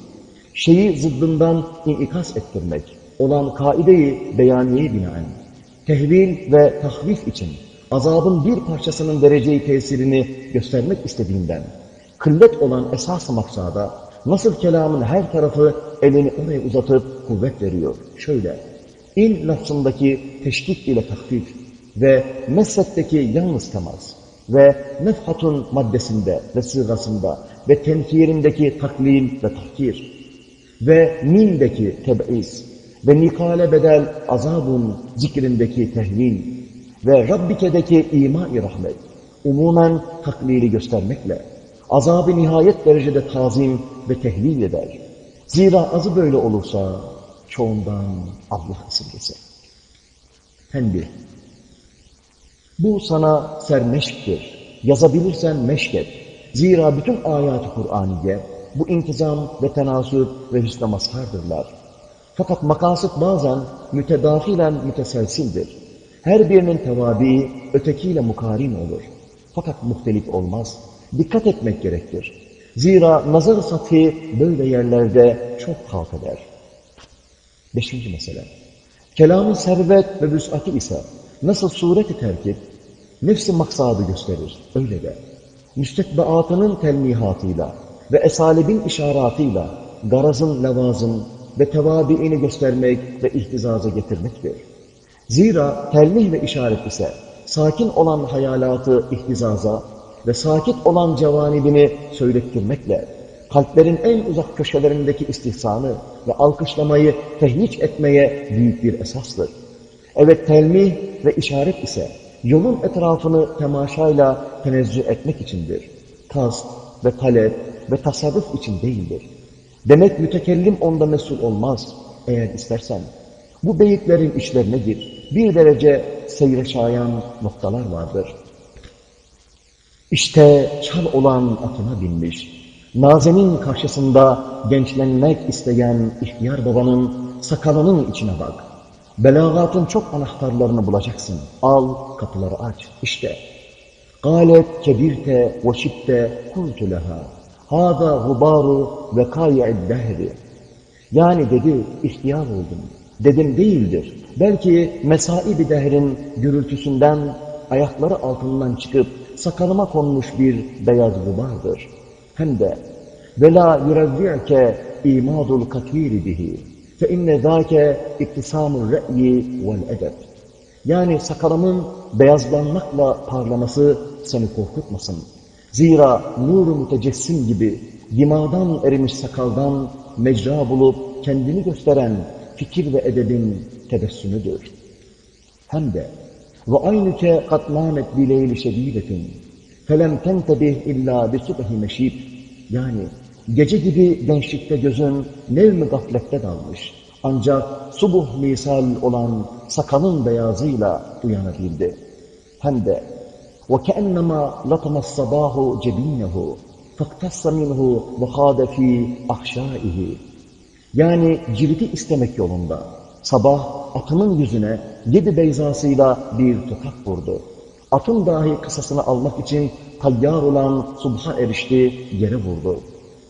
şeyi zıddından inikas ettirmek, olan kaideyi beyaniye binaen, tehvil ve tahvif için azabın bir parçasının dereceyi tesirini göstermek istediğinden, kıllet olan esas maksada nasıl kelamın her tarafı elini oraya uzatıp kuvvet veriyor. Şöyle, in lafzındaki teşkik ile tahfif ve mesletteki yalnız temas ve nefhatun maddesinde ve sırasında ve tenkirindeki taklil ve tahkir ve mimdeki teb'iz ve nikale bedel azabun zikrindeki tehvin ve Rabbike'deki ima-i rahmet umumen taklili göstermekle azabı nihayet derecede tazim ve tehlil eder. Zira azı böyle olursa çoğundan Allah esirgese. Tembih. Bu sana sermeşktir. Yazabilirsen meşket. Zira bütün ayat-ı Kur'aniye bu intizam ve tenasüp ve hüsne mazhardırlar. Fakat makasıt bazen mütedafilen müteselsildir. Her birinin tevabi ötekiyle mukarin olur. Fakat muhtelif olmaz. Dikkat etmek gerektir. Zira nazar sathi böyle yerlerde çok halt eder. Beşinci mesele. Kelamın servet ve vüs'ati ise nasıl sureti terkip, nefsi maksadı gösterir. Öyle de. Müstekbeatının telmihatıyla ve esalibin işaratıyla garazın levazın ve tevabiini göstermek ve ihtizaza getirmektir. Zira telmih ve işaret ise sakin olan hayalatı ihtizaza ve sakit olan cevanibini söylettirmekle kalplerin en uzak köşelerindeki istihsanı ve alkışlamayı tehniç etmeye büyük bir esastır. Evet telmih ve işaret ise yolun etrafını temaşayla tenezzüh etmek içindir. Kast ve talep ve tasarruf için değildir. Demek mütekellim onda mesul olmaz eğer istersen. Bu beyitlerin işlerine gir. Bir derece seyre şayan noktalar vardır. İşte çal olan atına binmiş, Nazenin karşısında gençlenmek isteyen ihtiyar babanın sakalının içine bak. Belagatın çok anahtarlarını bulacaksın. Al, kapıları aç. İşte. Ve şitte kultu leha. Hâdâ gubâru ve kâye'd dehri. Yani dedi, ihtiyar oldum. Dedim değildir. Belki mesai dehrin gürültüsünden ayakları altından çıkıp sakalıma konmuş bir beyaz gubardır. Hem de وَلَا يُرَوِّعْكَ اِمَادُ الْكَثِيرِ بِهِ فَاِنَّ ذَاكَ اِكْتِسَامُ الرَّأْيِ وَالْاَدَبِ Yani sakalımın beyazlanmakla parlaması seni korkutmasın. Zira nur-u mütecessim gibi dimadan erimiş sakaldan mecra bulup kendini gösteren fikir ve edebin tebessümüdür. Hem de ve aynüke katlanet bileyli şedidetin felem tentebih illa bi subhi meşib yani gece gibi gençlikte gözün nevmi gaflette dalmış. Ancak subuh misal olan sakalın beyazıyla uyanabildi. Hem de وَكَأَنَّمَا لَطَمَ الصَّبَاهُ جَبِينَهُ فَاقْتَصَّ مِنْهُ وَخَادَ ف۪ي اَحْشَائِهِ Yani cildi istemek yolunda sabah atının yüzüne yedi beyzasıyla bir tokat vurdu. Atın dahi kısasını almak için tayyar olan subha erişti, yere vurdu.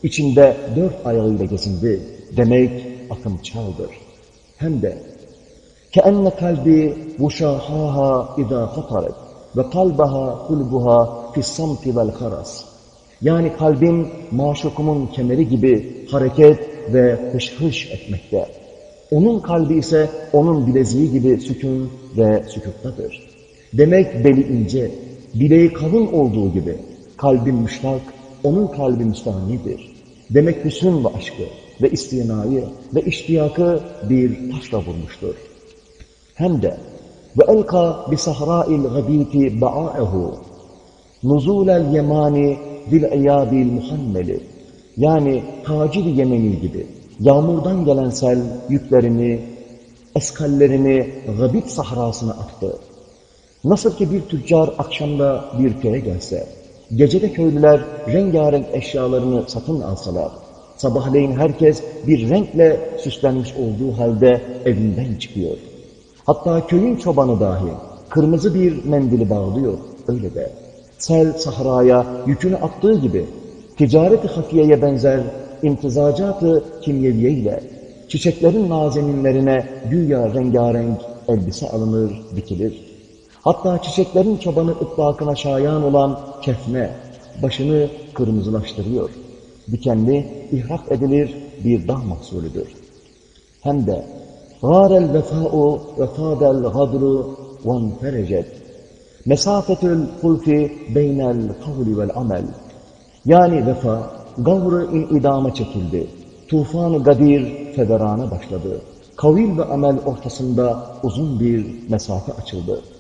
İçinde dört ayağıyla gezindi. Demek atım çağdır. Hem de كَأَنَّ kalbi وُشَاهَاهَا اِذَا خَطَرَتْ وَقَلْبَهَا قُلْبُهَا فِي السَّمْتِ وَالْخَرَسِ Yani kalbim maşukumun kemeri gibi hareket ve hış hış etmekte. Onun kalbi ise onun bileziği gibi sükun ve sükuttadır. Demek beli ince, bileği kalın olduğu gibi kalbin müştak, onun kalbi müstahanidir. Demek hüsn ve aşkı ve istinayı ve iştiyakı bir taşla vurmuştur. Hem de ve elka bi sahra'il gabiti ba'aehu nuzulel yemani bil iyabil muhammeli yani tacir yemeni gibi yağmurdan gelen sel yüklerini, eskallerini gabit sahrasına attı. Nasıl ki bir tüccar akşamda bir köye gelse, gecede köylüler rengarenk eşyalarını satın alsalar, sabahleyin herkes bir renkle süslenmiş olduğu halde evinden çıkıyor. Hatta köyün çobanı dahi kırmızı bir mendili bağlıyor, öyle de. Sel sahraya yükünü attığı gibi ticaret-i hafiyeye benzer imtizacatı kimyeviye ile çiçeklerin nazeminlerine güya rengarenk elbise alınır, dikilir. Hatta çiçeklerin çobanı ıtlakına şayan olan kefme başını kırmızılaştırıyor. Dikenli, ihrak edilir bir dağ mahsulüdür. Hem de gârel vefâ'u vefâdel gadru vanferecet mesafetül hulfi beynel kavli vel amel yani vefa gavrı inidama çekildi. Tufan gadir federana başladı. Kavil ve amel ortasında uzun bir mesafe açıldı.''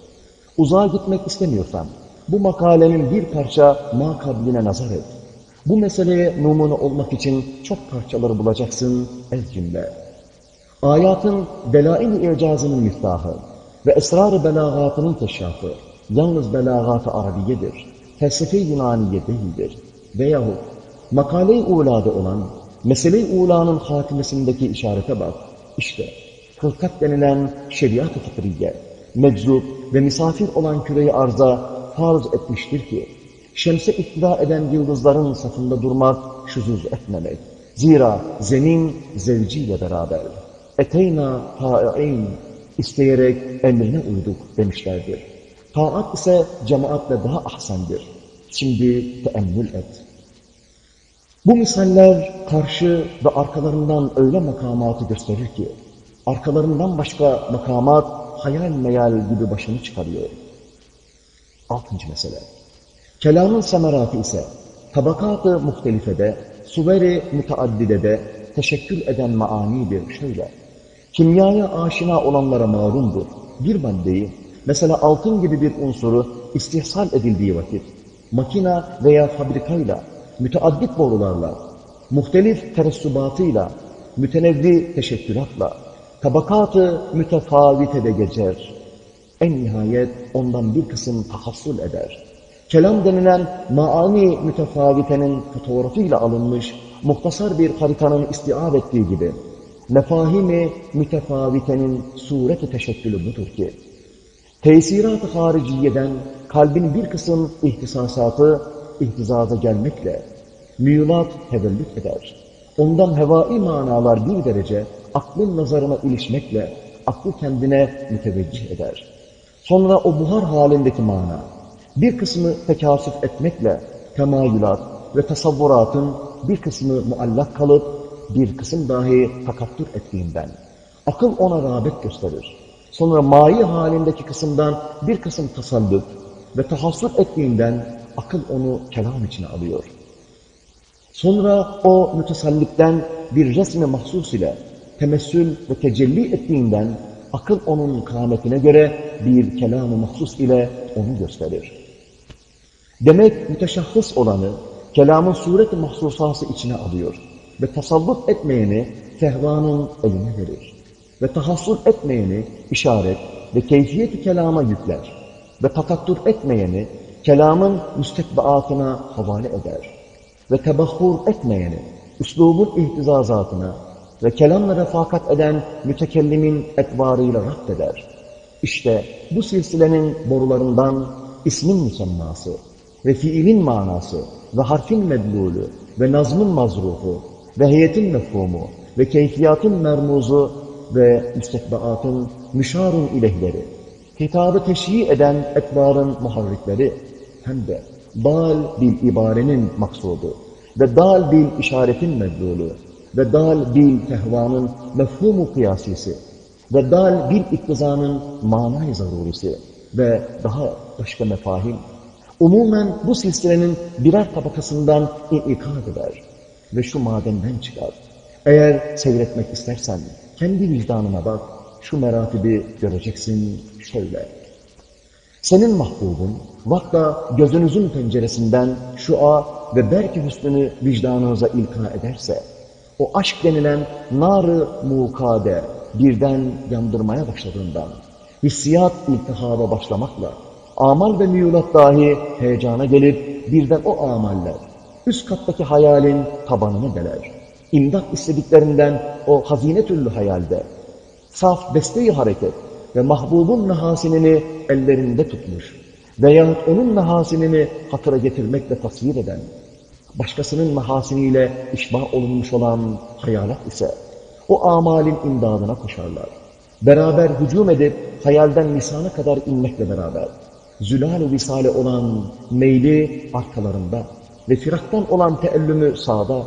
Uzağa gitmek istemiyorsan, bu makalenin bir parça makabline nazar et. Bu meseleye numune olmak için çok parçaları bulacaksın el cümle. Ayatın delail-i icazının miftahı ve esrar-ı belagatının teşrafı yalnız belagat-ı arabiyedir. Felsefe-i Yunaniye değildir. Veyahut makale-i ulada olan mesele-i ulanın hatimesindeki işarete bak. İşte hılkat denilen şeriat-ı fıtriye, meczup ve misafir olan küreyi arza farz etmiştir ki, şemse iktida eden yıldızların safında durmak, şuzuz etmemek. Zira zemin zevciyle beraber. Eteyna ta'i'in, isteyerek emrine uyduk demişlerdir. Taat ise cemaatle daha ahsendir. Şimdi teemmül et. Bu misaller karşı ve arkalarından öyle makamatı gösterir ki, arkalarından başka makamat hayal meyal gibi başını çıkarıyor. Altıncı mesele. Kelamın semeratı ise tabakat-ı muhtelifede, suveri müteaddidede teşekkül eden maanidir şöyle. Kimyaya aşina olanlara malumdur. Bir maddeyi, mesela altın gibi bir unsuru istihsal edildiği vakit, makina veya fabrikayla, müteaddit borularla, muhtelif teressubatıyla, mütenevvi teşekkülatla, tabakat-ı mütefavitede geçer. En nihayet ondan bir kısım tahassul eder. Kelam denilen maani mütefavitenin fotoğrafıyla alınmış muhtasar bir haritanın istiab ettiği gibi, mefahimi mütefavitenin sureti teşekkülü budur ki, tesirat-ı hariciyeden kalbin bir kısım ihtisasatı ihtizaza gelmekle müyulat tevellüt eder. Ondan hevai manalar bir derece aklın nazarına ilişmekle aklı kendine müteveccih eder. Sonra o buhar halindeki mana, bir kısmı tekasüf etmekle temayülat ve tasavvuratın bir kısmı muallak kalıp bir kısım dahi takattür ettiğinden akıl ona rağbet gösterir. Sonra mayi halindeki kısımdan bir kısım tasallüp ve tahassür ettiğinden akıl onu kelam içine alıyor. Sonra o mütesallikten bir resmi mahsus ile temessül ve tecelli ettiğinden akıl onun kâmetine göre bir kelam-ı mahsus ile onu gösterir. Demek müteşahhıs olanı kelamın suret-i mahsusası içine alıyor ve tasallut etmeyeni fehvanın eline verir ve tahassul etmeyeni işaret ve keyfiyeti kelama yükler ve takattur etmeyeni kelamın müstekbaatına havale eder ve tebahhur etmeyeni üslubun ihtizazatına ve kelamla refakat eden mütekellimin etvarıyla rapt eder. İşte bu silsilenin borularından ismin müsemması ve fiilin manası ve harfin medlulü ve nazmın mazruhu ve heyetin mefhumu ve keyfiyatın mermuzu ve müstekbaatın müşarun ilehleri, hitabı teşhi eden etvarın muharrikleri, hem de dal bil ibarenin maksudu ve dal bil işaretin medlulü ve dal bil tehvanın mefhumu kıyasisi. Ve dal bil iktizanın manay zarurisi. Ve daha başka mefahim, umumen bu silsilenin birer tabakasından inikad eder. Ve şu madenden çıkar. Eğer seyretmek istersen kendi vicdanına bak, şu meratibi göreceksin. Şöyle. Senin mahbubun vakta gözünüzün penceresinden şua ve belki hüsnünü vicdanınıza ilka ederse, o aşk denilen nar-ı mukade birden yandırmaya başladığından, hissiyat iltihaba başlamakla, amal ve müyulat dahi heyecana gelip birden o amaller, üst kattaki hayalin tabanını deler. İmdat istediklerinden o hazine türlü hayalde, saf besteyi hareket ve mahbubun mehasinini ellerinde tutmuş veya onun mehasinini hatıra getirmekle tasvir eden, başkasının mehasiniyle işbah olunmuş olan hayalat ise o amalin imdadına koşarlar. Beraber hücum edip hayalden lisana kadar inmekle beraber zülal-i visale olan meyli arkalarında ve firaktan olan teellümü sağda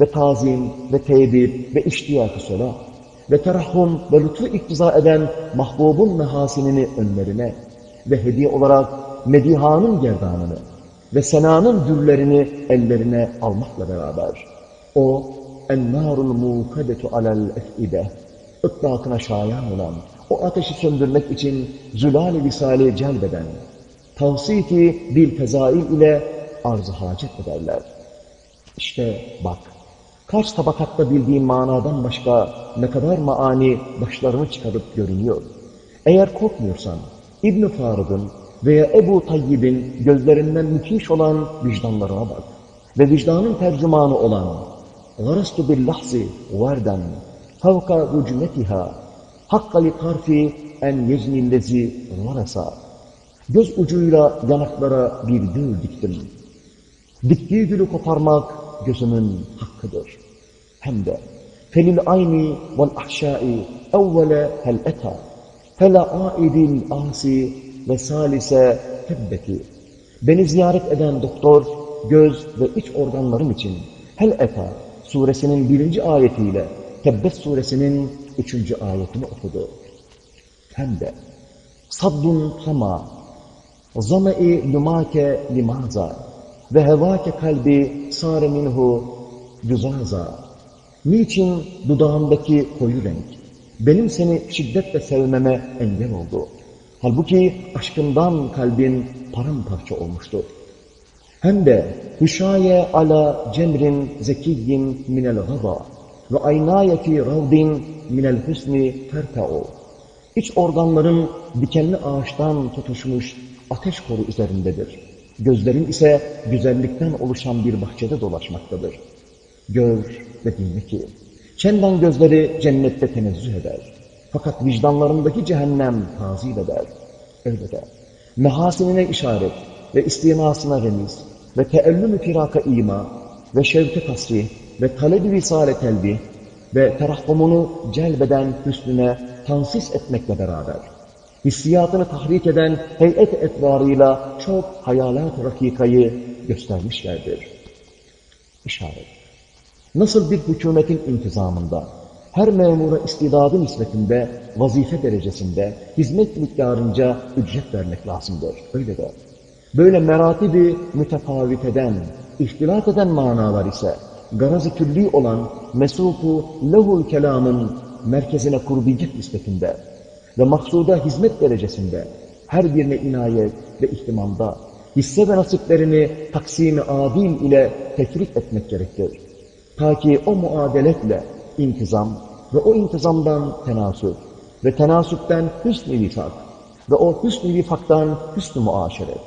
ve tazim ve tedbir ve iştiyakı sola ve terahhum ve lütfu iktiza eden mahbubun mehasinini önlerine ve hediye olarak medihanın gerdanını ve senanın gürlerini ellerine almakla beraber o ennârul mukadetu alel ef'ide ıtlakına şayan olan o ateşi söndürmek için zülal-i visali celbeden tavsifi bil fezail ile arz-ı hacet ederler. İşte bak, kaç tabakatta bildiğin manadan başka ne kadar maani başlarını çıkarıp görünüyor. Eğer korkmuyorsan, İbn-i Farıd'ın veya Ebu Tayyib'in gözlerinden müthiş olan vicdanlarına bak. Ve vicdanın tercümanı olan غَرَسْتُ بِاللَّحْزِ وَرْدًا فَوْقَ وُجْنَتِهَا حَقَّ لِقَرْفِ اَنْ يَجْنِ الَّذِي غَرَسَا Göz ucuyla yanaklara bir gül diktim. Diktiği gülü koparmak gözümün hakkıdır. Hem de felil ayni vel ahşai evvele hel eta fela aidil asi ve salise tebbeti. Beni ziyaret eden doktor, göz ve iç organlarım için Hel Eta suresinin birinci ayetiyle Tebbet suresinin üçüncü ayetini okudu. Hem de Saddun Hama Zame-i lumake limaza ve hevake kalbi sare minhu güzaza. Niçin dudağımdaki koyu renk benim seni şiddetle sevmeme engel oldu? Halbuki aşkından kalbin paramparça olmuştu. Hem de hüşaye ala cemrin zekiyyin minel gaba ve aynaye fi ravdin minel hüsni terta'u. İç organların dikenli ağaçtan tutuşmuş ateş koru üzerindedir. Gözlerin ise güzellikten oluşan bir bahçede dolaşmaktadır. Gör ve dinle ki, çendan gözleri cennette tenezzüh eder. Fakat vicdanlarındaki cehennem tazil eder. Öyle mehasinine işaret ve istinasına remiz ve teellüm-ü firaka ima ve şevke tasrih ve taleb-i visale telbi ve terahhumunu celbeden hüsnüne tansis etmekle beraber hissiyatını tahrik eden heyet etvarıyla çok hayalat rakikayı göstermişlerdir. İşaret. Nasıl bir hükümetin intizamında, her memura istidadı nispetinde, vazife derecesinde, hizmet miktarınca ücret vermek lazımdır. Öyle de. Böyle meratibi mütefavit eden, ihtilat eden manalar ise, garaz-ı külli olan mesuku lehul kelamın merkezine kurbiyet nispetinde, ve maksuda hizmet derecesinde her birine inayet ve ihtimamda hisse ve nasiplerini taksimi adil ile tekrik etmek gerektir. Ta ki o muadeletle intizam ve o intizamdan tenasüp ve tenasüpten hüsn-i vifak ve o hüsn-i vifaktan hüsn-i muaşeret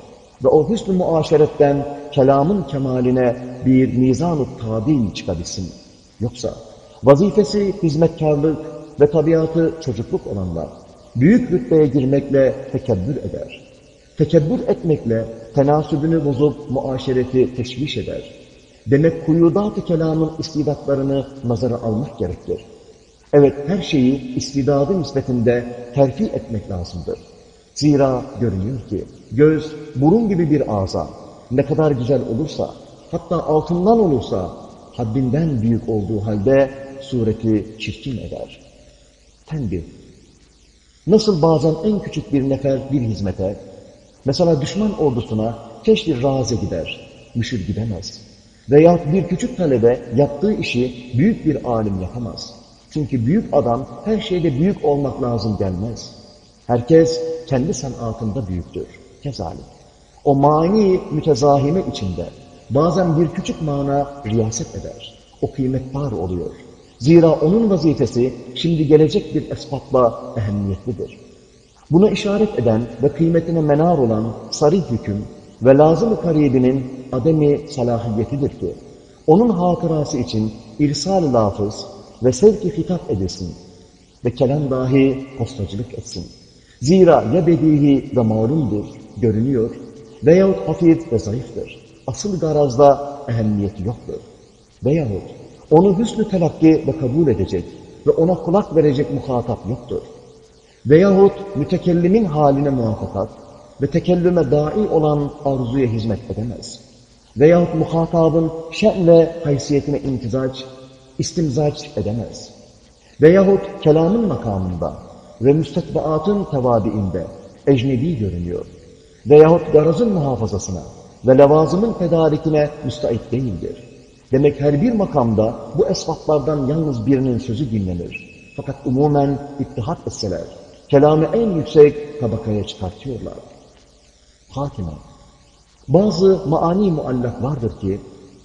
ve o hüsn-i muaşeretten kelamın kemaline bir mizan-ı tadil çıkabilsin. Yoksa vazifesi hizmetkarlık ve tabiatı çocukluk olanlar büyük rütbeye girmekle tekebbür eder. Tekebbür etmekle tenasübünü bozup muaşereti teşviş eder. Demek kuyudat-ı kelamın istidatlarını nazara almak gerektir. Evet her şeyi istidadı nispetinde terfi etmek lazımdır. Zira görünüyor ki göz, burun gibi bir ağza ne kadar güzel olursa, hatta altından olursa haddinden büyük olduğu halde sureti çirkin eder. Tenbih Nasıl bazen en küçük bir nefer bir hizmete, mesela düşman ordusuna keşke raze gider, müşir gidemez. Veya bir küçük talebe yaptığı işi büyük bir alim yapamaz. Çünkü büyük adam her şeyde büyük olmak lazım gelmez. Herkes kendi sanatında büyüktür. Kezalik. O mani mütezahime içinde bazen bir küçük mana riyaset eder. O kıymetdar oluyor. Zira onun vazifesi şimdi gelecek bir espatla ehemmiyetlidir. Buna işaret eden ve kıymetine menar olan sarih hüküm ve lazım-ı karibinin ademi salahiyetidir ki, onun hatırası için irsal lafız ve sevki hitap edilsin ve kelam dahi postacılık etsin. Zira ya bedihi ve malumdur, görünüyor veyahut hafif ve zayıftır. Asıl garazda ehemmiyeti yoktur. Veyahut onu hüsnü telakki ve kabul edecek ve ona kulak verecek muhatap yoktur. Veyahut mütekellimin haline muvaffakat ve tekellüme dai olan arzuya hizmet edemez. Veyahut muhatabın şen ve haysiyetine intizac, istimzac edemez. Veyahut kelamın makamında ve müstetbaatın tevabiinde ecnebi görünüyor. veyahut garazın muhafazasına ve levazımın tedarikine müstait değildir. Demek her bir makamda bu esvaplardan yalnız birinin sözü dinlenir. Fakat umumen ittihat etseler, kelamı en yüksek tabakaya çıkartıyorlar. Hatime, bazı maani muallak vardır ki,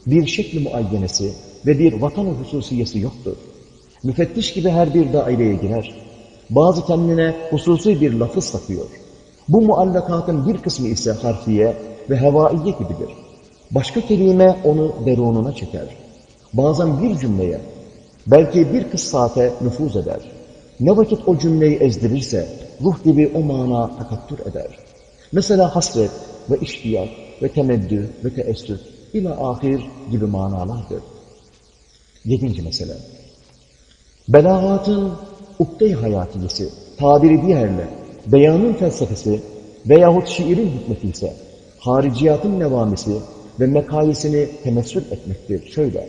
bir şekli muayyenesi ve bir vatan hususiyesi yoktur. Müfettiş gibi her bir daireye girer. Bazı kendine hususi bir lafız takıyor. Bu muallakatın bir kısmı ise harfiye ve hevaiye gibidir. Başka kelime onu derununa çeker. Bazen bir cümleye, belki bir kız saate nüfuz eder. Ne vakit o cümleyi ezdirirse, ruh gibi o mana takattür eder. Mesela hasret ve iştiyak ve temeddü ve teessüf ila ahir gibi manalardır. Yedinci mesele. Belagatın ukde-i hayatiyesi, tabiri diğerle, beyanın felsefesi veyahut şiirin hikmeti ise, hariciyatın nevamisi ve mekayesini temessül etmektir. Şöyle,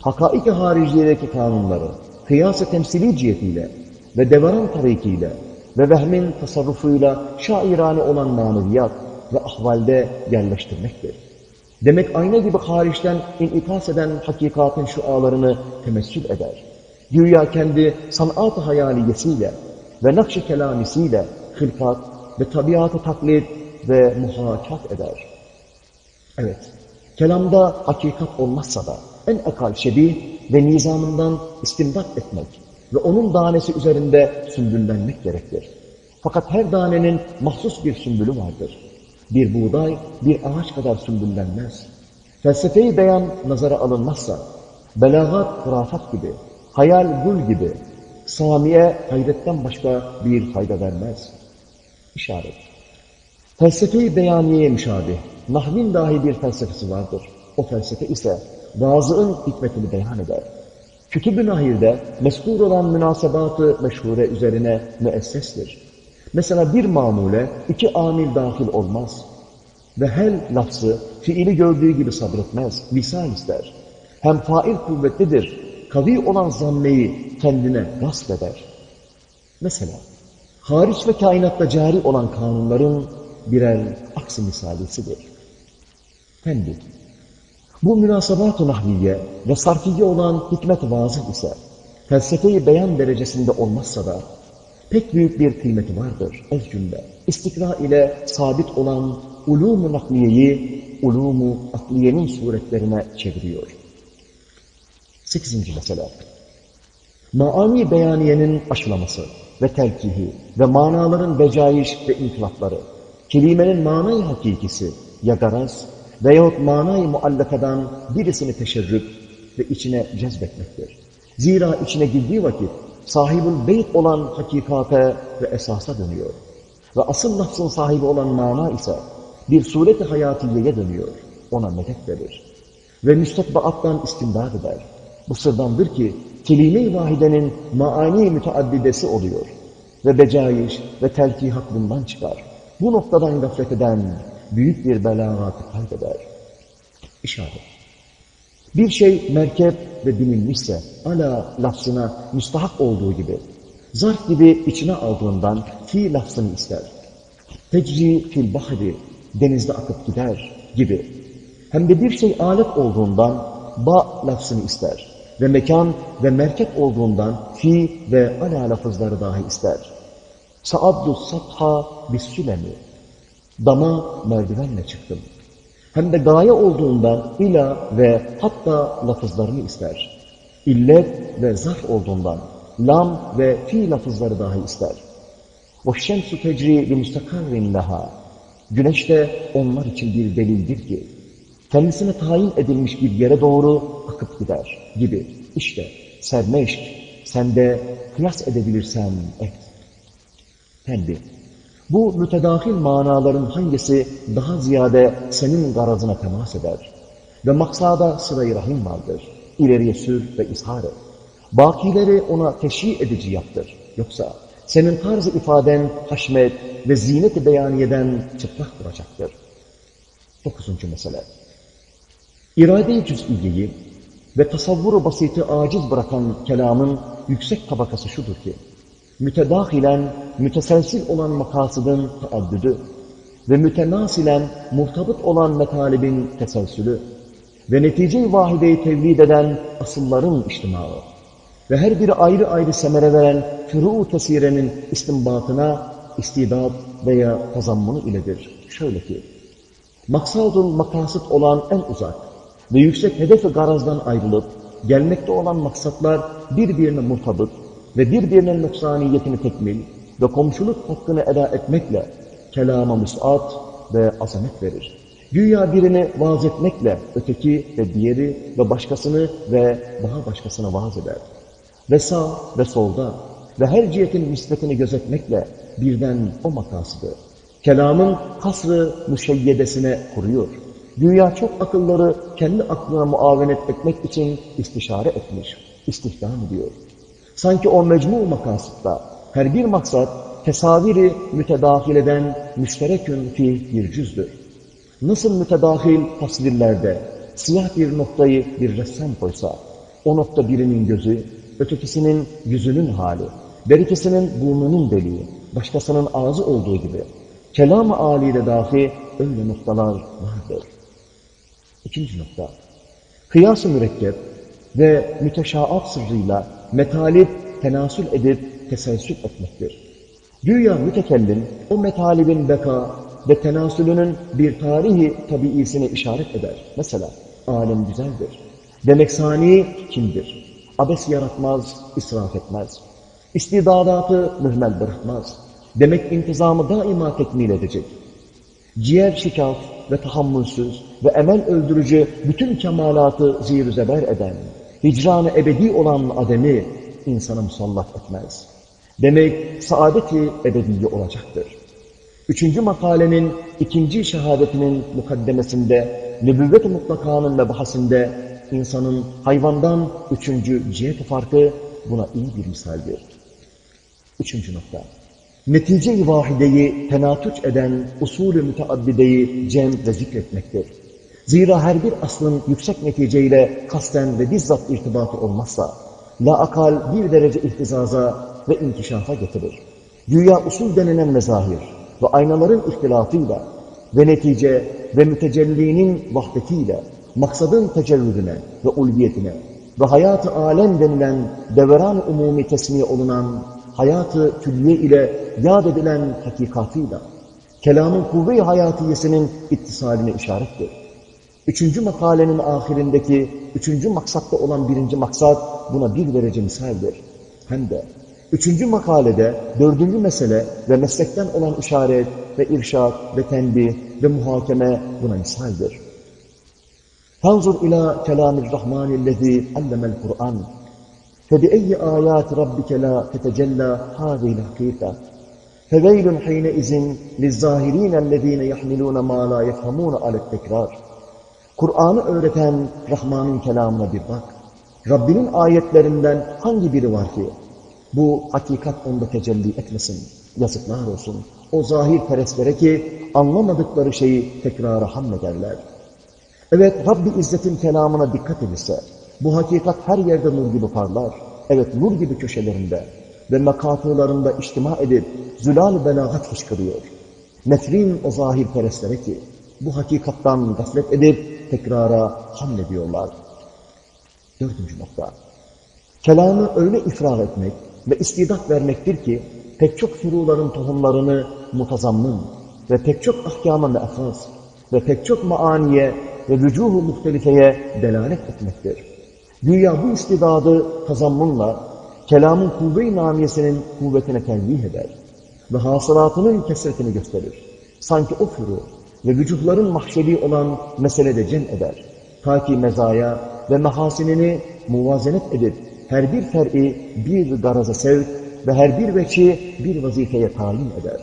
hakaik-i hariciyedeki kanunları, kıyas-ı temsili cihetiyle ve devaran tarikiyle ve vehmin tasarrufuyla şairane olan maneviyat ve ahvalde yerleştirmektir. Demek ayna gibi hariçten inikas eden hakikatin şualarını temessül eder. Güya kendi sanat-ı hayaliyesiyle ve nakş-ı kelamisiyle hılkat ve tabiatı taklit ve muhakat eder. Evet, kelamda hakikat olmazsa da en akal şebih ve nizamından istimdat etmek ve onun danesi üzerinde sümbüllenmek gerektir. Fakat her danenin mahsus bir sümbülü vardır. Bir buğday bir ağaç kadar sümbüllenmez. Felsefeyi beyan nazara alınmazsa, belagat hurafat gibi, hayal gül gibi, samiye hayretten başka bir fayda vermez. İşaret. Felsefe-i beyaniyeye müşabih, nahvin dahi bir felsefesi vardır. O felsefe ise vazığın hikmetini beyan eder. Kütüb-ü Nahir'de meskur olan münasebatı meşhure üzerine müessestir. Mesela bir mamule iki amil dahil olmaz. Ve her lafzı fiili gördüğü gibi sabretmez, misal ister. Hem fail kuvvetlidir, kavi olan zammeyi kendine gasp eder. Mesela, hariç ve kainatta cari olan kanunların birer aksi misalisidir. Tembih. Bu münasebat-ı nahviye ve sarfiye olan hikmet vazih ise, felsefeyi beyan derecesinde olmazsa da, pek büyük bir kıymeti vardır. Ez cümle, istikra ile sabit olan ulûm-u nakliyeyi, ulûm-u akliyenin suretlerine çeviriyor. Sekizinci mesele. Maani beyaniyenin aşılaması ve telkihi ve manaların becayiş ve inkılapları, kelimenin manayı hakikisi ya garaz veyahut manayı muallakadan birisini teşerrüp ve içine cezbetmektir. Zira içine girdiği vakit sahibül beyt olan hakikate ve esasa dönüyor. Ve asıl lafzın sahibi olan mana ise bir sureti hayatiyeye dönüyor. Ona medet verir. Ve müstakbaattan istimdad eder. Bu sırdandır ki kelime-i vahidenin maani müteaddidesi oluyor. Ve becayiş ve telkihat bundan çıkar. Bu noktadan gaflet eden büyük bir belagatı kaybeder. İşaret. Bir şey merkep ve bilinmişse ala lafzına müstahak olduğu gibi zarf gibi içine aldığından fi lafzını ister. Tecri fil bahri denizde akıp gider gibi. Hem de bir şey alet olduğundan ba lafzını ister ve mekan ve merkep olduğundan fi ve ala lafızları dahi ister. Saaddu satha bis sülemi dama merdivenle çıktım Hem de gaye olduğundan ila ve hatta lafızlarını ister. İllet ve zarf olduğundan lam ve fi lafızları dahi ister. وَالشَّمْسُ تَجْرِي لِمُسْتَقَرٍ لَهَا Güneş de onlar için bir delildir ki, kendisine tayin edilmiş bir yere doğru akıp gider gibi. İşte sermeşk, sen de kıyas edebilirsen et. Tembih. bu mütedahil manaların hangisi daha ziyade senin garazına temas eder? Ve maksada sıra rahim vardır. İleriye sür ve ishar et. Bakileri ona teşhi edici yaptır. Yoksa senin tarz ifaden haşmet ve zinet-i beyaniyeden çıplak duracaktır. Dokuzuncu mesele. İrade-i cüz'iyeyi ve tasavvuru basiti aciz bırakan kelamın yüksek tabakası şudur ki, mütedahilen müteselsil olan makasıdın taaddüdü ve mütenasilen murtabıt olan metalibin teselsülü ve netice-i vahideyi tevlid eden asılların içtimağı ve her biri ayrı ayrı semere veren furu tesirenin istimbatına istidat veya tazammunu iledir. Şöyle ki, maksadul makasıt olan en uzak ve yüksek hedef garazdan ayrılıp gelmekte olan maksatlar birbirine murtabıt ve birbirinin noksaniyetini tekmil ve komşuluk hakkını eda etmekle kelama müsaat ve azamet verir. Güya birini vaaz etmekle öteki ve diğeri ve başkasını ve daha başkasına vaaz eder. Ve sağ ve solda ve her cihetin nispetini gözetmekle birden o makasıdır. Kelamın hasrı müşeyyedesine kuruyor. Dünya çok akılları kendi aklına muavenet etmek için istişare etmiş, istihdam ediyor. Sanki o mecmu makasıtta her bir maksat tesaviri mütedahil eden müşterekün fi bir cüzdür. Nasıl mütedahil tasvirlerde siyah bir noktayı bir ressam koysa, o nokta birinin gözü, ötekisinin yüzünün hali, berikisinin burnunun deliği, başkasının ağzı olduğu gibi, kelam-ı âliyle dahi öyle noktalar vardır. İkinci nokta, kıyas-ı mürekkep ve müteşaat sırrıyla metalip tenasül edip teselsül etmektir. Güya mütekellim o metalibin beka ve tenasülünün bir tarihi tabiisine işaret eder. Mesela alem güzeldir. Demek sani kimdir? Abes yaratmaz, israf etmez. İstidadatı mühmel bırakmaz. Demek intizamı daima tekmil edecek. Ciğer şikaf ve tahammülsüz ve emel öldürücü bütün kemalatı zir zeber eden, hicran-ı ebedi olan ademi insana musallat etmez. Demek saadeti ebediye olacaktır. Üçüncü makalenin ikinci şehadetinin mukaddemesinde, nübüvvet-i mutlakanın mebahasinde insanın hayvandan üçüncü cihet farkı buna iyi bir misaldir. Üçüncü nokta. Netice-i vahideyi tenatüç eden usulü müteaddideyi cem ve zikretmektir. Zira her bir aslın yüksek neticeyle kasten ve bizzat irtibatı olmazsa, la akal bir derece ihtizaza ve inkişafa getirir. Güya usul denilen mezahir ve aynaların ihtilafıyla ve netice ve mütecellinin vahdetiyle maksadın tecellüdüne ve ulviyetine ve hayatı alem denilen deveran umumi tesmiye olunan hayatı külliye ile yad edilen hakikatıyla kelamın kuvve-i hayatiyesinin ittisaline işarettir. Üçüncü makalenin ahirindeki üçüncü maksatta olan birinci maksat buna bir derece misaldir. Hem de Üçüncü makalede dördüncü mesele ve meslekten olan işaret ve irşat ve tenbih ve muhakeme buna misaldir. Fanzur ila kelamir rahmanillezî allemel Kur'an. Febieyyi âyâti rabbike la tetecellâ hâzîl hakîka. Feveylun hîne izin lizzâhirînellezîne yahmilûne mâ lâ yefhamûne alet tekrar. Kur'an'ı öğreten Rahman'ın kelamına bir bak. Rabbinin ayetlerinden hangi biri var ki bu hakikat onda tecelli etmesin? Yazıklar olsun. O zahir perestlere ki anlamadıkları şeyi tekrara hamlederler. Evet Rabbi İzzet'in kelamına dikkat edilse, bu hakikat her yerde nur gibi parlar. Evet nur gibi köşelerinde ve mekatılarında içtima edip zülal belagat fışkırıyor. Nefrin o zahir perestlere ki bu hakikattan gaflet edip tekrara hamlediyorlar. Dördüncü nokta. Kelamı öyle ifrah etmek ve istidat vermektir ki pek çok furuların tohumlarını mutazammın ve pek çok ahkama me'faz ve pek çok maaniye ve vücuhu muhtelifeye delalet etmektir. Güya bu istidadı tazammunla kelamın kuvve-i namiyesinin kuvvetine tenvih eder ve hasılatının kesretini gösterir. Sanki o furu ve vücutların mahşeri olan meselede cem eder. Ta ki mezaya ve mehasinini muvazenet edip her bir fer'i bir garaza sevk ve her bir veki bir vazifeye tayin eder.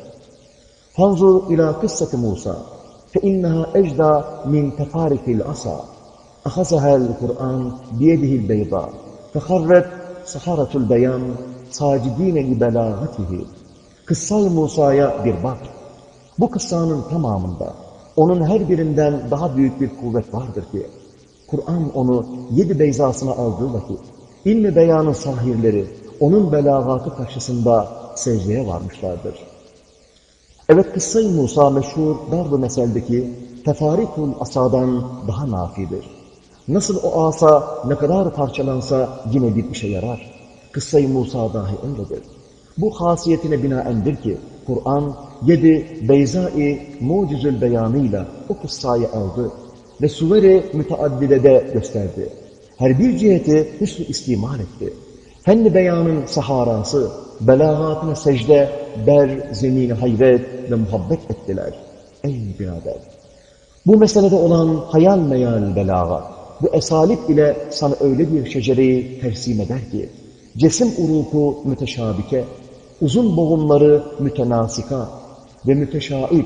Fanzur ila kıssati Musa fe inneha ecda min tefarikil asa ahazahel Kur'an biyedihil beyda feharret saharatul beyan sacidine li belagatihi kıssal Musa'ya bir bak. Bu kıssanın tamamında onun her birinden daha büyük bir kuvvet vardır ki Kur'an onu yedi beyzasına aldığı vakit ilmi beyanın sahirleri onun belagatı karşısında secdeye varmışlardır. Evet kıssa-i Musa meşhur darb-ı meseldeki tefarikul asadan daha nafidir. Nasıl o asa ne kadar parçalansa yine bir işe yarar. Kıssa-i Musa dahi öyledir. Bu hasiyetine binaendir ki Kur'an yedi beyza-i mucizül beyanıyla o kıssayı aldı ve suveri müteaddidede gösterdi. Her bir ciheti hüsnü istimal etti. Fenni beyanın saharası, belagatına secde, ber, zemini hayret ve muhabbet ettiler. Ey birader! Bu meselede olan hayal meyal belagat, bu esalip ile sana öyle bir şecereyi tersim eder ki, cesim uruku müteşabike, uzun boğumları mütenasika ve müteşaib,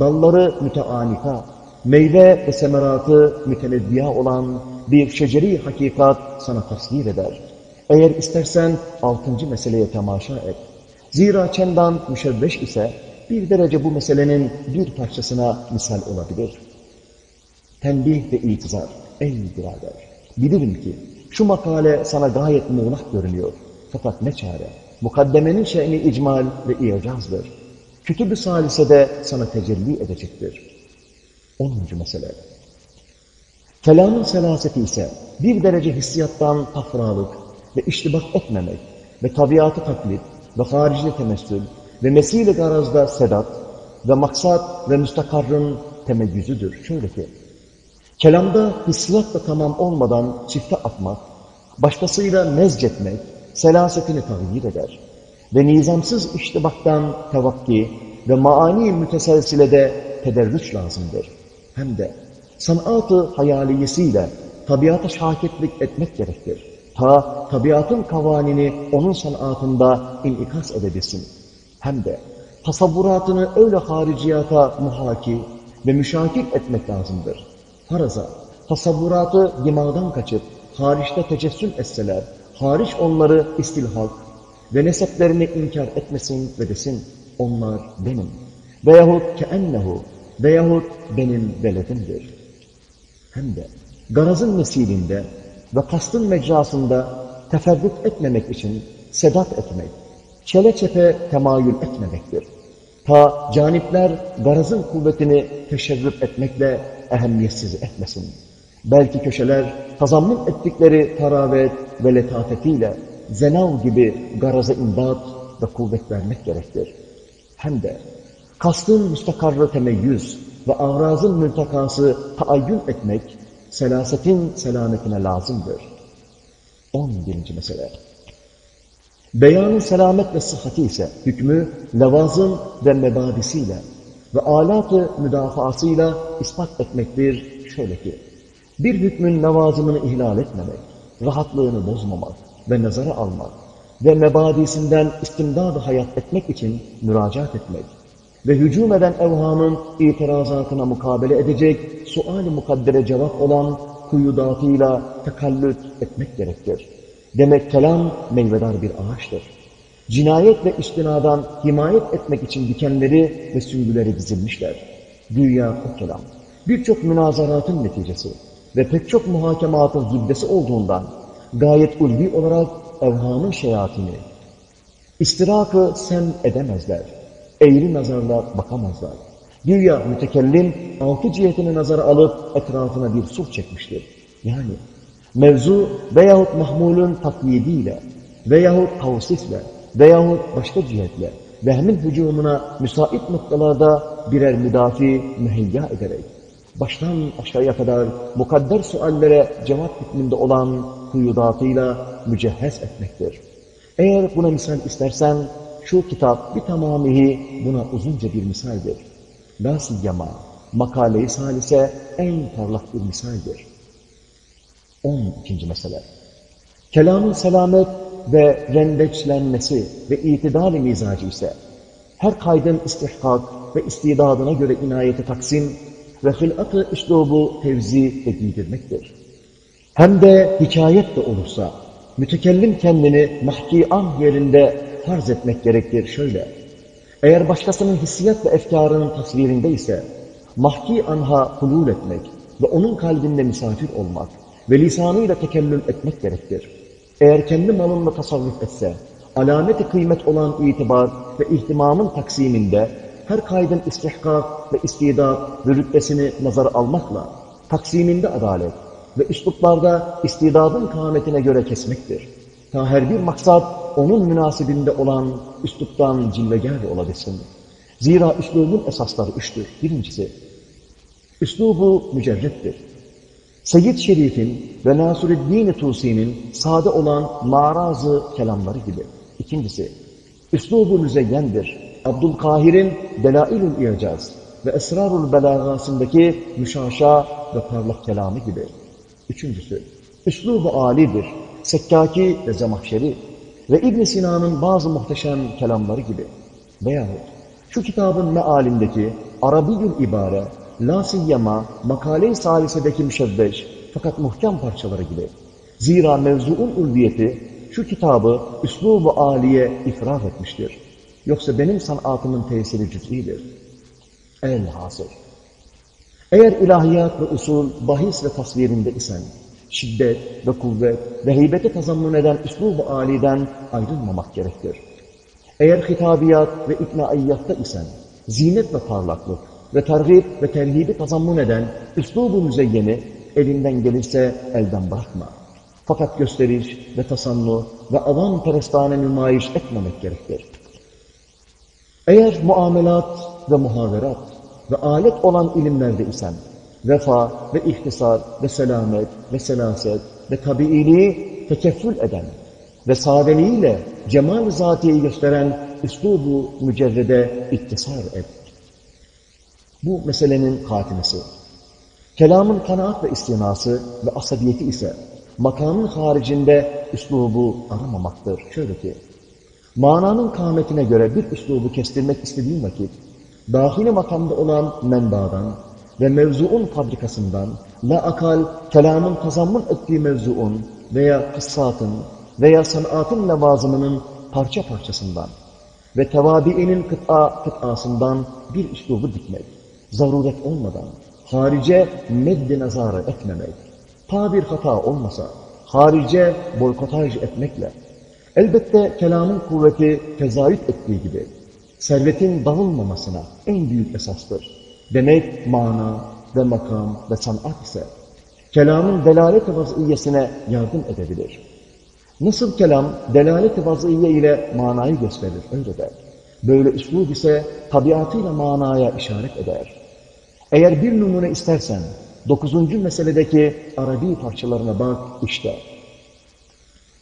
dalları müteanika, meyve ve semeratı müteneddiya olan bir şeceri hakikat sana tasvir eder. Eğer istersen altıncı meseleye temaşa et. Zira çendan müşebbeş ise bir derece bu meselenin bir parçasına misal olabilir. Tembih ve itizar. Ey birader! Bilirim ki şu makale sana gayet muğlak görünüyor. Fakat ne çare? Mukaddemenin şeyini icmal ve icazdır. Kütüb-ü salisede sana tecelli edecektir. Onuncu mesele. Kelamın selaseti ise bir derece hissiyattan tafralık ve iştibak etmemek ve tabiatı taklit ve harici temessül ve mesile garazda sedat ve maksat ve müstakarrın temeyyüzüdür. Şöyle ki, kelamda hissiyatla tamam olmadan çifte atmak, başkasıyla mezcetmek, selasetini tagyir eder. Ve nizamsız iştibaktan tevakki ve maani müteselsilede tederrüç lazımdır. Hem de sanatı hayaliyesiyle tabiata şaketlik etmek gerektir. Ta tabiatın kavanini onun sanatında inikas edebilsin. Hem de tasavvuratını öyle hariciyata muhaki ve müşakil etmek lazımdır. Faraza, tasavvuratı dimağdan kaçıp hariçte tecessüm etseler, hariç onları istilhak ve neseplerini inkar etmesin ve desin, onlar benim. Veyahut keennehu veyahut benim veledimdir. Hem de garazın nesilinde ve kastın mecrasında teferrüt etmemek için sedat etmek, çele çepe temayül etmemektir. Ta canipler garazın kuvvetini teşerrüf etmekle ehemmiyetsiz etmesin. Belki köşeler tazammun ettikleri taravet ve letafetiyle zenav gibi garaza imdat ve kuvvet vermek gerektir. Hem de kastın müstakarrı temeyyüz ve avrazın mültakası taayyün etmek, selasetin selametine lazımdır. 11. mesele. Beyanın selamet ve sıhhati ise hükmü levazım ve mebadisiyle ve alat-ı müdafaasıyla ispat etmektir. Şöyle ki, bir hükmün levazımını ihlal etmemek, rahatlığını bozmamak ve nazara almak ve mebadisinden istimdad hayat etmek için müracaat etmek ve hücum eden evhamın itirazatına mukabele edecek sual-i mukaddere cevap olan kuyudatıyla tekallüt etmek gerektir. Demek kelam meyvedar bir ağaçtır. Cinayet ve istinadan himayet etmek için dikenleri ve süngüleri dizilmişler. Dünya o kelam. Birçok münazaratın neticesi ve pek çok muhakematın züddesi olduğundan gayet ulvi olarak evhamın şeyatini, istirakı sem edemezler. Eğri nazarla bakamazlar. Dünya mütekellim altı cihetini nazara alıp etrafına bir sur çekmiştir. Yani mevzu veyahut mahmulün taklidiyle veyahut tavsifle veyahut başka cihetle vehmin hücumuna müsait noktalarda birer müdafi müheyya ederek baştan aşağıya kadar mukadder suallere cevap hükmünde olan kuyudatıyla mücehhez etmektir. Eğer buna misal istersen şu kitap bir tamamihi buna uzunca bir misaldir. La siyyama makale-i salise en parlak bir misaldir. 12. mesele. Kelamın selamet ve rendeçlenmesi ve itidal-i mizacı ise her kaydın istihkak ve istidadına göre inayeti taksim ve hılat-ı üslubu tevzi ve giydirmektir. Hem de hikayet de olursa mütekellim kendini mahki an yerinde farz etmek gerektir şöyle. Eğer başkasının hissiyat ve efkarının tasvirinde ise mahki anha hulul etmek ve onun kalbinde misafir olmak ve lisanıyla tekellüm etmek gerektir. Eğer kendi malınla tasarruf etse, alameti kıymet olan itibar ve ihtimamın taksiminde her kaydın istihkak ve istidat ve rütbesini nazara almakla taksiminde adalet ve üsluplarda istidadın kâmetine göre kesmektir. Ta her bir maksat onun münasibinde olan üsluptan cilvegar olabilsin. Zira üslubun esasları üçtür. Birincisi, üslubu mücerrettir. Seyyid Şerif'in ve Nasruddin Tusi'nin sade olan marazı kelamları gibi. İkincisi, üslubu müzeyyendir. Abdülkahir'in Delailül İcaz ve Esrarul Belagasındaki müşaşa ve parlak kelamı gibi. Üçüncüsü, üslubu alidir. Sekkaki ve Zemahşeri ve İbn Sina'nın bazı muhteşem kelamları gibi. Veyahut şu kitabın mealindeki Arabiyül ibare, la siyyama makale-i salisedeki müşebbeş fakat muhkem parçaları gibi. Zira mevzuun ulviyeti şu kitabı üslubu aliye ifrah etmiştir. Yoksa benim sanatımın tesiri cüz'idir. Elhasıl. Eğer ilahiyat ve usul, bahis ve tasvirinde isen, şiddet ve kuvvet ve heybeti tazammun eden üslubu aliden ayrılmamak gerektir. Eğer hitabiyat ve iknaiyyatta isen, zinet ve parlaklık ve tergib ve terhibi tazammun eden üslubu müzeyyeni elinden gelirse elden bırakma. Fakat gösteriş ve tasannu ve avam perestane nümayiş etmemek gerektir. Eğer muamelat ve muhaverat ve alet olan ilimlerde isen, vefa ve ihtisar ve selamet ve selaset ve tabiiliği tekeffül eden ve sadeliğiyle cemal zatiyi gösteren üslubu mücerrede iktisar et. Bu meselenin hatimesi. Kelamın kanaat ve istinası ve asabiyeti ise makamın haricinde üslubu aramamaktır. Şöyle ki, mananın kâmetine göre bir üslubu kestirmek istediğin vakit, dahili makamda olan menbadan ve mevzuun fabrikasından, la akal kelamın tazammun ettiği mevzuun veya kıssatın veya sanatın levazımının parça parçasından ve tevabiinin kıta kıtasından bir üslubu dikmek, zaruret olmadan, harice meddi nazarı etmemek, ta bir hata olmasa, harice boykotaj etmekle, elbette kelamın kuvveti tezahüt ettiği gibi, servetin dağılmamasına en büyük esastır. Demek mana ve makam ve sanat ise, kelamın delalet-i vaziyesine yardım edebilir. Nasıl kelam delalet-i vaziye ile manayı gösterir, öyle der. Böyle üslub ise tabiatıyla manaya işaret eder. Eğer bir numune istersen, dokuzuncu meseledeki Arabi parçalarına bak, işte.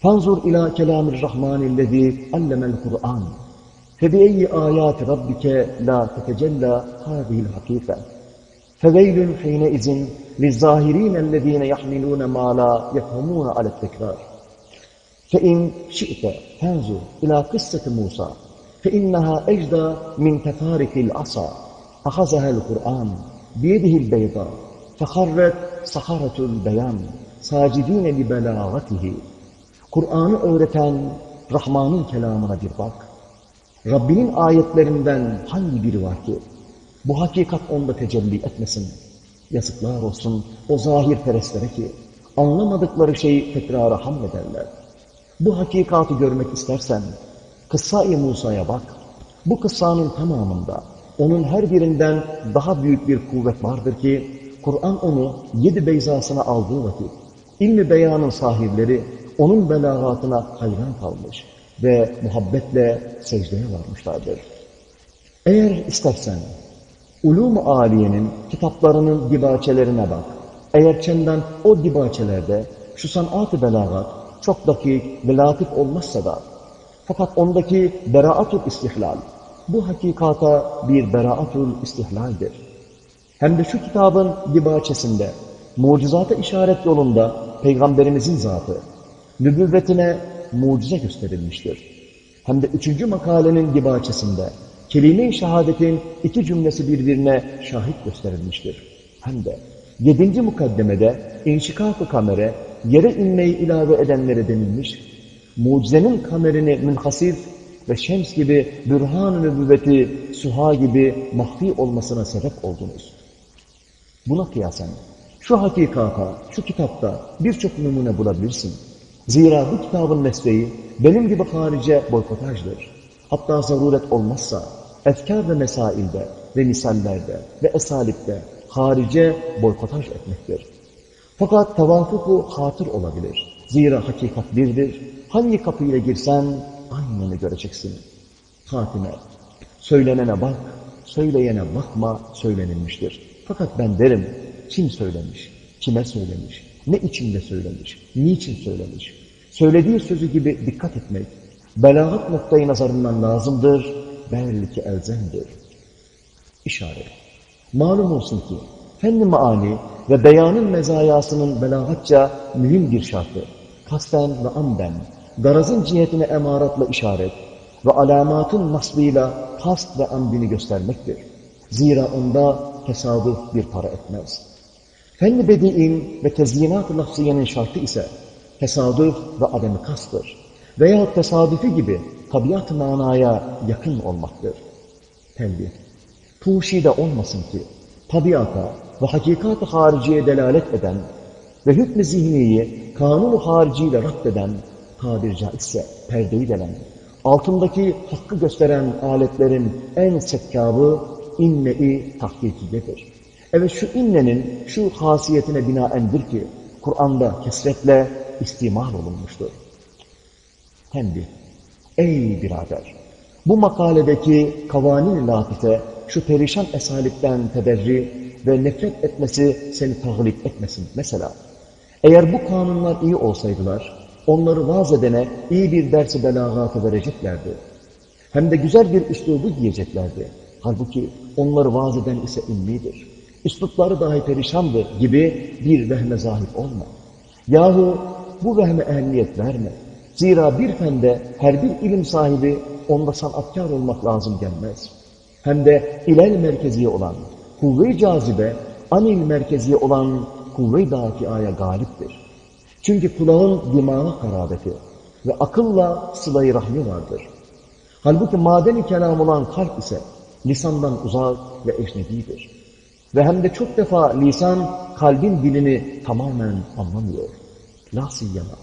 Fanzur ila kelamir rahmanillezi allemel Kur'an. فبأي آيات ربك لا تتجلى هذه الحقيقة؟ فويل حينئذ للظاهرين الذين يحملون ما لا يفهمون على التكرار. فإن شئت فانظر إلى قصة موسى فإنها أجدى من تفارق العصا. أخذها القرآن بيده البيضاء فخرت صخرة البيان ساجدين لبلاغته. قرآن أورة رحمان كلام kelamına. Rabbinin ayetlerinden hangi biri var ki bu hakikat onda tecelli etmesin? Yazıklar olsun o zahir perestlere ki anlamadıkları şeyi tekrara hamlederler. Bu hakikatı görmek istersen, Kıssa-i Musa'ya bak. Bu kıssanın tamamında, onun her birinden daha büyük bir kuvvet vardır ki, Kur'an onu yedi beyzasına aldığı vakit, ilmi beyanın sahipleri, onun belagatına hayran kalmış ve muhabbetle secdeye varmışlardır. Eğer istersen, Ulûm-u Aliye'nin kitaplarının dibaçelerine bak. Eğer çenden o dibaçelerde şu sanat-ı belagat, çok dakik ve latif olmazsa da fakat ondaki beraatul istihlal bu hakikata bir beraatul istihlaldir. Hem de şu kitabın dibaçesinde mucizata işaret yolunda Peygamberimizin zatı nübüvvetine mucize gösterilmiştir. Hem de üçüncü makalenin dibaçesinde kelime-i şehadetin iki cümlesi birbirine şahit gösterilmiştir. Hem de yedinci mukaddemede inşikak-ı kamere yere inmeyi ilave edenlere denilmiş, mucizenin kamerini münhasif ve şems gibi bürhan-ı nübüvveti suha gibi mahfi olmasına sebep oldunuz. Buna kıyasen şu hakikata, şu kitapta birçok numune bulabilirsin. Zira bu kitabın mesleği benim gibi harice boykotajdır. Hatta zaruret olmazsa efkar ve mesailde ve misallerde ve esalipte harice boykotaj etmektir. Fakat tevafuku hatır olabilir. Zira hakikat birdir. Hangi kapıyla girsen aynını göreceksin. Hatime, söylenene bak, söyleyene bakma söylenilmiştir. Fakat ben derim, kim söylemiş, kime söylemiş, ne içinde söylemiş, niçin söylemiş. Söylediği sözü gibi dikkat etmek, belagat noktayı nazarından lazımdır, belki elzemdir. İşaret. Malum olsun ki, fenn maani ve beyanın mezayasının belagatça mühim bir şartı, kasten ve amden, garazın cihetine emaratla işaret ve alamatın nasbıyla kast ve amdini göstermektir. Zira onda tesadüf bir para etmez. Fenn-i bedi'in ve tezyinat-ı lafziyenin şartı ise tesadüf ve ademi kastır. Veya tesadüfi gibi tabiat manaya yakın olmaktır. Tembih. Tuşide olmasın ki tabiata ve hakikat-ı hariciye delalet eden ve hükm-i zihniyi kanun-u hariciyle raddeden, tabir caizse perdeyi delen, altındaki hakkı gösteren aletlerin en sekkabı inne-i tahkikiyedir. Evet şu innenin şu hasiyetine binaendir ki Kur'an'da kesretle istimal olunmuştur. Tembih. Ey birader! Bu makaledeki kavanin latife şu perişan esalipten teberri ve nefret etmesi seni taglip etmesin. Mesela eğer bu kanunlar iyi olsaydılar onları vaaz edene iyi bir dersi belagatı vereceklerdi. Hem de güzel bir üslubu giyeceklerdi. Halbuki onları vaaz eden ise ilmidir. Üslupları dahi perişandır gibi bir vehme zahip olma. Yahu bu vehme ehemmiyet verme. Zira bir fende her bir ilim sahibi onda sanatkar olmak lazım gelmez. Hem de ilel merkeziye olan, kuvve-i cazibe, anil merkeziye olan kuvve-i dafiaya galiptir. Çünkü kulağın dimağa karabeti ve akılla sıla-i rahmi vardır. Halbuki madeni kelam olan kalp ise lisandan uzak ve eşnebidir. Ve hem de çok defa lisan kalbin dilini tamamen anlamıyor. La siyyama.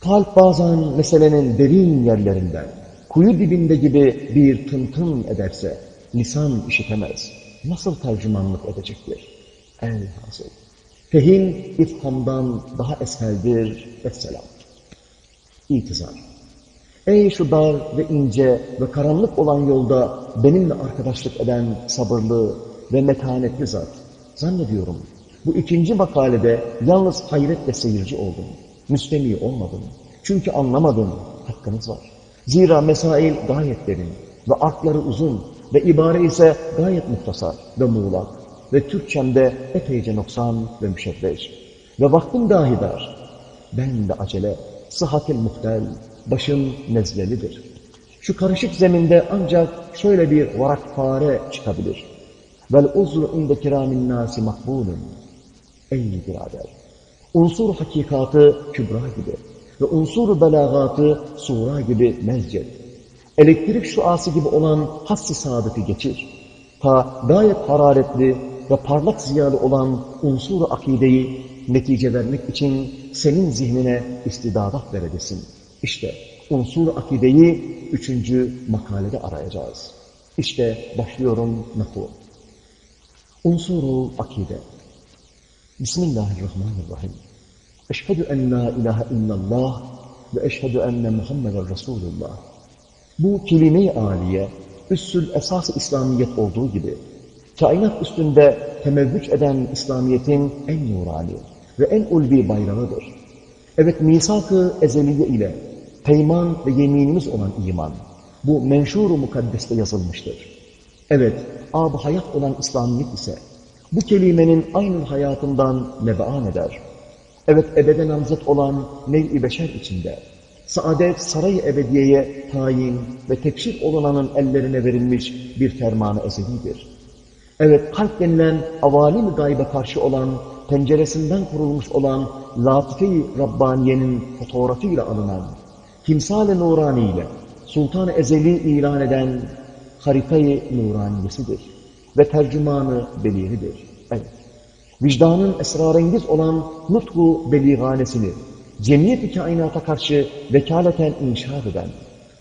Kalp bazen meselenin derin yerlerinden, kuyu dibinde gibi bir tın ederse, lisan işitemez. Nasıl tercümanlık edecektir? Elhasıl. Fehim ifhamdan daha esheldir. Vesselam. İtizar. Ey şu dar ve ince ve karanlık olan yolda benimle arkadaşlık eden sabırlı ve metanetli zat. Zannediyorum bu ikinci makalede yalnız hayretle seyirci oldum. Müstemi olmadım. Çünkü anlamadım. Hakkınız var. Zira mesail gayet derin ve artları uzun ve ibare ise gayet muhtasar ve muğlak ve Türkçemde epeyce noksan ve müşebbeş. Ve vaktim dahi dar. Ben de acele, sıhhatil muhtel, başım nezlelidir. Şu karışık zeminde ancak şöyle bir varak fare çıkabilir. Vel uzru inde kiramin nasi makbulun. Ey birader! Unsur hakikatı kübra gibi ve unsur belagatı sura gibi mezcet. Elektrik şuası gibi olan hassi saadeti geçir. Ta gayet hararetli ve parlak ziyalı olan unsur akideyi netice vermek için senin zihnine istidadat veredesin. İşte unsur akideyi üçüncü makalede arayacağız. İşte başlıyorum nahu. Unsuru akide. Bismillahirrahmanirrahim. Eşhedü en la ilahe illallah ve eşhedü enne Muhammeden Resulullah. Bu kelime-i âliye, üssül esas-ı İslamiyet olduğu gibi, kainat üstünde temevvüç eden İslamiyet'in en nurani ve en ulvi bayrağıdır. Evet, misak-ı ezeliye ile peyman ve yeminimiz olan iman, bu menşur-u mukaddeste yazılmıştır. Evet, ab hayat olan İslamiyet ise, bu kelimenin aynı hayatından nebean eder. Evet, ebede namzet olan nev-i beşer içinde, saadet saray ebediyeye tayin ve tekşif olunanın ellerine verilmiş bir fermanı ezelidir. Evet, kalp denilen avalim gaybe karşı olan, penceresinden kurulmuş olan latife-i Rabbaniye'nin fotoğrafıyla alınan, timsal-i nurani ile sultan-ı ezeli ilan eden haritayı nuraniyesidir ve tercümanı beliğidir. Evet. Vicdanın esrarengiz olan nutku beliğanesini cemiyet-i kainata karşı vekaleten inşa eden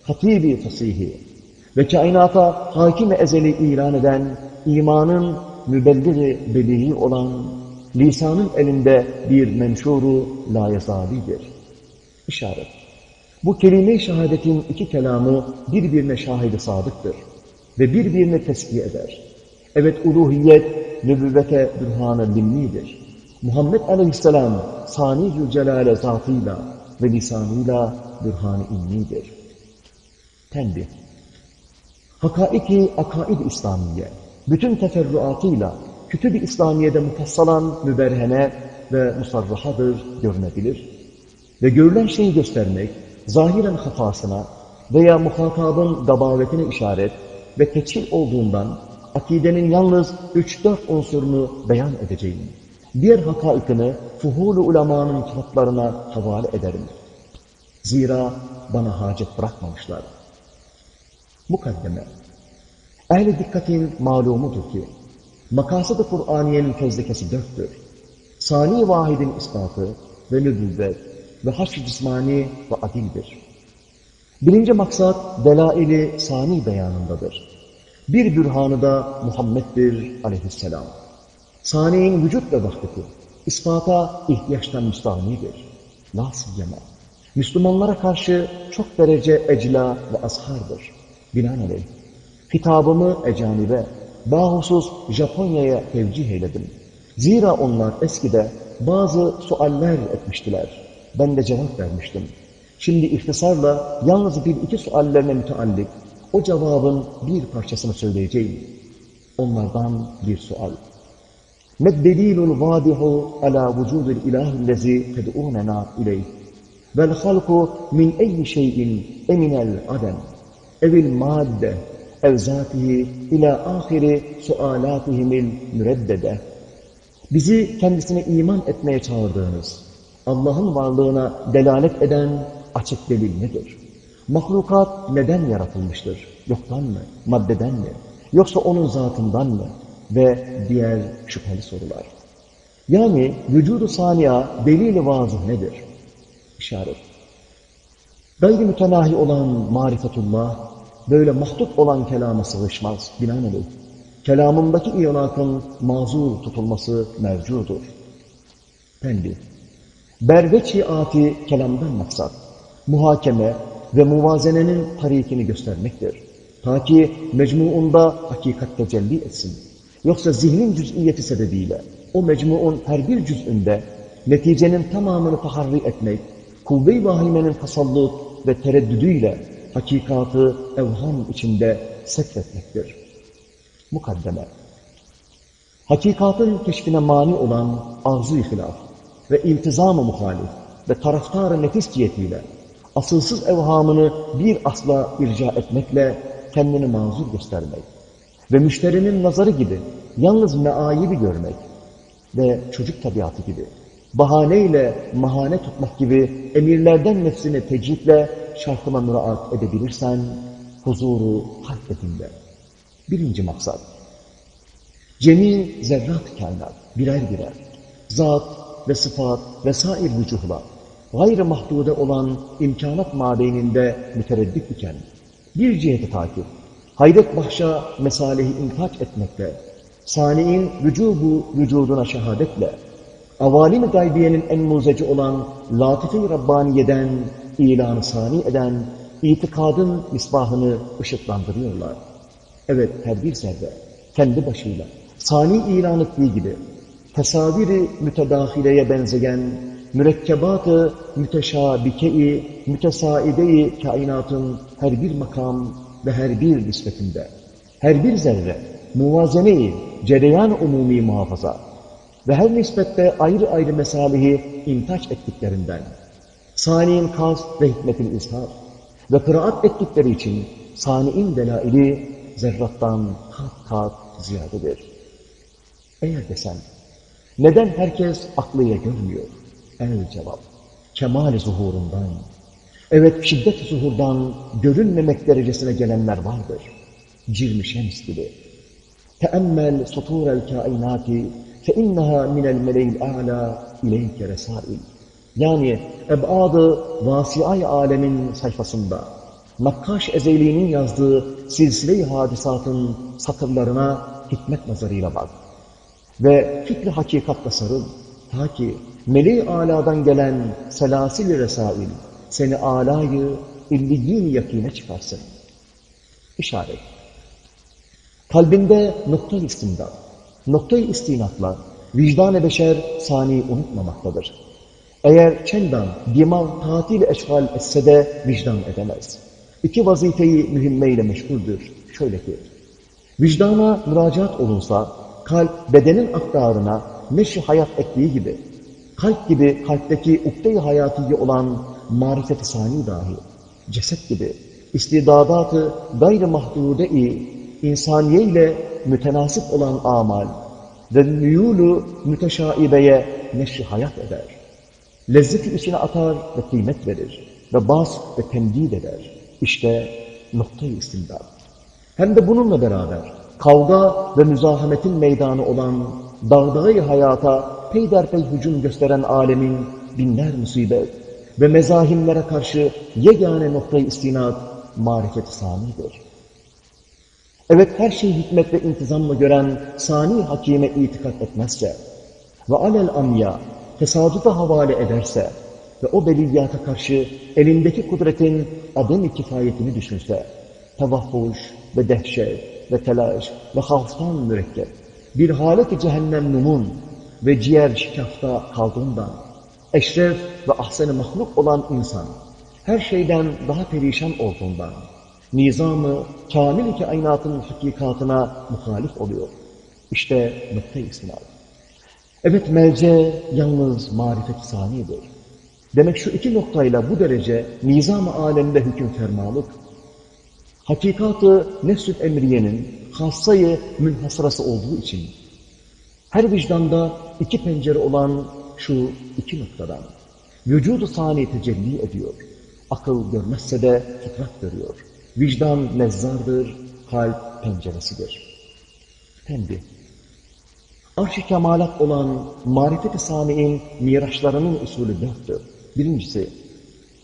hatibi fasihi ve kainata hakim ezeli ilan eden, imanın mübellir beliği olan, lisanın elinde bir menşuru layezalidir. İşaret. Bu kelime-i şehadetin iki kelamı birbirine şahidi sadıktır ve birbirini teskiye eder. Evet uluhiyet, nübüvvete bürhan-ı limnidir. Muhammed Aleyhisselam sani celale zatıyla ve lisanıyla bürhan-ı ilmidir. Tembih. Hakaiki akaid İslamiye, bütün teferruatıyla kütüb-i İslamiye'de mufassalan müberhene ve musarrahadır görünebilir. Ve görülen şeyi göstermek, zahiren hafasına veya muhatabın gabavetine işaret ve teçhil olduğundan akidenin yalnız 3-4 unsurunu beyan edeceğim. Diğer hakaikini fuhul-u ulemanın kitaplarına havale ederim. Zira bana hacet bırakmamışlar. Mukaddeme Ehli dikkatin malumudur ki, makasıd-ı Kur'aniyenin fezlekesi dörttür. Sani vahidin ispatı ve nübüvvet ve haşr cismani ve adildir. Birinci maksat delaili sani beyanındadır. Bir bürhanı da Muhammed'dir aleyhisselam. Sani'nin vücut ve vahdeti, ispata ihtiyaçtan müstahnidir. Nasıl Müslümanlara karşı çok derece ecla ve azhardır. Binaenaleyh, hitabımı ecanibe, bahusuz Japonya'ya tevcih eyledim. Zira onlar eskide bazı sualler etmiştiler. Ben de cevap vermiştim. Şimdi ihtisarla yalnız bir iki suallerine müteallik o cevabın bir parçasını söyleyeceğim. Onlardan bir sual. مَدْدَلِيلُ الْوَادِحُ عَلَى وُجُودِ الْاِلَٰهِ الَّذ۪ي تَدْعُونَنَا اِلَيْهِ وَالْخَلْقُ مِنْ اَيِّ شَيْءٍ اَمِنَ الْعَدَمِ اَوِ الْمَادَّةِ اَوْ ذَاتِهِ اِلَى آخِرِ سُؤَالَاتِهِمِ الْمُرَدَّدَةِ Bizi kendisine iman etmeye çağırdığınız, Allah'ın varlığına delalet eden açık delil nedir? Mahlukat neden yaratılmıştır? Yoktan mı? Maddeden mi? Yoksa onun zatından mı? Ve diğer şüpheli sorular. Yani vücudu saniya delil-i nedir? İşaret. Gayri mütenahi olan marifetullah, böyle mahdut olan kelama sığışmaz binaenaleyh. Kelamındaki iyonakın mazur tutulması mevcudur. Pendi. Berveçi ati kelamdan maksat, muhakeme ve muvazenenin tarikini göstermektir. Ta ki mecmuunda hakikat tecelli etsin. Yoksa zihnin cüz'iyeti sebebiyle o mecmuun her bir cüz'ünde neticenin tamamını taharri etmek, kuvve-i vahimenin tasallut ve tereddüdüyle hakikatı evham içinde sekretmektir. Mukaddeme Hakikatın keşfine mani olan arzu-i hilaf ve iltizam-ı muhalif ve taraftar-ı nefis cihetiyle asılsız evhamını bir asla irca etmekle kendini mazur göstermek ve müşterinin nazarı gibi yalnız meayibi görmek ve çocuk tabiatı gibi bahaneyle mahane tutmak gibi emirlerden nefsini tecritle şartıma müraat edebilirsen huzuru halketinde. Birinci maksat. Cemi zerrat kainat birer birer. Zat ve sıfat ve sair vücuhlar gayrı mahdude olan imkanat mabeyninde mütereddit iken bir ciheti takip, hayret bahşa mesalehi intaç etmekle, sani'in vücubu vücuduna şehadetle, avalim-i gaybiyenin en muzeci olan latif-i Rabbaniye'den ilanı sani eden itikadın misbahını ışıklandırıyorlar. Evet her bir zerre kendi başıyla sani ilan ettiği gibi tesaviri mütedahileye benzeyen mürekkebat-ı müteşabike-i, mütesaide-i kainatın her bir makam ve her bir nispetinde, her bir zerre, muvazene-i, cereyan umumi muhafaza ve her nispette ayrı ayrı mesalihi intaç ettiklerinden, sani'in kas ve hikmetin izhar ve kıraat ettikleri için sani'in delaili zerrattan kat kat ziyadedir. Eğer desen, neden herkes aklıya görmüyor? El cevap, kemal zuhurundan. Evet şiddet zuhurdan görünmemek derecesine gelenler vardır. Cirmi şems gibi. Teemmel suturel kainati fe inneha minel meleğil a'la ileyke resail. Yani eb'adı vasiay alemin sayfasında Nakkaş Ezeli'nin yazdığı silsile-i hadisatın satırlarına hikmet nazarıyla bak. Ve fikri hakikatle sarıl. Ta ki meleği aladan gelen selasil-i resail seni alayı illiyin yakine çıkarsın. İşaret. Kalbinde nokta-i istimdat, nokta-i istinatla vicdan-ı beşer sani unutmamaktadır. Eğer çendan, dimağ, tatil eşgal etse de vicdan edemez. İki vazifeyi mühimmeyle meşguldür. Şöyle ki, vicdana müracaat olunsa, kalp bedenin aktarına neşi hayat ettiği gibi, kalp gibi kalpteki ukde-i hayatiye olan marifet-i sani dahi, ceset gibi, istidadatı gayr-ı mahdude-i insaniye mütenasip olan amal ve müyulu müteşaibeye neşri hayat eder. Lezzeti içine atar ve kıymet verir ve bas ve temdid eder. İşte noktayı istimdad. Hem de bununla beraber kavga ve müzahametin meydanı olan dağdağı hayata peyderpey hücum gösteren alemin binler musibet ve mezahimlere karşı yegane noktayı istinad marifet-i sanidir. Evet her şeyi hikmet ve intizamla gören sani hakime itikat etmezse ve alel amya tesadüfe havale ederse ve o belilliyata karşı elindeki kudretin adım kifayetini düşünse, tevahhuş ve dehşet ve telaş ve havftan mürekkep, bir halet-i cehennem numun ve ciğer şikafta kaldığından, eşref ve ahsen-i mahluk olan insan, her şeyden daha perişan olduğundan, nizamı kamil kainatın hakikatına muhalif oluyor. İşte nokta-i. Evet melce yalnız marifet-i saniyedir. Demek şu iki noktayla bu derece nizam-ı alemde hüküm fermalık, hakikatı nefs-ü emriyenin hassayı münhasırası olduğu için her vicdanda iki pencere olan şu iki noktadan vücudu sani tecelli ediyor. Akıl görmezse de fıtrat görüyor. Vicdan nezzardır, kalp penceresidir. Tembih. Arş-ı kemalat olan marifet-i sami'in miraçlarının usulü dörttür. Birincisi,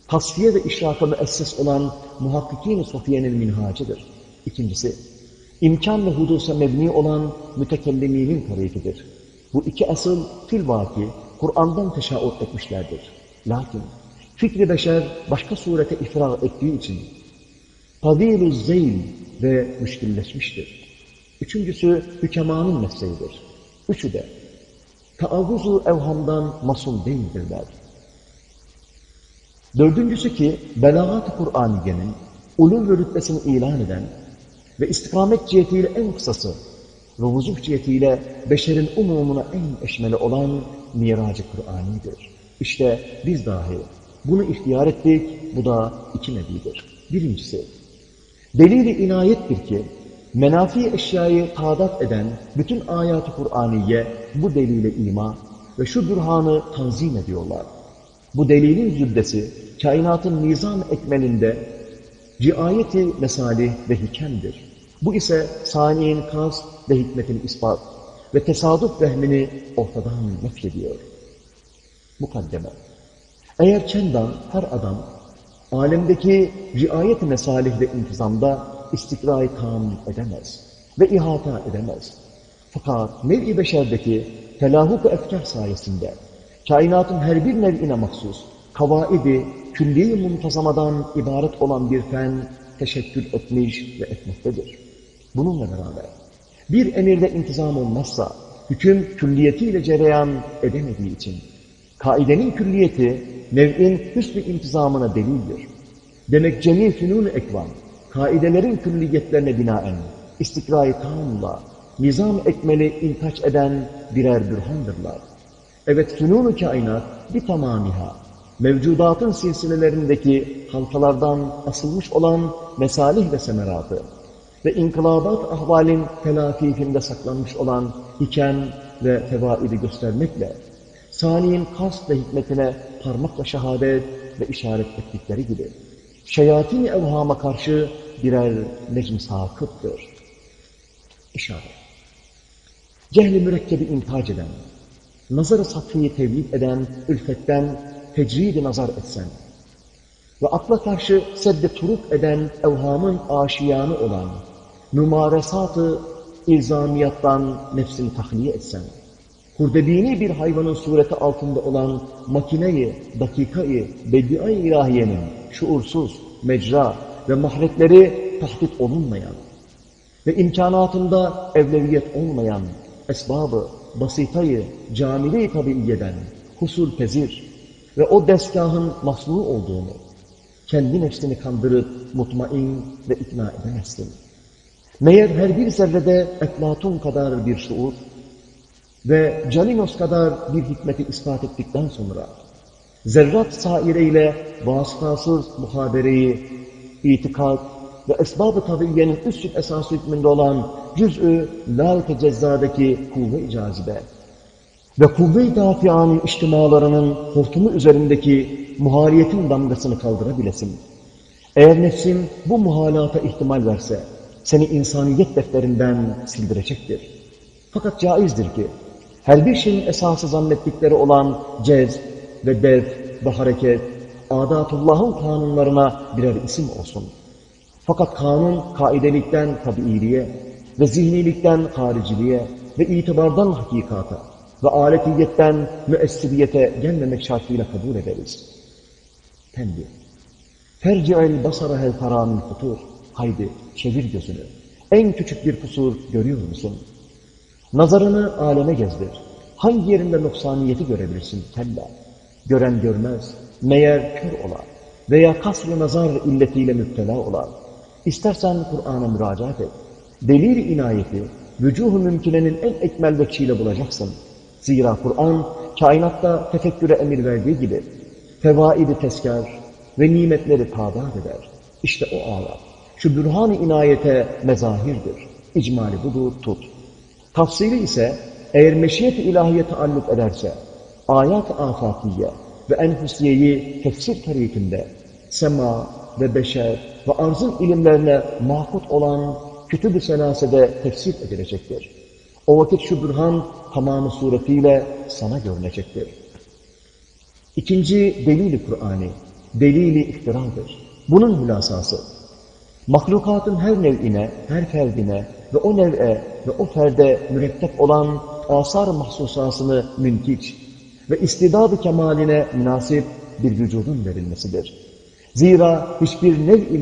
tasfiye ve işraka müesses olan muhakkikin-i sofiyenin minhacıdır. İkincisi, imkan ve hudusa mebni olan mütekelliminin tarifidir. Bu iki asıl filvaki Kur'an'dan teşaut etmişlerdir. Lakin fikri beşer başka surete ifra ettiği için tavilü zeyl ve müşkilleşmiştir. Üçüncüsü hükemanın mesleğidir. Üçü de taavvuzu evhamdan masum değildirler. Dördüncüsü ki belagat-ı Kur'aniyenin ulum ve rütbesini ilan eden ve istikamet cihetiyle en kısası ve vuzuh cihetiyle beşerin umumuna en eşmeli olan miracı Kur'ani'dir. İşte biz dahi bunu ihtiyar ettik, bu da iki nebidir. Birincisi, delil-i inayettir ki, menafi eşyayı tadat eden bütün ayat-ı Kur'aniye bu delile ima ve şu bürhanı tanzim ediyorlar. Bu delilin züddesi, kainatın nizam ekmelinde ciayeti mesalih ve hikemdir. Bu ise saniyenin kast ve hikmetin ispat ve tesadüf vehmini ortadan nefyediyor. Mukaddeme. Eğer çendan her adam alemdeki riayet-i mesalih ve intizamda istikrayı tam edemez ve ihata edemez. Fakat nev-i beşerdeki telahuk-u efkar sayesinde kainatın her bir nev'ine mahsus kavaidi külli muntazamadan ibaret olan bir fen teşekkül etmiş ve etmektedir. Bununla beraber bir emirde intizam olmazsa hüküm külliyetiyle cereyan edemediği için kaidenin külliyeti nev'in hüsnü intizamına delildir. Demek cemi fünun ekvan kaidelerin külliyetlerine binaen istikrayı tamla nizam ekmeli intaç eden birer bürhandırlar. Evet fünun-u kainat bir tamamiha mevcudatın silsilelerindeki halkalardan asılmış olan mesalih ve semeratı ve inkılabat ahvalin telafifinde saklanmış olan hikem ve fevaidi göstermekle saniyin kast ve hikmetine parmakla şehadet ve işaret ettikleri gibi şeyatin evhama karşı birer necm sakıptır. İşaret. Cehli mürekkebi intac eden, nazar-ı safiyi tevhid eden ülfetten tecrid nazar etsen, ve akla karşı sedde turuk eden evhamın aşiyanı olan mümaresatı ilzamiyattan nefsini tahliye etsen, hurdebini bir hayvanın sureti altında olan makineyi, dakikayı, bedi-i ilahiyenin şuursuz, mecra ve mahrekleri tahdit olunmayan ve imkanatında evleviyet olmayan esbabı, basitayı, camile-i tabiiyeden husul pezir ve o destgahın masnu olduğunu kendi nefsini kandırıp mutmain ve ikna edemezsin. Meğer her bir zerrede Eflatun kadar bir şuur ve Caninos kadar bir hikmeti ispat ettikten sonra zerrat saireyle vasıtasız muhabereyi, itikat ve esbab-ı tabiiyenin üst esası hükmünde olan cüz-ü la tecezzadaki kuvve-i cazibe ve kuvve-i dafianın içtimalarının hortumu üzerindeki muhaliyetin damgasını kaldırabilesin. Eğer nefsin bu muhalata ihtimal verse, seni insaniyet defterinden sildirecektir. Fakat caizdir ki, her bir şeyin esası zannettikleri olan cez ve dev ve hareket, adatullahın kanunlarına birer isim olsun. Fakat kanun kaidelikten tabiiliğe ve zihnilikten hariciliğe ve itibardan hakikata ve aletiyetten müessibiyete gelmemek şartıyla kabul ederiz. Tembih. Ferci'el basara hel karamil futur. Haydi çevir gözünü. En küçük bir kusur görüyor musun? Nazarını aleme gezdir. Hangi yerinde noksaniyeti görebilirsin? Kella. Gören görmez. Meğer kör ola veya kasr nazar illetiyle müptela ola. İstersen Kur'an'a müracaat et. Delil inayeti, vücuhu mümkinenin en ekmel veçhiyle bulacaksın. Zira Kur'an, kainatta tefekküre emir verdiği gibi, fevaidi tezkar ve nimetleri tadat eder. İşte o ağlar. Şu bürhan-ı inayete mezahirdir. İcmali budur, tut. Tafsili ise, eğer meşiyet-i ilahiye taalluk ederse, ayat-ı afakiye ve enfusiyeyi tefsir tarikinde, sema ve beşer ve arzın ilimlerine mahkut olan kütüb-ü selasede tefsir edilecektir. O vakit şu bürhan tamamı suretiyle sana görünecektir. İkinci delili Kur'an'ı, delili iftiradır. Bunun hülasası, mahlukatın her nev'ine, her ferdine ve o nev'e ve o ferde mürettep olan asar mahsusasını münkiç ve istidad-ı kemaline münasip bir vücudun verilmesidir. Zira hiçbir nev-i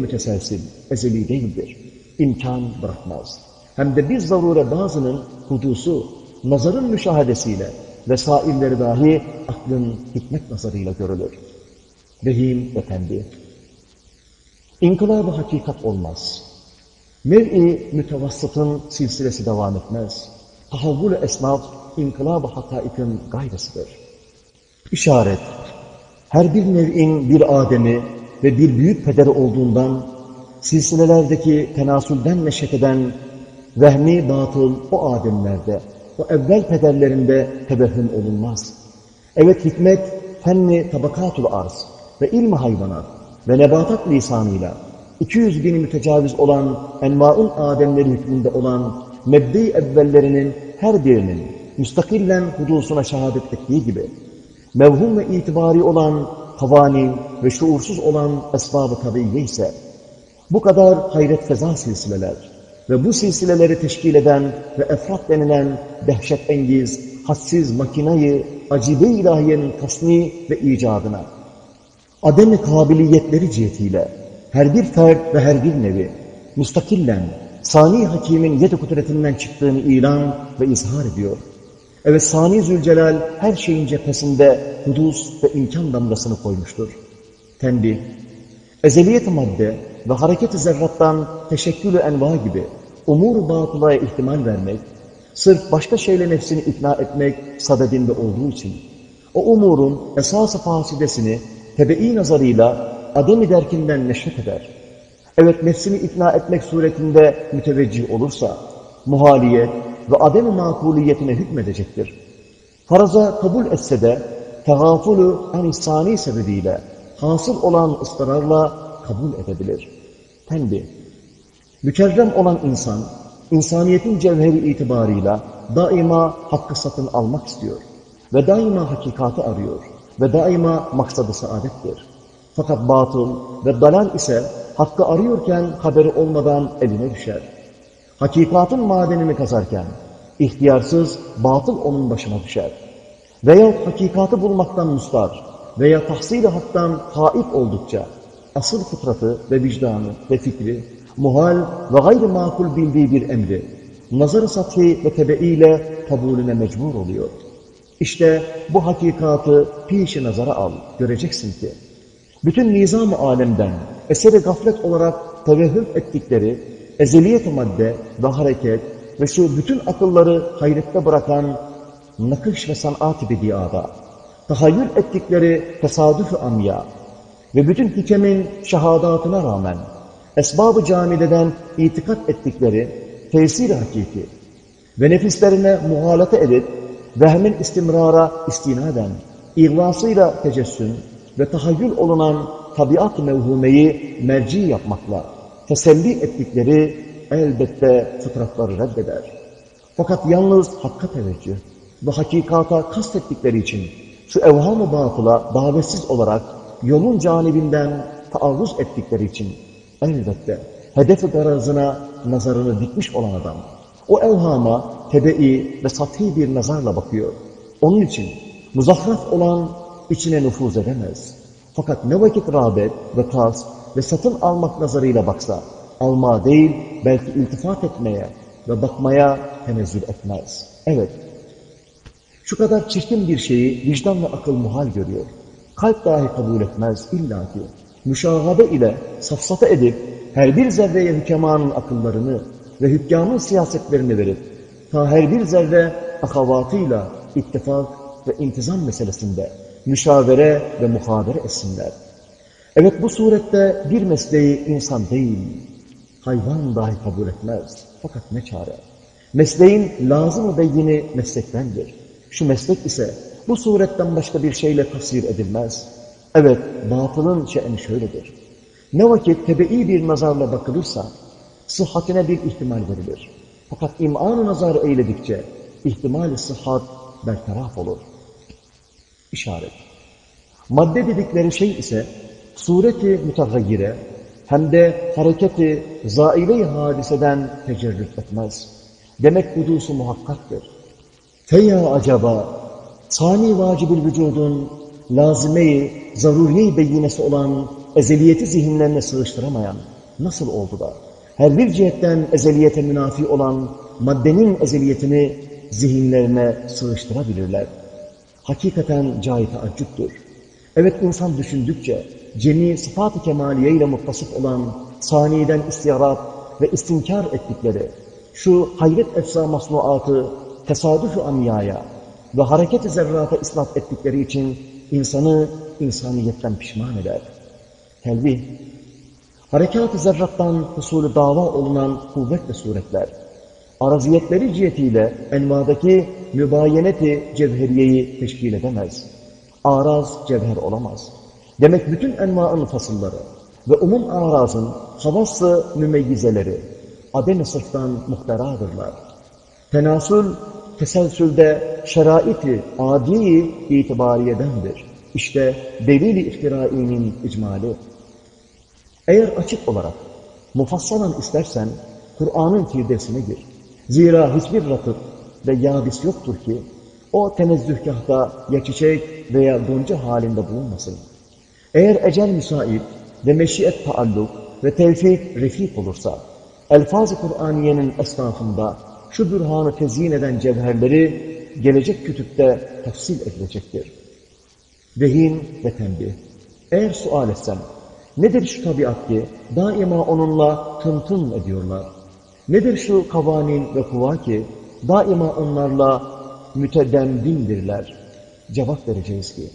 ezeli değildir. İmkan bırakmaz. Hem de bir zarure bazının hudusu, nazarın müşahedesiyle vesailleri dahi aklın hikmet nazarıyla görülür. Vehim ve tembih. İnkılab-ı hakikat olmaz. Nev-i mütevassıtın silsilesi devam etmez. Tahavvul-i esnaf, inkılab-ı hakaikin gayrısıdır. İşaret, her bir nev'in bir Adem'i ve bir büyük pederi olduğundan, silsilelerdeki tenasülden neşet eden vehmi batıl o Ademlerde, o evvel pederlerinde tebehüm olunmaz. Evet hikmet, fenni tabakatul arz ve ilmi hayvanat ve nebatat lisanıyla 200 bini mütecaviz olan envaun ademleri hükmünde olan mebde evvellerinin her birinin müstakillen hudusuna şehadet ettiği gibi mevhum ve itibari olan havani ve şuursuz olan esbab-ı tabiiye ise bu kadar hayret feza silsileler ve bu silsileleri teşkil eden ve efrat denilen dehşet engiz, hassiz makinayı acibe ilahiyenin tasni ve icadına adem kabiliyetleri cihetiyle her bir fert ve her bir nevi müstakillen sani hakimin yedi kudretinden çıktığını ilan ve izhar ediyor. Evet Sani Zülcelal her şeyin cephesinde hudus ve imkan damgasını koymuştur. Tembih, ezeliyet madde ve hareket-i zerrattan teşekkül-ü enva gibi umur-u batılaya ihtimal vermek, sırf başka şeyle nefsini ikna etmek sadedinde olduğu için, o umurun esas-ı fasidesini tebe-i nazarıyla adem-i derkinden neşret eder. Evet nefsini ikna etmek suretinde müteveccih olursa, muhaliyet ve adem-i makuliyetine hükmedecektir. Faraza kabul etse de, tegafulü an sebebiyle hasıl olan ısrarla kabul edebilir. Tembih. Mükerrem olan insan, insaniyetin cevheri itibarıyla daima hakkı satın almak istiyor ve daima hakikati arıyor ve daima maksadı saadettir. Fakat batıl ve dalal ise hakkı arıyorken haberi olmadan eline düşer. Hakikatın madenini kazarken ihtiyarsız batıl onun başına düşer. Veya hakikatı bulmaktan mustar veya tahsil-i haktan haip oldukça asıl fıtratı ve vicdanı ve fikri muhal ve gayri makul bildiği bir emri nazar-ı sathi ve tebeiyle kabulüne mecbur oluyor. İşte bu hakikatı pişi nazara al, göreceksin ki bütün nizam-ı alemden eseri gaflet olarak tevehhüm ettikleri ezeliyet madde ve hareket ve şu bütün akılları hayrette bırakan nakış ve sanat-ı bediada, tahayyül ettikleri tesadüf-ü amya ve bütün hikemin şehadatına rağmen esbab-ı camideden itikat ettikleri tesir hakiki ve nefislerine muhalata edip vehmin istimrara istinaden, ihlasıyla tecessüm ve tahayyül olunan tabiat mevhumeyi merci yapmakla teselli ettikleri elbette fıtratları reddeder. Fakat yalnız hakka teveccüh ve hakikata kastettikleri için şu evham-ı batıla davetsiz olarak yolun canibinden taarruz ettikleri için elbette hedef-i garazına nazarını dikmiş olan adam o evhama tebei ve sathi bir nazarla bakıyor. Onun için muzahraf olan içine nüfuz edemez. Fakat ne vakit rağbet ve kas ve satın almak nazarıyla baksa, alma değil belki iltifat etmeye ve bakmaya tenezzül etmez. Evet, şu kadar çirkin bir şeyi vicdan ve akıl muhal görüyor. Kalp dahi kabul etmez illaki. Müşahade ile safsata edip her bir zerreye hükemanın akıllarını ve hükkamın siyasetlerini verip ta her bir zerre akavatıyla ittifak ve intizam meselesinde müşavere ve muhabere etsinler. Evet bu surette bir mesleği insan değil, hayvan dahi kabul etmez. Fakat ne çare? Mesleğin lazım-ı beyyini meslektendir. Şu meslek ise bu suretten başka bir şeyle tafsir edilmez. Evet, batılın şe'ni şöyledir. Ne vakit tebe'i bir nazarla bakılırsa, sıhhatine bir ihtimal verilir. Fakat iman-ı nazar eyledikçe, ihtimal-i sıhhat bertaraf olur. İşaret. Madde dedikleri şey ise, sureti mütegayyire, hem de hareketi zaile-i hadiseden tecerrüt etmez. Demek hudusu muhakkaktır. Feya acaba, sani vacibül vücudun lazime-i, zaruriye-i beyinesi olan ezeliyeti zihinlerine sığıştıramayan nasıl oldu da her bir cihetten ezeliyete münafi olan maddenin ezeliyetini zihinlerine sığıştırabilirler. Hakikaten cahit taaccüptür. Evet insan düşündükçe cemi sıfat-ı kemaliye ile muttasıf olan saniyeden istiyarat ve istinkar ettikleri şu hayret efsa masnuatı tesadüf-ü amyaya ve hareket-i zerrata ispat ettikleri için insanı insaniyetten pişman eder. Telvih, harekat-ı zerrattan husulü dava olunan kuvvet ve suretler, araziyetleri cihetiyle envadaki mübayeneti cevheriyeyi teşkil edemez. Araz cevher olamaz. Demek bütün envaın fasılları ve umum arazın havas-ı mümeyyizeleri adem-i sırftan muhteradırlar. Tenasül, teselsülde şerait-i adi itibariyedendir. İşte delil-i iftirainin icmali. Eğer açık olarak mufassalan istersen Kur'an'ın firdevsine gir. Zira hiçbir rakıp ve yabis yoktur ki o tenezzühgahta ya çiçek veya gonca halinde bulunmasın. Eğer ecel müsait ve meşiyet taalluk ve tevfik refik olursa, elfaz-ı Kur'aniyenin esnafında şu bürhanı tezyin eden cevherleri gelecek kütüpte tefsil edilecektir. Vehin ve tembih. Eğer sual etsem, nedir şu tabiat ki daima onunla tın tın ediyorlar? Nedir şu kavanin ve kuva ki daima onlarla mütedendindirler? Cevap vereceğiz ki,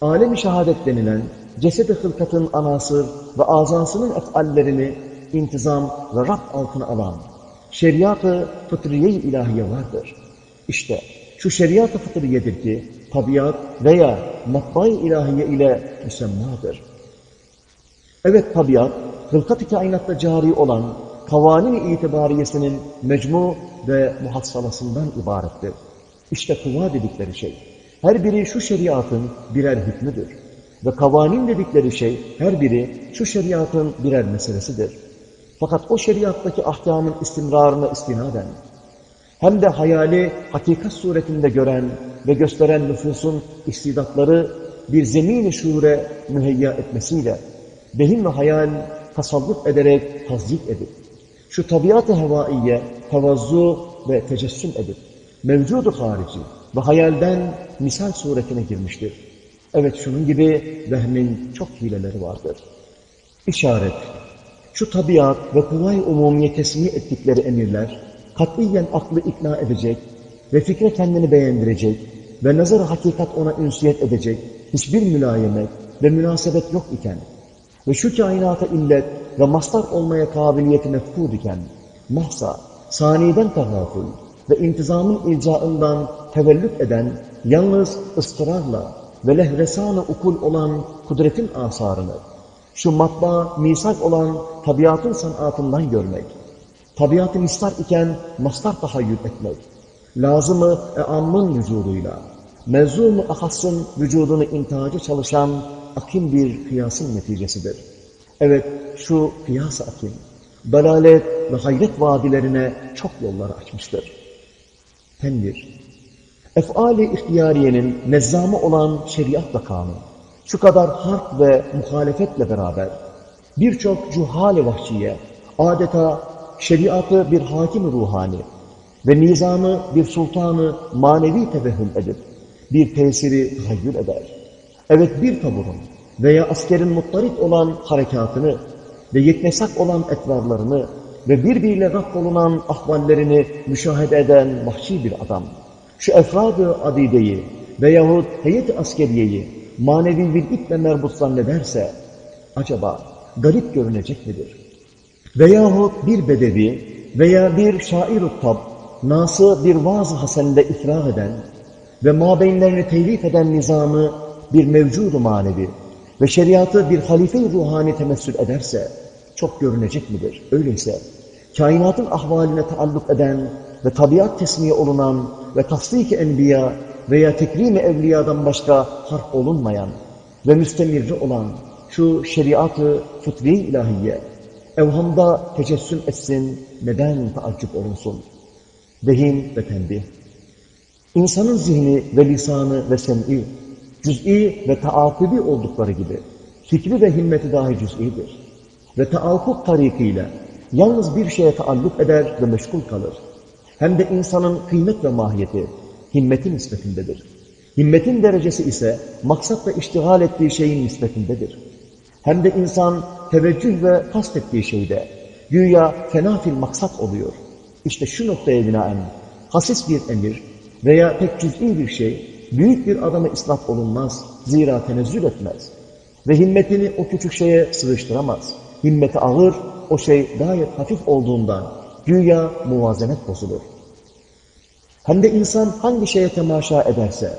alem-i şehadet denilen ceset-i hılkatın anasır ve azasının efallerini intizam ve rab altına alan şeriat-ı fıtriye-i ilahiye vardır. İşte şu şeriat-ı fıtriyedir ki tabiat veya matbaa-i ilahiye ile müsemmadır. Evet tabiat, hılkat-ı kainatta cari olan kavanin itibariyesinin mecmu ve muhassalasından ibarettir. İşte kuvva dedikleri şey. Her biri şu şeriatın birer hükmüdür. Ve kavanin dedikleri şey her biri şu şeriatın birer meselesidir. Fakat o şeriattaki ahkamın istimrarına istinaden hem de hayali hakikat suretinde gören ve gösteren nüfusun istidatları bir zemin-i şuure müheyya etmesiyle behin ve hayal tasallut ederek tazyik edip şu tabiat-ı hevaiye tevazzu ve tecessüm edip mevcudu harici ve hayalden misal suretine girmiştir. Evet şunun gibi vehmin çok hileleri vardır. İşaret, şu tabiat ve kuvay umumiye tesmi ettikleri emirler, katiyen aklı ikna edecek ve fikre kendini beğendirecek ve nazar hakikat ona ünsiyet edecek hiçbir mülayemet ve münasebet yok iken ve şu kainata illet ve mastar olmaya kabiliyeti mefkud iken mahsa, saniden tagafül ve intizamın ilcaından tevellüt eden yalnız ıstırarla ve lehresan-ı ukul olan kudretin asarını şu matbaa misak olan tabiatın sanatından görmek, tabiatı mistar iken mastar tahayyül etmek, lazımı eammın vücuduyla, mevzu-mu ahassın vücudunu intihacı çalışan akim bir kıyasın neticesidir. Evet, şu kıyas-ı akim, dalalet ve hayret vadilerine çok yollar açmıştır. Tenvir, efali ihtiyariyenin nezzamı olan şeriatla kanun, şu kadar harp ve muhalefetle beraber birçok cuhal-i vahşiye, adeta şeriatı bir hakim ruhani ve nizamı bir sultanı manevi tevehüm edip bir tesiri tahayyül eder. Evet bir taburun veya askerin muttarit olan harekatını ve yetmesak olan etvarlarını ve birbiriyle gaf olunan ahvallerini müşahede eden vahşi bir adam, şu efradı adideyi veyahut heyet askeriyeyi manevi bir iple merbut zannederse, acaba garip görünecek midir? Veyahut bir bedevi veya bir şair-ı tab, nası bir vaaz-ı haseninde ifrah eden ve mabeynlerini telif eden nizamı bir mevcudu manevi ve şeriatı bir halife-i ruhani temessül ederse, çok görünecek midir? Öyleyse, kainatın ahvaline taalluk eden ve tabiat tesmiye olunan ve tasdik-i enbiya veya tekrim-i evliyadan başka harp olunmayan ve müstemirci olan şu şeriatı fıtri ilahiye evhamda tecessüm etsin, neden taaccüp olunsun? Vehim ve tembih. İnsanın zihni ve lisanı ve sem'i, cüz'i ve taakubi oldukları gibi, fikri ve himmeti dahi cüz'idir. Ve taakup tarikiyle yalnız bir şeye taalluk eder ve meşgul kalır. Hem de insanın kıymet ve mahiyeti, himmetin nispetindedir. Himmetin derecesi ise maksat ve iştigal ettiği şeyin nispetindedir. Hem de insan teveccüh ve kastettiği şeyde güya fenafil maksat oluyor. İşte şu noktaya binaen hasis bir emir veya pek cüz'i bir şey büyük bir adama isnat olunmaz. Zira tenezzül etmez. Ve himmetini o küçük şeye sığıştıramaz. Himmeti ağır, o şey gayet hafif olduğundan güya muvazenet bozulur. Hem de insan hangi şeye temaşa ederse,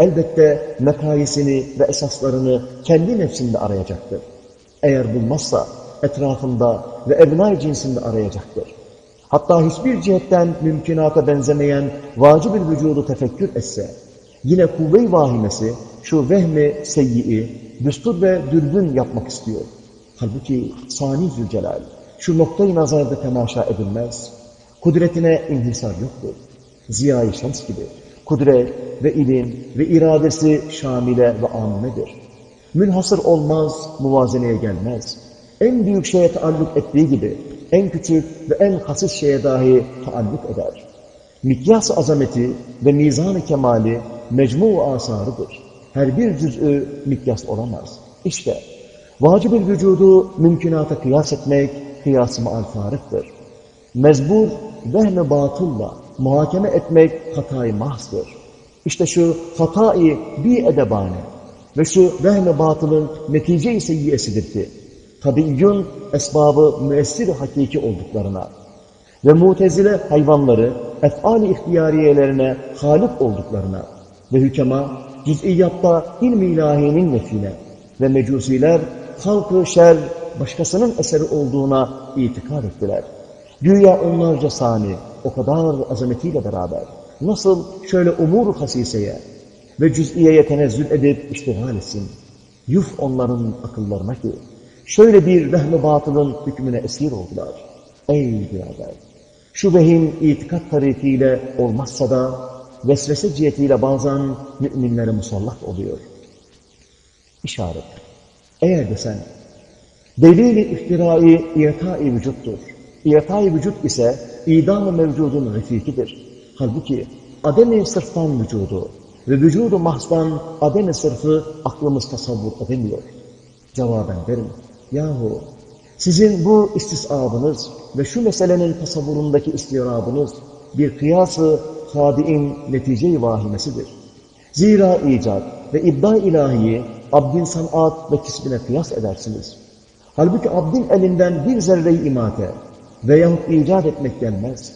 elbette mekayesini ve esaslarını kendi nefsinde arayacaktır. Eğer bulmazsa etrafında ve evnay cinsinde arayacaktır. Hatta hiçbir cihetten mümkünata benzemeyen vacib bir vücudu tefekkür etse, yine kuvve-i vahimesi şu vehmi seyyi'i, düstur ve dürbün yapmak istiyor. Halbuki Sani Zülcelal şu noktayı nazarda temaşa edilmez. Kudretine inhisar yoktur. Ziya-i Şems gibi kudret ve ilim ve iradesi şamile ve amimedir. Münhasır olmaz, muvazeneye gelmez. En büyük şeye taalluk ettiği gibi en küçük ve en hasis şeye dahi taalluk eder. Mikyas azameti ve mizan-ı kemali mecmu asarıdır. Her bir cüz'ü mikyas olamaz. İşte vacib-ül vücudu mümkünata kıyas etmek kıyas-ı. Mezbur vehm-i batılla muhakeme etmek hatayı mahzdır. İşte şu hatayı bir edebane ve şu vehm-i batılın netice-i seyyiyesidir ki, tabiyyun esbabı müessir hakiki olduklarına ve mutezile hayvanları ef'al-i ihtiyariyelerine halip olduklarına ve hükema cüz'iyatta ilmi ilahinin nefine ve mecusiler halkı şer başkasının eseri olduğuna itikad ettiler. Güya onlarca sani o kadar azametiyle beraber nasıl şöyle umur hasiseye ve cüz'iyeye tenezzül edip iştigal etsin. Yuf onların akıllarına ki, şöyle bir vehm batılın hükmüne esir oldular. Ey birader! Şu vehim itikat tarifiyle olmazsa da, vesvese cihetiyle bazen müminlere musallat oluyor. İşaret. Eğer desen, delil-i iftirai iyetai vücuttur. İyetai vücut ise idam-ı mevcudun refikidir. Halbuki adem-i sırftan vücudu ve vücudu mahzdan adem-i sırfı aklımız tasavvur edemiyor. Cevaben derim, yahu sizin bu istisabınız ve şu meselenin tasavvurundaki istirabınız bir kıyası hadi'in netice-i vahimesidir. Zira icat ve iddia ilahiyi abdin sanat ve kisbine kıyas edersiniz. Halbuki abdin elinden bir zerre-i imate veyahut icat etmek gelmez.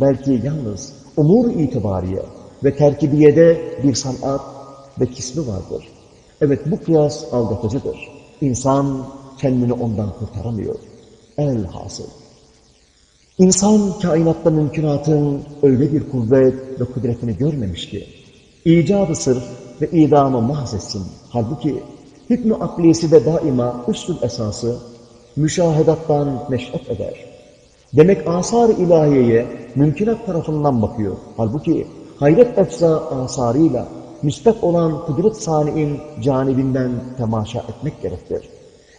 Belki yalnız umur itibariye ve terkibiyede bir sanat ve kisbi vardır. Evet bu kıyas aldatıcıdır. İnsan kendini ondan kurtaramıyor. El hasıl. İnsan kainatta mümkünatın öyle bir kuvvet ve kudretini görmemiş ki, icadı sırf ve idamı mahz etsin. Halbuki hükmü aklisi de daima üstün esası müşahedattan neş'et eder. Demek asar-ı ilahiyeye mümkünat tarafından bakıyor. Halbuki hayret efza asarıyla müsbet olan kudret sani'in canibinden temaşa etmek gerektir.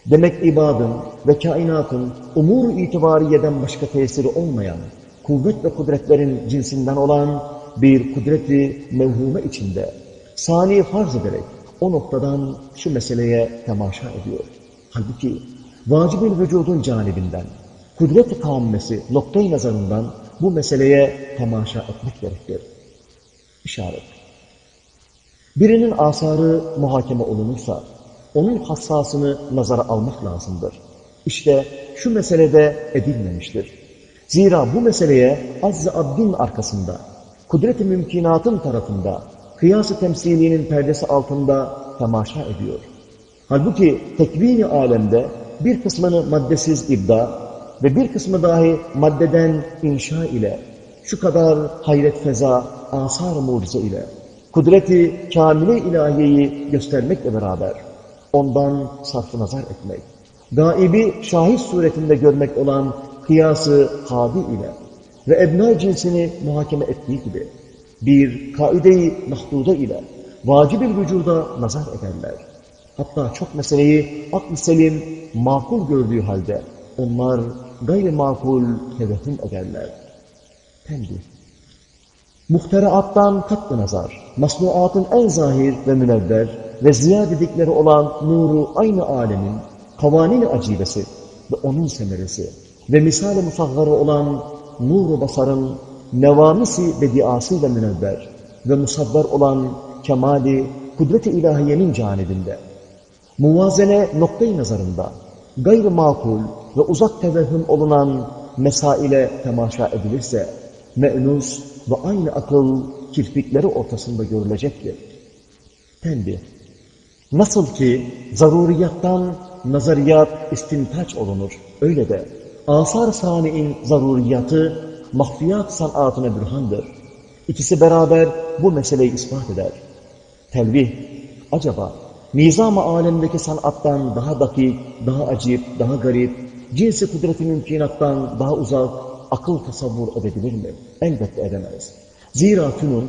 Demek ibadın ve kainatın umur itibariyeden başka tesiri olmayan, kuvvet ve kudretlerin cinsinden olan bir kudreti mevhume içinde, sani farz ederek o noktadan şu meseleye temaşa ediyor. Halbuki vacib vücudun canibinden, kudret-i kammesi noktayı nazarından bu meseleye temaşa etmek gerekir. İşaret. Birinin asarı muhakeme olunursa, onun hassasını nazara almak lazımdır. İşte şu meselede edilmemiştir. Zira bu meseleye azz-ı abdin arkasında, kudret-i mümkünatın tarafında, kıyas-ı temsilinin perdesi altında temaşa ediyor. Halbuki tekvini alemde bir kısmını maddesiz ibda ve bir kısmı dahi maddeden inşa ile, şu kadar hayret feza, asar mucize ile, kudreti kamile ilahiyeyi göstermekle beraber, ondan sarf nazar etmek, gaibi şahit suretinde görmek olan kıyası hadi ile ve ebna cinsini muhakeme ettiği gibi bir kaide-i mahduda ile vacib-i vücuda nazar ederler. Hatta çok meseleyi akl selim makul gördüğü halde onlar gayri makul tevehüm ederler. Tembih. Muhteraattan katlı nazar, masnuatın en zahir ve münevver ve ziya dedikleri olan nuru aynı alemin, kavanin acibesi ve onun semeresi ve misal-i musaggarı olan nuru basarın nevamisi bediasıyla münevver ve musavvar olan kemali kudret-i ilahiyenin canibinde, muvazene noktayı nazarında, gayr makul ve uzak tevehhüm olunan mesaile temaşa edilirse, me'nus ve aynı akıl kirpikleri ortasında görülecektir. Tembih. Nasıl ki zaruriyattan nazariyat istintaç olunur, öyle de asar sani'in zaruriyatı mahfiyat sanatına bürhandır. İkisi beraber bu meseleyi ispat eder. Telvih, acaba nizam-ı alemdeki sanattan daha dakik, daha acip, daha garip, cinsi kudreti mümkünattan daha uzak, akıl tasavvur edebilir mi? Elbette edemez. Zira tünün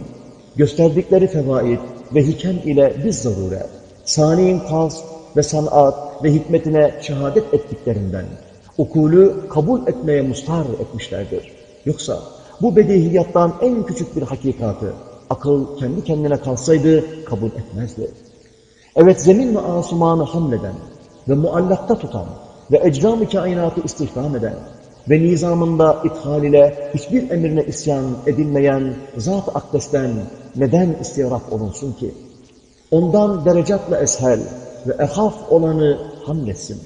gösterdikleri fevaid ve hikem ile biz zaruret, saniyin kas ve sanat ve hikmetine şehadet ettiklerinden ukulü kabul etmeye mustar etmişlerdir. Yoksa bu bedihiyattan en küçük bir hakikatı akıl kendi kendine kalsaydı kabul etmezdi. Evet zemin ve asumanı hamleden ve muallakta tutan ve ecram-ı kainatı istihdam eden ve nizamında ithal ile hiçbir emrine isyan edilmeyen Zat-ı Akdes'ten neden istiyaraf olunsun ki? Ondan derecatla eshel ve ehaf olanı hamletsin.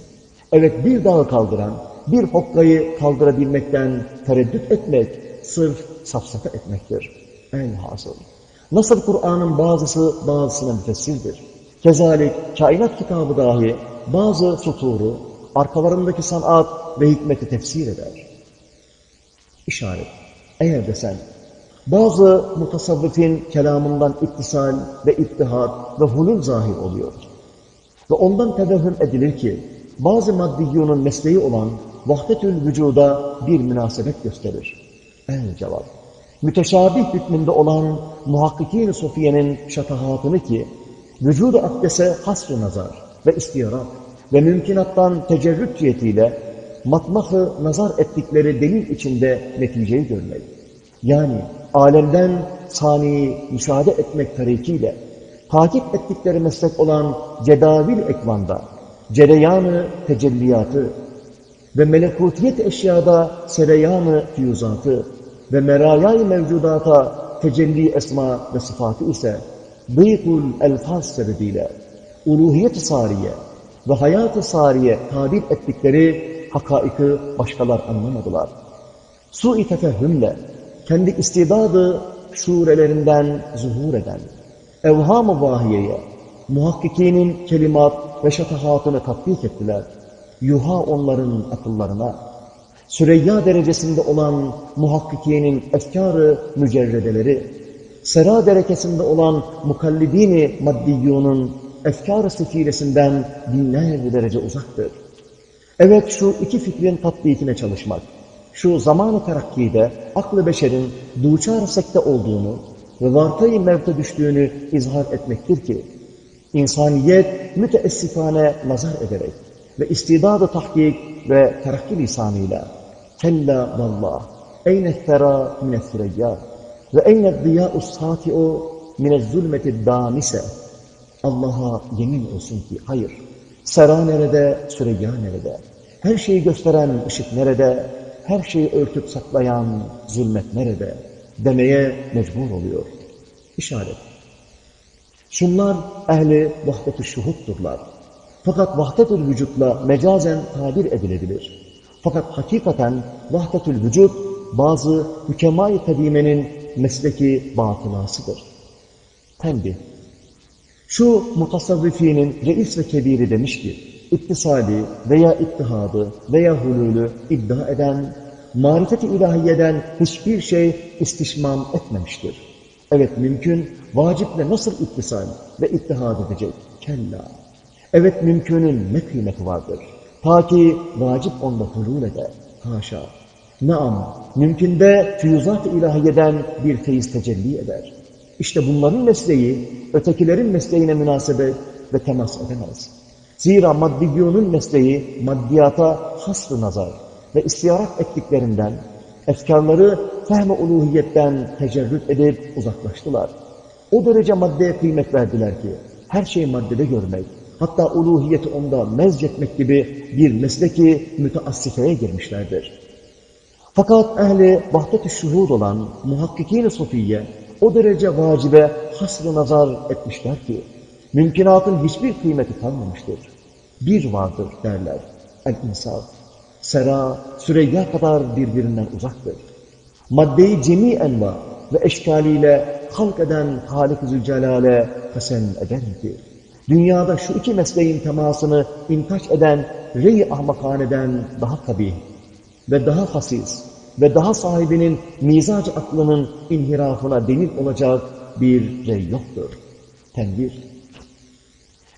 Evet bir dağı kaldıran, bir hokkayı kaldırabilmekten tereddüt etmek, sırf safsata etmektir. En hasıl. Nasıl Kur'an'ın bazısı bazısına müfessirdir. Kezalik kainat kitabı dahi bazı suturu, arkalarındaki sanat ve hikmeti tefsir eder. İşaret. Eğer desen, bazı mutasavvıfin kelamından ittisal ve ittihat ve hulul zahir oluyor. Ve ondan tevehhüm edilir ki, bazı maddiyyonun mesleği olan vahdetül vücuda bir münasebet gösterir. El cevap. Müteşabih hükmünde olan muhakkikin Sofiye'nin şatahatını ki, vücudu akdese hasr nazar ve istiyarat ve mümkünattan tecerrüt cihetiyle matmahı nazar ettikleri delil içinde neticeyi görmek. Yani alemden saniyi müşahede etmek tarikiyle takip ettikleri meslek olan cedavil ekvanda, cereyanı tecelliyatı ve melekutiyet eşyada sereyanı füyuzatı ve merayay mevcudata tecelli esma ve sıfatı ise bıyıkul elfaz sebebiyle uluhiyet-i sariye ve hayat-ı sariye tabir ettikleri hakaiki başkalar anlamadılar. Su-i tefehümle kendi istidadı şuurelerinden zuhur eden evham-ı vahiyeye muhakkikinin kelimat ve şatahatını tatbik ettiler. Yuha onların akıllarına, Süreyya derecesinde olan muhakkikinin efkarı mücerredeleri, sera derekesinde olan mukallidini maddiyyunun efkar-ı sefilesinden binlerce derece uzaktır. Evet şu iki fikrin tatbikine çalışmak, şu zamanı terakkide aklı beşerin duçar sekte olduğunu ve vartayı mevte düştüğünü izhar etmektir ki, insaniyet müteessifane nazar ederek ve istidadı tahkik ve terakki lisanıyla kella vallah eyne fera mine ve eyne diyâ'u sâti'u mine zulmeti dâmise Allah'a yemin olsun ki hayır. Sera nerede, Süreyya nerede? Her şeyi gösteren ışık nerede? Her şeyi örtüp saklayan zulmet nerede? Demeye mecbur oluyor. İşaret. Şunlar ehli vahdet-ü şuhutturlar. Fakat vahdetül vücutla mecazen tabir edilebilir. Fakat hakikaten vahdetül vücut bazı hükemay kadimenin mesleki batılasıdır. Tembih. Şu mutasavvifinin reis ve kebiri demiş ki, ittisali veya ittihadı veya hulülü iddia eden, marifet-i ilahiyeden hiçbir şey istişmam etmemiştir. Evet mümkün, vaciple nasıl ittisal ve ittihad edecek? Kella. Evet mümkünün ne kıymeti vardır? Ta ki vacip onda hulul eder. Haşa. Naam, mümkünde füyuzat-ı ilahiyeden bir feyiz tecelli eder. İşte bunların mesleği, ötekilerin mesleğine münasebet ve temas edemez. Zira maddiyyonun mesleği maddiyata hasr nazar ve istiyarak ettiklerinden, efkarları fehm-i uluhiyetten tecerrüt edip uzaklaştılar. O derece maddeye kıymet verdiler ki, her şeyi maddede görmek, hatta uluhiyeti onda mezcetmek gibi bir mesleki müteassifeye girmişlerdir. Fakat ehli vahdet-i şuhud olan muhakkikin-i sofiye o derece vacibe hasr nazar etmişler ki, mümkünatın hiçbir kıymeti kalmamıştır. Bir vardır derler, el-insaf. Sera, Süreyya kadar birbirinden uzaktır. Maddeyi cemi enva ve eşkaliyle halk eden Halik-i Zülcelal'e kasem eder ki, dünyada şu iki mesleğin temasını intaç eden rey ahmakaneden daha kabih ve daha hasis ve daha sahibinin mizac aklının inhirafına delil olacak bir rey yoktur. Tenvir.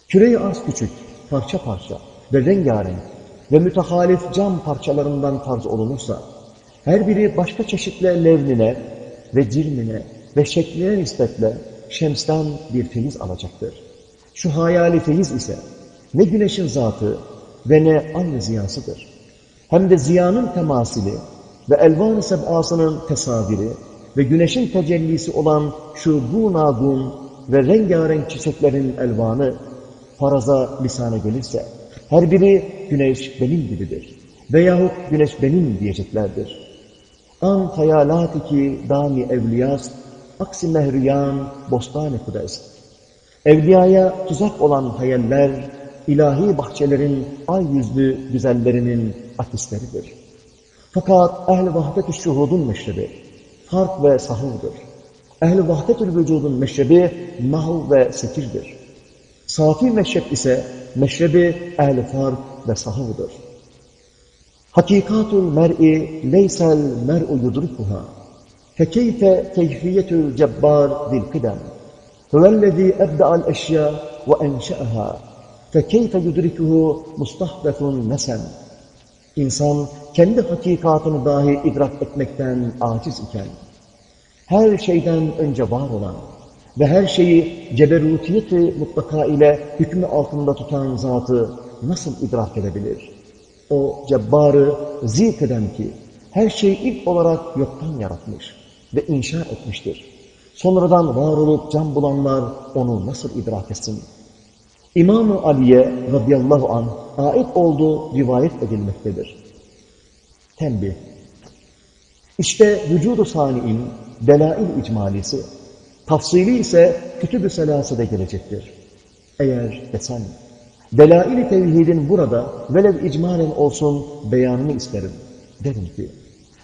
Küre-i arz küçük, parça parça ve rengarenk ve mütehalif cam parçalarından farz olunursa, her biri başka çeşitle levnine ve cirmine ve şekline nispetle şemsten bir feyiz alacaktır. Şu hayali feyiz ise ne güneşin zatı ve ne aynı ziyasıdır. Hem de ziyanın temasili ve elvan-ı sebasının tesaviri ve güneşin tecellisi olan şu gunagun ve rengarenk çiçeklerin elvanı faraza lisana gelirse, her biri güneş benim gibidir veyahut güneş benim diyeceklerdir. An hayalat ki dami evliyas, aksi mehriyan bostan-ı kudest. Evliyaya tuzak olan hayaller, ilahi bahçelerin ay yüzlü güzellerinin akisleridir. Fakat ehl-i vahdet-i şuhudun meşrebi fark ve sahurdur. Ehl-i vahdet-ül vücudun meşrebi mahv ve sekirdir. Safi meşrep ise meşrebi ehl-i fark ve sahurdur. Hakikatul mer'i leysel mer'u yudrikuha. Fekeyfe keyfiyetül cebbar dil kıdem. Hüvellezî ebda'al eşya ve enşe'aha. Fekeyfe yudrikuhu mustahbetun nesen. İnsan kendi hakikatını dahi idrak etmekten aciz iken, her şeyden önce var olan ve her şeyi ceberutiyeti mutlaka ile hükmü altında tutan zatı nasıl idrak edebilir? O cebbarı zikr eden ki, her şeyi ilk olarak yoktan yaratmış ve inşa etmiştir. Sonradan var olup can bulanlar onu nasıl idrak etsin? İmam-ı Ali'ye radıyallahu anh ait olduğu rivayet edilmektedir. Tembih. İşte vücudu sani'in delail icmalisi, tafsili ise kütüb-ü selasede gelecektir. Eğer desen, delail-i tevhidin burada velev icmalen olsun beyanını isterim. Derim ki,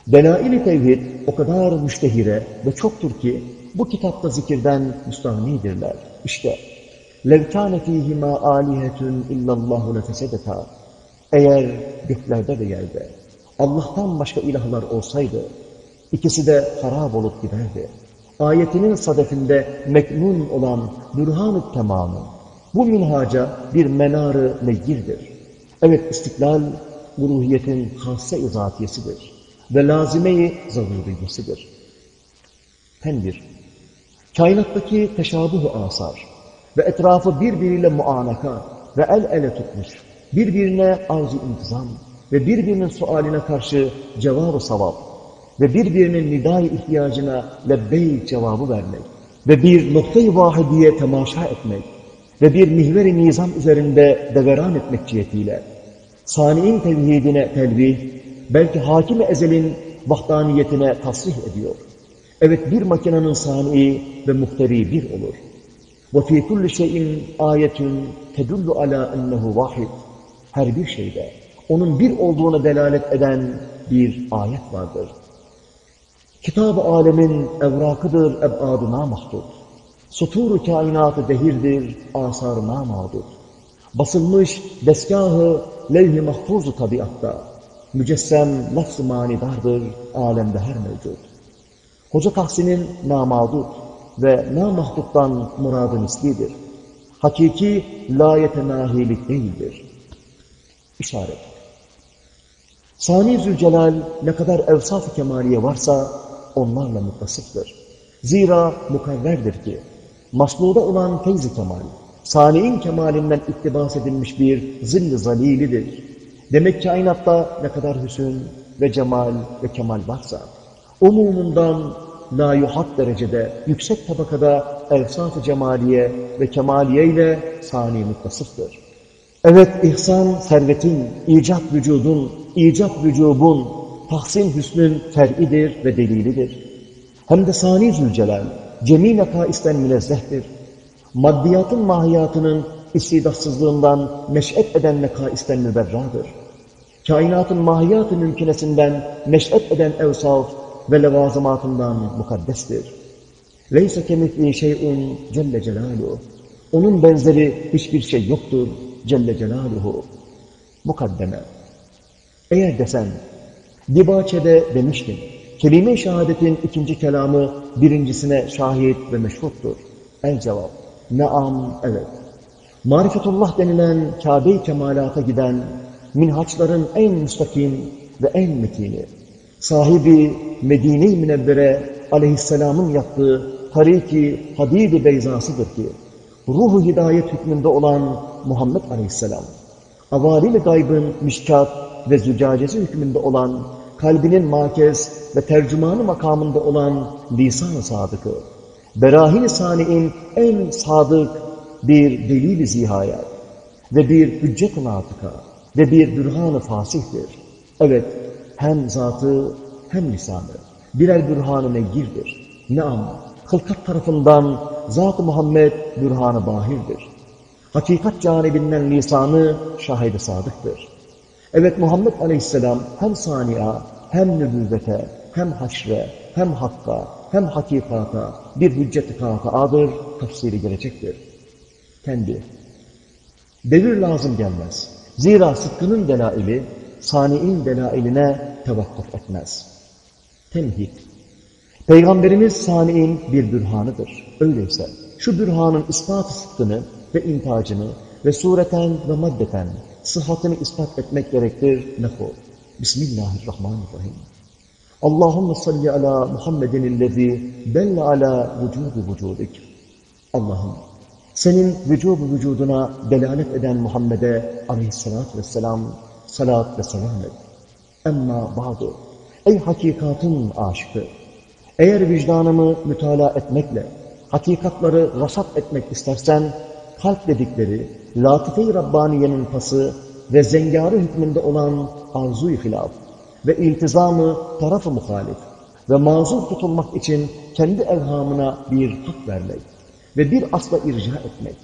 delail-i tevhid o kadar müştehire ve çoktur ki bu kitapta zikirden müstahnidirler. İşte, لَوْ كَانَ ف۪يهِمَا آلِهَةٌ اِلَّا اللّٰهُ لَفَسَدَتَا Eğer göklerde ve yerde Allah'tan başka ilahlar olsaydı, ikisi de harap olup giderdi. Ayetinin sadefinde meknun olan bürhan-ı tamamı, bu minhaca bir menarı neyyirdir. Evet, istiklal, ruhiyetin hasse izatiyesidir ve lazime-i zaruriyesidir. Tenbir, kainattaki teşabuh-u asar ve etrafı birbiriyle muanaka ve el ele tutmuş, birbirine arz-ı intizam ve birbirinin sualine karşı cevabı savab ve birbirinin nidai ihtiyacına lebbeyk cevabı vermek ve bir noktayı vahidiye temaşa etmek ve bir mihver-i nizam üzerinde deveran etmek cihetiyle sani'in tevhidine telvih, belki hakim-i ezelin vahdaniyetine tasrih ediyor. Evet bir makinenin sani'i ve muhteri bir olur. وَفِي كُلِّ شَيْءٍ آيَةٌ تَدُلُّ عَلَى أَنَّهُ vahid. Her bir şeyde onun bir olduğuna delalet eden bir ayet vardır. Kitab-ı alemin evrakıdır ebadına mahdut. Sutur-u kainatı dehirdir, asarına mağdut. Basılmış deskahı levh-i mahfuzu tabiatta. Mücessem lafz-ı manidardır, alemde her mevcut. Hoca Tahsin'in namadut ve namahduttan muradı mislidir. Hakiki layete nahilik değildir. İşaret. Sani Zülcelal ne kadar evsaf-ı kemaliye varsa onlarla muttasıftır. Zira mukarrerdir ki masnuda olan feyz-i kemal, sani'in kemalinden iktibas edilmiş bir zill-i zalilidir. Demek kainatta ne kadar hüsün ve cemal ve kemal varsa, umumundan la yuhat derecede, yüksek tabakada evsaf-ı cemaliye ve kemaliye ile sani muttasıftır. Evet, ihsan servetin, icap vücudun, icap vücubun, tahsin hüsnün fer'idir ve delilidir. Hem de sani zülcelal, cemi nekaisten münezzehtir. Maddiyatın mahiyatının istidatsızlığından meş'et eden nekaisten müberradır. Kainatın mahiyatı mümkünesinden meş'et eden evsaf ve levazımatından mukaddestir. Leyse kemikli şeyun celle celaluhu. Onun benzeri hiçbir şey yoktur Celle Celaluhu. Mukaddeme. Eğer desen, Dibaçe'de demiştim, kelime-i şehadetin ikinci kelamı birincisine şahit ve meşhuttur. El cevap, naam, evet. Marifetullah denilen Kabe-i Kemalata giden minhaçların en müstakim ve en metini, sahibi Medine-i Münevvere aleyhisselamın yaptığı Tariki Habib-i Beyzasıdır ki, ruhu hidayet hükmünde olan Muhammed Aleyhisselam, avalil gaybın mişkat ve zücacesi hükmünde olan kalbinin makez ve tercümanı makamında olan lisan-ı sadıkı, berahin-i sani'in en sadık bir delil-i zihayat ve bir hüccet-i natıka ve bir bürhan-ı fasihtir. Evet, hem zatı hem lisanı birer bürhan-ı neyyirdir. Naam, hılkat tarafından Zat-ı Muhammed bürhan-ı bahirdir. Hakikat canibinden lisanı şahidi sadıktır. Evet Muhammed Aleyhisselam hem sani'a, hem nübüvvete, hem haşre, hem hakka, hem hakikata bir hüccet-i kataadır, tafsiri gelecektir. Kendi. Devir lazım gelmez. Zira sıkkının delaili, sani'in delailine tevakkuf etmez. Temhid. Peygamberimiz sani'in bir bürhanıdır. Öyleyse şu bürhanın ispat-ı sıkkını ve intacını ve sureten ve maddeten sıhhatini ispat etmek gerektir. Nehu. Bismillahirrahmanirrahim. Allahümme salli ala Muhammedin illezi belle ala vücudu vücudik. Allah'ım senin vücubu vücuduna delalet eden Muhammed'e aleyhissalatü vesselam salat ve selam et. Emma ba'du. Ey hakikatın aşkı! Eğer vicdanımı mütalaa etmekle, hakikatları rasat etmek istersen, kalp dedikleri, latife-i Rabbaniye'nin pası ve zengarı hükmünde olan arzu-i hilaf ve iltizamı tarafı muhalif ve mazur tutulmak için kendi evhamına bir hak vermek ve bir asla irca etmek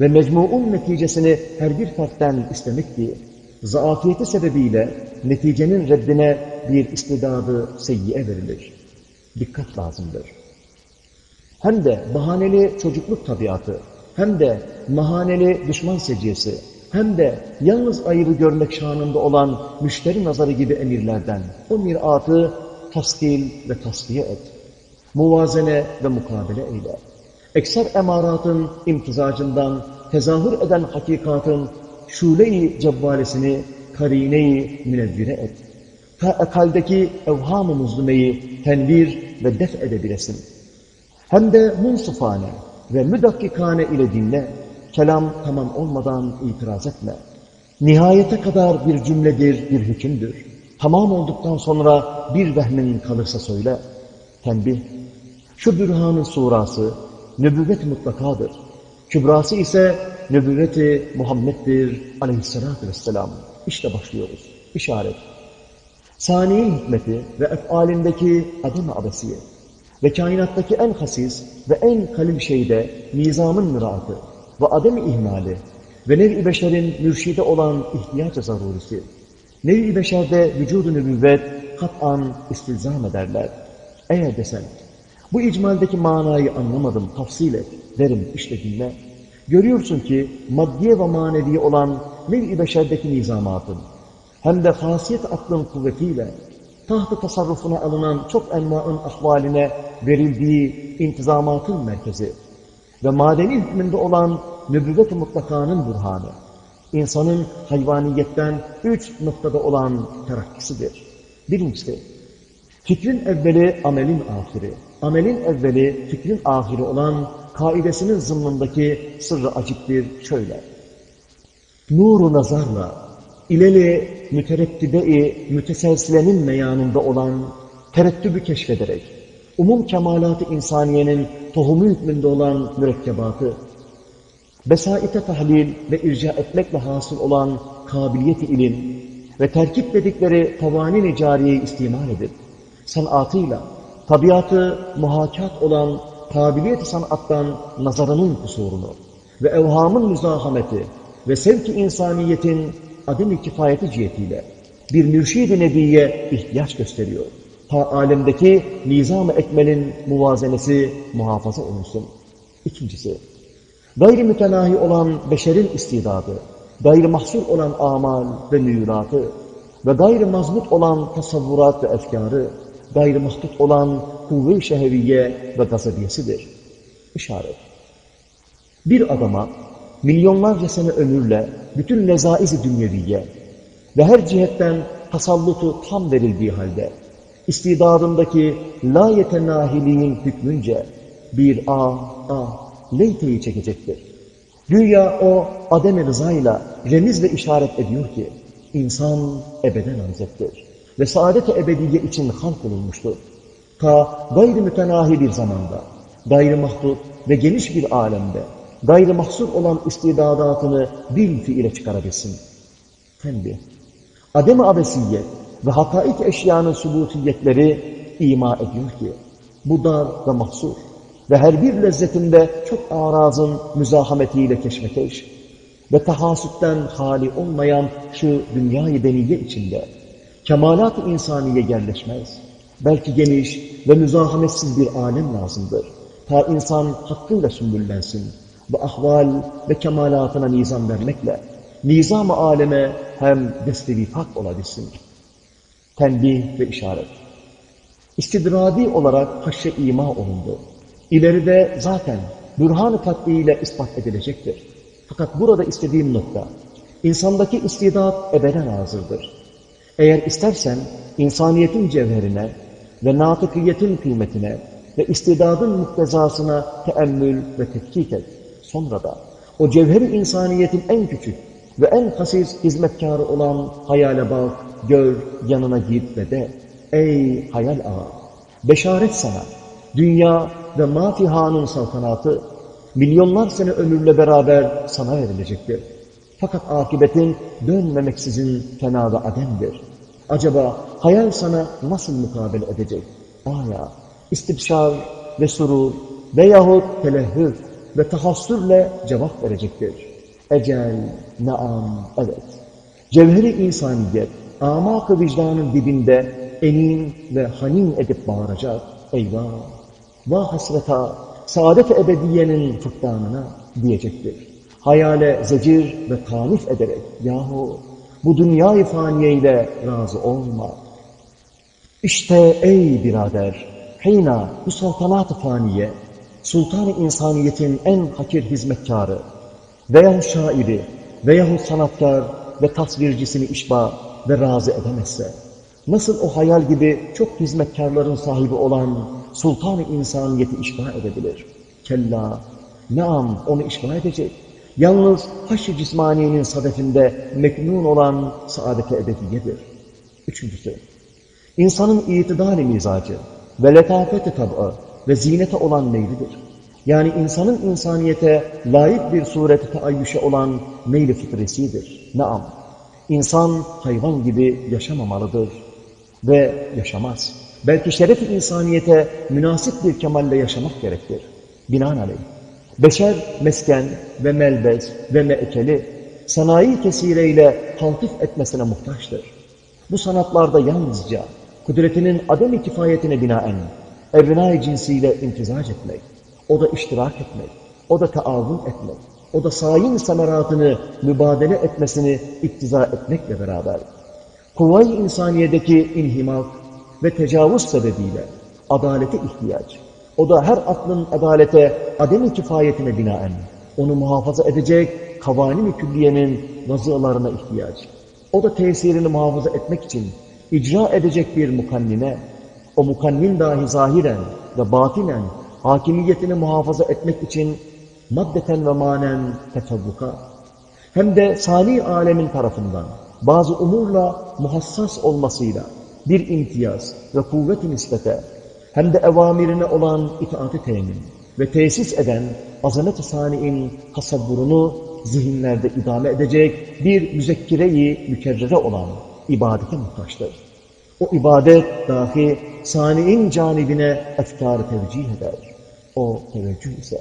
ve mecmuun neticesini her bir fertten istemek diye zaafiyeti sebebiyle neticenin reddine bir istidadı seyyiye verilir. Dikkat lazımdır. Hem de bahaneli çocukluk tabiatı, hem de mahaneli düşman seciyesi, hem de yalnız ayrı görmek şanında olan müşteri nazarı gibi emirlerden o miratı taskil ve tasfiye et. Muvazene ve mukabele eyle. Ekser emaratın imtizacından tezahür eden hakikatın şule-i cevvalesini karine-i münevvire et. Ta akaldeki evham-ı tenvir ve def edebilesin. Hem de munsufane ve müdakkikane ile dinle, kelam tamam olmadan itiraz etme. Nihayete kadar bir cümledir, bir hükümdür. Tamam olduktan sonra bir vehmin kalırsa söyle. Tembih, şu bürhanın surası, nübüvvet mutlakadır. Kübrası ise nübüvveti Muhammed'dir aleyhissalatü vesselam. İşte başlıyoruz. İşaret. Saniye hikmeti ve efalindeki adım abesiye ve kainattaki en hasis ve en kalim şeyde nizamın müraatı ve adem ihmali ve nev-i beşerin mürşide olan ihtiyaç zarurisi. Nev-i beşerde vücudu nübüvvet kat'an istilzam ederler. Eğer desen, bu icmaldeki manayı anlamadım, tafsil et, derim işte dinle. Görüyorsun ki maddiye ve manevi olan nev-i beşerdeki nizamatın, hem de hasiyet aklın kuvvetiyle tahtı tasarrufuna alınan çok envaın ahvaline verildiği intizamatın merkezi ve madeni hükmünde olan nübüvvet-i mutlakanın burhanı, insanın hayvaniyetten üç noktada olan terakkisidir. Birincisi, fikrin evveli amelin ahiri, amelin evveli fikrin ahiri olan kaidesinin zımnındaki sırrı aciptir şöyle. Nuru nazarla, ileli müterettide-i müteselsilenin meyanında olan terettübü keşfederek, umum kemalat-ı insaniyenin tohumu hükmünde olan mürekkebatı, besaite tahlil ve irca etmekle hasıl olan kabiliyeti ilim ve terkip dedikleri tavanin-i cariyeyi istimal edip, sanatıyla, tabiatı muhakat olan kabiliyet sanattan nazarının kusurunu ve evhamın müzahameti ve sevki insaniyetin adım-i kifayeti cihetiyle bir mürşid-i nebiye ihtiyaç gösteriyor. Ta alemdeki nizam-ı ekmelin muvazenesi muhafaza olunsun. İkincisi, gayri mütenahi olan beşerin istidadı, gayri mahsur olan amal ve müyüratı ve gayri mazmut olan tasavvurat ve efkarı, gayri mahdut olan kuvve-i şehviye ve gazabiyesidir. İşaret. Bir adama milyonlarca sene ömürle bütün lezaiz-i dünyeviye ve her cihetten tasallutu tam verildiği halde istidadındaki la yetenahiliğin hükmünce bir a a leyteyi çekecektir. Dünya o adem-i rızayla remiz ve işaret ediyor ki insan ebeden namzettir ve saadet-i ebediye için halk olunmuştur. Ta gayri mütenahi bir zamanda, gayri mahdut ve geniş bir alemde gayri mahsur olan istidadatını bil fiile çıkarabilsin. Tembih. Adem-i abesiyet ve hakaik eşyanın subutiyetleri ima ediyor ki bu dar ve mahsur ve her bir lezzetinde çok arazın müzahametiyle keşmekeş ve tahasütten hali olmayan şu dünyayı deniye içinde kemalat-ı insaniye yerleşmez. Belki geniş ve müzahametsiz bir alem lazımdır. Ta insan hakkıyla sümbüllensin ve ahval ve kemalatına nizam vermekle nizam-ı aleme hem destevifak olabilsin. Tenbih ve işaret. İstidradi olarak haşye ima olundu. İleride zaten bürhan-ı ile ispat edilecektir. Fakat burada istediğim nokta, insandaki istidat ebeden hazırdır. Eğer istersen insaniyetin cevherine ve natıkiyetin kıymetine ve istidadın muktezasına teemmül ve tetkik et. Sonra da o cevheri insaniyetin en küçük ve en hassiz hizmetkarı olan hayale bak, gör, yanına git ve de ey hayal ağa, beşaret sana, dünya ve mafihanın saltanatı milyonlar sene ömürle beraber sana verilecektir. Fakat akibetin dönmemeksizin fena ve ademdir. Acaba hayal sana nasıl mukabele edecek? Aya, istibşar ve surur veyahut telehhüf ve tahassürle cevap verecektir. Ecel, naam, evet. Cevheri insaniyet, amak-ı vicdanın dibinde enin ve hanin edip bağıracak. Eyvah! Vah hasreta, saadet-i ebediyenin fıktanına diyecektir. Hayale zecir ve tanif ederek, yahu bu dünya-i faniyeyle razı olma. İşte ey birader, heyna bu saltanat-ı faniye, sultan-ı insaniyetin en hakir hizmetkarı veya şairi veyahut sanatkar ve tasvircisini işba ve razı edemezse, nasıl o hayal gibi çok hizmetkarların sahibi olan sultan-ı insaniyeti işba edebilir? Kella, naam onu işba edecek. Yalnız haş-ı cismaniyenin sadefinde meknun olan saadet-i ebediyedir. Üçüncüsü, insanın itidal-i mizacı ve letafet-i tab'ı ve zinete olan meylidir. Yani insanın insaniyete layık bir sureti taayyüşe olan meyli fıtresidir. Naam, insan hayvan gibi yaşamamalıdır ve yaşamaz. Belki şeref-i insaniyete münasip bir kemalle yaşamak gerektir. Binaenaleyh, beşer mesken ve melbez ve meekeli sanayi kesireyle taltif etmesine muhtaçtır. Bu sanatlarda yalnızca kudretinin adem-i kifayetine binaen evrenay cinsiyle imtizac etmek, o da iştirak etmek, o da taavun etmek, o da sayin semeratını mübadele etmesini iktiza etmekle beraber kuvay-i insaniyedeki inhimak ve tecavüz sebebiyle adalete ihtiyaç, o da her aklın adalete adem-i kifayetine binaen onu muhafaza edecek kavanin-i külliyenin vazılarına ihtiyaç, o da tesirini muhafaza etmek için icra edecek bir mukannine, o mukannin dahi zahiren ve batinen hakimiyetini muhafaza etmek için maddeten ve manen tefevvuka, hem de sani alemin tarafından bazı umurla muhassas olmasıyla bir imtiyaz ve kuvvet-i nispete, hem de evamirine olan itaati temin ve tesis eden azamet-i sani'in tasavvurunu zihinlerde idame edecek bir müzekkire-i mükerrere olan ibadete muhtaçtır. O ibadet dahi sani'in canibine efkarı tevcih eder. O teveccüh ise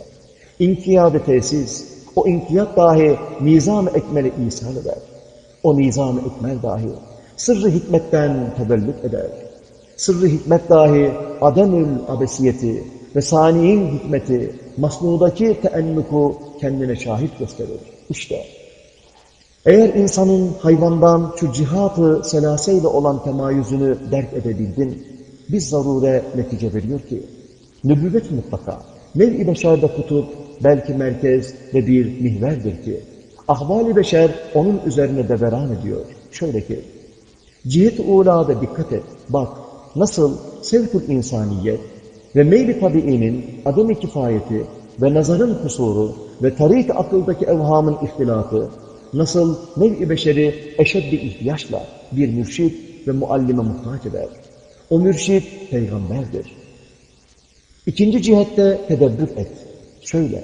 inkiyat-ı tesis, o inkiyat dahi nizam-ı ekmeli ishal eder. O nizam-ı ekmel dahi sırrı hikmetten tevellüt eder. Sırrı hikmet dahi ademül abesiyeti ve saniyin hikmeti, masnudaki teennuku kendine şahit gösterir. İşte eğer insanın hayvandan şu cihat-ı selaseyle olan temayüzünü derk edebildin, biz zarure netice veriyor ki, nübüvvet mutlaka, nev-i beşerde kutup, belki merkez ve bir mihverdir ki, ahval-i beşer onun üzerine deveran ediyor. Şöyle ki, cihet-i ulada dikkat et, bak, nasıl sevkül insaniyet ve meyli tabiinin adem-i kifayeti ve nazarın kusuru ve tarik akıldaki evhamın ihtilafı, nasıl nev-i beşeri eşed bir ihtiyaçla bir mürşit ve muallime muhtaç eder. O mürşit peygamberdir. İkinci cihette tedebbür et. Şöyle,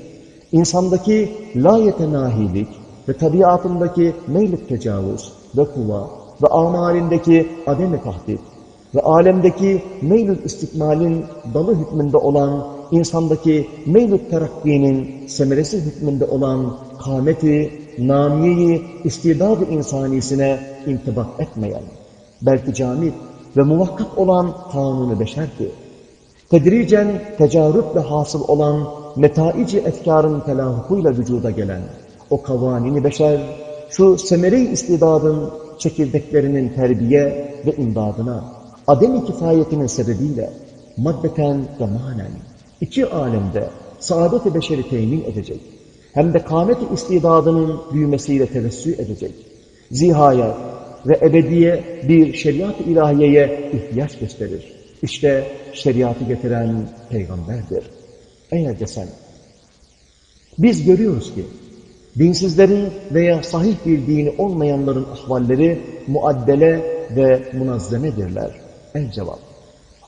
insandaki layetenahilik ve tabiatındaki meylik tecavüz ve kuva ve amalindeki adem-i tahdid ve alemdeki meylül istikmalin dalı hükmünde olan insandaki meylül terakkinin semeresi hükmünde olan kâmeti, namiyeyi, istidad-ı insanisine intibak etmeyen, belki camit ve muvakkat olan kanunu beşer ki, tedricen tecarüple hasıl olan metaici efkarın telahukuyla vücuda gelen o kavanini beşer, şu semeri istidadın çekirdeklerinin terbiye ve imdadına, adem-i kifayetinin sebebiyle maddeten ve manen iki alemde saadet-i beşeri temin edecek hem de kâmet istidadının büyümesiyle tevessü edecek. Zihaya ve ebediye bir şeriat-ı ilahiyeye ihtiyaç gösterir. İşte şeriatı getiren peygamberdir. Eğer desen, biz görüyoruz ki dinsizlerin veya sahih bir dini olmayanların ahvalleri muaddele ve munazzemedirler. El cevap.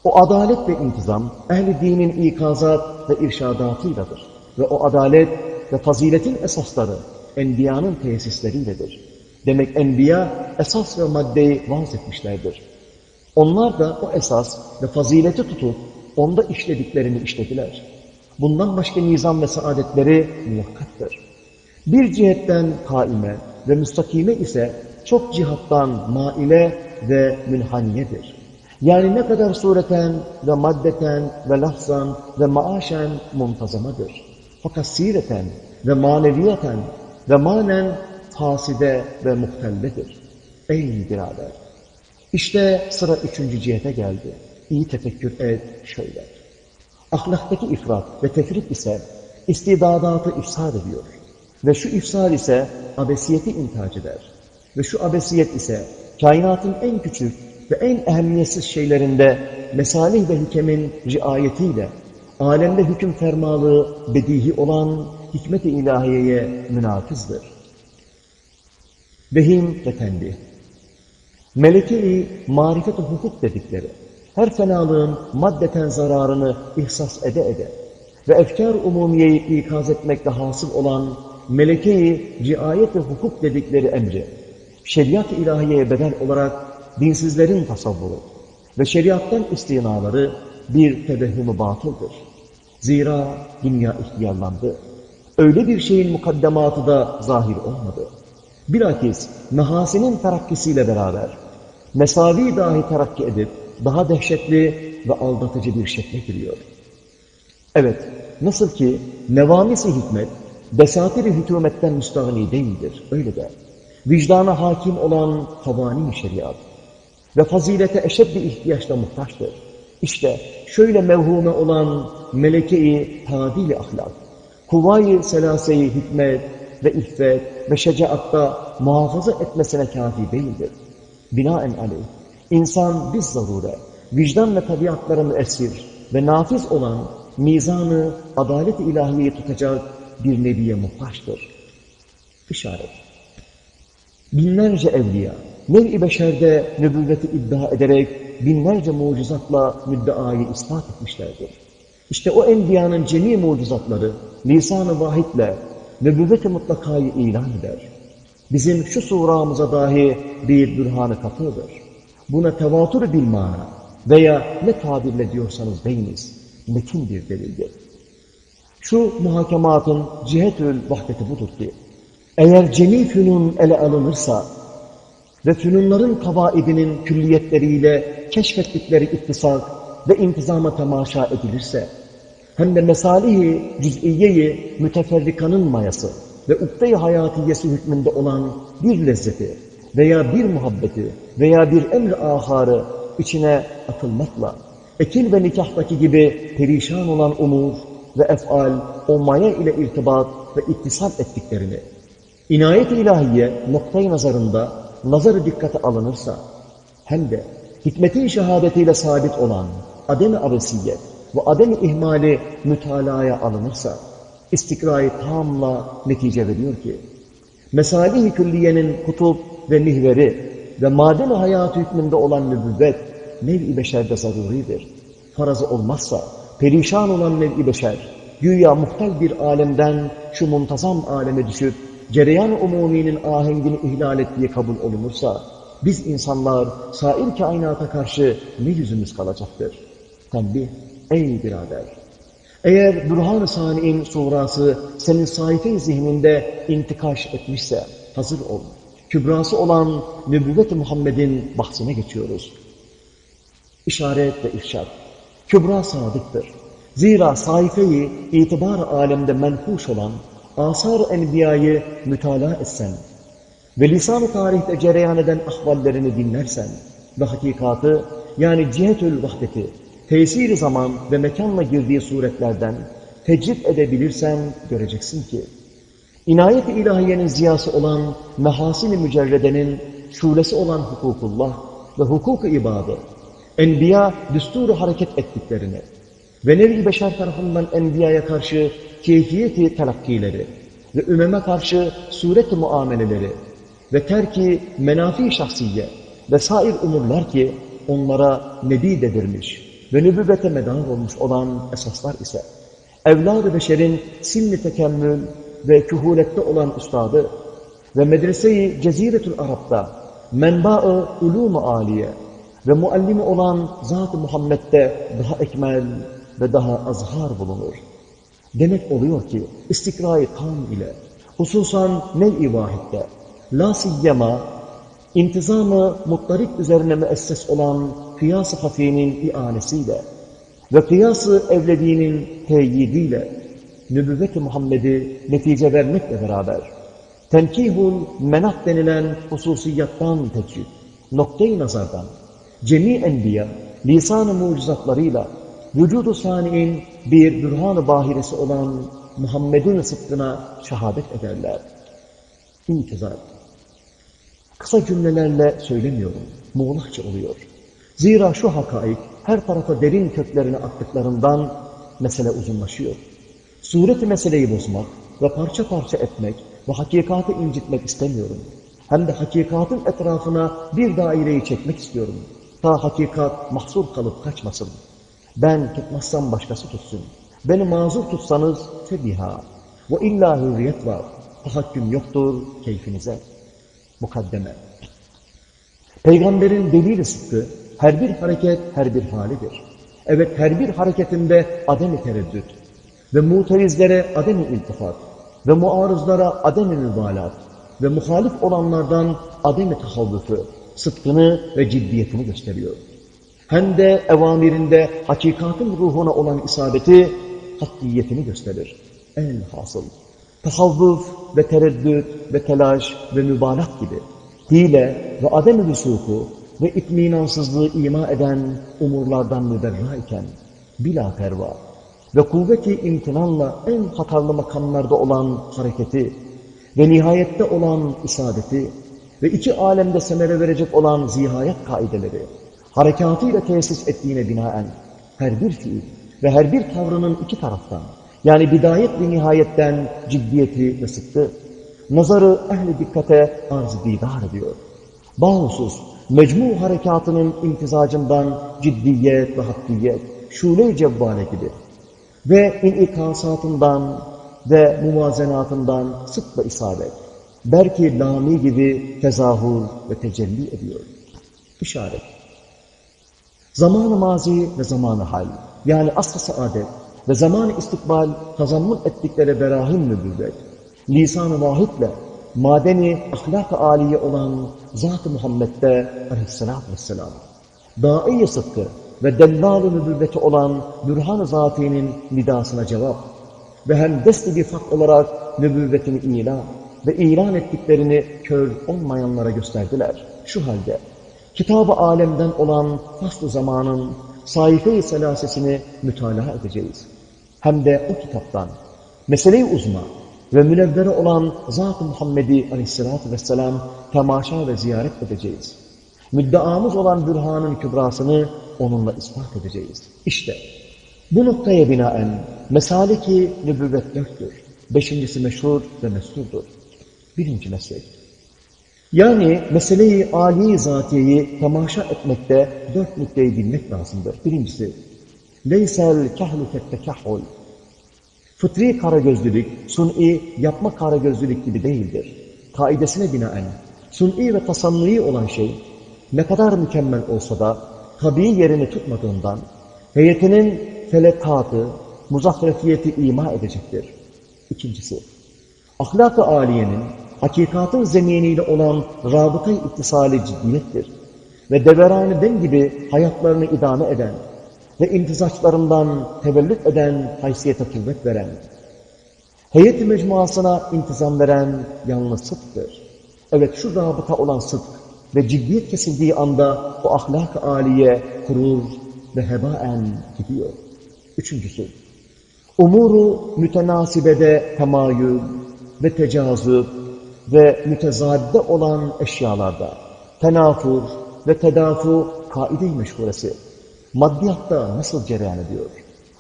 O adalet ve intizam ehli dinin ikazat ve irşadatıyladır. Ve o adalet ve faziletin esasları enbiyanın tesisleriyle,dir. Demek enbiya esas ve maddeyi vaz etmişlerdir. Onlar da o esas ve fazileti tutup onda işlediklerini işlediler. Bundan başka nizam ve saadetleri muvakkattır. Bir cihetten kaime ve müstakime ise çok cihattan maile ve münhaniyedir. Yani ne kadar sureten ve maddeten ve lafzan ve maaşen muntazamadır. Fakat sireten ve maneviyeten ve manen faside ve muhtelledir. Ey birader! İşte sıra üçüncü cihete geldi. İyi tefekkür et şöyle. Ahlaktaki ifrat ve tefrit ise istidadatı ifsad ediyor. Ve şu ifsad ise abesiyeti intac eder. Ve şu abesiyet ise kainatın en küçük ve en ehemmiyetsiz şeylerinde mesalih ve hükemin riayetiyle alemde hüküm fermalığı bedihi olan hikmet-i ilahiyeye münafızdır. Vehim ve tembih. Meleke-i marifet-i hukuk dedikleri, her fenalığın maddeten zararını ihsas ede ede ve efkar umumiyeyi ikaz etmekte hasıl olan meleke-i riayet-i hukuk dedikleri emri, şeriat-ı ilahiyeye bedel olarak dinsizlerin tasavvuru ve şeriattan istinaları bir tebehhüm batıldır. Zira dünya ihtiyarlandı. Öyle bir şeyin mukaddematı da zahir olmadı. Bilakis mehasinin terakkisiyle beraber mesavi dahi terakki edip daha dehşetli ve aldatıcı bir şekle giriyor. Evet, nasıl ki nevamisi hikmet, besatiri hükümetten müstahni değildir, öyle de vicdana hakim olan havani şeriat ve fazilete eşed bir ihtiyaçla muhtaçtır. İşte şöyle mevhume olan meleke-i tadil ahlak, kuvvayı selaseyi hikmet ve iffet ve şecaatta muhafaza etmesine kafi değildir. Binaenaleyh, insan biz zarure, vicdan ve tabiatlara müessir ve nafiz olan mizanı adalet-i ilahiyeyi tutacak bir nebiye muhtaçtır. İşaret. Binlerce evliya, nev-i beşerde nübüvveti iddia ederek binlerce mucizatla müddeayı ispat etmişlerdir. İşte o enbiyanın cemi mucizatları lisan-ı vahitle nübüvvet-i mutlakayı ilan eder. Bizim şu suramıza dahi bir bürhan-ı. Buna tevatür bil mana veya ne tabirle diyorsanız deyiniz, metin bir delildir. Şu muhakematın cihetül vahdeti budur ki, eğer cemi fünun ele alınırsa ve fünunların kavaidinin külliyetleriyle keşfettikleri ittisak ve intizama temaşa edilirse, hem de mesalihi cüz'iyeyi müteferrikanın mayası ve ukde-i hayatiyesi hükmünde olan bir lezzeti veya bir muhabbeti veya bir emr aharı içine atılmakla, ekil ve nikahtaki gibi perişan olan umur ve efal o maya ile irtibat ve ittisal ettiklerini, inayet-i ilahiye noktayı nazarında nazarı dikkate alınırsa, hem de hikmetin şehadetiyle sabit olan adem-i abesiyet ve adem-i ihmali mütalaya alınırsa, istikrayı tamla netice veriyor ki, mesalih-i külliyenin kutup ve mihveri ve maden-i hayatı hükmünde olan nübüvvet nev-i beşerde zaruridir. Farazı olmazsa, perişan olan nev-i beşer, güya muhtel bir alemden şu muntazam aleme düşüp, cereyan umuminin ahengini ihlal ettiği kabul olunursa, biz insanlar sair kainata karşı ne yüzümüz kalacaktır? Tembih, ey birader! Eğer Burhan-ı Sani'in surası senin sayfe zihninde intikaş etmişse hazır ol. Kübrası olan nübüvvet-i Muhammed'in bahsine geçiyoruz. İşaret ve irşad. Kübra sadıktır. Zira sayfeyi itibar alemde menhuş olan asar-ı enbiyayı mütalaa etsen ve lisan-ı tarihte cereyan eden ahvallerini dinlersen ve hakikatı yani cihetül vahdeti tesir zaman ve mekanla girdiği suretlerden tecrit edebilirsen göreceksin ki inayet-i ilahiyenin ziyası olan mehasin-i mücerredenin şulesi olan hukukullah ve hukuk-u ibadı, enbiya düsturu hareket ettiklerini ve nevi beşer tarafından enbiyaya karşı keyfiyeti telakkileri ve ümeme karşı suret-i muameleleri ve terki menafi şahsiye ve sair umurlar ki onlara nebi dedirmiş ve nübüvvete medar olmuş olan esaslar ise evlad-ı beşerin sinni tekemmül ve kühulette olan üstadı ve medrese-i Ceziretül Arap'ta menba-ı ulûm-u âliye ve muallimi olan Zat-ı Muhammed'de daha ekmel ve daha azhar bulunur. Demek oluyor ki istikra-i tam ile hususan nev-i vahitte la siyyema intizamı muttarip üzerine müesses olan kıyas-ı hafinin ianesiyle ve kıyas-ı evlediğinin teyidiyle nübüvvet-i Muhammed'i netice vermekle beraber tenkihul menat denilen hususiyattan tekip, noktayı nazardan cemi enbiya lisan-ı mucizatlarıyla vücudu sani'in bir bürhan-ı bahiresi olan Muhammed'in sıdkına şehadet ederler. İntizar. Kısa cümlelerle söylemiyorum, muğlakça oluyor. Zira şu hakaik her tarafa derin köklerini attıklarından mesele uzunlaşıyor. Sureti meseleyi bozmak ve parça parça etmek ve hakikatı incitmek istemiyorum. Hem de hakikatın etrafına bir daireyi çekmek istiyorum. Ta hakikat mahsur kalıp kaçmasın. Ben tutmazsam başkası tutsun. Beni mazur tutsanız febiha. Ve illa hürriyet var. Tahakküm yoktur keyfinize. Mukaddeme. Peygamberin delil sıkkı her bir hareket her bir halidir. Evet her bir hareketinde adem-i tereddüt ve muterizlere adem-i iltifat ve muarızlara adem-i mübalat ve muhalif olanlardan adem-i tahavvufu, sıdkını ve ciddiyetini gösteriyor. Hem de evamirinde hakikatın ruhuna olan isabeti, hakkiyetini gösterir. En hasıl. Tahavvuf ve tereddüt ve telaş ve mübalat gibi hile ve adem-i ve itminansızlığı ima eden umurlardan müberra iken bila perva ve kuvveti imtinanla en hatarlı makamlarda olan hareketi ve nihayette olan isabeti ve iki alemde semere verecek olan zihayet kaideleri harekatıyla tesis ettiğine binaen her bir fiil ve her bir tavrının iki taraftan yani bidayet ve nihayetten ciddiyeti ve sıkkı nazarı ehli dikkate arz didar ediyor. Bahusus mecmu harekatının imtizacından ciddiyet ve hakkiyet, şule-i cevvale gibi ve inikasatından ve muvazenatından sık ve isabet, belki lami gibi tezahür ve tecelli ediyor. İşaret. Zamanı mazi ve zamanı hal, yani asr-ı saadet ve zamanı istikbal tazammun ettikleri berahim nübüvvet, lisan-ı vahitle madeni ahlak-ı âliye olan Zat-ı Muhammed'de aleyhissalatü vesselam, dâi-i sıdkı ve dellâl-ı nübüvveti olan Bürhan-ı Zati'nin nidasına cevap ve hem desti bir fak olarak nübüvvetini ilan ve ilan ettiklerini kör olmayanlara gösterdiler. Şu halde kitab-ı alemden olan fasl zamanın sayfe-i selasesini mütalaa edeceğiz. Hem de o kitaptan mesele-i uzma ve münevvere olan Zat-ı Muhammed'i aleyhissalatü vesselam temaşa ve ziyaret edeceğiz. Müddeamız olan bürhanın kübrasını onunla ispat edeceğiz. İşte bu noktaya binaen mesale-ki nübüvvet dörttür. Beşincisi meşhur ve mesturdur. Birinci meslek. Yani meseleyi âli zatiyeyi temaşa etmekte dört nükleyi bilmek lazımdır. Birincisi, leysel kahlu fettekahul. Fıtri karagözlülük, sun'i yapma karagözlülük gibi değildir. Kaidesine binaen, sun'i ve tasannu'i olan şey, ne kadar mükemmel olsa da, tabii yerini tutmadığından, heyetinin felekatı, muzaffrefiyeti ima edecektir. İkincisi, ahlak-ı âliyenin, hakikatın zeminiyle olan rabıta-i ittisali ciddiyettir. Ve deveran den gibi hayatlarını idame eden ve intizaçlarından tevellüt eden haysiyete kuvvet veren, heyet-i mecmuasına intizam veren yalnız sıdktır. Evet şu rabıta olan sıdk ve ciddiyet kesildiği anda o ahlak-ı âliye kurur ve hebaen gidiyor. Üçüncüsü, umuru mütenasibede temayül ve tecazüp ve mütezadde olan eşyalarda tenafur ve tedafu kaide-i meşhuresi maddiyatta nasıl cereyan ediyor?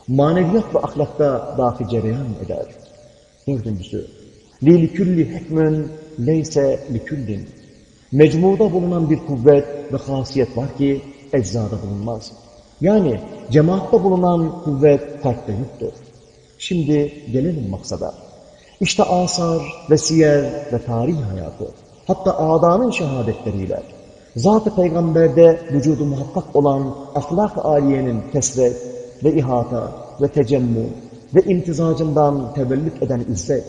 Maneviyat ve ahlakta dahi cereyan eder. Dördüncüsü, لِلْكُلِّ hekmün leyse liküllin. Mecmuda bulunan bir kuvvet ve hasiyet var ki eczada bulunmaz. Yani cemaatte bulunan kuvvet fertte yoktur. Şimdi gelelim maksada. İşte asar ve siyer ve tarih hayatı, hatta adanın şehadetleriyle, Zat-ı Peygamber'de vücudu muhakkak olan ahlak-ı aliyenin kesret ve ihata ve tecemmü ve imtizacından tevellüt eden izzet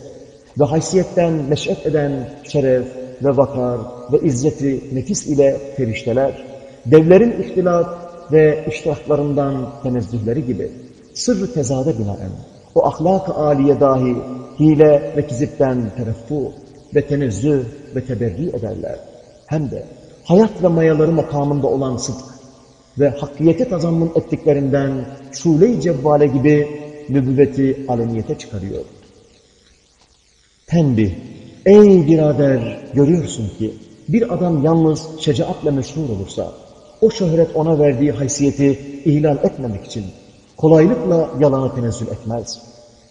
ve haysiyetten neş'et eden şeref ve vakar ve izzeti nefis ile ferişteler, devlerin ihtilat ve iştiraklarından tenezzühleri gibi sırrı tezade binaen o ahlak-ı aliye dahi hile ve kizipten tereffu ve tenezzüh ve teberri ederler. Hem de hayat ve mayaları makamında olan sıdk ve hakkiyeti tazammun ettiklerinden şule-i cevvale gibi nübüvveti aleniyete çıkarıyor. Tembih, ey birader görüyorsun ki bir adam yalnız şecaatle meşhur olursa, o şöhret ona verdiği haysiyeti ihlal etmemek için kolaylıkla yalana tenezzül etmez.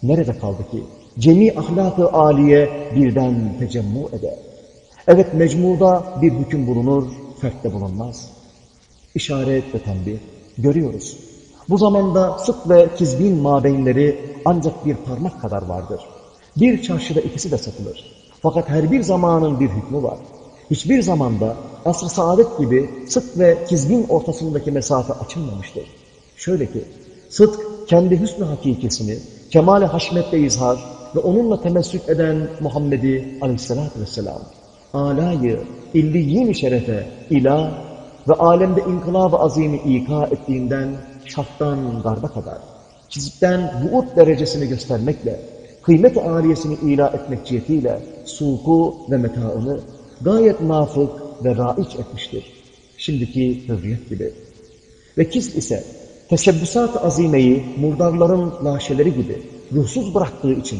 Nerede kaldı ki? Cemi ahlak-ı aliye birden tecemmu eder. Evet mecmuda bir hüküm bulunur, fertte bulunmaz. İşaret ve tembih görüyoruz. Bu zamanda sık ve kizbin mabeynleri ancak bir parmak kadar vardır. Bir çarşıda ikisi de satılır. Fakat her bir zamanın bir hükmü var. Hiçbir zamanda asr-ı saadet gibi sık ve kizbin ortasındaki mesafe açılmamıştır. Şöyle ki, sıdk kendi hüsnü hakikisini kemal-i haşmetle izhar ve onunla temessük eden Muhammed'i aleyhissalatü vesselam, alayı, illiyin şerefe, ilah ve alemde inkılab-ı azimi ika ettiğinden şarttan garba kadar, çizikten buğut derecesini göstermekle, kıymet-i aliyesini ilah etmek cihetiyle suku ve metaını gayet nafık ve raiç etmiştir. Şimdiki hürriyet gibi. Ve kis ise teşebbüsat-ı azimeyi murdarların laşeleri gibi ruhsuz bıraktığı için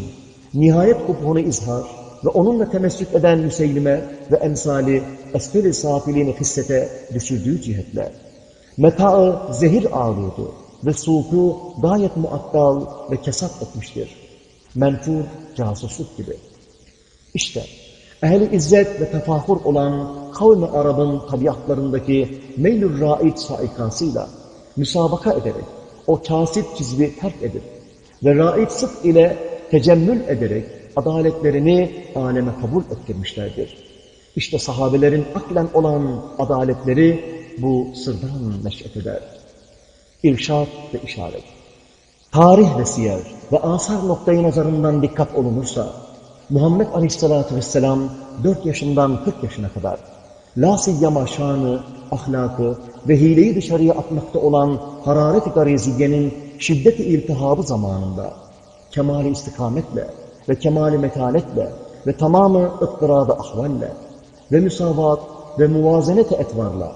nihayet kubhunu izhar ve onunla temessük eden Müseylime ve emsali esfel-i safiliğini hissete düşürdüğü cihetle metaı zehir ağlıyordu ve suku gayet muattal ve kesat etmiştir. Menfur casusluk gibi. İşte ehli izzet ve tefahur olan kavmi Arap'ın tabiatlarındaki meylül ra'id saikasıyla müsabaka ederek o kasit çizgi terk edip ve ra'id sık ile tecemmül ederek adaletlerini aleme kabul ettirmişlerdir. İşte sahabelerin aklen olan adaletleri bu sırdan neş'et eder. İrşad ve işaret. Tarih ve siyer ve asar noktayı nazarından dikkat olunursa, Muhammed Aleyhisselatü Vesselam 4 yaşından 40 yaşına kadar la siyyama şanı, ahlakı ve hileyi dışarıya atmakta olan hararet-i gariziyenin şiddet-i iltihabı zamanında kemali istikametle ve kemali metanetle ve tamamı ıttırada ahvalle ve müsavat ve muvazenet etvarla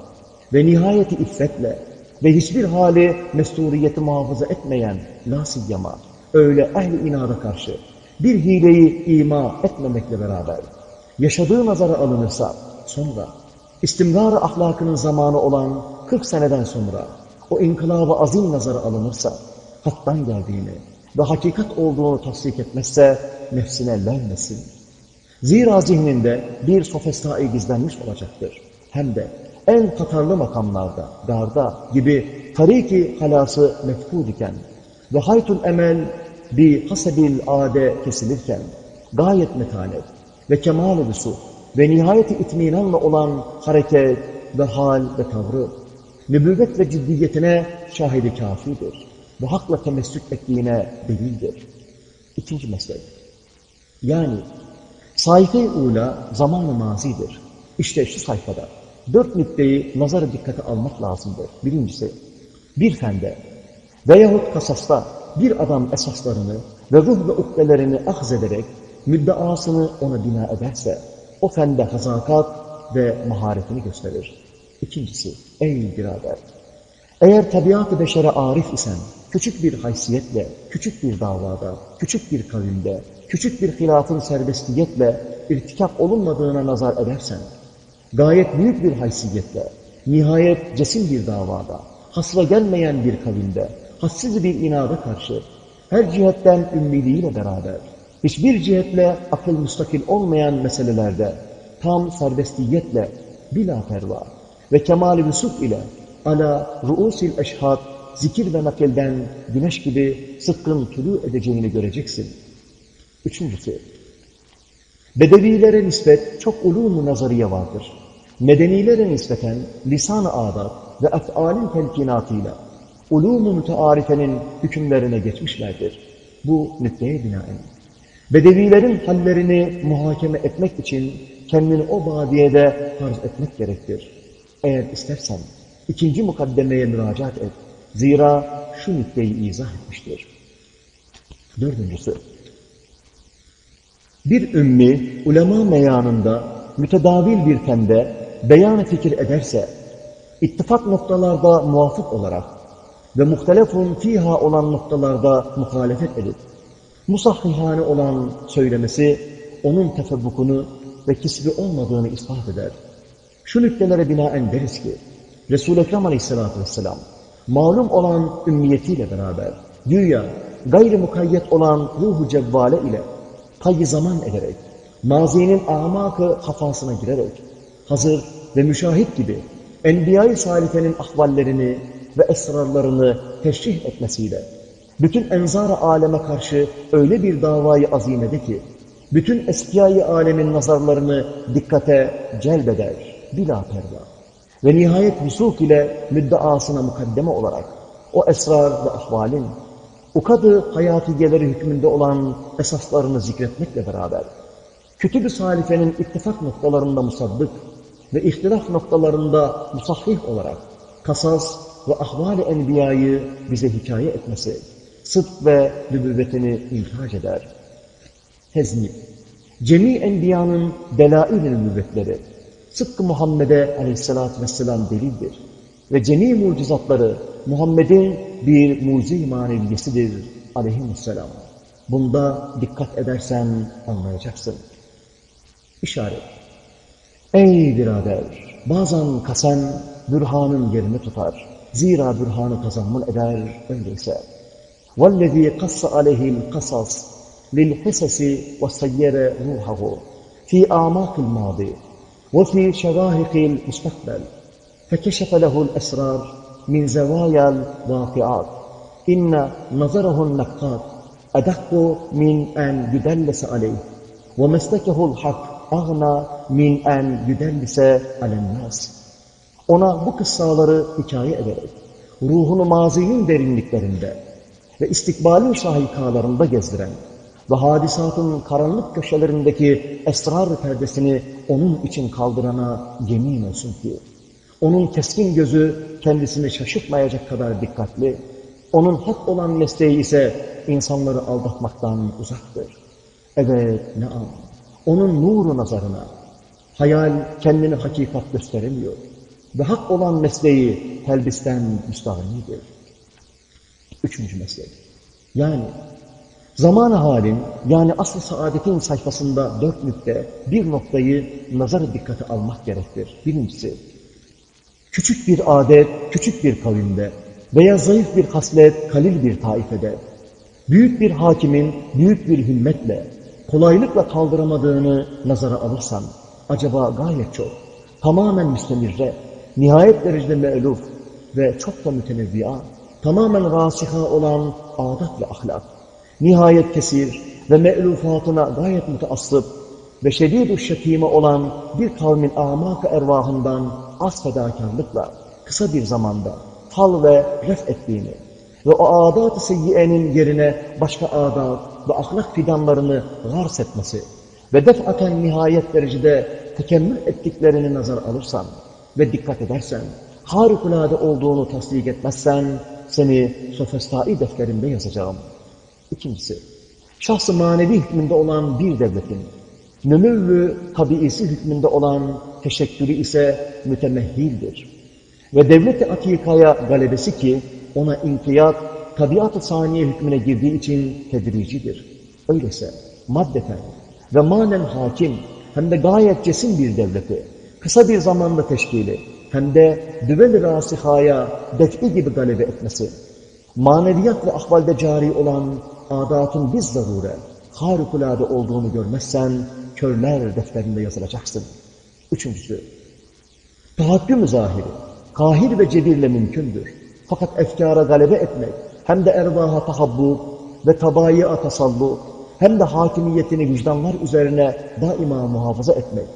ve nihayeti iffetle ve hiçbir hali mesturiyeti muhafaza etmeyen la siyyama öyle ehli inada karşı bir hileyi ima etmemekle beraber yaşadığı nazara alınırsa sonra istimrar ahlakının zamanı olan 40 seneden sonra o inkılabı azim nazara alınırsa hattan geldiğini ve hakikat olduğunu tasdik etmezse nefsine lenmesin. Zira zihninde bir sofestayı gizlenmiş olacaktır. Hem de en katarlı makamlarda, darda gibi tariki halası mefkud iken ve haytul emel bir hasebil ade kesilirken gayet metanet ve kemal-i ve nihayeti itminanla olan hareket ve hal ve tavrı nübüvvet ve ciddiyetine şahidi kafidir. Bu hakla temessük ettiğine delildir. İkinci mesele. Yani sayfa-i ula zaman-ı mazidir. İşte şu sayfada dört nükteyi nazara dikkate almak lazımdır. Birincisi, bir fende veyahut kasasta bir adam esaslarını ve ruh ve ukdelerini ahz ederek müddeasını ona bina ederse, o fende hazakat ve maharetini gösterir. İkincisi, ey birader, eğer tabiat-ı beşere arif isen, küçük bir haysiyetle, küçük bir davada, küçük bir kavimde, küçük bir hilafın serbestiyetle irtikap olunmadığına nazar edersen, gayet büyük bir haysiyetle, nihayet cesim bir davada, hasra gelmeyen bir kavimde, hassiz bir inada karşı, her cihetten ümmiliğiyle beraber, hiçbir cihetle akıl müstakil olmayan meselelerde, tam serbestiyetle, bila perva ve kemal-i ile ala ruusil eşhad zikir ve nakilden güneş gibi sıkkın tulu edeceğini göreceksin. Üçüncüsü, bedevilere nispet çok ulûm-u nazariye vardır. Medenilere nispeten lisan-ı adat ve ef'alin telkinatıyla ulûm-u mütearifenin hükümlerine geçmişlerdir. Bu nükteye binaen. Bedevilerin hallerini muhakeme etmek için kendini o badiyede farz etmek gerektir. Eğer istersen ikinci mukaddemeye müracaat et. Zira şu nükteyi izah etmiştir. Dördüncüsü, bir ümmi ulema meyanında mütedavil bir tende beyan fikir ederse, ittifak noktalarda muvafık olarak ve muhtelefun fiha olan noktalarda muhalefet edip, musahhihane olan söylemesi onun tefebbukunu ve kisbi olmadığını ispat eder. Şu nüktelere binaen deriz ki, Resul-i Ekrem aleyhissalatü vesselam, malum olan ümmiyetiyle beraber, güya gayri mukayyet olan ruhu cevvale ile payı zaman ederek, mazinin amakı hafasına girerek, hazır ve müşahit gibi Enbiya-i Salife'nin ahvallerini ve esrarlarını teşrih etmesiyle, bütün enzar aleme karşı öyle bir davayı azimede ki, bütün eskiyayı alemin nazarlarını dikkate celbeder, bila perva. Ve nihayet vusuk ile müddeasına mukaddeme olarak, o esrar ve ahvalin, ukadı hayatiyeleri hükmünde olan esaslarını zikretmekle beraber, kütüb-ü salifenin ittifak noktalarında musaddık ve ihtilaf noktalarında musahhih olarak, kasas ve ahval-i enbiyayı bize hikaye etmesi, sıdk ve nübüvvetini intihac eder. Hezmi, cemi enbiyanın delail-i nübüvvetleri, sıdk-ı Muhammed'e aleyhissalatü vesselam delildir. Ve cemi mucizatları Muhammed'in bir mucize-i maneviyesidir aleyhisselam. Bunda dikkat edersen anlayacaksın. İşaret. Ey birader! Bazen kasen bürhanın yerini tutar. Zira bürhanı kazanman eder öyleyse. وَالَّذ۪ي قَصَّ عَلَيْهِ الْقَصَصِ لِلْحِسَسِ وَسَيَّرَ رُوحَهُ فِي آمَاقِ الْمَاضِي وفي شواهق المستقبل فكشف له الأسرار من زوايا الواقعات إن نظره النقاد أدق من أن يدلس عليه ومسلكه الحق أغنى من أن يدلس على الناس Ona bu kıssaları hikaye ederek, ruhunu mazinin derinliklerinde ve istikbalin şahikalarında gezdiren ve hadisatın karanlık köşelerindeki esrar perdesini onun için kaldırana yemin olsun ki, onun keskin gözü kendisini şaşırtmayacak kadar dikkatli, onun hak olan mesleği ise insanları aldatmaktan uzaktır. Evet, ne an, onun nuru nazarına, hayal kendini hakikat gösteremiyor ve hak olan mesleği telbisten müstahinidir. Üçüncü meslek, yani Zaman-ı halin yani asıl saadetin sayfasında dört nükte bir noktayı nazar dikkate almak gerektir. Birincisi, küçük bir adet, küçük bir kavimde veya zayıf bir haslet, kalil bir taifede, büyük bir hakimin büyük bir himmetle, kolaylıkla kaldıramadığını nazara alırsan, acaba gayet çok, tamamen müstemirre, nihayet derecede me'luf ve çok da mütenevvi'a, tamamen rasiha olan adat ve ahlak, nihayet kesir ve me'lufatına gayet müteassıp ve şedid-ü şetime olan bir kavmin amak ervahından az fedakarlıkla kısa bir zamanda fal ve ref ettiğini ve o adat-ı seyyiyenin yerine başka adat ve ahlak fidanlarını gars etmesi ve defaten nihayet derecede tekemmül ettiklerini nazar alırsan ve dikkat edersen, harikulade olduğunu tasdik etmezsen, seni sofestai defterinde yazacağım. İkincisi, şahsı manevi hükmünde olan bir devletin, nömüvvü tabiisi hükmünde olan teşekkülü ise mütemehhildir. Ve devlet-i akikaya galebesi ki ona inkiyat tabiat-ı saniye hükmüne girdiği için tedricidir. Öyleyse maddeten ve manen hakim hem de gayet cesim bir devleti kısa bir zamanda teşkili hem de düvel-i rasihaya defi gibi galebe etmesi, maneviyat ve ahvalde cari olan adatın biz zarure, harikulade olduğunu görmezsen körler defterinde yazılacaksın. Üçüncüsü, tahakküm zahiri, kahir ve cebirle mümkündür. Fakat efkara galebe etmek, hem de ervaha tahabbuk ve tabayi'a tasalluk, hem de hakimiyetini vicdanlar üzerine daima muhafaza etmek,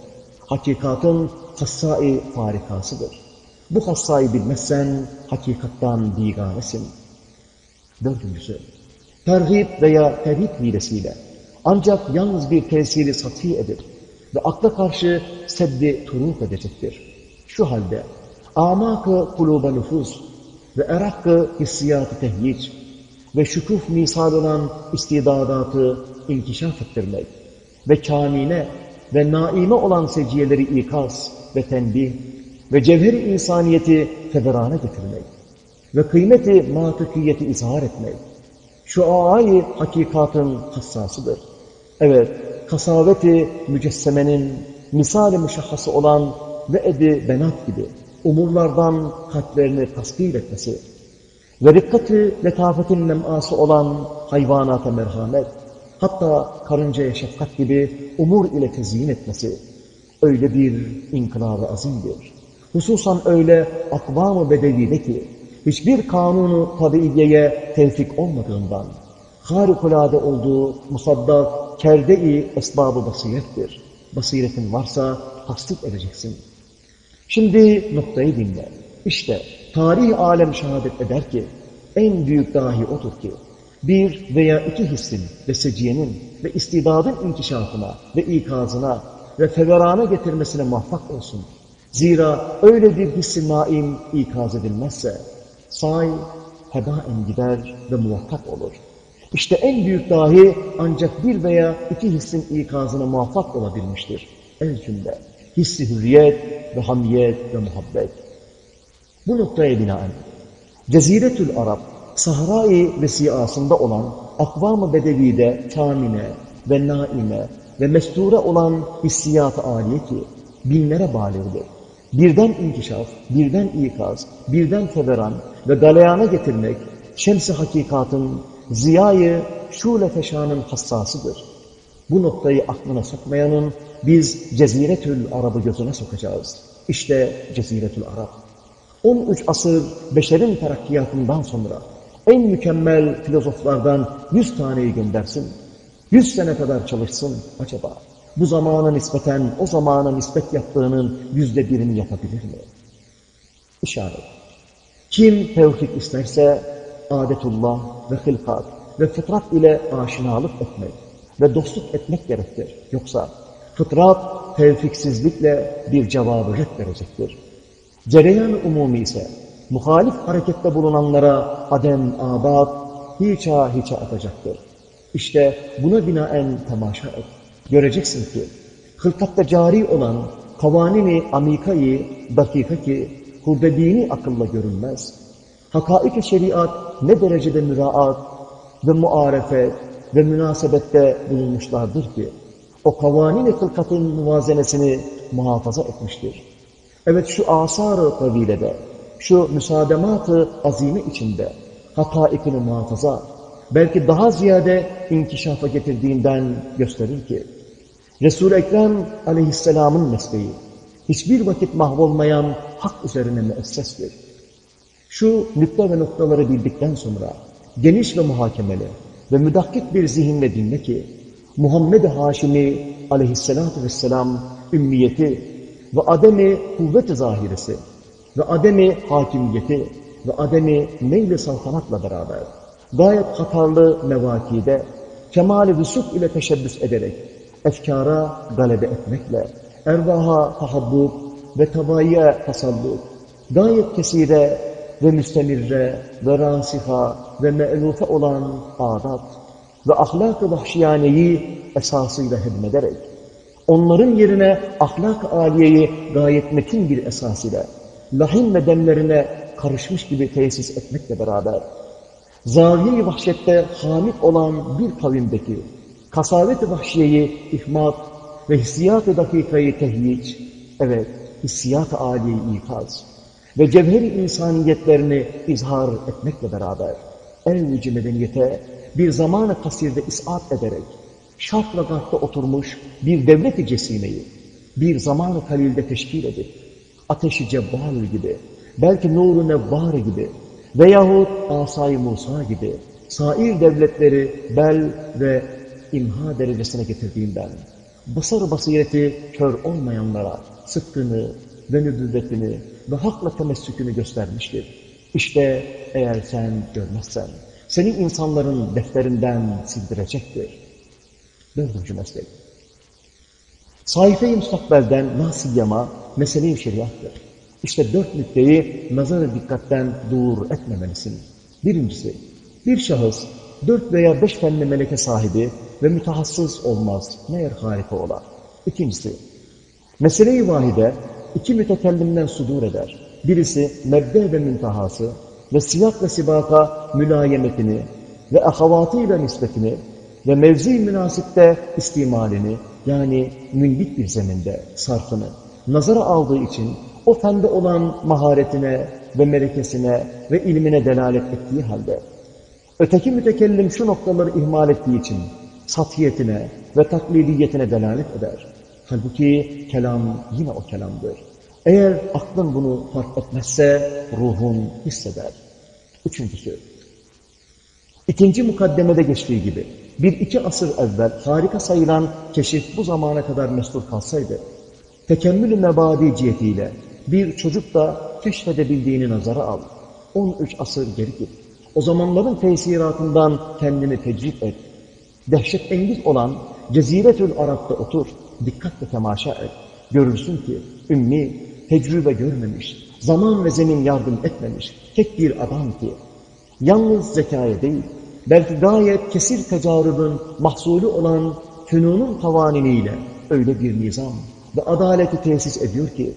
hakikatın hassai farikasıdır. Bu hassayı bilmezsen hakikattan biganesin. Dördüncüsü, terhip veya terhip hilesiyle ancak yalnız bir tesiri satî edip ve akla karşı seddi turuk edecektir. Şu halde amak-ı kuluba nüfus ve erak-ı hissiyat-ı tehyic ve şükuf misal olan istidadatı inkişaf ettirmek ve kamine ve naime olan seciyeleri ikaz ve tenbih ve cevher-i insaniyeti feverane getirmek ve kıymeti matıkiyeti izhar etmek şu ayı hakikatın hassasıdır. Evet, kasaveti mücessemenin misal-i müşahhası olan ve ebi benat gibi umurlardan kalplerini tasvir etmesi ve dikkati letafetin lem'ası olan hayvanata merhamet, hatta karıncaya şefkat gibi umur ile tezyin etmesi, öyle bir inkılab-ı azimdir. Hususan öyle akvam-ı bedevide ki, hiçbir kanunu tabiiyeye tevfik olmadığından, harikulade olduğu musaddak, kerde-i esbab-ı basirettir. Basiretin varsa tasdik edeceksin. Şimdi noktayı dinle. İşte tarih alem şehadet eder ki, en büyük dahi odur ki, bir veya iki hissin ve seciyenin ve istidadın inkişafına ve ikazına ve feverana getirmesine muvaffak olsun. Zira öyle bir hissi naim ikaz edilmezse, say hebaen gider ve muvaffak olur. İşte en büyük dahi ancak bir veya iki hissin ikazına muvaffak olabilmiştir. El cümle, hissi hürriyet ve hamiyet ve muhabbet. Bu noktaya binaen, Ceziretül Arap, Sahra-i ve siyasında olan akvam-ı bedevide tamine ve naime ve mesture olan hissiyat-ı ki binlere bâliğdir. Birden inkişaf, birden ikaz, birden feveran ve galeyana getirmek şems-i hakikatın, ziyayı şule feşanın hassasıdır. Bu noktayı aklına sokmayanın biz Ceziretül Arab'ı gözüne sokacağız. İşte Ceziretül Arab. 13 asır beşerin terakkiyatından sonra en mükemmel filozoflardan 100 taneyi göndersin. 100 sene kadar çalışsın acaba. Bu zamana nispeten o zamana nispet yaptığının yüzde birini yapabilir mi? İşaret. Kim tevfik isterse adetullah ve hılkat ve fıtrat ile aşinalık etmek ve dostluk etmek gerektir. Yoksa fıtrat tevfiksizlikle bir cevabı red verecektir. Cereyan umumi ise muhalif harekette bulunanlara adem abat hiça hiça atacaktır. İşte buna binaen temaşa et. Göreceksin ki hılkatta cari olan kavanini amikayı dakika ki hurdedini akılla görünmez. Hakaik-i şeriat ne derecede müraat ve muarefet ve münasebette bulunmuşlardır ki o kavanin-i hılkatın muvazenesini muhafaza etmiştir. Evet şu asar-ı tavilede, şu müsaademat-ı azime içinde hakaikini muhafaza, belki daha ziyade inkişafa getirdiğinden gösterir ki, Resul-i Ekrem aleyhisselamın mesleği, hiçbir vakit mahvolmayan hak üzerine müessestir. Şu nükte ve noktaları bildikten sonra, geniş ve muhakemeli ve müdakkik bir zihinle dinle ki, Muhammed-i Haşimi aleyhissalatu vesselam ümmiyeti ve ademi kuvvet-i zahiresi ve ademi hakimiyeti ve ademi meyli saltanatla beraber gayet hatarlı mevakide kemali vüsuk ile teşebbüs ederek efkara galebe etmekle. Ervaha tahabbuk ve tabayye tasalluk gayet kesire ve müstemirre ve rasiha ve me'lufe olan adat ve ahlak-ı vahşiyaneyi esasıyla hedmederek onların yerine ahlak-ı aliyeyi gayet metin bir esas ile lahim ve demlerine karışmış gibi tesis etmekle beraber Zaviye-i vahşette hamit olan bir kavimdeki kasavet-i vahşiyeyi ihmat ve hissiyat-ı dakikayı tehyic, evet, hissiyat-ı âliyi ikaz ve cevheri insaniyetlerini izhar etmekle beraber en medeniyete bir zamanı kasirde isat ederek şark ve oturmuş bir devlet-i cesimeyi bir zamanı kalilde teşkil edip ateşi cebbal gibi belki nuru nevvar gibi veyahut asay Musa gibi sair devletleri bel ve imha derecesine getirdiğinden basar basireti kör olmayanlara sıkkını ve nübüvvetini ve hakla temessükünü göstermiştir. İşte eğer sen görmezsen seni insanların defterinden sildirecektir. Dördüncü meslek. Sayfe-i müstakbelden nasiyama mesele-i şeriattır. İşte dört nükleyi nazar dikkatten dur etmemelisin. Birincisi, bir şahıs dört veya beş fenli meleke sahibi ve mütehassıs olmaz. Meğer harika ola. İkincisi, mesele-i vahide iki mütekellimden sudur eder. Birisi mebde ve müntehası ve siyak ve sibaka mülayemetini ve ahavatıyla nispetini ve mevzi münasipte istimalini yani münbit bir zeminde sarfını nazara aldığı için o fende olan maharetine ve melekesine ve ilmine delalet ettiği halde öteki mütekellim şu noktaları ihmal ettiği için satiyetine ve taklidiyetine delalet eder. Halbuki kelam yine o kelamdır. Eğer aklın bunu fark etmezse ruhun hisseder. Üçüncüsü, ikinci mukaddemede geçtiği gibi bir iki asır evvel harika sayılan keşif bu zamana kadar mestur kalsaydı, tekemmül-ü mebadi cihetiyle bir çocuk da keşfedebildiğini nazara al. 13 asır geri git. O zamanların tesiratından kendini tecrip et. Dehşet engiz olan Ceziretül Arap'ta otur, dikkatle temaşa et. Görürsün ki ümmi, tecrübe görmemiş, zaman ve zemin yardım etmemiş tek bir adam ki, yalnız zekaya değil, belki gayet kesir tecarübün mahsulü olan fünunun kavaniniyle öyle bir nizam ve adaleti tesis ediyor ki,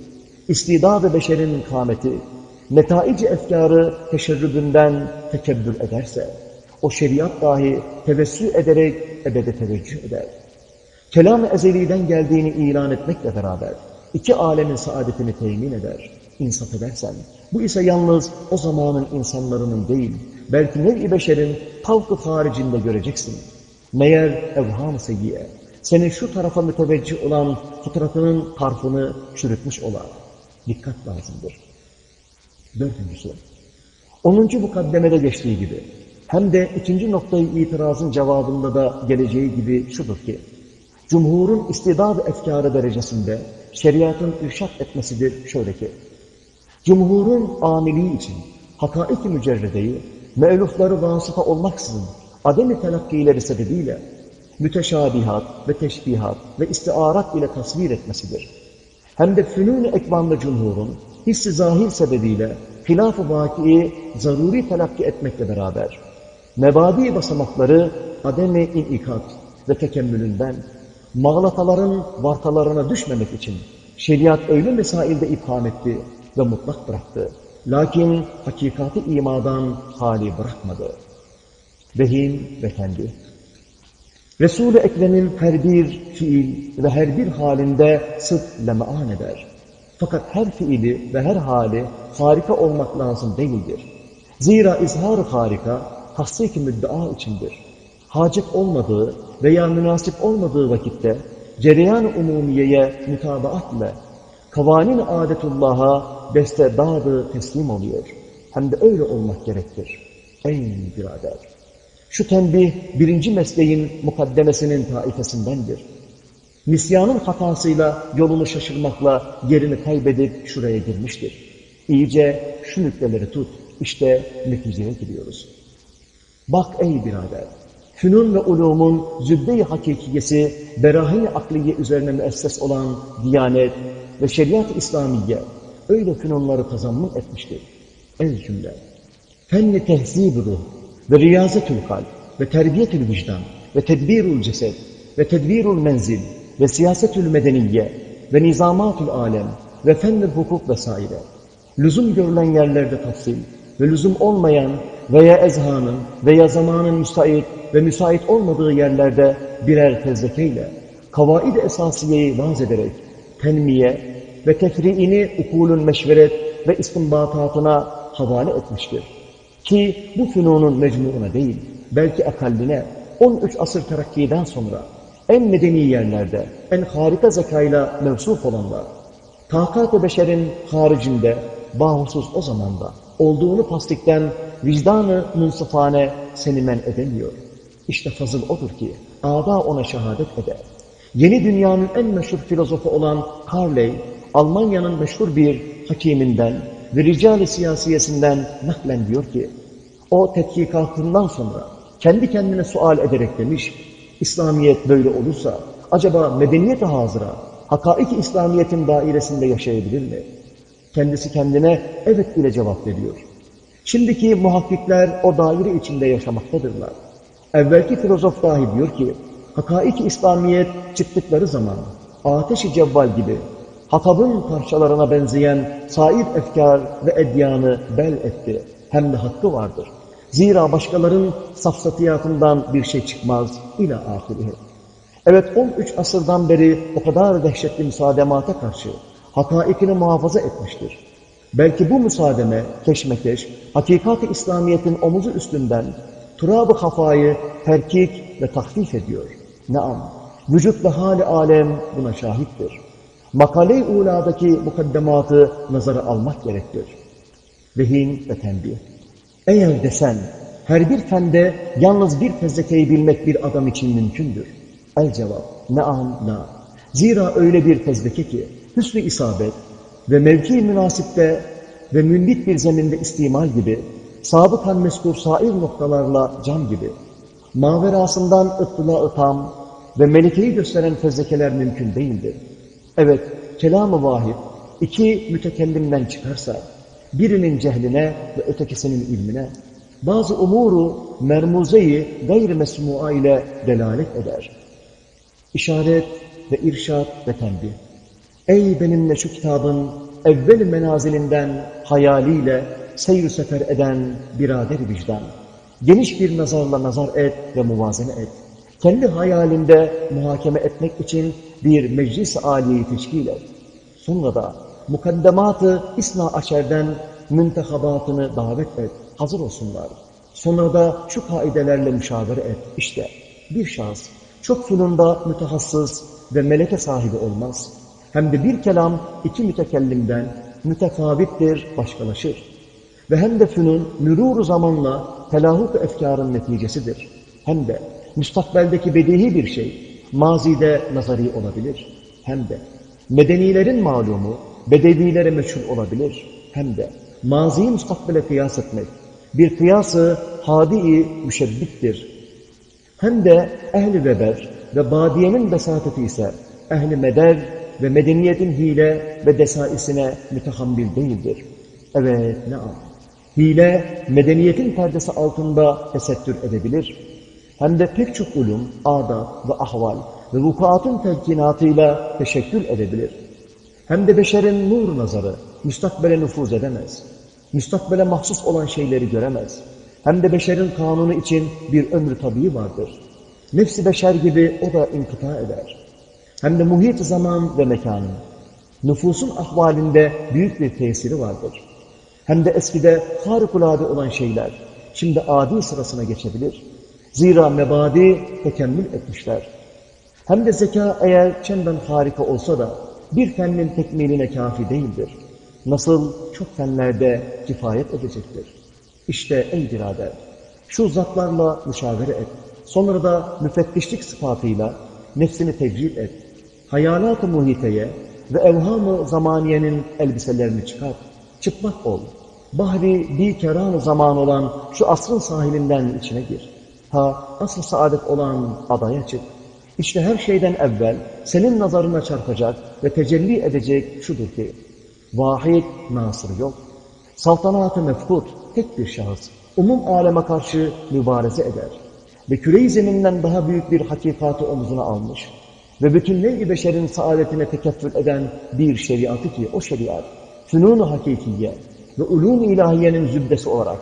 istidad-ı beşerin kâmeti, netaici efkarı teşerrübünden tekebbür ederse, o şeriat dahi tevessü ederek ebede teveccüh eder. Kelam-ı ezeliden geldiğini ilan etmekle beraber, iki alemin saadetini temin eder, insaf edersen. Bu ise yalnız o zamanın insanların değil, belki nev-i beşerin tavkı haricinde göreceksin. Meğer evham seyyiye, senin şu tarafa müteveccih olan fıtratının tarfını çürütmüş olar. Dikkat lazımdır. Dördüncüsü, onuncu mukaddemede geçtiği gibi, hem de ikinci noktayı itirazın cevabında da geleceği gibi şudur ki, Cumhurun istidad efkarı derecesinde şeriatın irşat etmesidir şöyle ki, Cumhurun amiliği için hakaik-i mücerredeyi, me'lufları vasıta olmaksızın adem-i telakkileri sebebiyle müteşabihat ve teşbihat ve istiarat ile tasvir etmesidir. Hem de fünun-i ekvanlı cumhurun hissi zahir sebebiyle hilaf-ı vakiyi zaruri telakki etmekle beraber mebadi basamakları adem-i inikat ve tekemmülünden mağlataların vartalarına düşmemek için şeriat öyle mesailde ipam etti ve mutlak bıraktı. Lakin hakikati imadan hali bırakmadı. Vehim ve kendi. Resul-i Ekrem'in her bir fiil ve her bir halinde sıdk lemaan eder. Fakat her fiili ve her hali harika olmak lazım değildir. Zira izhar harika tasdik müddea içindir. Hacet olmadığı veya münasip olmadığı vakitte cereyan-ı umumiyeye mutabaatle kavanin adetullah'a destedadı teslim oluyor. Hem de öyle olmak gerektir. Ey birader! Şu tembih birinci mesleğin mukaddemesinin taifesindendir. Nisyanın hatasıyla yolunu şaşırmakla yerini kaybedip şuraya girmiştir. İyice şu nükleleri tut. İşte neticeye gidiyoruz. Bak ey birader! Fünun ve ulumun zübde-i hakikiyesi, berahin-i akliye üzerine müesses olan Diyanet ve Şeriat-ı İslamiye öyle fünunları tazammun etmiştir. En cümle. Fenni tehzib ruh ve riyazetül kalp ve terbiyetül vicdan ve tedbirul ceset ve tedbirul menzil ve siyasetül medeniye ve nizamatül alem ve fenni hukuk vesaire. Lüzum görülen yerlerde tafsil ve lüzum olmayan veya ezhanın veya zamanın müsait ve müsait olmadığı yerlerde birer fezlekeyle kavaid-i esasiyeyi vaz ederek tenmiye ve tefriini ukulun meşveret ve istinbatatına havale etmiştir. Ki bu fünunun mecmuuna değil, belki akalline 13 asır terakkiden sonra en medeni yerlerde, en harika zekayla mevsuf olanlar, takat-ı beşerin haricinde, bahusuz o zamanda olduğunu tasdikten vicdanı munsıfane seni men edemiyor. İşte fazıl odur ki, ağda ona şehadet eder. Yeni dünyanın en meşhur filozofu olan Carley, Almanya'nın meşhur bir hakiminden ve rical-i siyasiyesinden naklen diyor ki, o tetkikatından sonra kendi kendine sual ederek demiş, İslamiyet böyle olursa acaba medeniyet-i hazıra, hakaik İslamiyet'in dairesinde yaşayabilir mi? Kendisi kendine evet ile cevap veriyor. Şimdiki muhakkikler o daire içinde yaşamaktadırlar. Evvelki filozof dahi diyor ki, hakaik İslamiyet çıktıkları zaman ateş-i cevval gibi hatabın parçalarına benzeyen sair efkar ve edyanı bel etti. Hem de hakkı vardır. Zira başkaların safsatiyatından bir şey çıkmaz ila ahirihi. Evet 13 asırdan beri o kadar dehşetli müsaademata karşı hakaikini muhafaza etmiştir. Belki bu müsaademe, keşmekeş, hakikat-ı İslamiyet'in omuzu üstünden turab-ı hafayı terkik ve tahfif ediyor. Naam, vücut ve hali alem buna şahittir. Makale-i uladaki mukaddematı nazara almak gerektir. Vehin ve tembih. Eğer desen, her bir fende yalnız bir fezlekeyi bilmek bir adam için mümkündür. El cevap, naam, na. Zira öyle bir fezleke ki, hüsnü isabet ve mevki münasipte ve mündit bir zeminde istimal gibi, sabıkan meskur sair noktalarla cam gibi, maverasından ıttıla tam ve melikeyi gösteren fezlekeler mümkün değildir. Evet, kelam-ı vahid iki mütekellimden çıkarsa, birinin cehline ve ötekisinin ilmine, bazı umuru mermuzeyi gayr mesmua ile delalet eder. İşaret ve irşat ve tembih. Ey benimle şu kitabın evvel menazilinden hayaliyle seyr sefer eden birader vicdan. Geniş bir nazarla nazar et ve muvazene et. Kendi hayalinde muhakeme etmek için bir meclis âliyeyi teşkil et. Sonra da mukaddematı isna aşerden müntehabatını davet et. Hazır olsunlar. Sonra da şu kaidelerle müşavere et. İşte bir şahıs çok fünunda mütehassıs ve meleke sahibi olmaz. Hem de bir kelam iki mütekellimden mütefavittir, başkalaşır. Ve hem de fünun mürûr zamanla telahuk efkarın neticesidir. Hem de müstakbeldeki bedihi bir şey, mazide nazari olabilir. Hem de medenilerin malumu, bedevilere meşhur olabilir. Hem de maziyi müstakbele kıyas etmek, bir kıyası hadi-i müşebbittir. Hem de ehli veber ve badiyenin besateti ise ehli meder ve medeniyetin hile ve desaisine mütehammil değildir. Evet, ne an? Hile, medeniyetin perdesi altında tesettür edebilir. Hem de pek çok ulum, adat ve ahval ve vukuatın telkinatıyla teşekkül edebilir. Hem de beşerin nur nazarı müstakbele nüfuz edemez. Müstakbele mahsus olan şeyleri göremez. Hem de beşerin kanunu için bir ömrü tabii vardır. Nefsi beşer gibi o da inkıta eder. Hem de muhit zaman ve mekanın, nüfusun ahvalinde büyük bir tesiri vardır. Hem de eskide harikulade olan şeyler, şimdi adi sırasına geçebilir. Zira mebadi tekemmül etmişler. Hem de zeka eğer çenden harika olsa da bir fennin tekmiline kafi değildir. Nasıl çok fenlerde kifayet edecektir. İşte ey birader, şu zatlarla müşavere et. Sonra da müfettişlik sıfatıyla nefsini tecrid et. Hayalat-ı muhiteye ve evham-ı zamaniyenin elbiselerini çıkar. Çıplak ol. Bahri bir keran zaman olan şu asrın sahilinden içine gir. Ha asıl saadet olan adaya çık. İşte her şeyden evvel senin nazarına çarpacak ve tecelli edecek şudur ki, vahid nasır yok. Saltanatı mefkut, tek bir şahıs, umum aleme karşı mübareze eder. Ve küre-i zeminden daha büyük bir hakikatı omzuna almış. Ve bütün nev-i beşerin saadetine tekeffül eden bir şeriatı ki o şeriat, fünun-u hakikiye ve ulûm-i ilahiyenin zübbesi olarak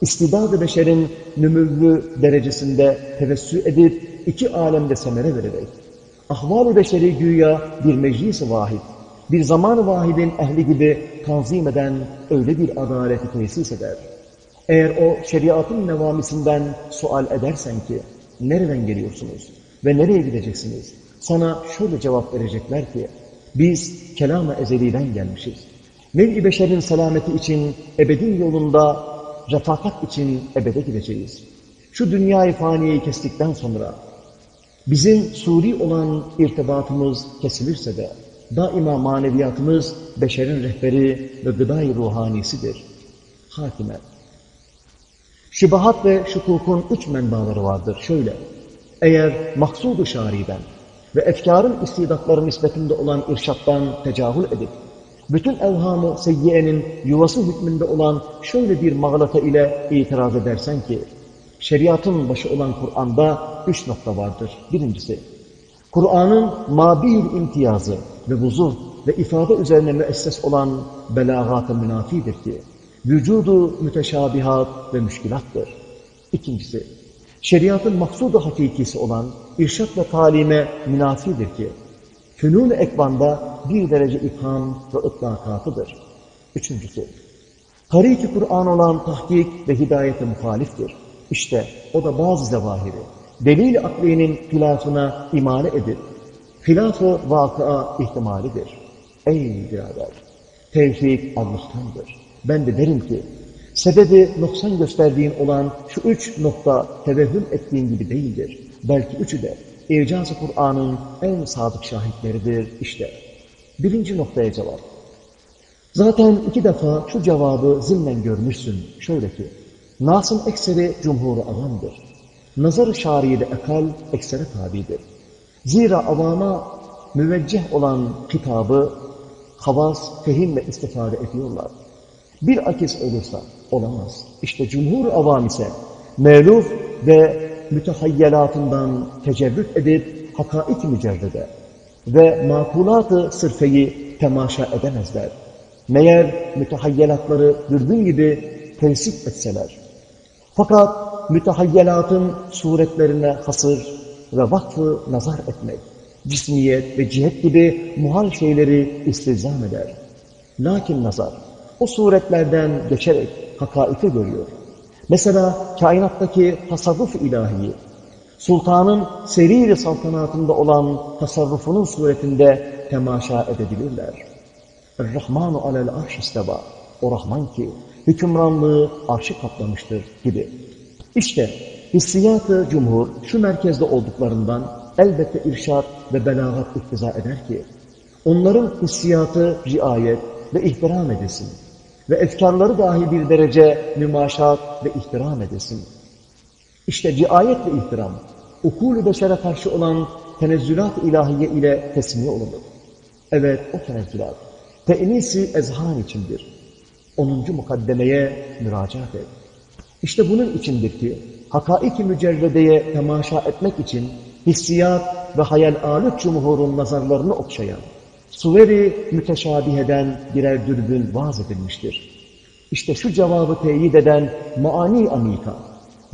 istidad-ı beşerin nümüvvü derecesinde tevessü edip iki alemde semere vererek, ahval-ı beşeri güya bir meclis-i vahid, bir zaman-ı vahidin ehli gibi tanzim eden öyle bir adaleti tesis eder. Eğer o şeriatın nevamisinden sual edersen ki, nereden geliyorsunuz ve nereye gideceksiniz? Sana şöyle cevap verecekler ki, biz kelam-ı ezeliden gelmişiz. Nev-i beşerin selameti için ebedin yolunda refakat için ebede gideceğiz. Şu dünyayı faniyeyi kestikten sonra bizim suri olan irtibatımız kesilirse de daima maneviyatımız beşerin rehberi ve gıdayı ruhanisidir. Hakime. Şibahat ve şukukun üç menbaları vardır. Şöyle, eğer maksudu şariden ve efkarın istidatları nispetinde olan irşattan tecahül edip, bütün evhamı seyyiyenin yuvası hükmünde olan şöyle bir mağlata ile itiraz edersen ki, şeriatın başı olan Kur'an'da üç nokta vardır. Birincisi, Kur'an'ın mabil imtiyazı ve vuzuh ve ifade üzerine müesses olan belagat-ı münafidir ki, vücudu müteşabihat ve müşkilattır. İkincisi, şeriatın maksudu hakikisi olan irşat ve talime münafidir ki, fünun-u ekvanda bir derece ifham ve ıtlakatıdır. Üçüncüsü, Tarik-i Kur'an olan tahkik ve hidayete muhaliftir. İşte o da bazı zevahiri, delil-i aklinin hilafına imale edip, hilaf-ı vakıa ihtimalidir. Ey birader! Tevfik Allah'tandır. Ben de derim ki, sebebi noksan gösterdiğin olan şu üç nokta tevehhüm ettiğin gibi değildir. Belki üçü de İcaz-ı Kur'an'ın en sadık şahitleridir. İşte birinci noktaya cevap. Zaten iki defa şu cevabı zimmen görmüşsün. Şöyle ki, Nas'ın ekseri cumhur avamdır. Nazar-ı şariye ekal eksere tabidir. Zira avama müvecceh olan kitabı havas, fehim ve istifade ediyorlar. Bir akis olursa olamaz. İşte cumhur avam ise meluf ve mütehayyelatından tecerrüt edip hakaik mücerrede ve makulat-ı sırfeyi temaşa edemezler. Meğer mütehayyelatları dürbün gibi tevsif etseler. Fakat mütehayyelatın suretlerine hasır ve vakfı nazar etmek, cismiyet ve cihet gibi muhal şeyleri istizam eder. Lakin nazar, o suretlerden geçerek hakaiki görüyor. Mesela kainattaki tasarruf ilahiyi, sultanın seriri saltanatında olan tasarrufunun suretinde temaşa edebilirler. Er-Rahmanu alel arş isteba. O Rahman ki hükümranlığı arşı kaplamıştır gibi. İşte hissiyatı cumhur şu merkezde olduklarından elbette irşat ve belagat iktiza eder ki onların hissiyatı riayet ve ihtiram edilsin ve efkarları dahi bir derece mümaşat ve ihtiram edesin. İşte riayet ve ihtiram, ukul-u beşere karşı olan tenezzülat ilahiye ile tesmiye olunur. Evet, o tenezzülat, te'nisi ezhan içindir. Onuncu mukaddemeye müracaat et. İşte bunun içindir ki, hakaik-i mücerredeye temaşa etmek için hissiyat ve hayal-alık cumhurun nazarlarını okşayan, suveri müteşabiheden birer dürbün vaz edilmiştir. İşte şu cevabı teyit eden maani amika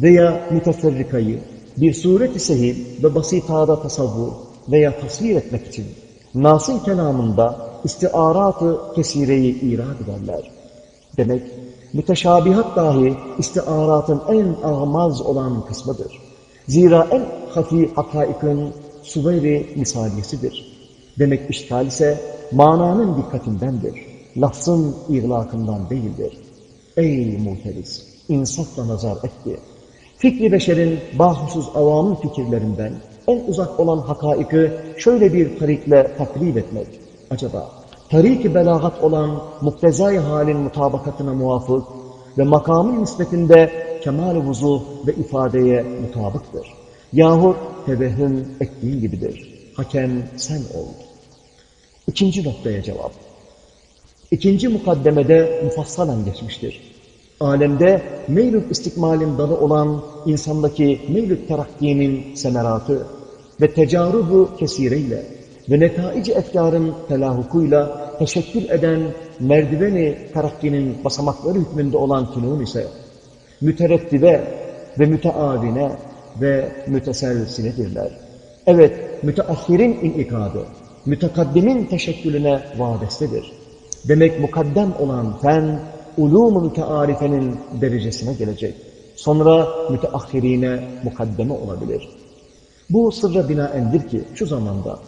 veya müteferrikayı bir suret-i sehil ve basitada tasavvur veya tasvir etmek için Nas'ın kelamında istiarat-ı kesireyi irad ederler. Demek müteşabihat dahi istiaratın en ağmaz olan kısmıdır. Zira en hafi hakaikin suveri misaliyesidir. Demek işgal ise mananın dikkatindendir. Lafzın iğlakından değildir. Ey muhteris! insafla nazar etti. Fikri beşerin bahusuz avamın fikirlerinden en uzak olan hakaiki şöyle bir tarikle taklif etmek. Acaba tarik-i belagat olan muktezai halin mutabakatına muvafık ve makamın nispetinde kemal-i vuzuh ve ifadeye mutabıktır. Yahut tevehhüm ettiğin gibidir. Hakem sen ol. İkinci noktaya cevap. İkinci mukaddemede mufassalen geçmiştir. Alemde meylül istikmalin dalı olan insandaki meylül terakkinin semeratı ve tecarubu kesireyle ve netaici efkarın telahukuyla teşekkül eden merdiveni terakkinin basamakları hükmünde olan fünun ise müterettibe ve müteavine ve müteselsiledirler. Evet, müteahhirin inikadı, mütekaddimin teşekkülüne vadestedir. Demek mukaddem olan fen, ulûm-u mütearifenin derecesine gelecek. Sonra müteahhirine mukaddeme olabilir. Bu sırra binaendir ki şu zamanda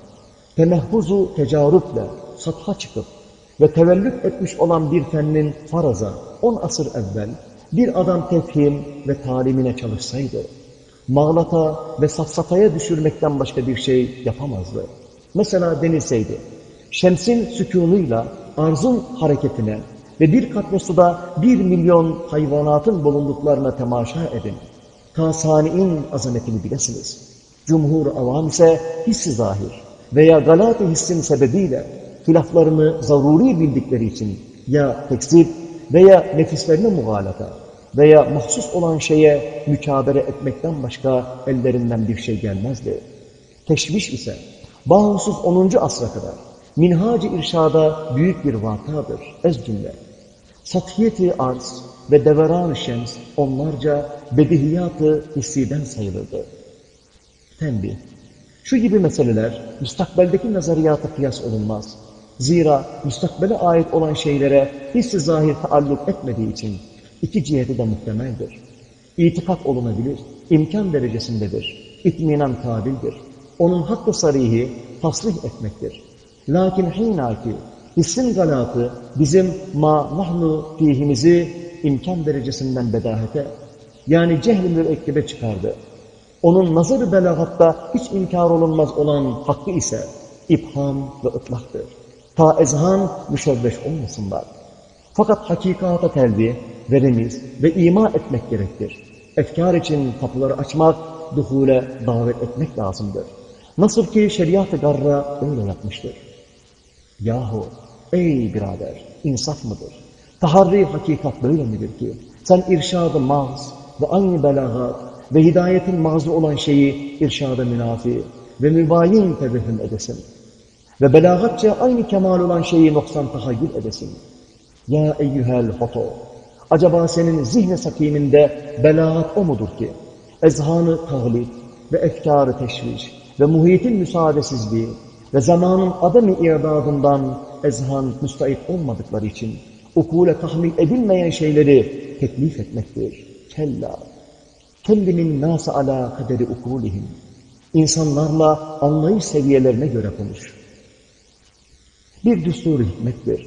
temehhuzu tecarüple satha çıkıp ve tevellüt etmiş olan bir fennin faraza 10 asır evvel bir adam tefhim ve talimine çalışsaydı, mağlata ve safsataya düşürmekten başka bir şey yapamazdı. Mesela denilseydi, şemsin sükunuyla arzın hareketine ve bir katlı suda bir milyon hayvanatın bulunduklarına temaşa edin. Ta azametini bilesiniz. Cumhur avam ise hissi zahir veya galata hissin sebebiyle hilaflarını zaruri bildikleri için ya tekzip veya nefislerine mugalata veya mahsus olan şeye mükabere etmekten başka ellerinden bir şey gelmezdi. Teşviş ise bahusuz 10. asra kadar minhac-ı irşada büyük bir vakadır. Ez cümle. Sathiyeti arz ve deveran-ı şems onlarca bedihiyatı hissiden sayılırdı. Tembih. Şu gibi meseleler müstakbeldeki nazariyata kıyas olunmaz. Zira müstakbele ait olan şeylere hissi zahir taalluk etmediği için iki ciheti de muhtemeldir. İtikat olunabilir, imkan derecesindedir, itminan kabildir. Onun hakkı sarihi tasrih etmektir. Lakin hinaki hissin galatı bizim ma nahnu fihimizi imkan derecesinden bedahete yani cehli mürekkebe çıkardı. Onun nazarı belagatta hiç inkar olunmaz olan hakkı ise ibham ve ıtlaktır. Ta ezhan müşevveş olmasınlar. Fakat hakikata telvi, verimiz ve ima etmek gerektir. Efkar için kapıları açmak, duhule davet etmek lazımdır. Nasıl ki şeriat-ı garra öyle yapmıştır. Yahu ey birader insaf mıdır? Taharri hakikat böyle midir ki? Sen irşadı ve aynı belagat ve hidayetin mağzı olan şeyi irşada münafi ve mübayin tevehüm edesin. Ve belagatça aynı kemal olan şeyi noksan tahayyül edesin. Ya eyyühel hoto! Acaba senin zihni sakiminde belagat o mudur ki? Ezhanı tahlip ve efkarı teşviş ve muhitin müsaadesizliği ve zamanın adem-i iadadından ezhan müstahit olmadıkları için ukule tahmil edilmeyen şeyleri teklif etmektir. Kella. Kellimin nâse alâ kaderi ukulihim. İnsanlarla anlayış seviyelerine göre konuş. Bir düstur hikmettir.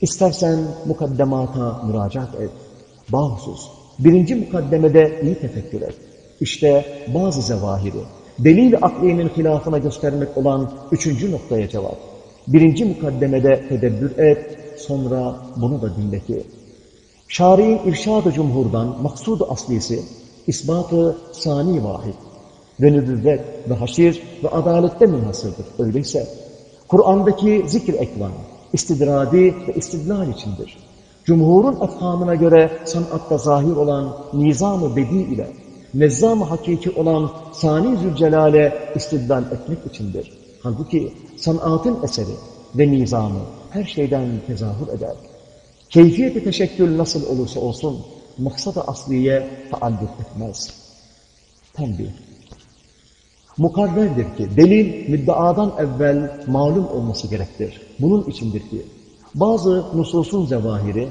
İstersen mukaddemata müracaat et. Bahusuz. Birinci mukaddemede iyi tefekkür et. İşte bazı zevahiri, delil aklinin hilafına göstermek olan üçüncü noktaya cevap. Birinci mukaddemede tedebbür et, sonra bunu da dinle ki. Şari irşad-ı cumhurdan maksudu aslisi, isbatı sani vahid ve nübüvvet ve haşir ve adalette münhasırdır. Öyleyse Kur'an'daki zikir ekvan, istidradi ve istidlal içindir. Cumhurun efhamına göre sanatta zahir olan nizam-ı bedi ile nezzam-ı hakiki olan Sani Zülcelal'e istidlal etmek içindir. Halbuki sanatın eseri ve nizamı her şeyden tezahür eder. Keyfiyeti teşekkül nasıl olursa olsun maksada asliye taalluk etmez. Tembih. Mukarrerdir ki delil müddeadan evvel malum olması gerektir. Bunun içindir ki bazı nususun zevahiri,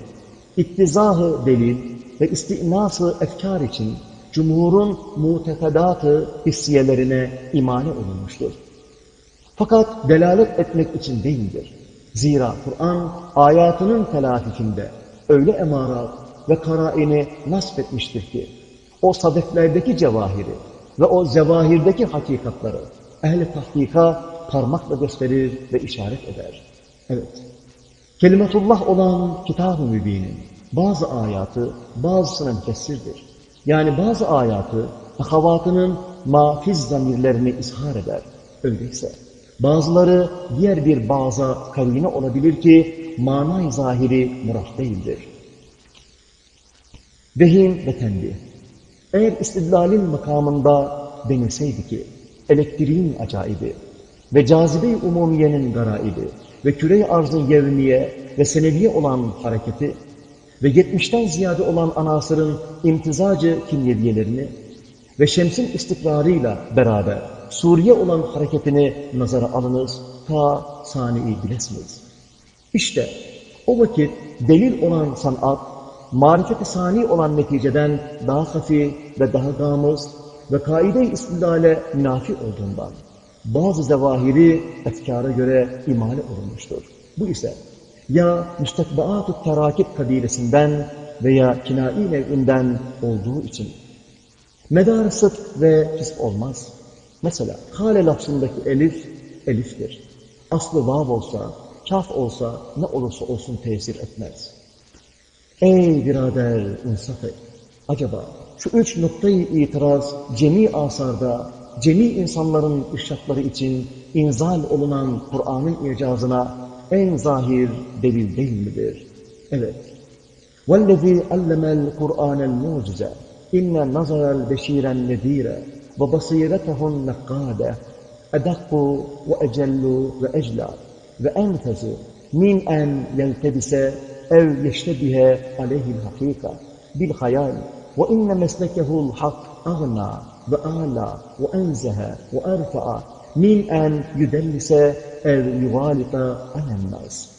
iktizahı delil ve istinası efkar için cumhurun mutekedatı hissiyelerine imane olunmuştur. Fakat delalet etmek için değildir. Zira Kur'an ayatının telafifinde öyle emarat ve karaini nasp etmiştir ki o sadeflerdeki cevahiri ve o zevahirdeki hakikatları ehli tahkika parmakla gösterir ve işaret eder. Evet, kelimetullah olan kitab-ı mübinin bazı ayatı bazısına müfessirdir. Yani bazı ayatı ahavatının mafiz zamirlerini izhar eder. Öyleyse bazıları diğer bir baza karine olabilir ki manay zahiri murah değildir. Vehim ve tembih. Eğer istidlalin makamında denilseydi ki elektriğin acaibi ve cazibe-i umumiyenin garaibi ve küre-i arzın yevmiye ve seneviye olan hareketi ve yetmişten ziyade olan anasırın imtizacı kimyeviyelerini ve şemsin istikrarıyla beraber Suriye olan hareketini nazara alınız, ta saniyi bilesiniz. İşte o vakit delil olan sanat, marifeti sani olan neticeden daha hafi ve daha gamız ve kaide-i istidlale münafi olduğundan bazı zevahiri efkara göre imale olunmuştur. Bu ise ya müstekbaat-ı terakip kabilesinden veya kinai nev'inden olduğu için medar ve fisk olmaz. Mesela hale lafzındaki elif, eliftir. Aslı vav olsa, kaf olsa, ne olursa olsun tesir etmez. Ey birader insaf et. Acaba şu üç noktayı itiraz cemi asarda, cemi insanların ışıkları için inzal olunan Kur'an'ın icazına en zahir delil değil midir? Evet. وَالَّذ۪ي عَلَّمَ الْقُرْآنَ الْمُعْجِزَ اِنَّ نَظَرَ الْبَش۪يرَ النَّذ۪يرَ وَبَصِيرَتَهُ النَّقَّادَ اَدَقُّ وَاَجَلُّ وَاَجْلَى وَاَنْفَزُ مِنْ اَنْ يَلْتَبِسَ ev yeştebihe aleyhil hakika bil hayal ve inne meslekehul hak ağna ve ala ve enzehe ve erfa'a min en yüdellise ev yuvalika alennaz.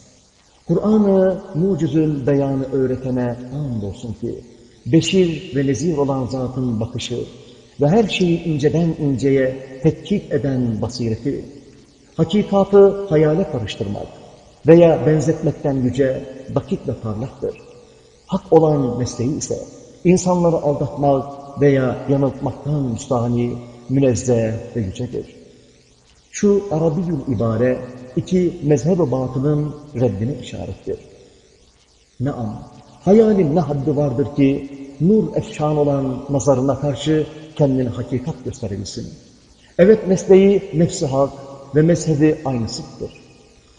Kur'an-ı mucizül beyanı öğretene andolsun ki, beşir ve nezir olan zatın bakışı ve her şeyi inceden inceye tetkik eden basireti, hakikatı hayale karıştırmak veya benzetmekten yüce dakik parlaktır. Hak olan mesleği ise insanları aldatmak veya yanıltmaktan müstahani, münezzeh ve yücedir. Şu Arabiyül ibare iki mezheb-i batılın reddine işarettir. Naam, hayalin ne haddi vardır ki nur efşan olan nazarına karşı kendini hakikat gösterebilsin. Evet mesleği nefsi hak ve mezhebi aynısıdır.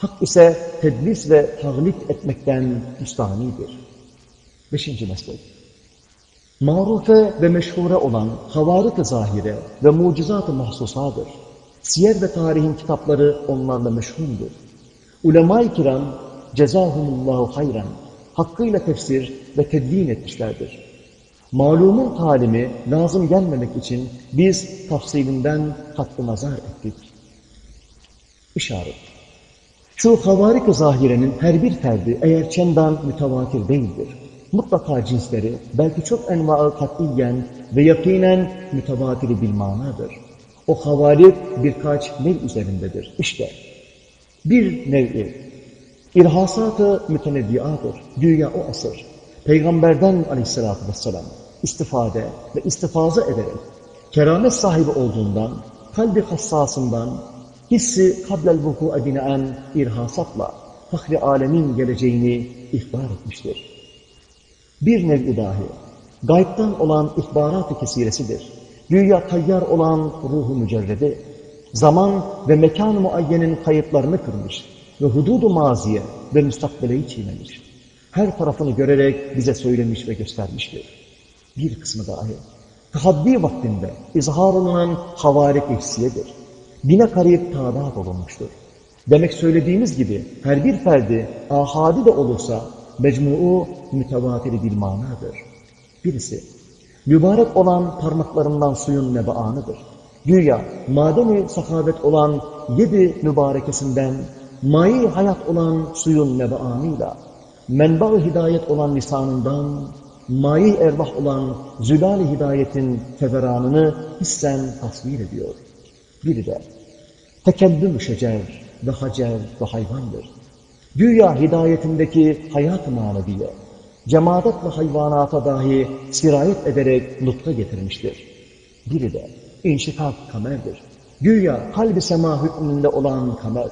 Hak ise tedlis ve taglit etmekten müstahanidir. Beşinci meslek. Marufe ve meşhure olan havarit-i zahire ve mucizat-ı mahsusadır. Siyer ve tarihin kitapları onlarla meşhurdur. Ulema-i kiram cezahumullahu hayran hakkıyla tefsir ve tedvin etmişlerdir. Malumun talimi lazım gelmemek için biz tafsilinden hakkı nazar ettik. İşaret. Şu havarik-i zahirenin her bir ferdi eğer çendan mütevatir değildir. Mutlaka cinsleri belki çok enva-ı katiyen ve yakinen mütevatiri bilmanadır. O havarik birkaç nev üzerindedir. İşte bir nevi irhasat-ı mütenebbiadır. Dünya o asır. Peygamberden aleyhissalatü vesselam istifade ve istifaza ederek keramet sahibi olduğundan, kalbi hassasından, hissi kablel vuku'a binaen irhasatla fahri alemin geleceğini ihbar etmiştir. Bir nevi dahi, gaybtan olan ihbarat-ı kesiresidir. Güya tayyar olan ruhu mücerredi, zaman ve mekan muayyenin kayıtlarını kırmış ve hududu maziye ve müstakbeleyi çiğnemiş. Her tarafını görerek bize söylemiş ve göstermiştir. Bir kısmı dahi, tahaddi vaktinde izhar olunan havarik hissiyedir. Bine karib tadat olunmuştur. Demek söylediğimiz gibi her bir ferdi ahadi de olursa mecmuu mütevatiri bir manadır. Birisi, mübarek olan parmaklarından suyun nebaanıdır. Güya madeni sahavet olan yedi mübarekesinden, mayi hayat olan suyun nebaanıyla, menba hidayet olan lisanından, mayi ervah olan zülal hidayetin feveranını hissen tasvir ediyor. Biri de tekellüm şecer ve hacer ve hayvandır. Güya hidayetindeki hayat-ı maneviye, cemaat ve hayvanata dahi sirayet ederek nutka getirmiştir. Biri de inşikak kamerdir. Güya kalbi sema hükmünde olan kamer,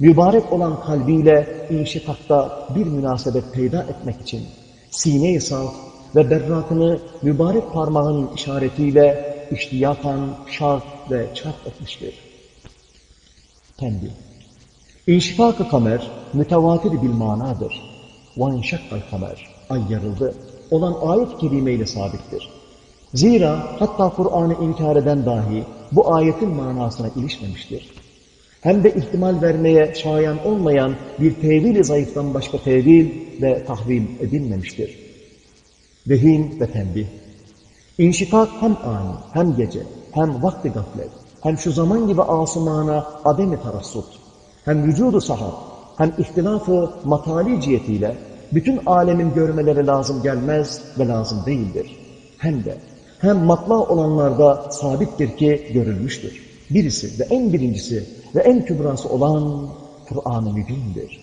mübarek olan kalbiyle inşikakta bir münasebet peyda etmek için sine-i saf ve berrakını mübarek parmağın işaretiyle iştiyakan şart ve çarp etmiştir Tembih. İnşifak-ı kamer mütevatir bir manadır. وَاَنْشَقَّ kamer Ay yarıldı. Olan ayet kelimeyle sabittir. Zira hatta Kur'an'ı inkar eden dahi bu ayetin manasına ilişmemiştir. hem de ihtimal vermeye şayan olmayan bir tevil-i zayıftan başka tevil ve tahvil edilmemiştir. Vehim ve tembih. İnşikak hem ani, hem gece, hem vakti gaflet, hem şu zaman gibi asumana ademi tarassut, hem vücudu sahat, hem ihtilafı matali cihetiyle bütün alemin görmeleri lazım gelmez ve lazım değildir. Hem de hem matla olanlarda sabittir ki görülmüştür. Birisi ve en birincisi ve en kübrası olan Kur'an-ı Mübin'dir.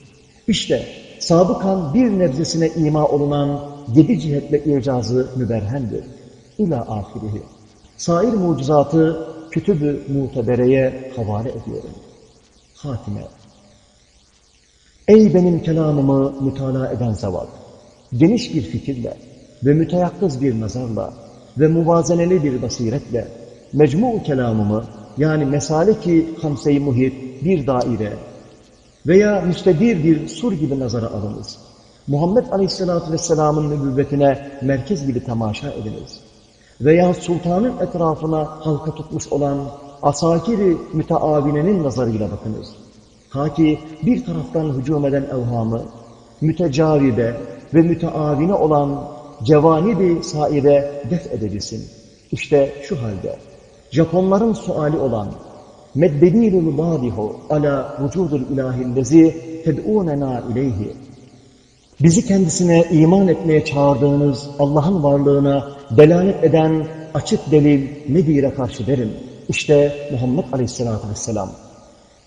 İşte sabıkan bir nebzesine ima olunan yedi cihetle icazı müberhendir. İlâ ahirihi. Sair mucizatı kütüb-ü mutebereye havale ediyorum. Hatime. Ey benim kelamımı mütalaa eden zevat! Geniş bir fikirle ve müteyakkız bir nazarla ve muvazeneli bir basiretle mecmu kelamımı yani mesale-ki hamse-i muhit bir daire veya müstedir bir sur gibi nazara alınız. Muhammed Aleyhisselatü Vesselam'ın nübüvvetine merkez gibi temaşa ediniz. Veya sultanın etrafına halka tutmuş olan asakiri müteavinenin nazarıyla bakınız. Ta ki bir taraftan hücum eden evhamı, mütecavibe ve müteavine olan cevanibi saire def edebilsin. İşte şu halde Japonların suali olan Meddedilul vadihu ala vücudul ilahillezi ted'ûnena ileyhi Bizi kendisine iman etmeye çağırdığınız Allah'ın varlığına delalet eden açık delil nedire karşı derim. İşte Muhammed Aleyhisselatü Vesselam.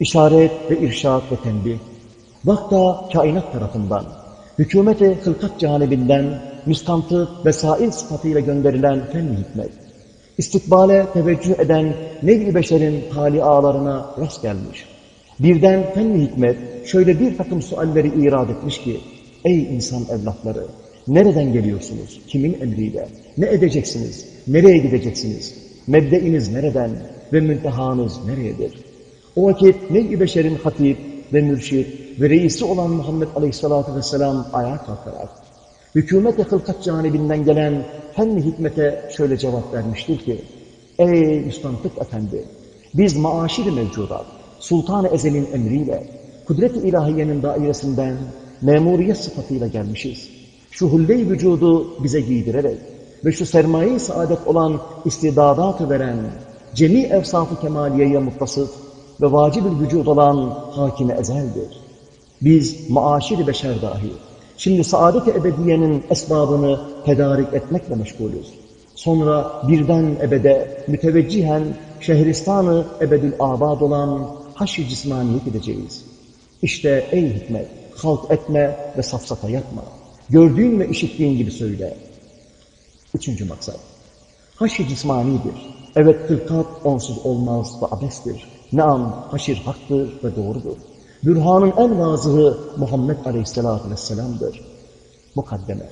İşaret ve irşat ve tembih. Vakta kainat tarafından, hükümeti hılkat canibinden, müstantı ve sair sıfatıyla gönderilen fenli hikmet. İstikbale teveccüh eden nevi beşerin talialarına rast gelmiş. Birden fenli hikmet şöyle bir takım sualleri irad etmiş ki, Ey insan evlatları! Nereden geliyorsunuz? Kimin emriyle? Ne edeceksiniz? Nereye gideceksiniz? Mebdeiniz nereden? Ve müntehanız nereyedir? O vakit nev-i beşerin hatip ve mürşid ve reisi olan Muhammed Aleyhisselatü Vesselam ayağa kalkarak hükümet-i hılkat canibinden gelen fenli hikmete şöyle cevap vermiştir ki Ey müstantık efendi! Biz maaşir mevcudat, Sultan-ı Ezel'in emriyle kudret-i ilahiyenin dairesinden memuriyet sıfatıyla gelmişiz. Şu hulle vücudu bize giydirerek ve şu sermaye saadet olan istidadatı veren cemi evsaf-ı kemaliyeye muttasıf ve vacib-ül vücud olan hakime ezeldir. Biz maaşir beşer dahi, şimdi saadet-i ebediyenin esbabını tedarik etmekle meşgulüz. Sonra birden ebede müteveccihen şehristanı ebedül abad olan haş-ı cismaniye gideceğiz. İşte ey hikmet, halk etme ve safsata yapma. Gördüğün ve işittiğin gibi söyle. Üçüncü maksat. Haşr cismanidir. Evet hırkat onsuz olmaz ve abestir. Naam haşir haktır ve doğrudur. Bürhanın en vazıhı Muhammed Aleyhisselatü Vesselam'dır. Mukaddeme.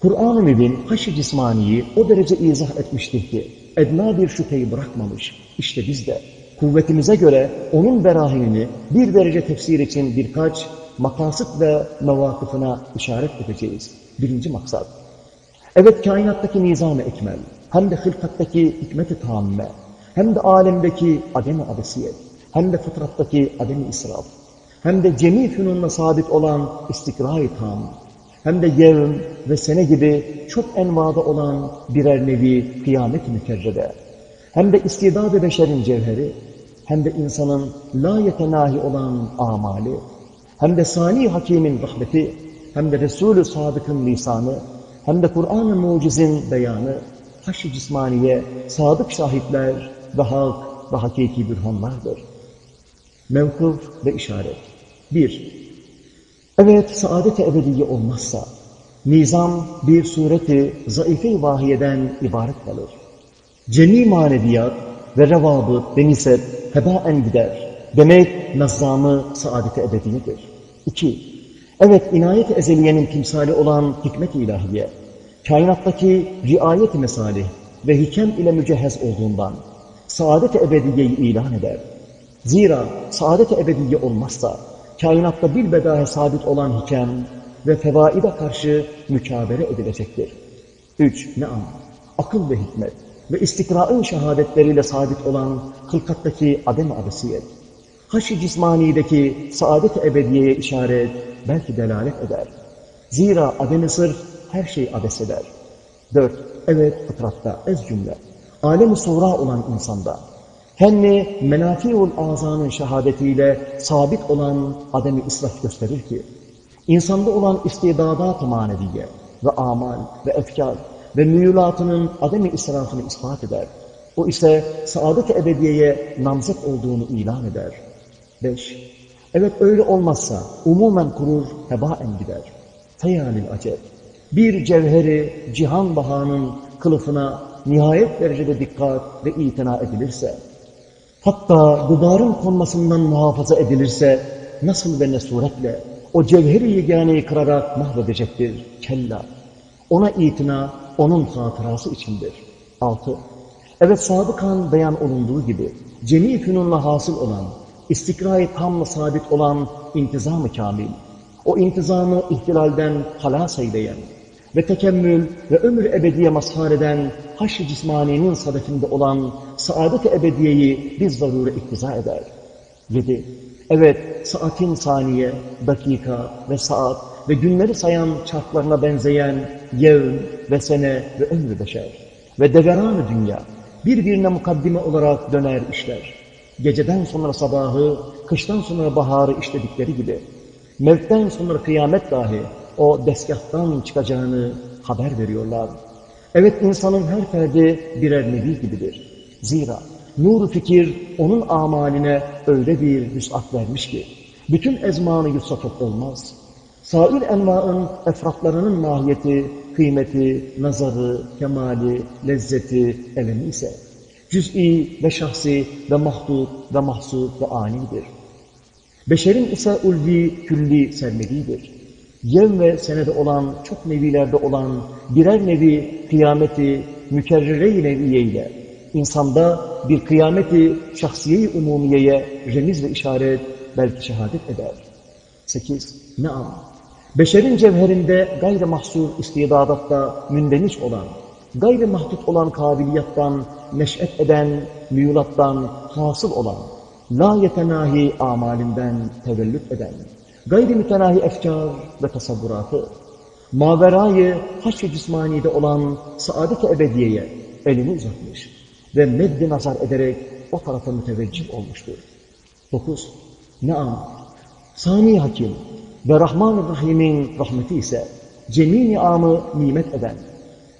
Kur'an-ı Mübin haşr cismaniyi o derece izah etmiştir ki edna bir şüpheyi bırakmamış. İşte biz de kuvvetimize göre onun berahinini bir derece tefsir için birkaç makasıt ve mevakıfına işaret edeceğiz. Birinci maksat. Evet kainattaki nizam-ı ekmel, hem de hılkattaki hikmet-i tamme, hem de alemdeki adem-i abesiyet, hem de fıtrattaki adem-i israf, hem de cemi fünunla sabit olan istikrar-ı tam, hem de yevm ve sene gibi çok envada olan birer nevi kıyamet-i mükerrede, hem de istidad-ı beşerin cevheri, hem de insanın la yetenahi olan amali, hem de Sani Hakim'in rahmeti, hem de Resulü Sadık'ın lisanı, hem de Kur'an-ı Muciz'in beyanı, haş-ı cismaniye, sadık şahitler ve halk ve hakiki bürhanlardır. Mevkuf ve işaret. Bir, evet saadet-i ebediye olmazsa, nizam bir sureti zayıf-i vahiyeden ibaret kalır. Cemi maneviyat ve revabıt ve niset hebaen gider. Demek nazamı saadet-i ebediyedir. İki, evet inayet-i ezeliyenin timsali olan hikmet-i ilahiye, kainattaki riayet-i mesalih ve hikem ile mücehhez olduğundan saadet-i ebediyeyi ilan eder. Zira saadet-i ebediye olmazsa kainatta bilbedahe sabit olan hikem ve fevaide karşı mükabere edilecektir. Üç, ne an? Akıl ve hikmet ve istikra'ın şehadetleriyle sabit olan hılkattaki adem-i abesiyet haşi cismanideki saadet ebediyeye işaret, belki delalet eder. Zira ademi sırf her şey abes eder. Dört, evet fıtratta, ez cümle. Alem-i sonra olan insanda, henni menafiul azanın şehadetiyle sabit olan ademi ıslah gösterir ki, insanda olan istidadat-ı maneviye ve amal ve efkar ve müyülatının ademi israfını ispat eder. O ise saadet-i ebediyeye namzet olduğunu ilan eder. 5. Evet öyle olmazsa umumen kurur, hebaen gider. Feyalil acep. Bir cevheri cihan bahanın kılıfına nihayet derecede dikkat ve itina edilirse, hatta gubarın konmasından muhafaza edilirse, nasıl ve ne suretle o cevheri yeganeyi kırarak mahvedecektir. Kella. Ona itina, onun hatırası içindir. 6. Evet sabıkan beyan olunduğu gibi, cemi fünunla hasıl olan, istikrar-ı tamla sabit olan intizam-ı kamil, o intizamı ihtilalden halas eyleyen ve tekemmül ve ömür ebediye mazhar eden haşr-ı cismaninin sadefinde olan saadet-i ebediyeyi biz zarure iktiza eder. 7. Evet, saatin saniye, dakika ve saat ve günleri sayan çarklarına benzeyen yevm ve sene ve ömrü beşer ve deveran dünya birbirine mukaddime olarak döner işler. Geceden sonra sabahı, kıştan sonra baharı işledikleri gibi, mevtten sonra kıyamet dahi o desgahtan çıkacağını haber veriyorlar. Evet insanın her ferdi birer nebi gibidir. Zira nur fikir onun amaline öyle bir vüsat vermiş ki, bütün ezmanı yusafet olmaz. Sair envaın efratlarının mahiyeti, kıymeti, nazarı, kemali, lezzeti, elemi ise cüz'i ve şahsi ve mahdut ve mahsud ve anidir. Beşerin ise ulvi, külli sermediğidir. Yem ve senede olan, çok nevilerde olan birer nevi kıyameti mükerrere-i neviye ile insanda bir kıyameti şahsiye-i umumiyeye remiz ve işaret belki şehadet eder. 8. Naam. Beşerin cevherinde gayri mahsur istidadatta mündeniç olan, gayri mahdut olan kabiliyattan neş'et eden, müyulattan hasıl olan, la yetenahi amalinden tevellüt eden, gayri mütenahi efkar ve tasavvuratı, maverayı haşr-ı cismanide olan saadet-i ebediyeye elini uzatmış ve meddi nazar ederek o tarafa müteveccih olmuştur. 9. Naam, Sani Hakim ve Rahman-ı Rahim'in rahmeti ise cemi niamı nimet eden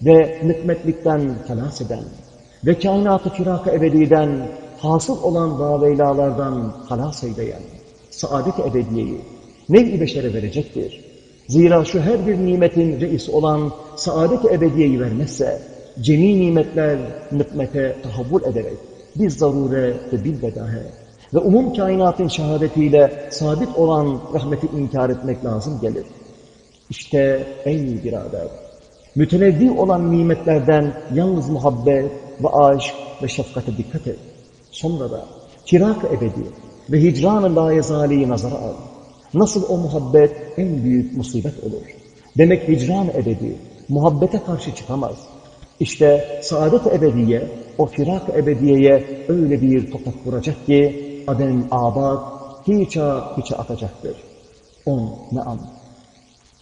ve nikmetlikten telas eden ve kainatı firak-ı ebediden hasıl olan daveylalardan halas eyleyen saadet-i ebediyeyi nev-i beşere verecektir. Zira şu her bir nimetin reisi olan saadet-i ebediyeyi vermezse, cemi nimetler nikmete tahavvul ederek bir zarure ve bir bedahe ve umum kainatın şehadetiyle sabit olan rahmeti inkar etmek lazım gelir. İşte ey birader, mütenevvi olan nimetlerden yalnız muhabbet ve aşk ve şefkate dikkat et. Sonra da firak ebedi ve hicran-ı layezaliyi nazara al. Nasıl o muhabbet en büyük musibet olur. Demek hicran ebedi, muhabbete karşı çıkamaz. İşte saadet ebediye, o firak ebediyeye öyle bir topak vuracak ki, adem abad, hiça hiça atacaktır. On, naam.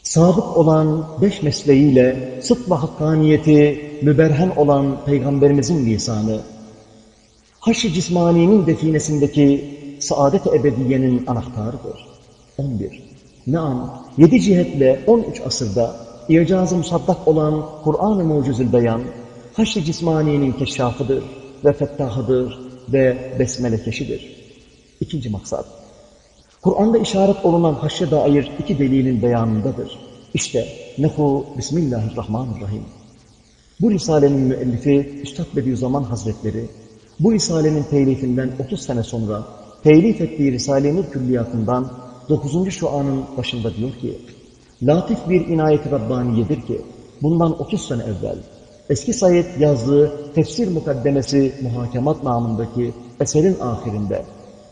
Sabık olan beş mesleğiyle ve hakkaniyeti müberhen olan Peygamberimizin lisanı, haşr-ı cismaninin definesindeki saadet-i ebediyenin anahtarıdır. 11. Naam, yedi cihetle 13 asırda icaz-ı musaddak olan Kur'an-ı Mucizül Beyan, haşr-ı cismaniyenin keşşafıdır ve fettahıdır ve besmelekeşidir. İkinci maksat. Kur'an'da işaret olunan haşre dair iki delilin beyanındadır. İşte Nehu Bismillahirrahmanirrahim. Bu Risale'nin müellifi Üstad Bediüzzaman Hazretleri, bu Risale'nin telifinden 30 sene sonra telif ettiği Risale-i Külliyatından 9. şuanın başında diyor ki, Latif bir inayet-i Rabbaniyedir ki, bundan 30 sene evvel Eski Said yazdığı tefsir mukaddemesi muhakemat namındaki eserin ahirinde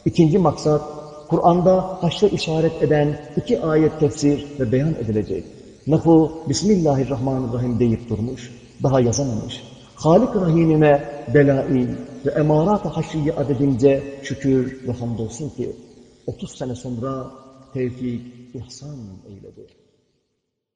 ikinci maksat Kur'an'da haşre işaret eden iki ayet tefsir ve beyan edilecek. Nahu Bismillahirrahmanirrahim deyip durmuş, daha yazamamış. Halik Rahim'ime belail ve emarat-ı haşriye adedince şükür ve hamdolsun ki 30 sene sonra tevfik, ihsan eyledi.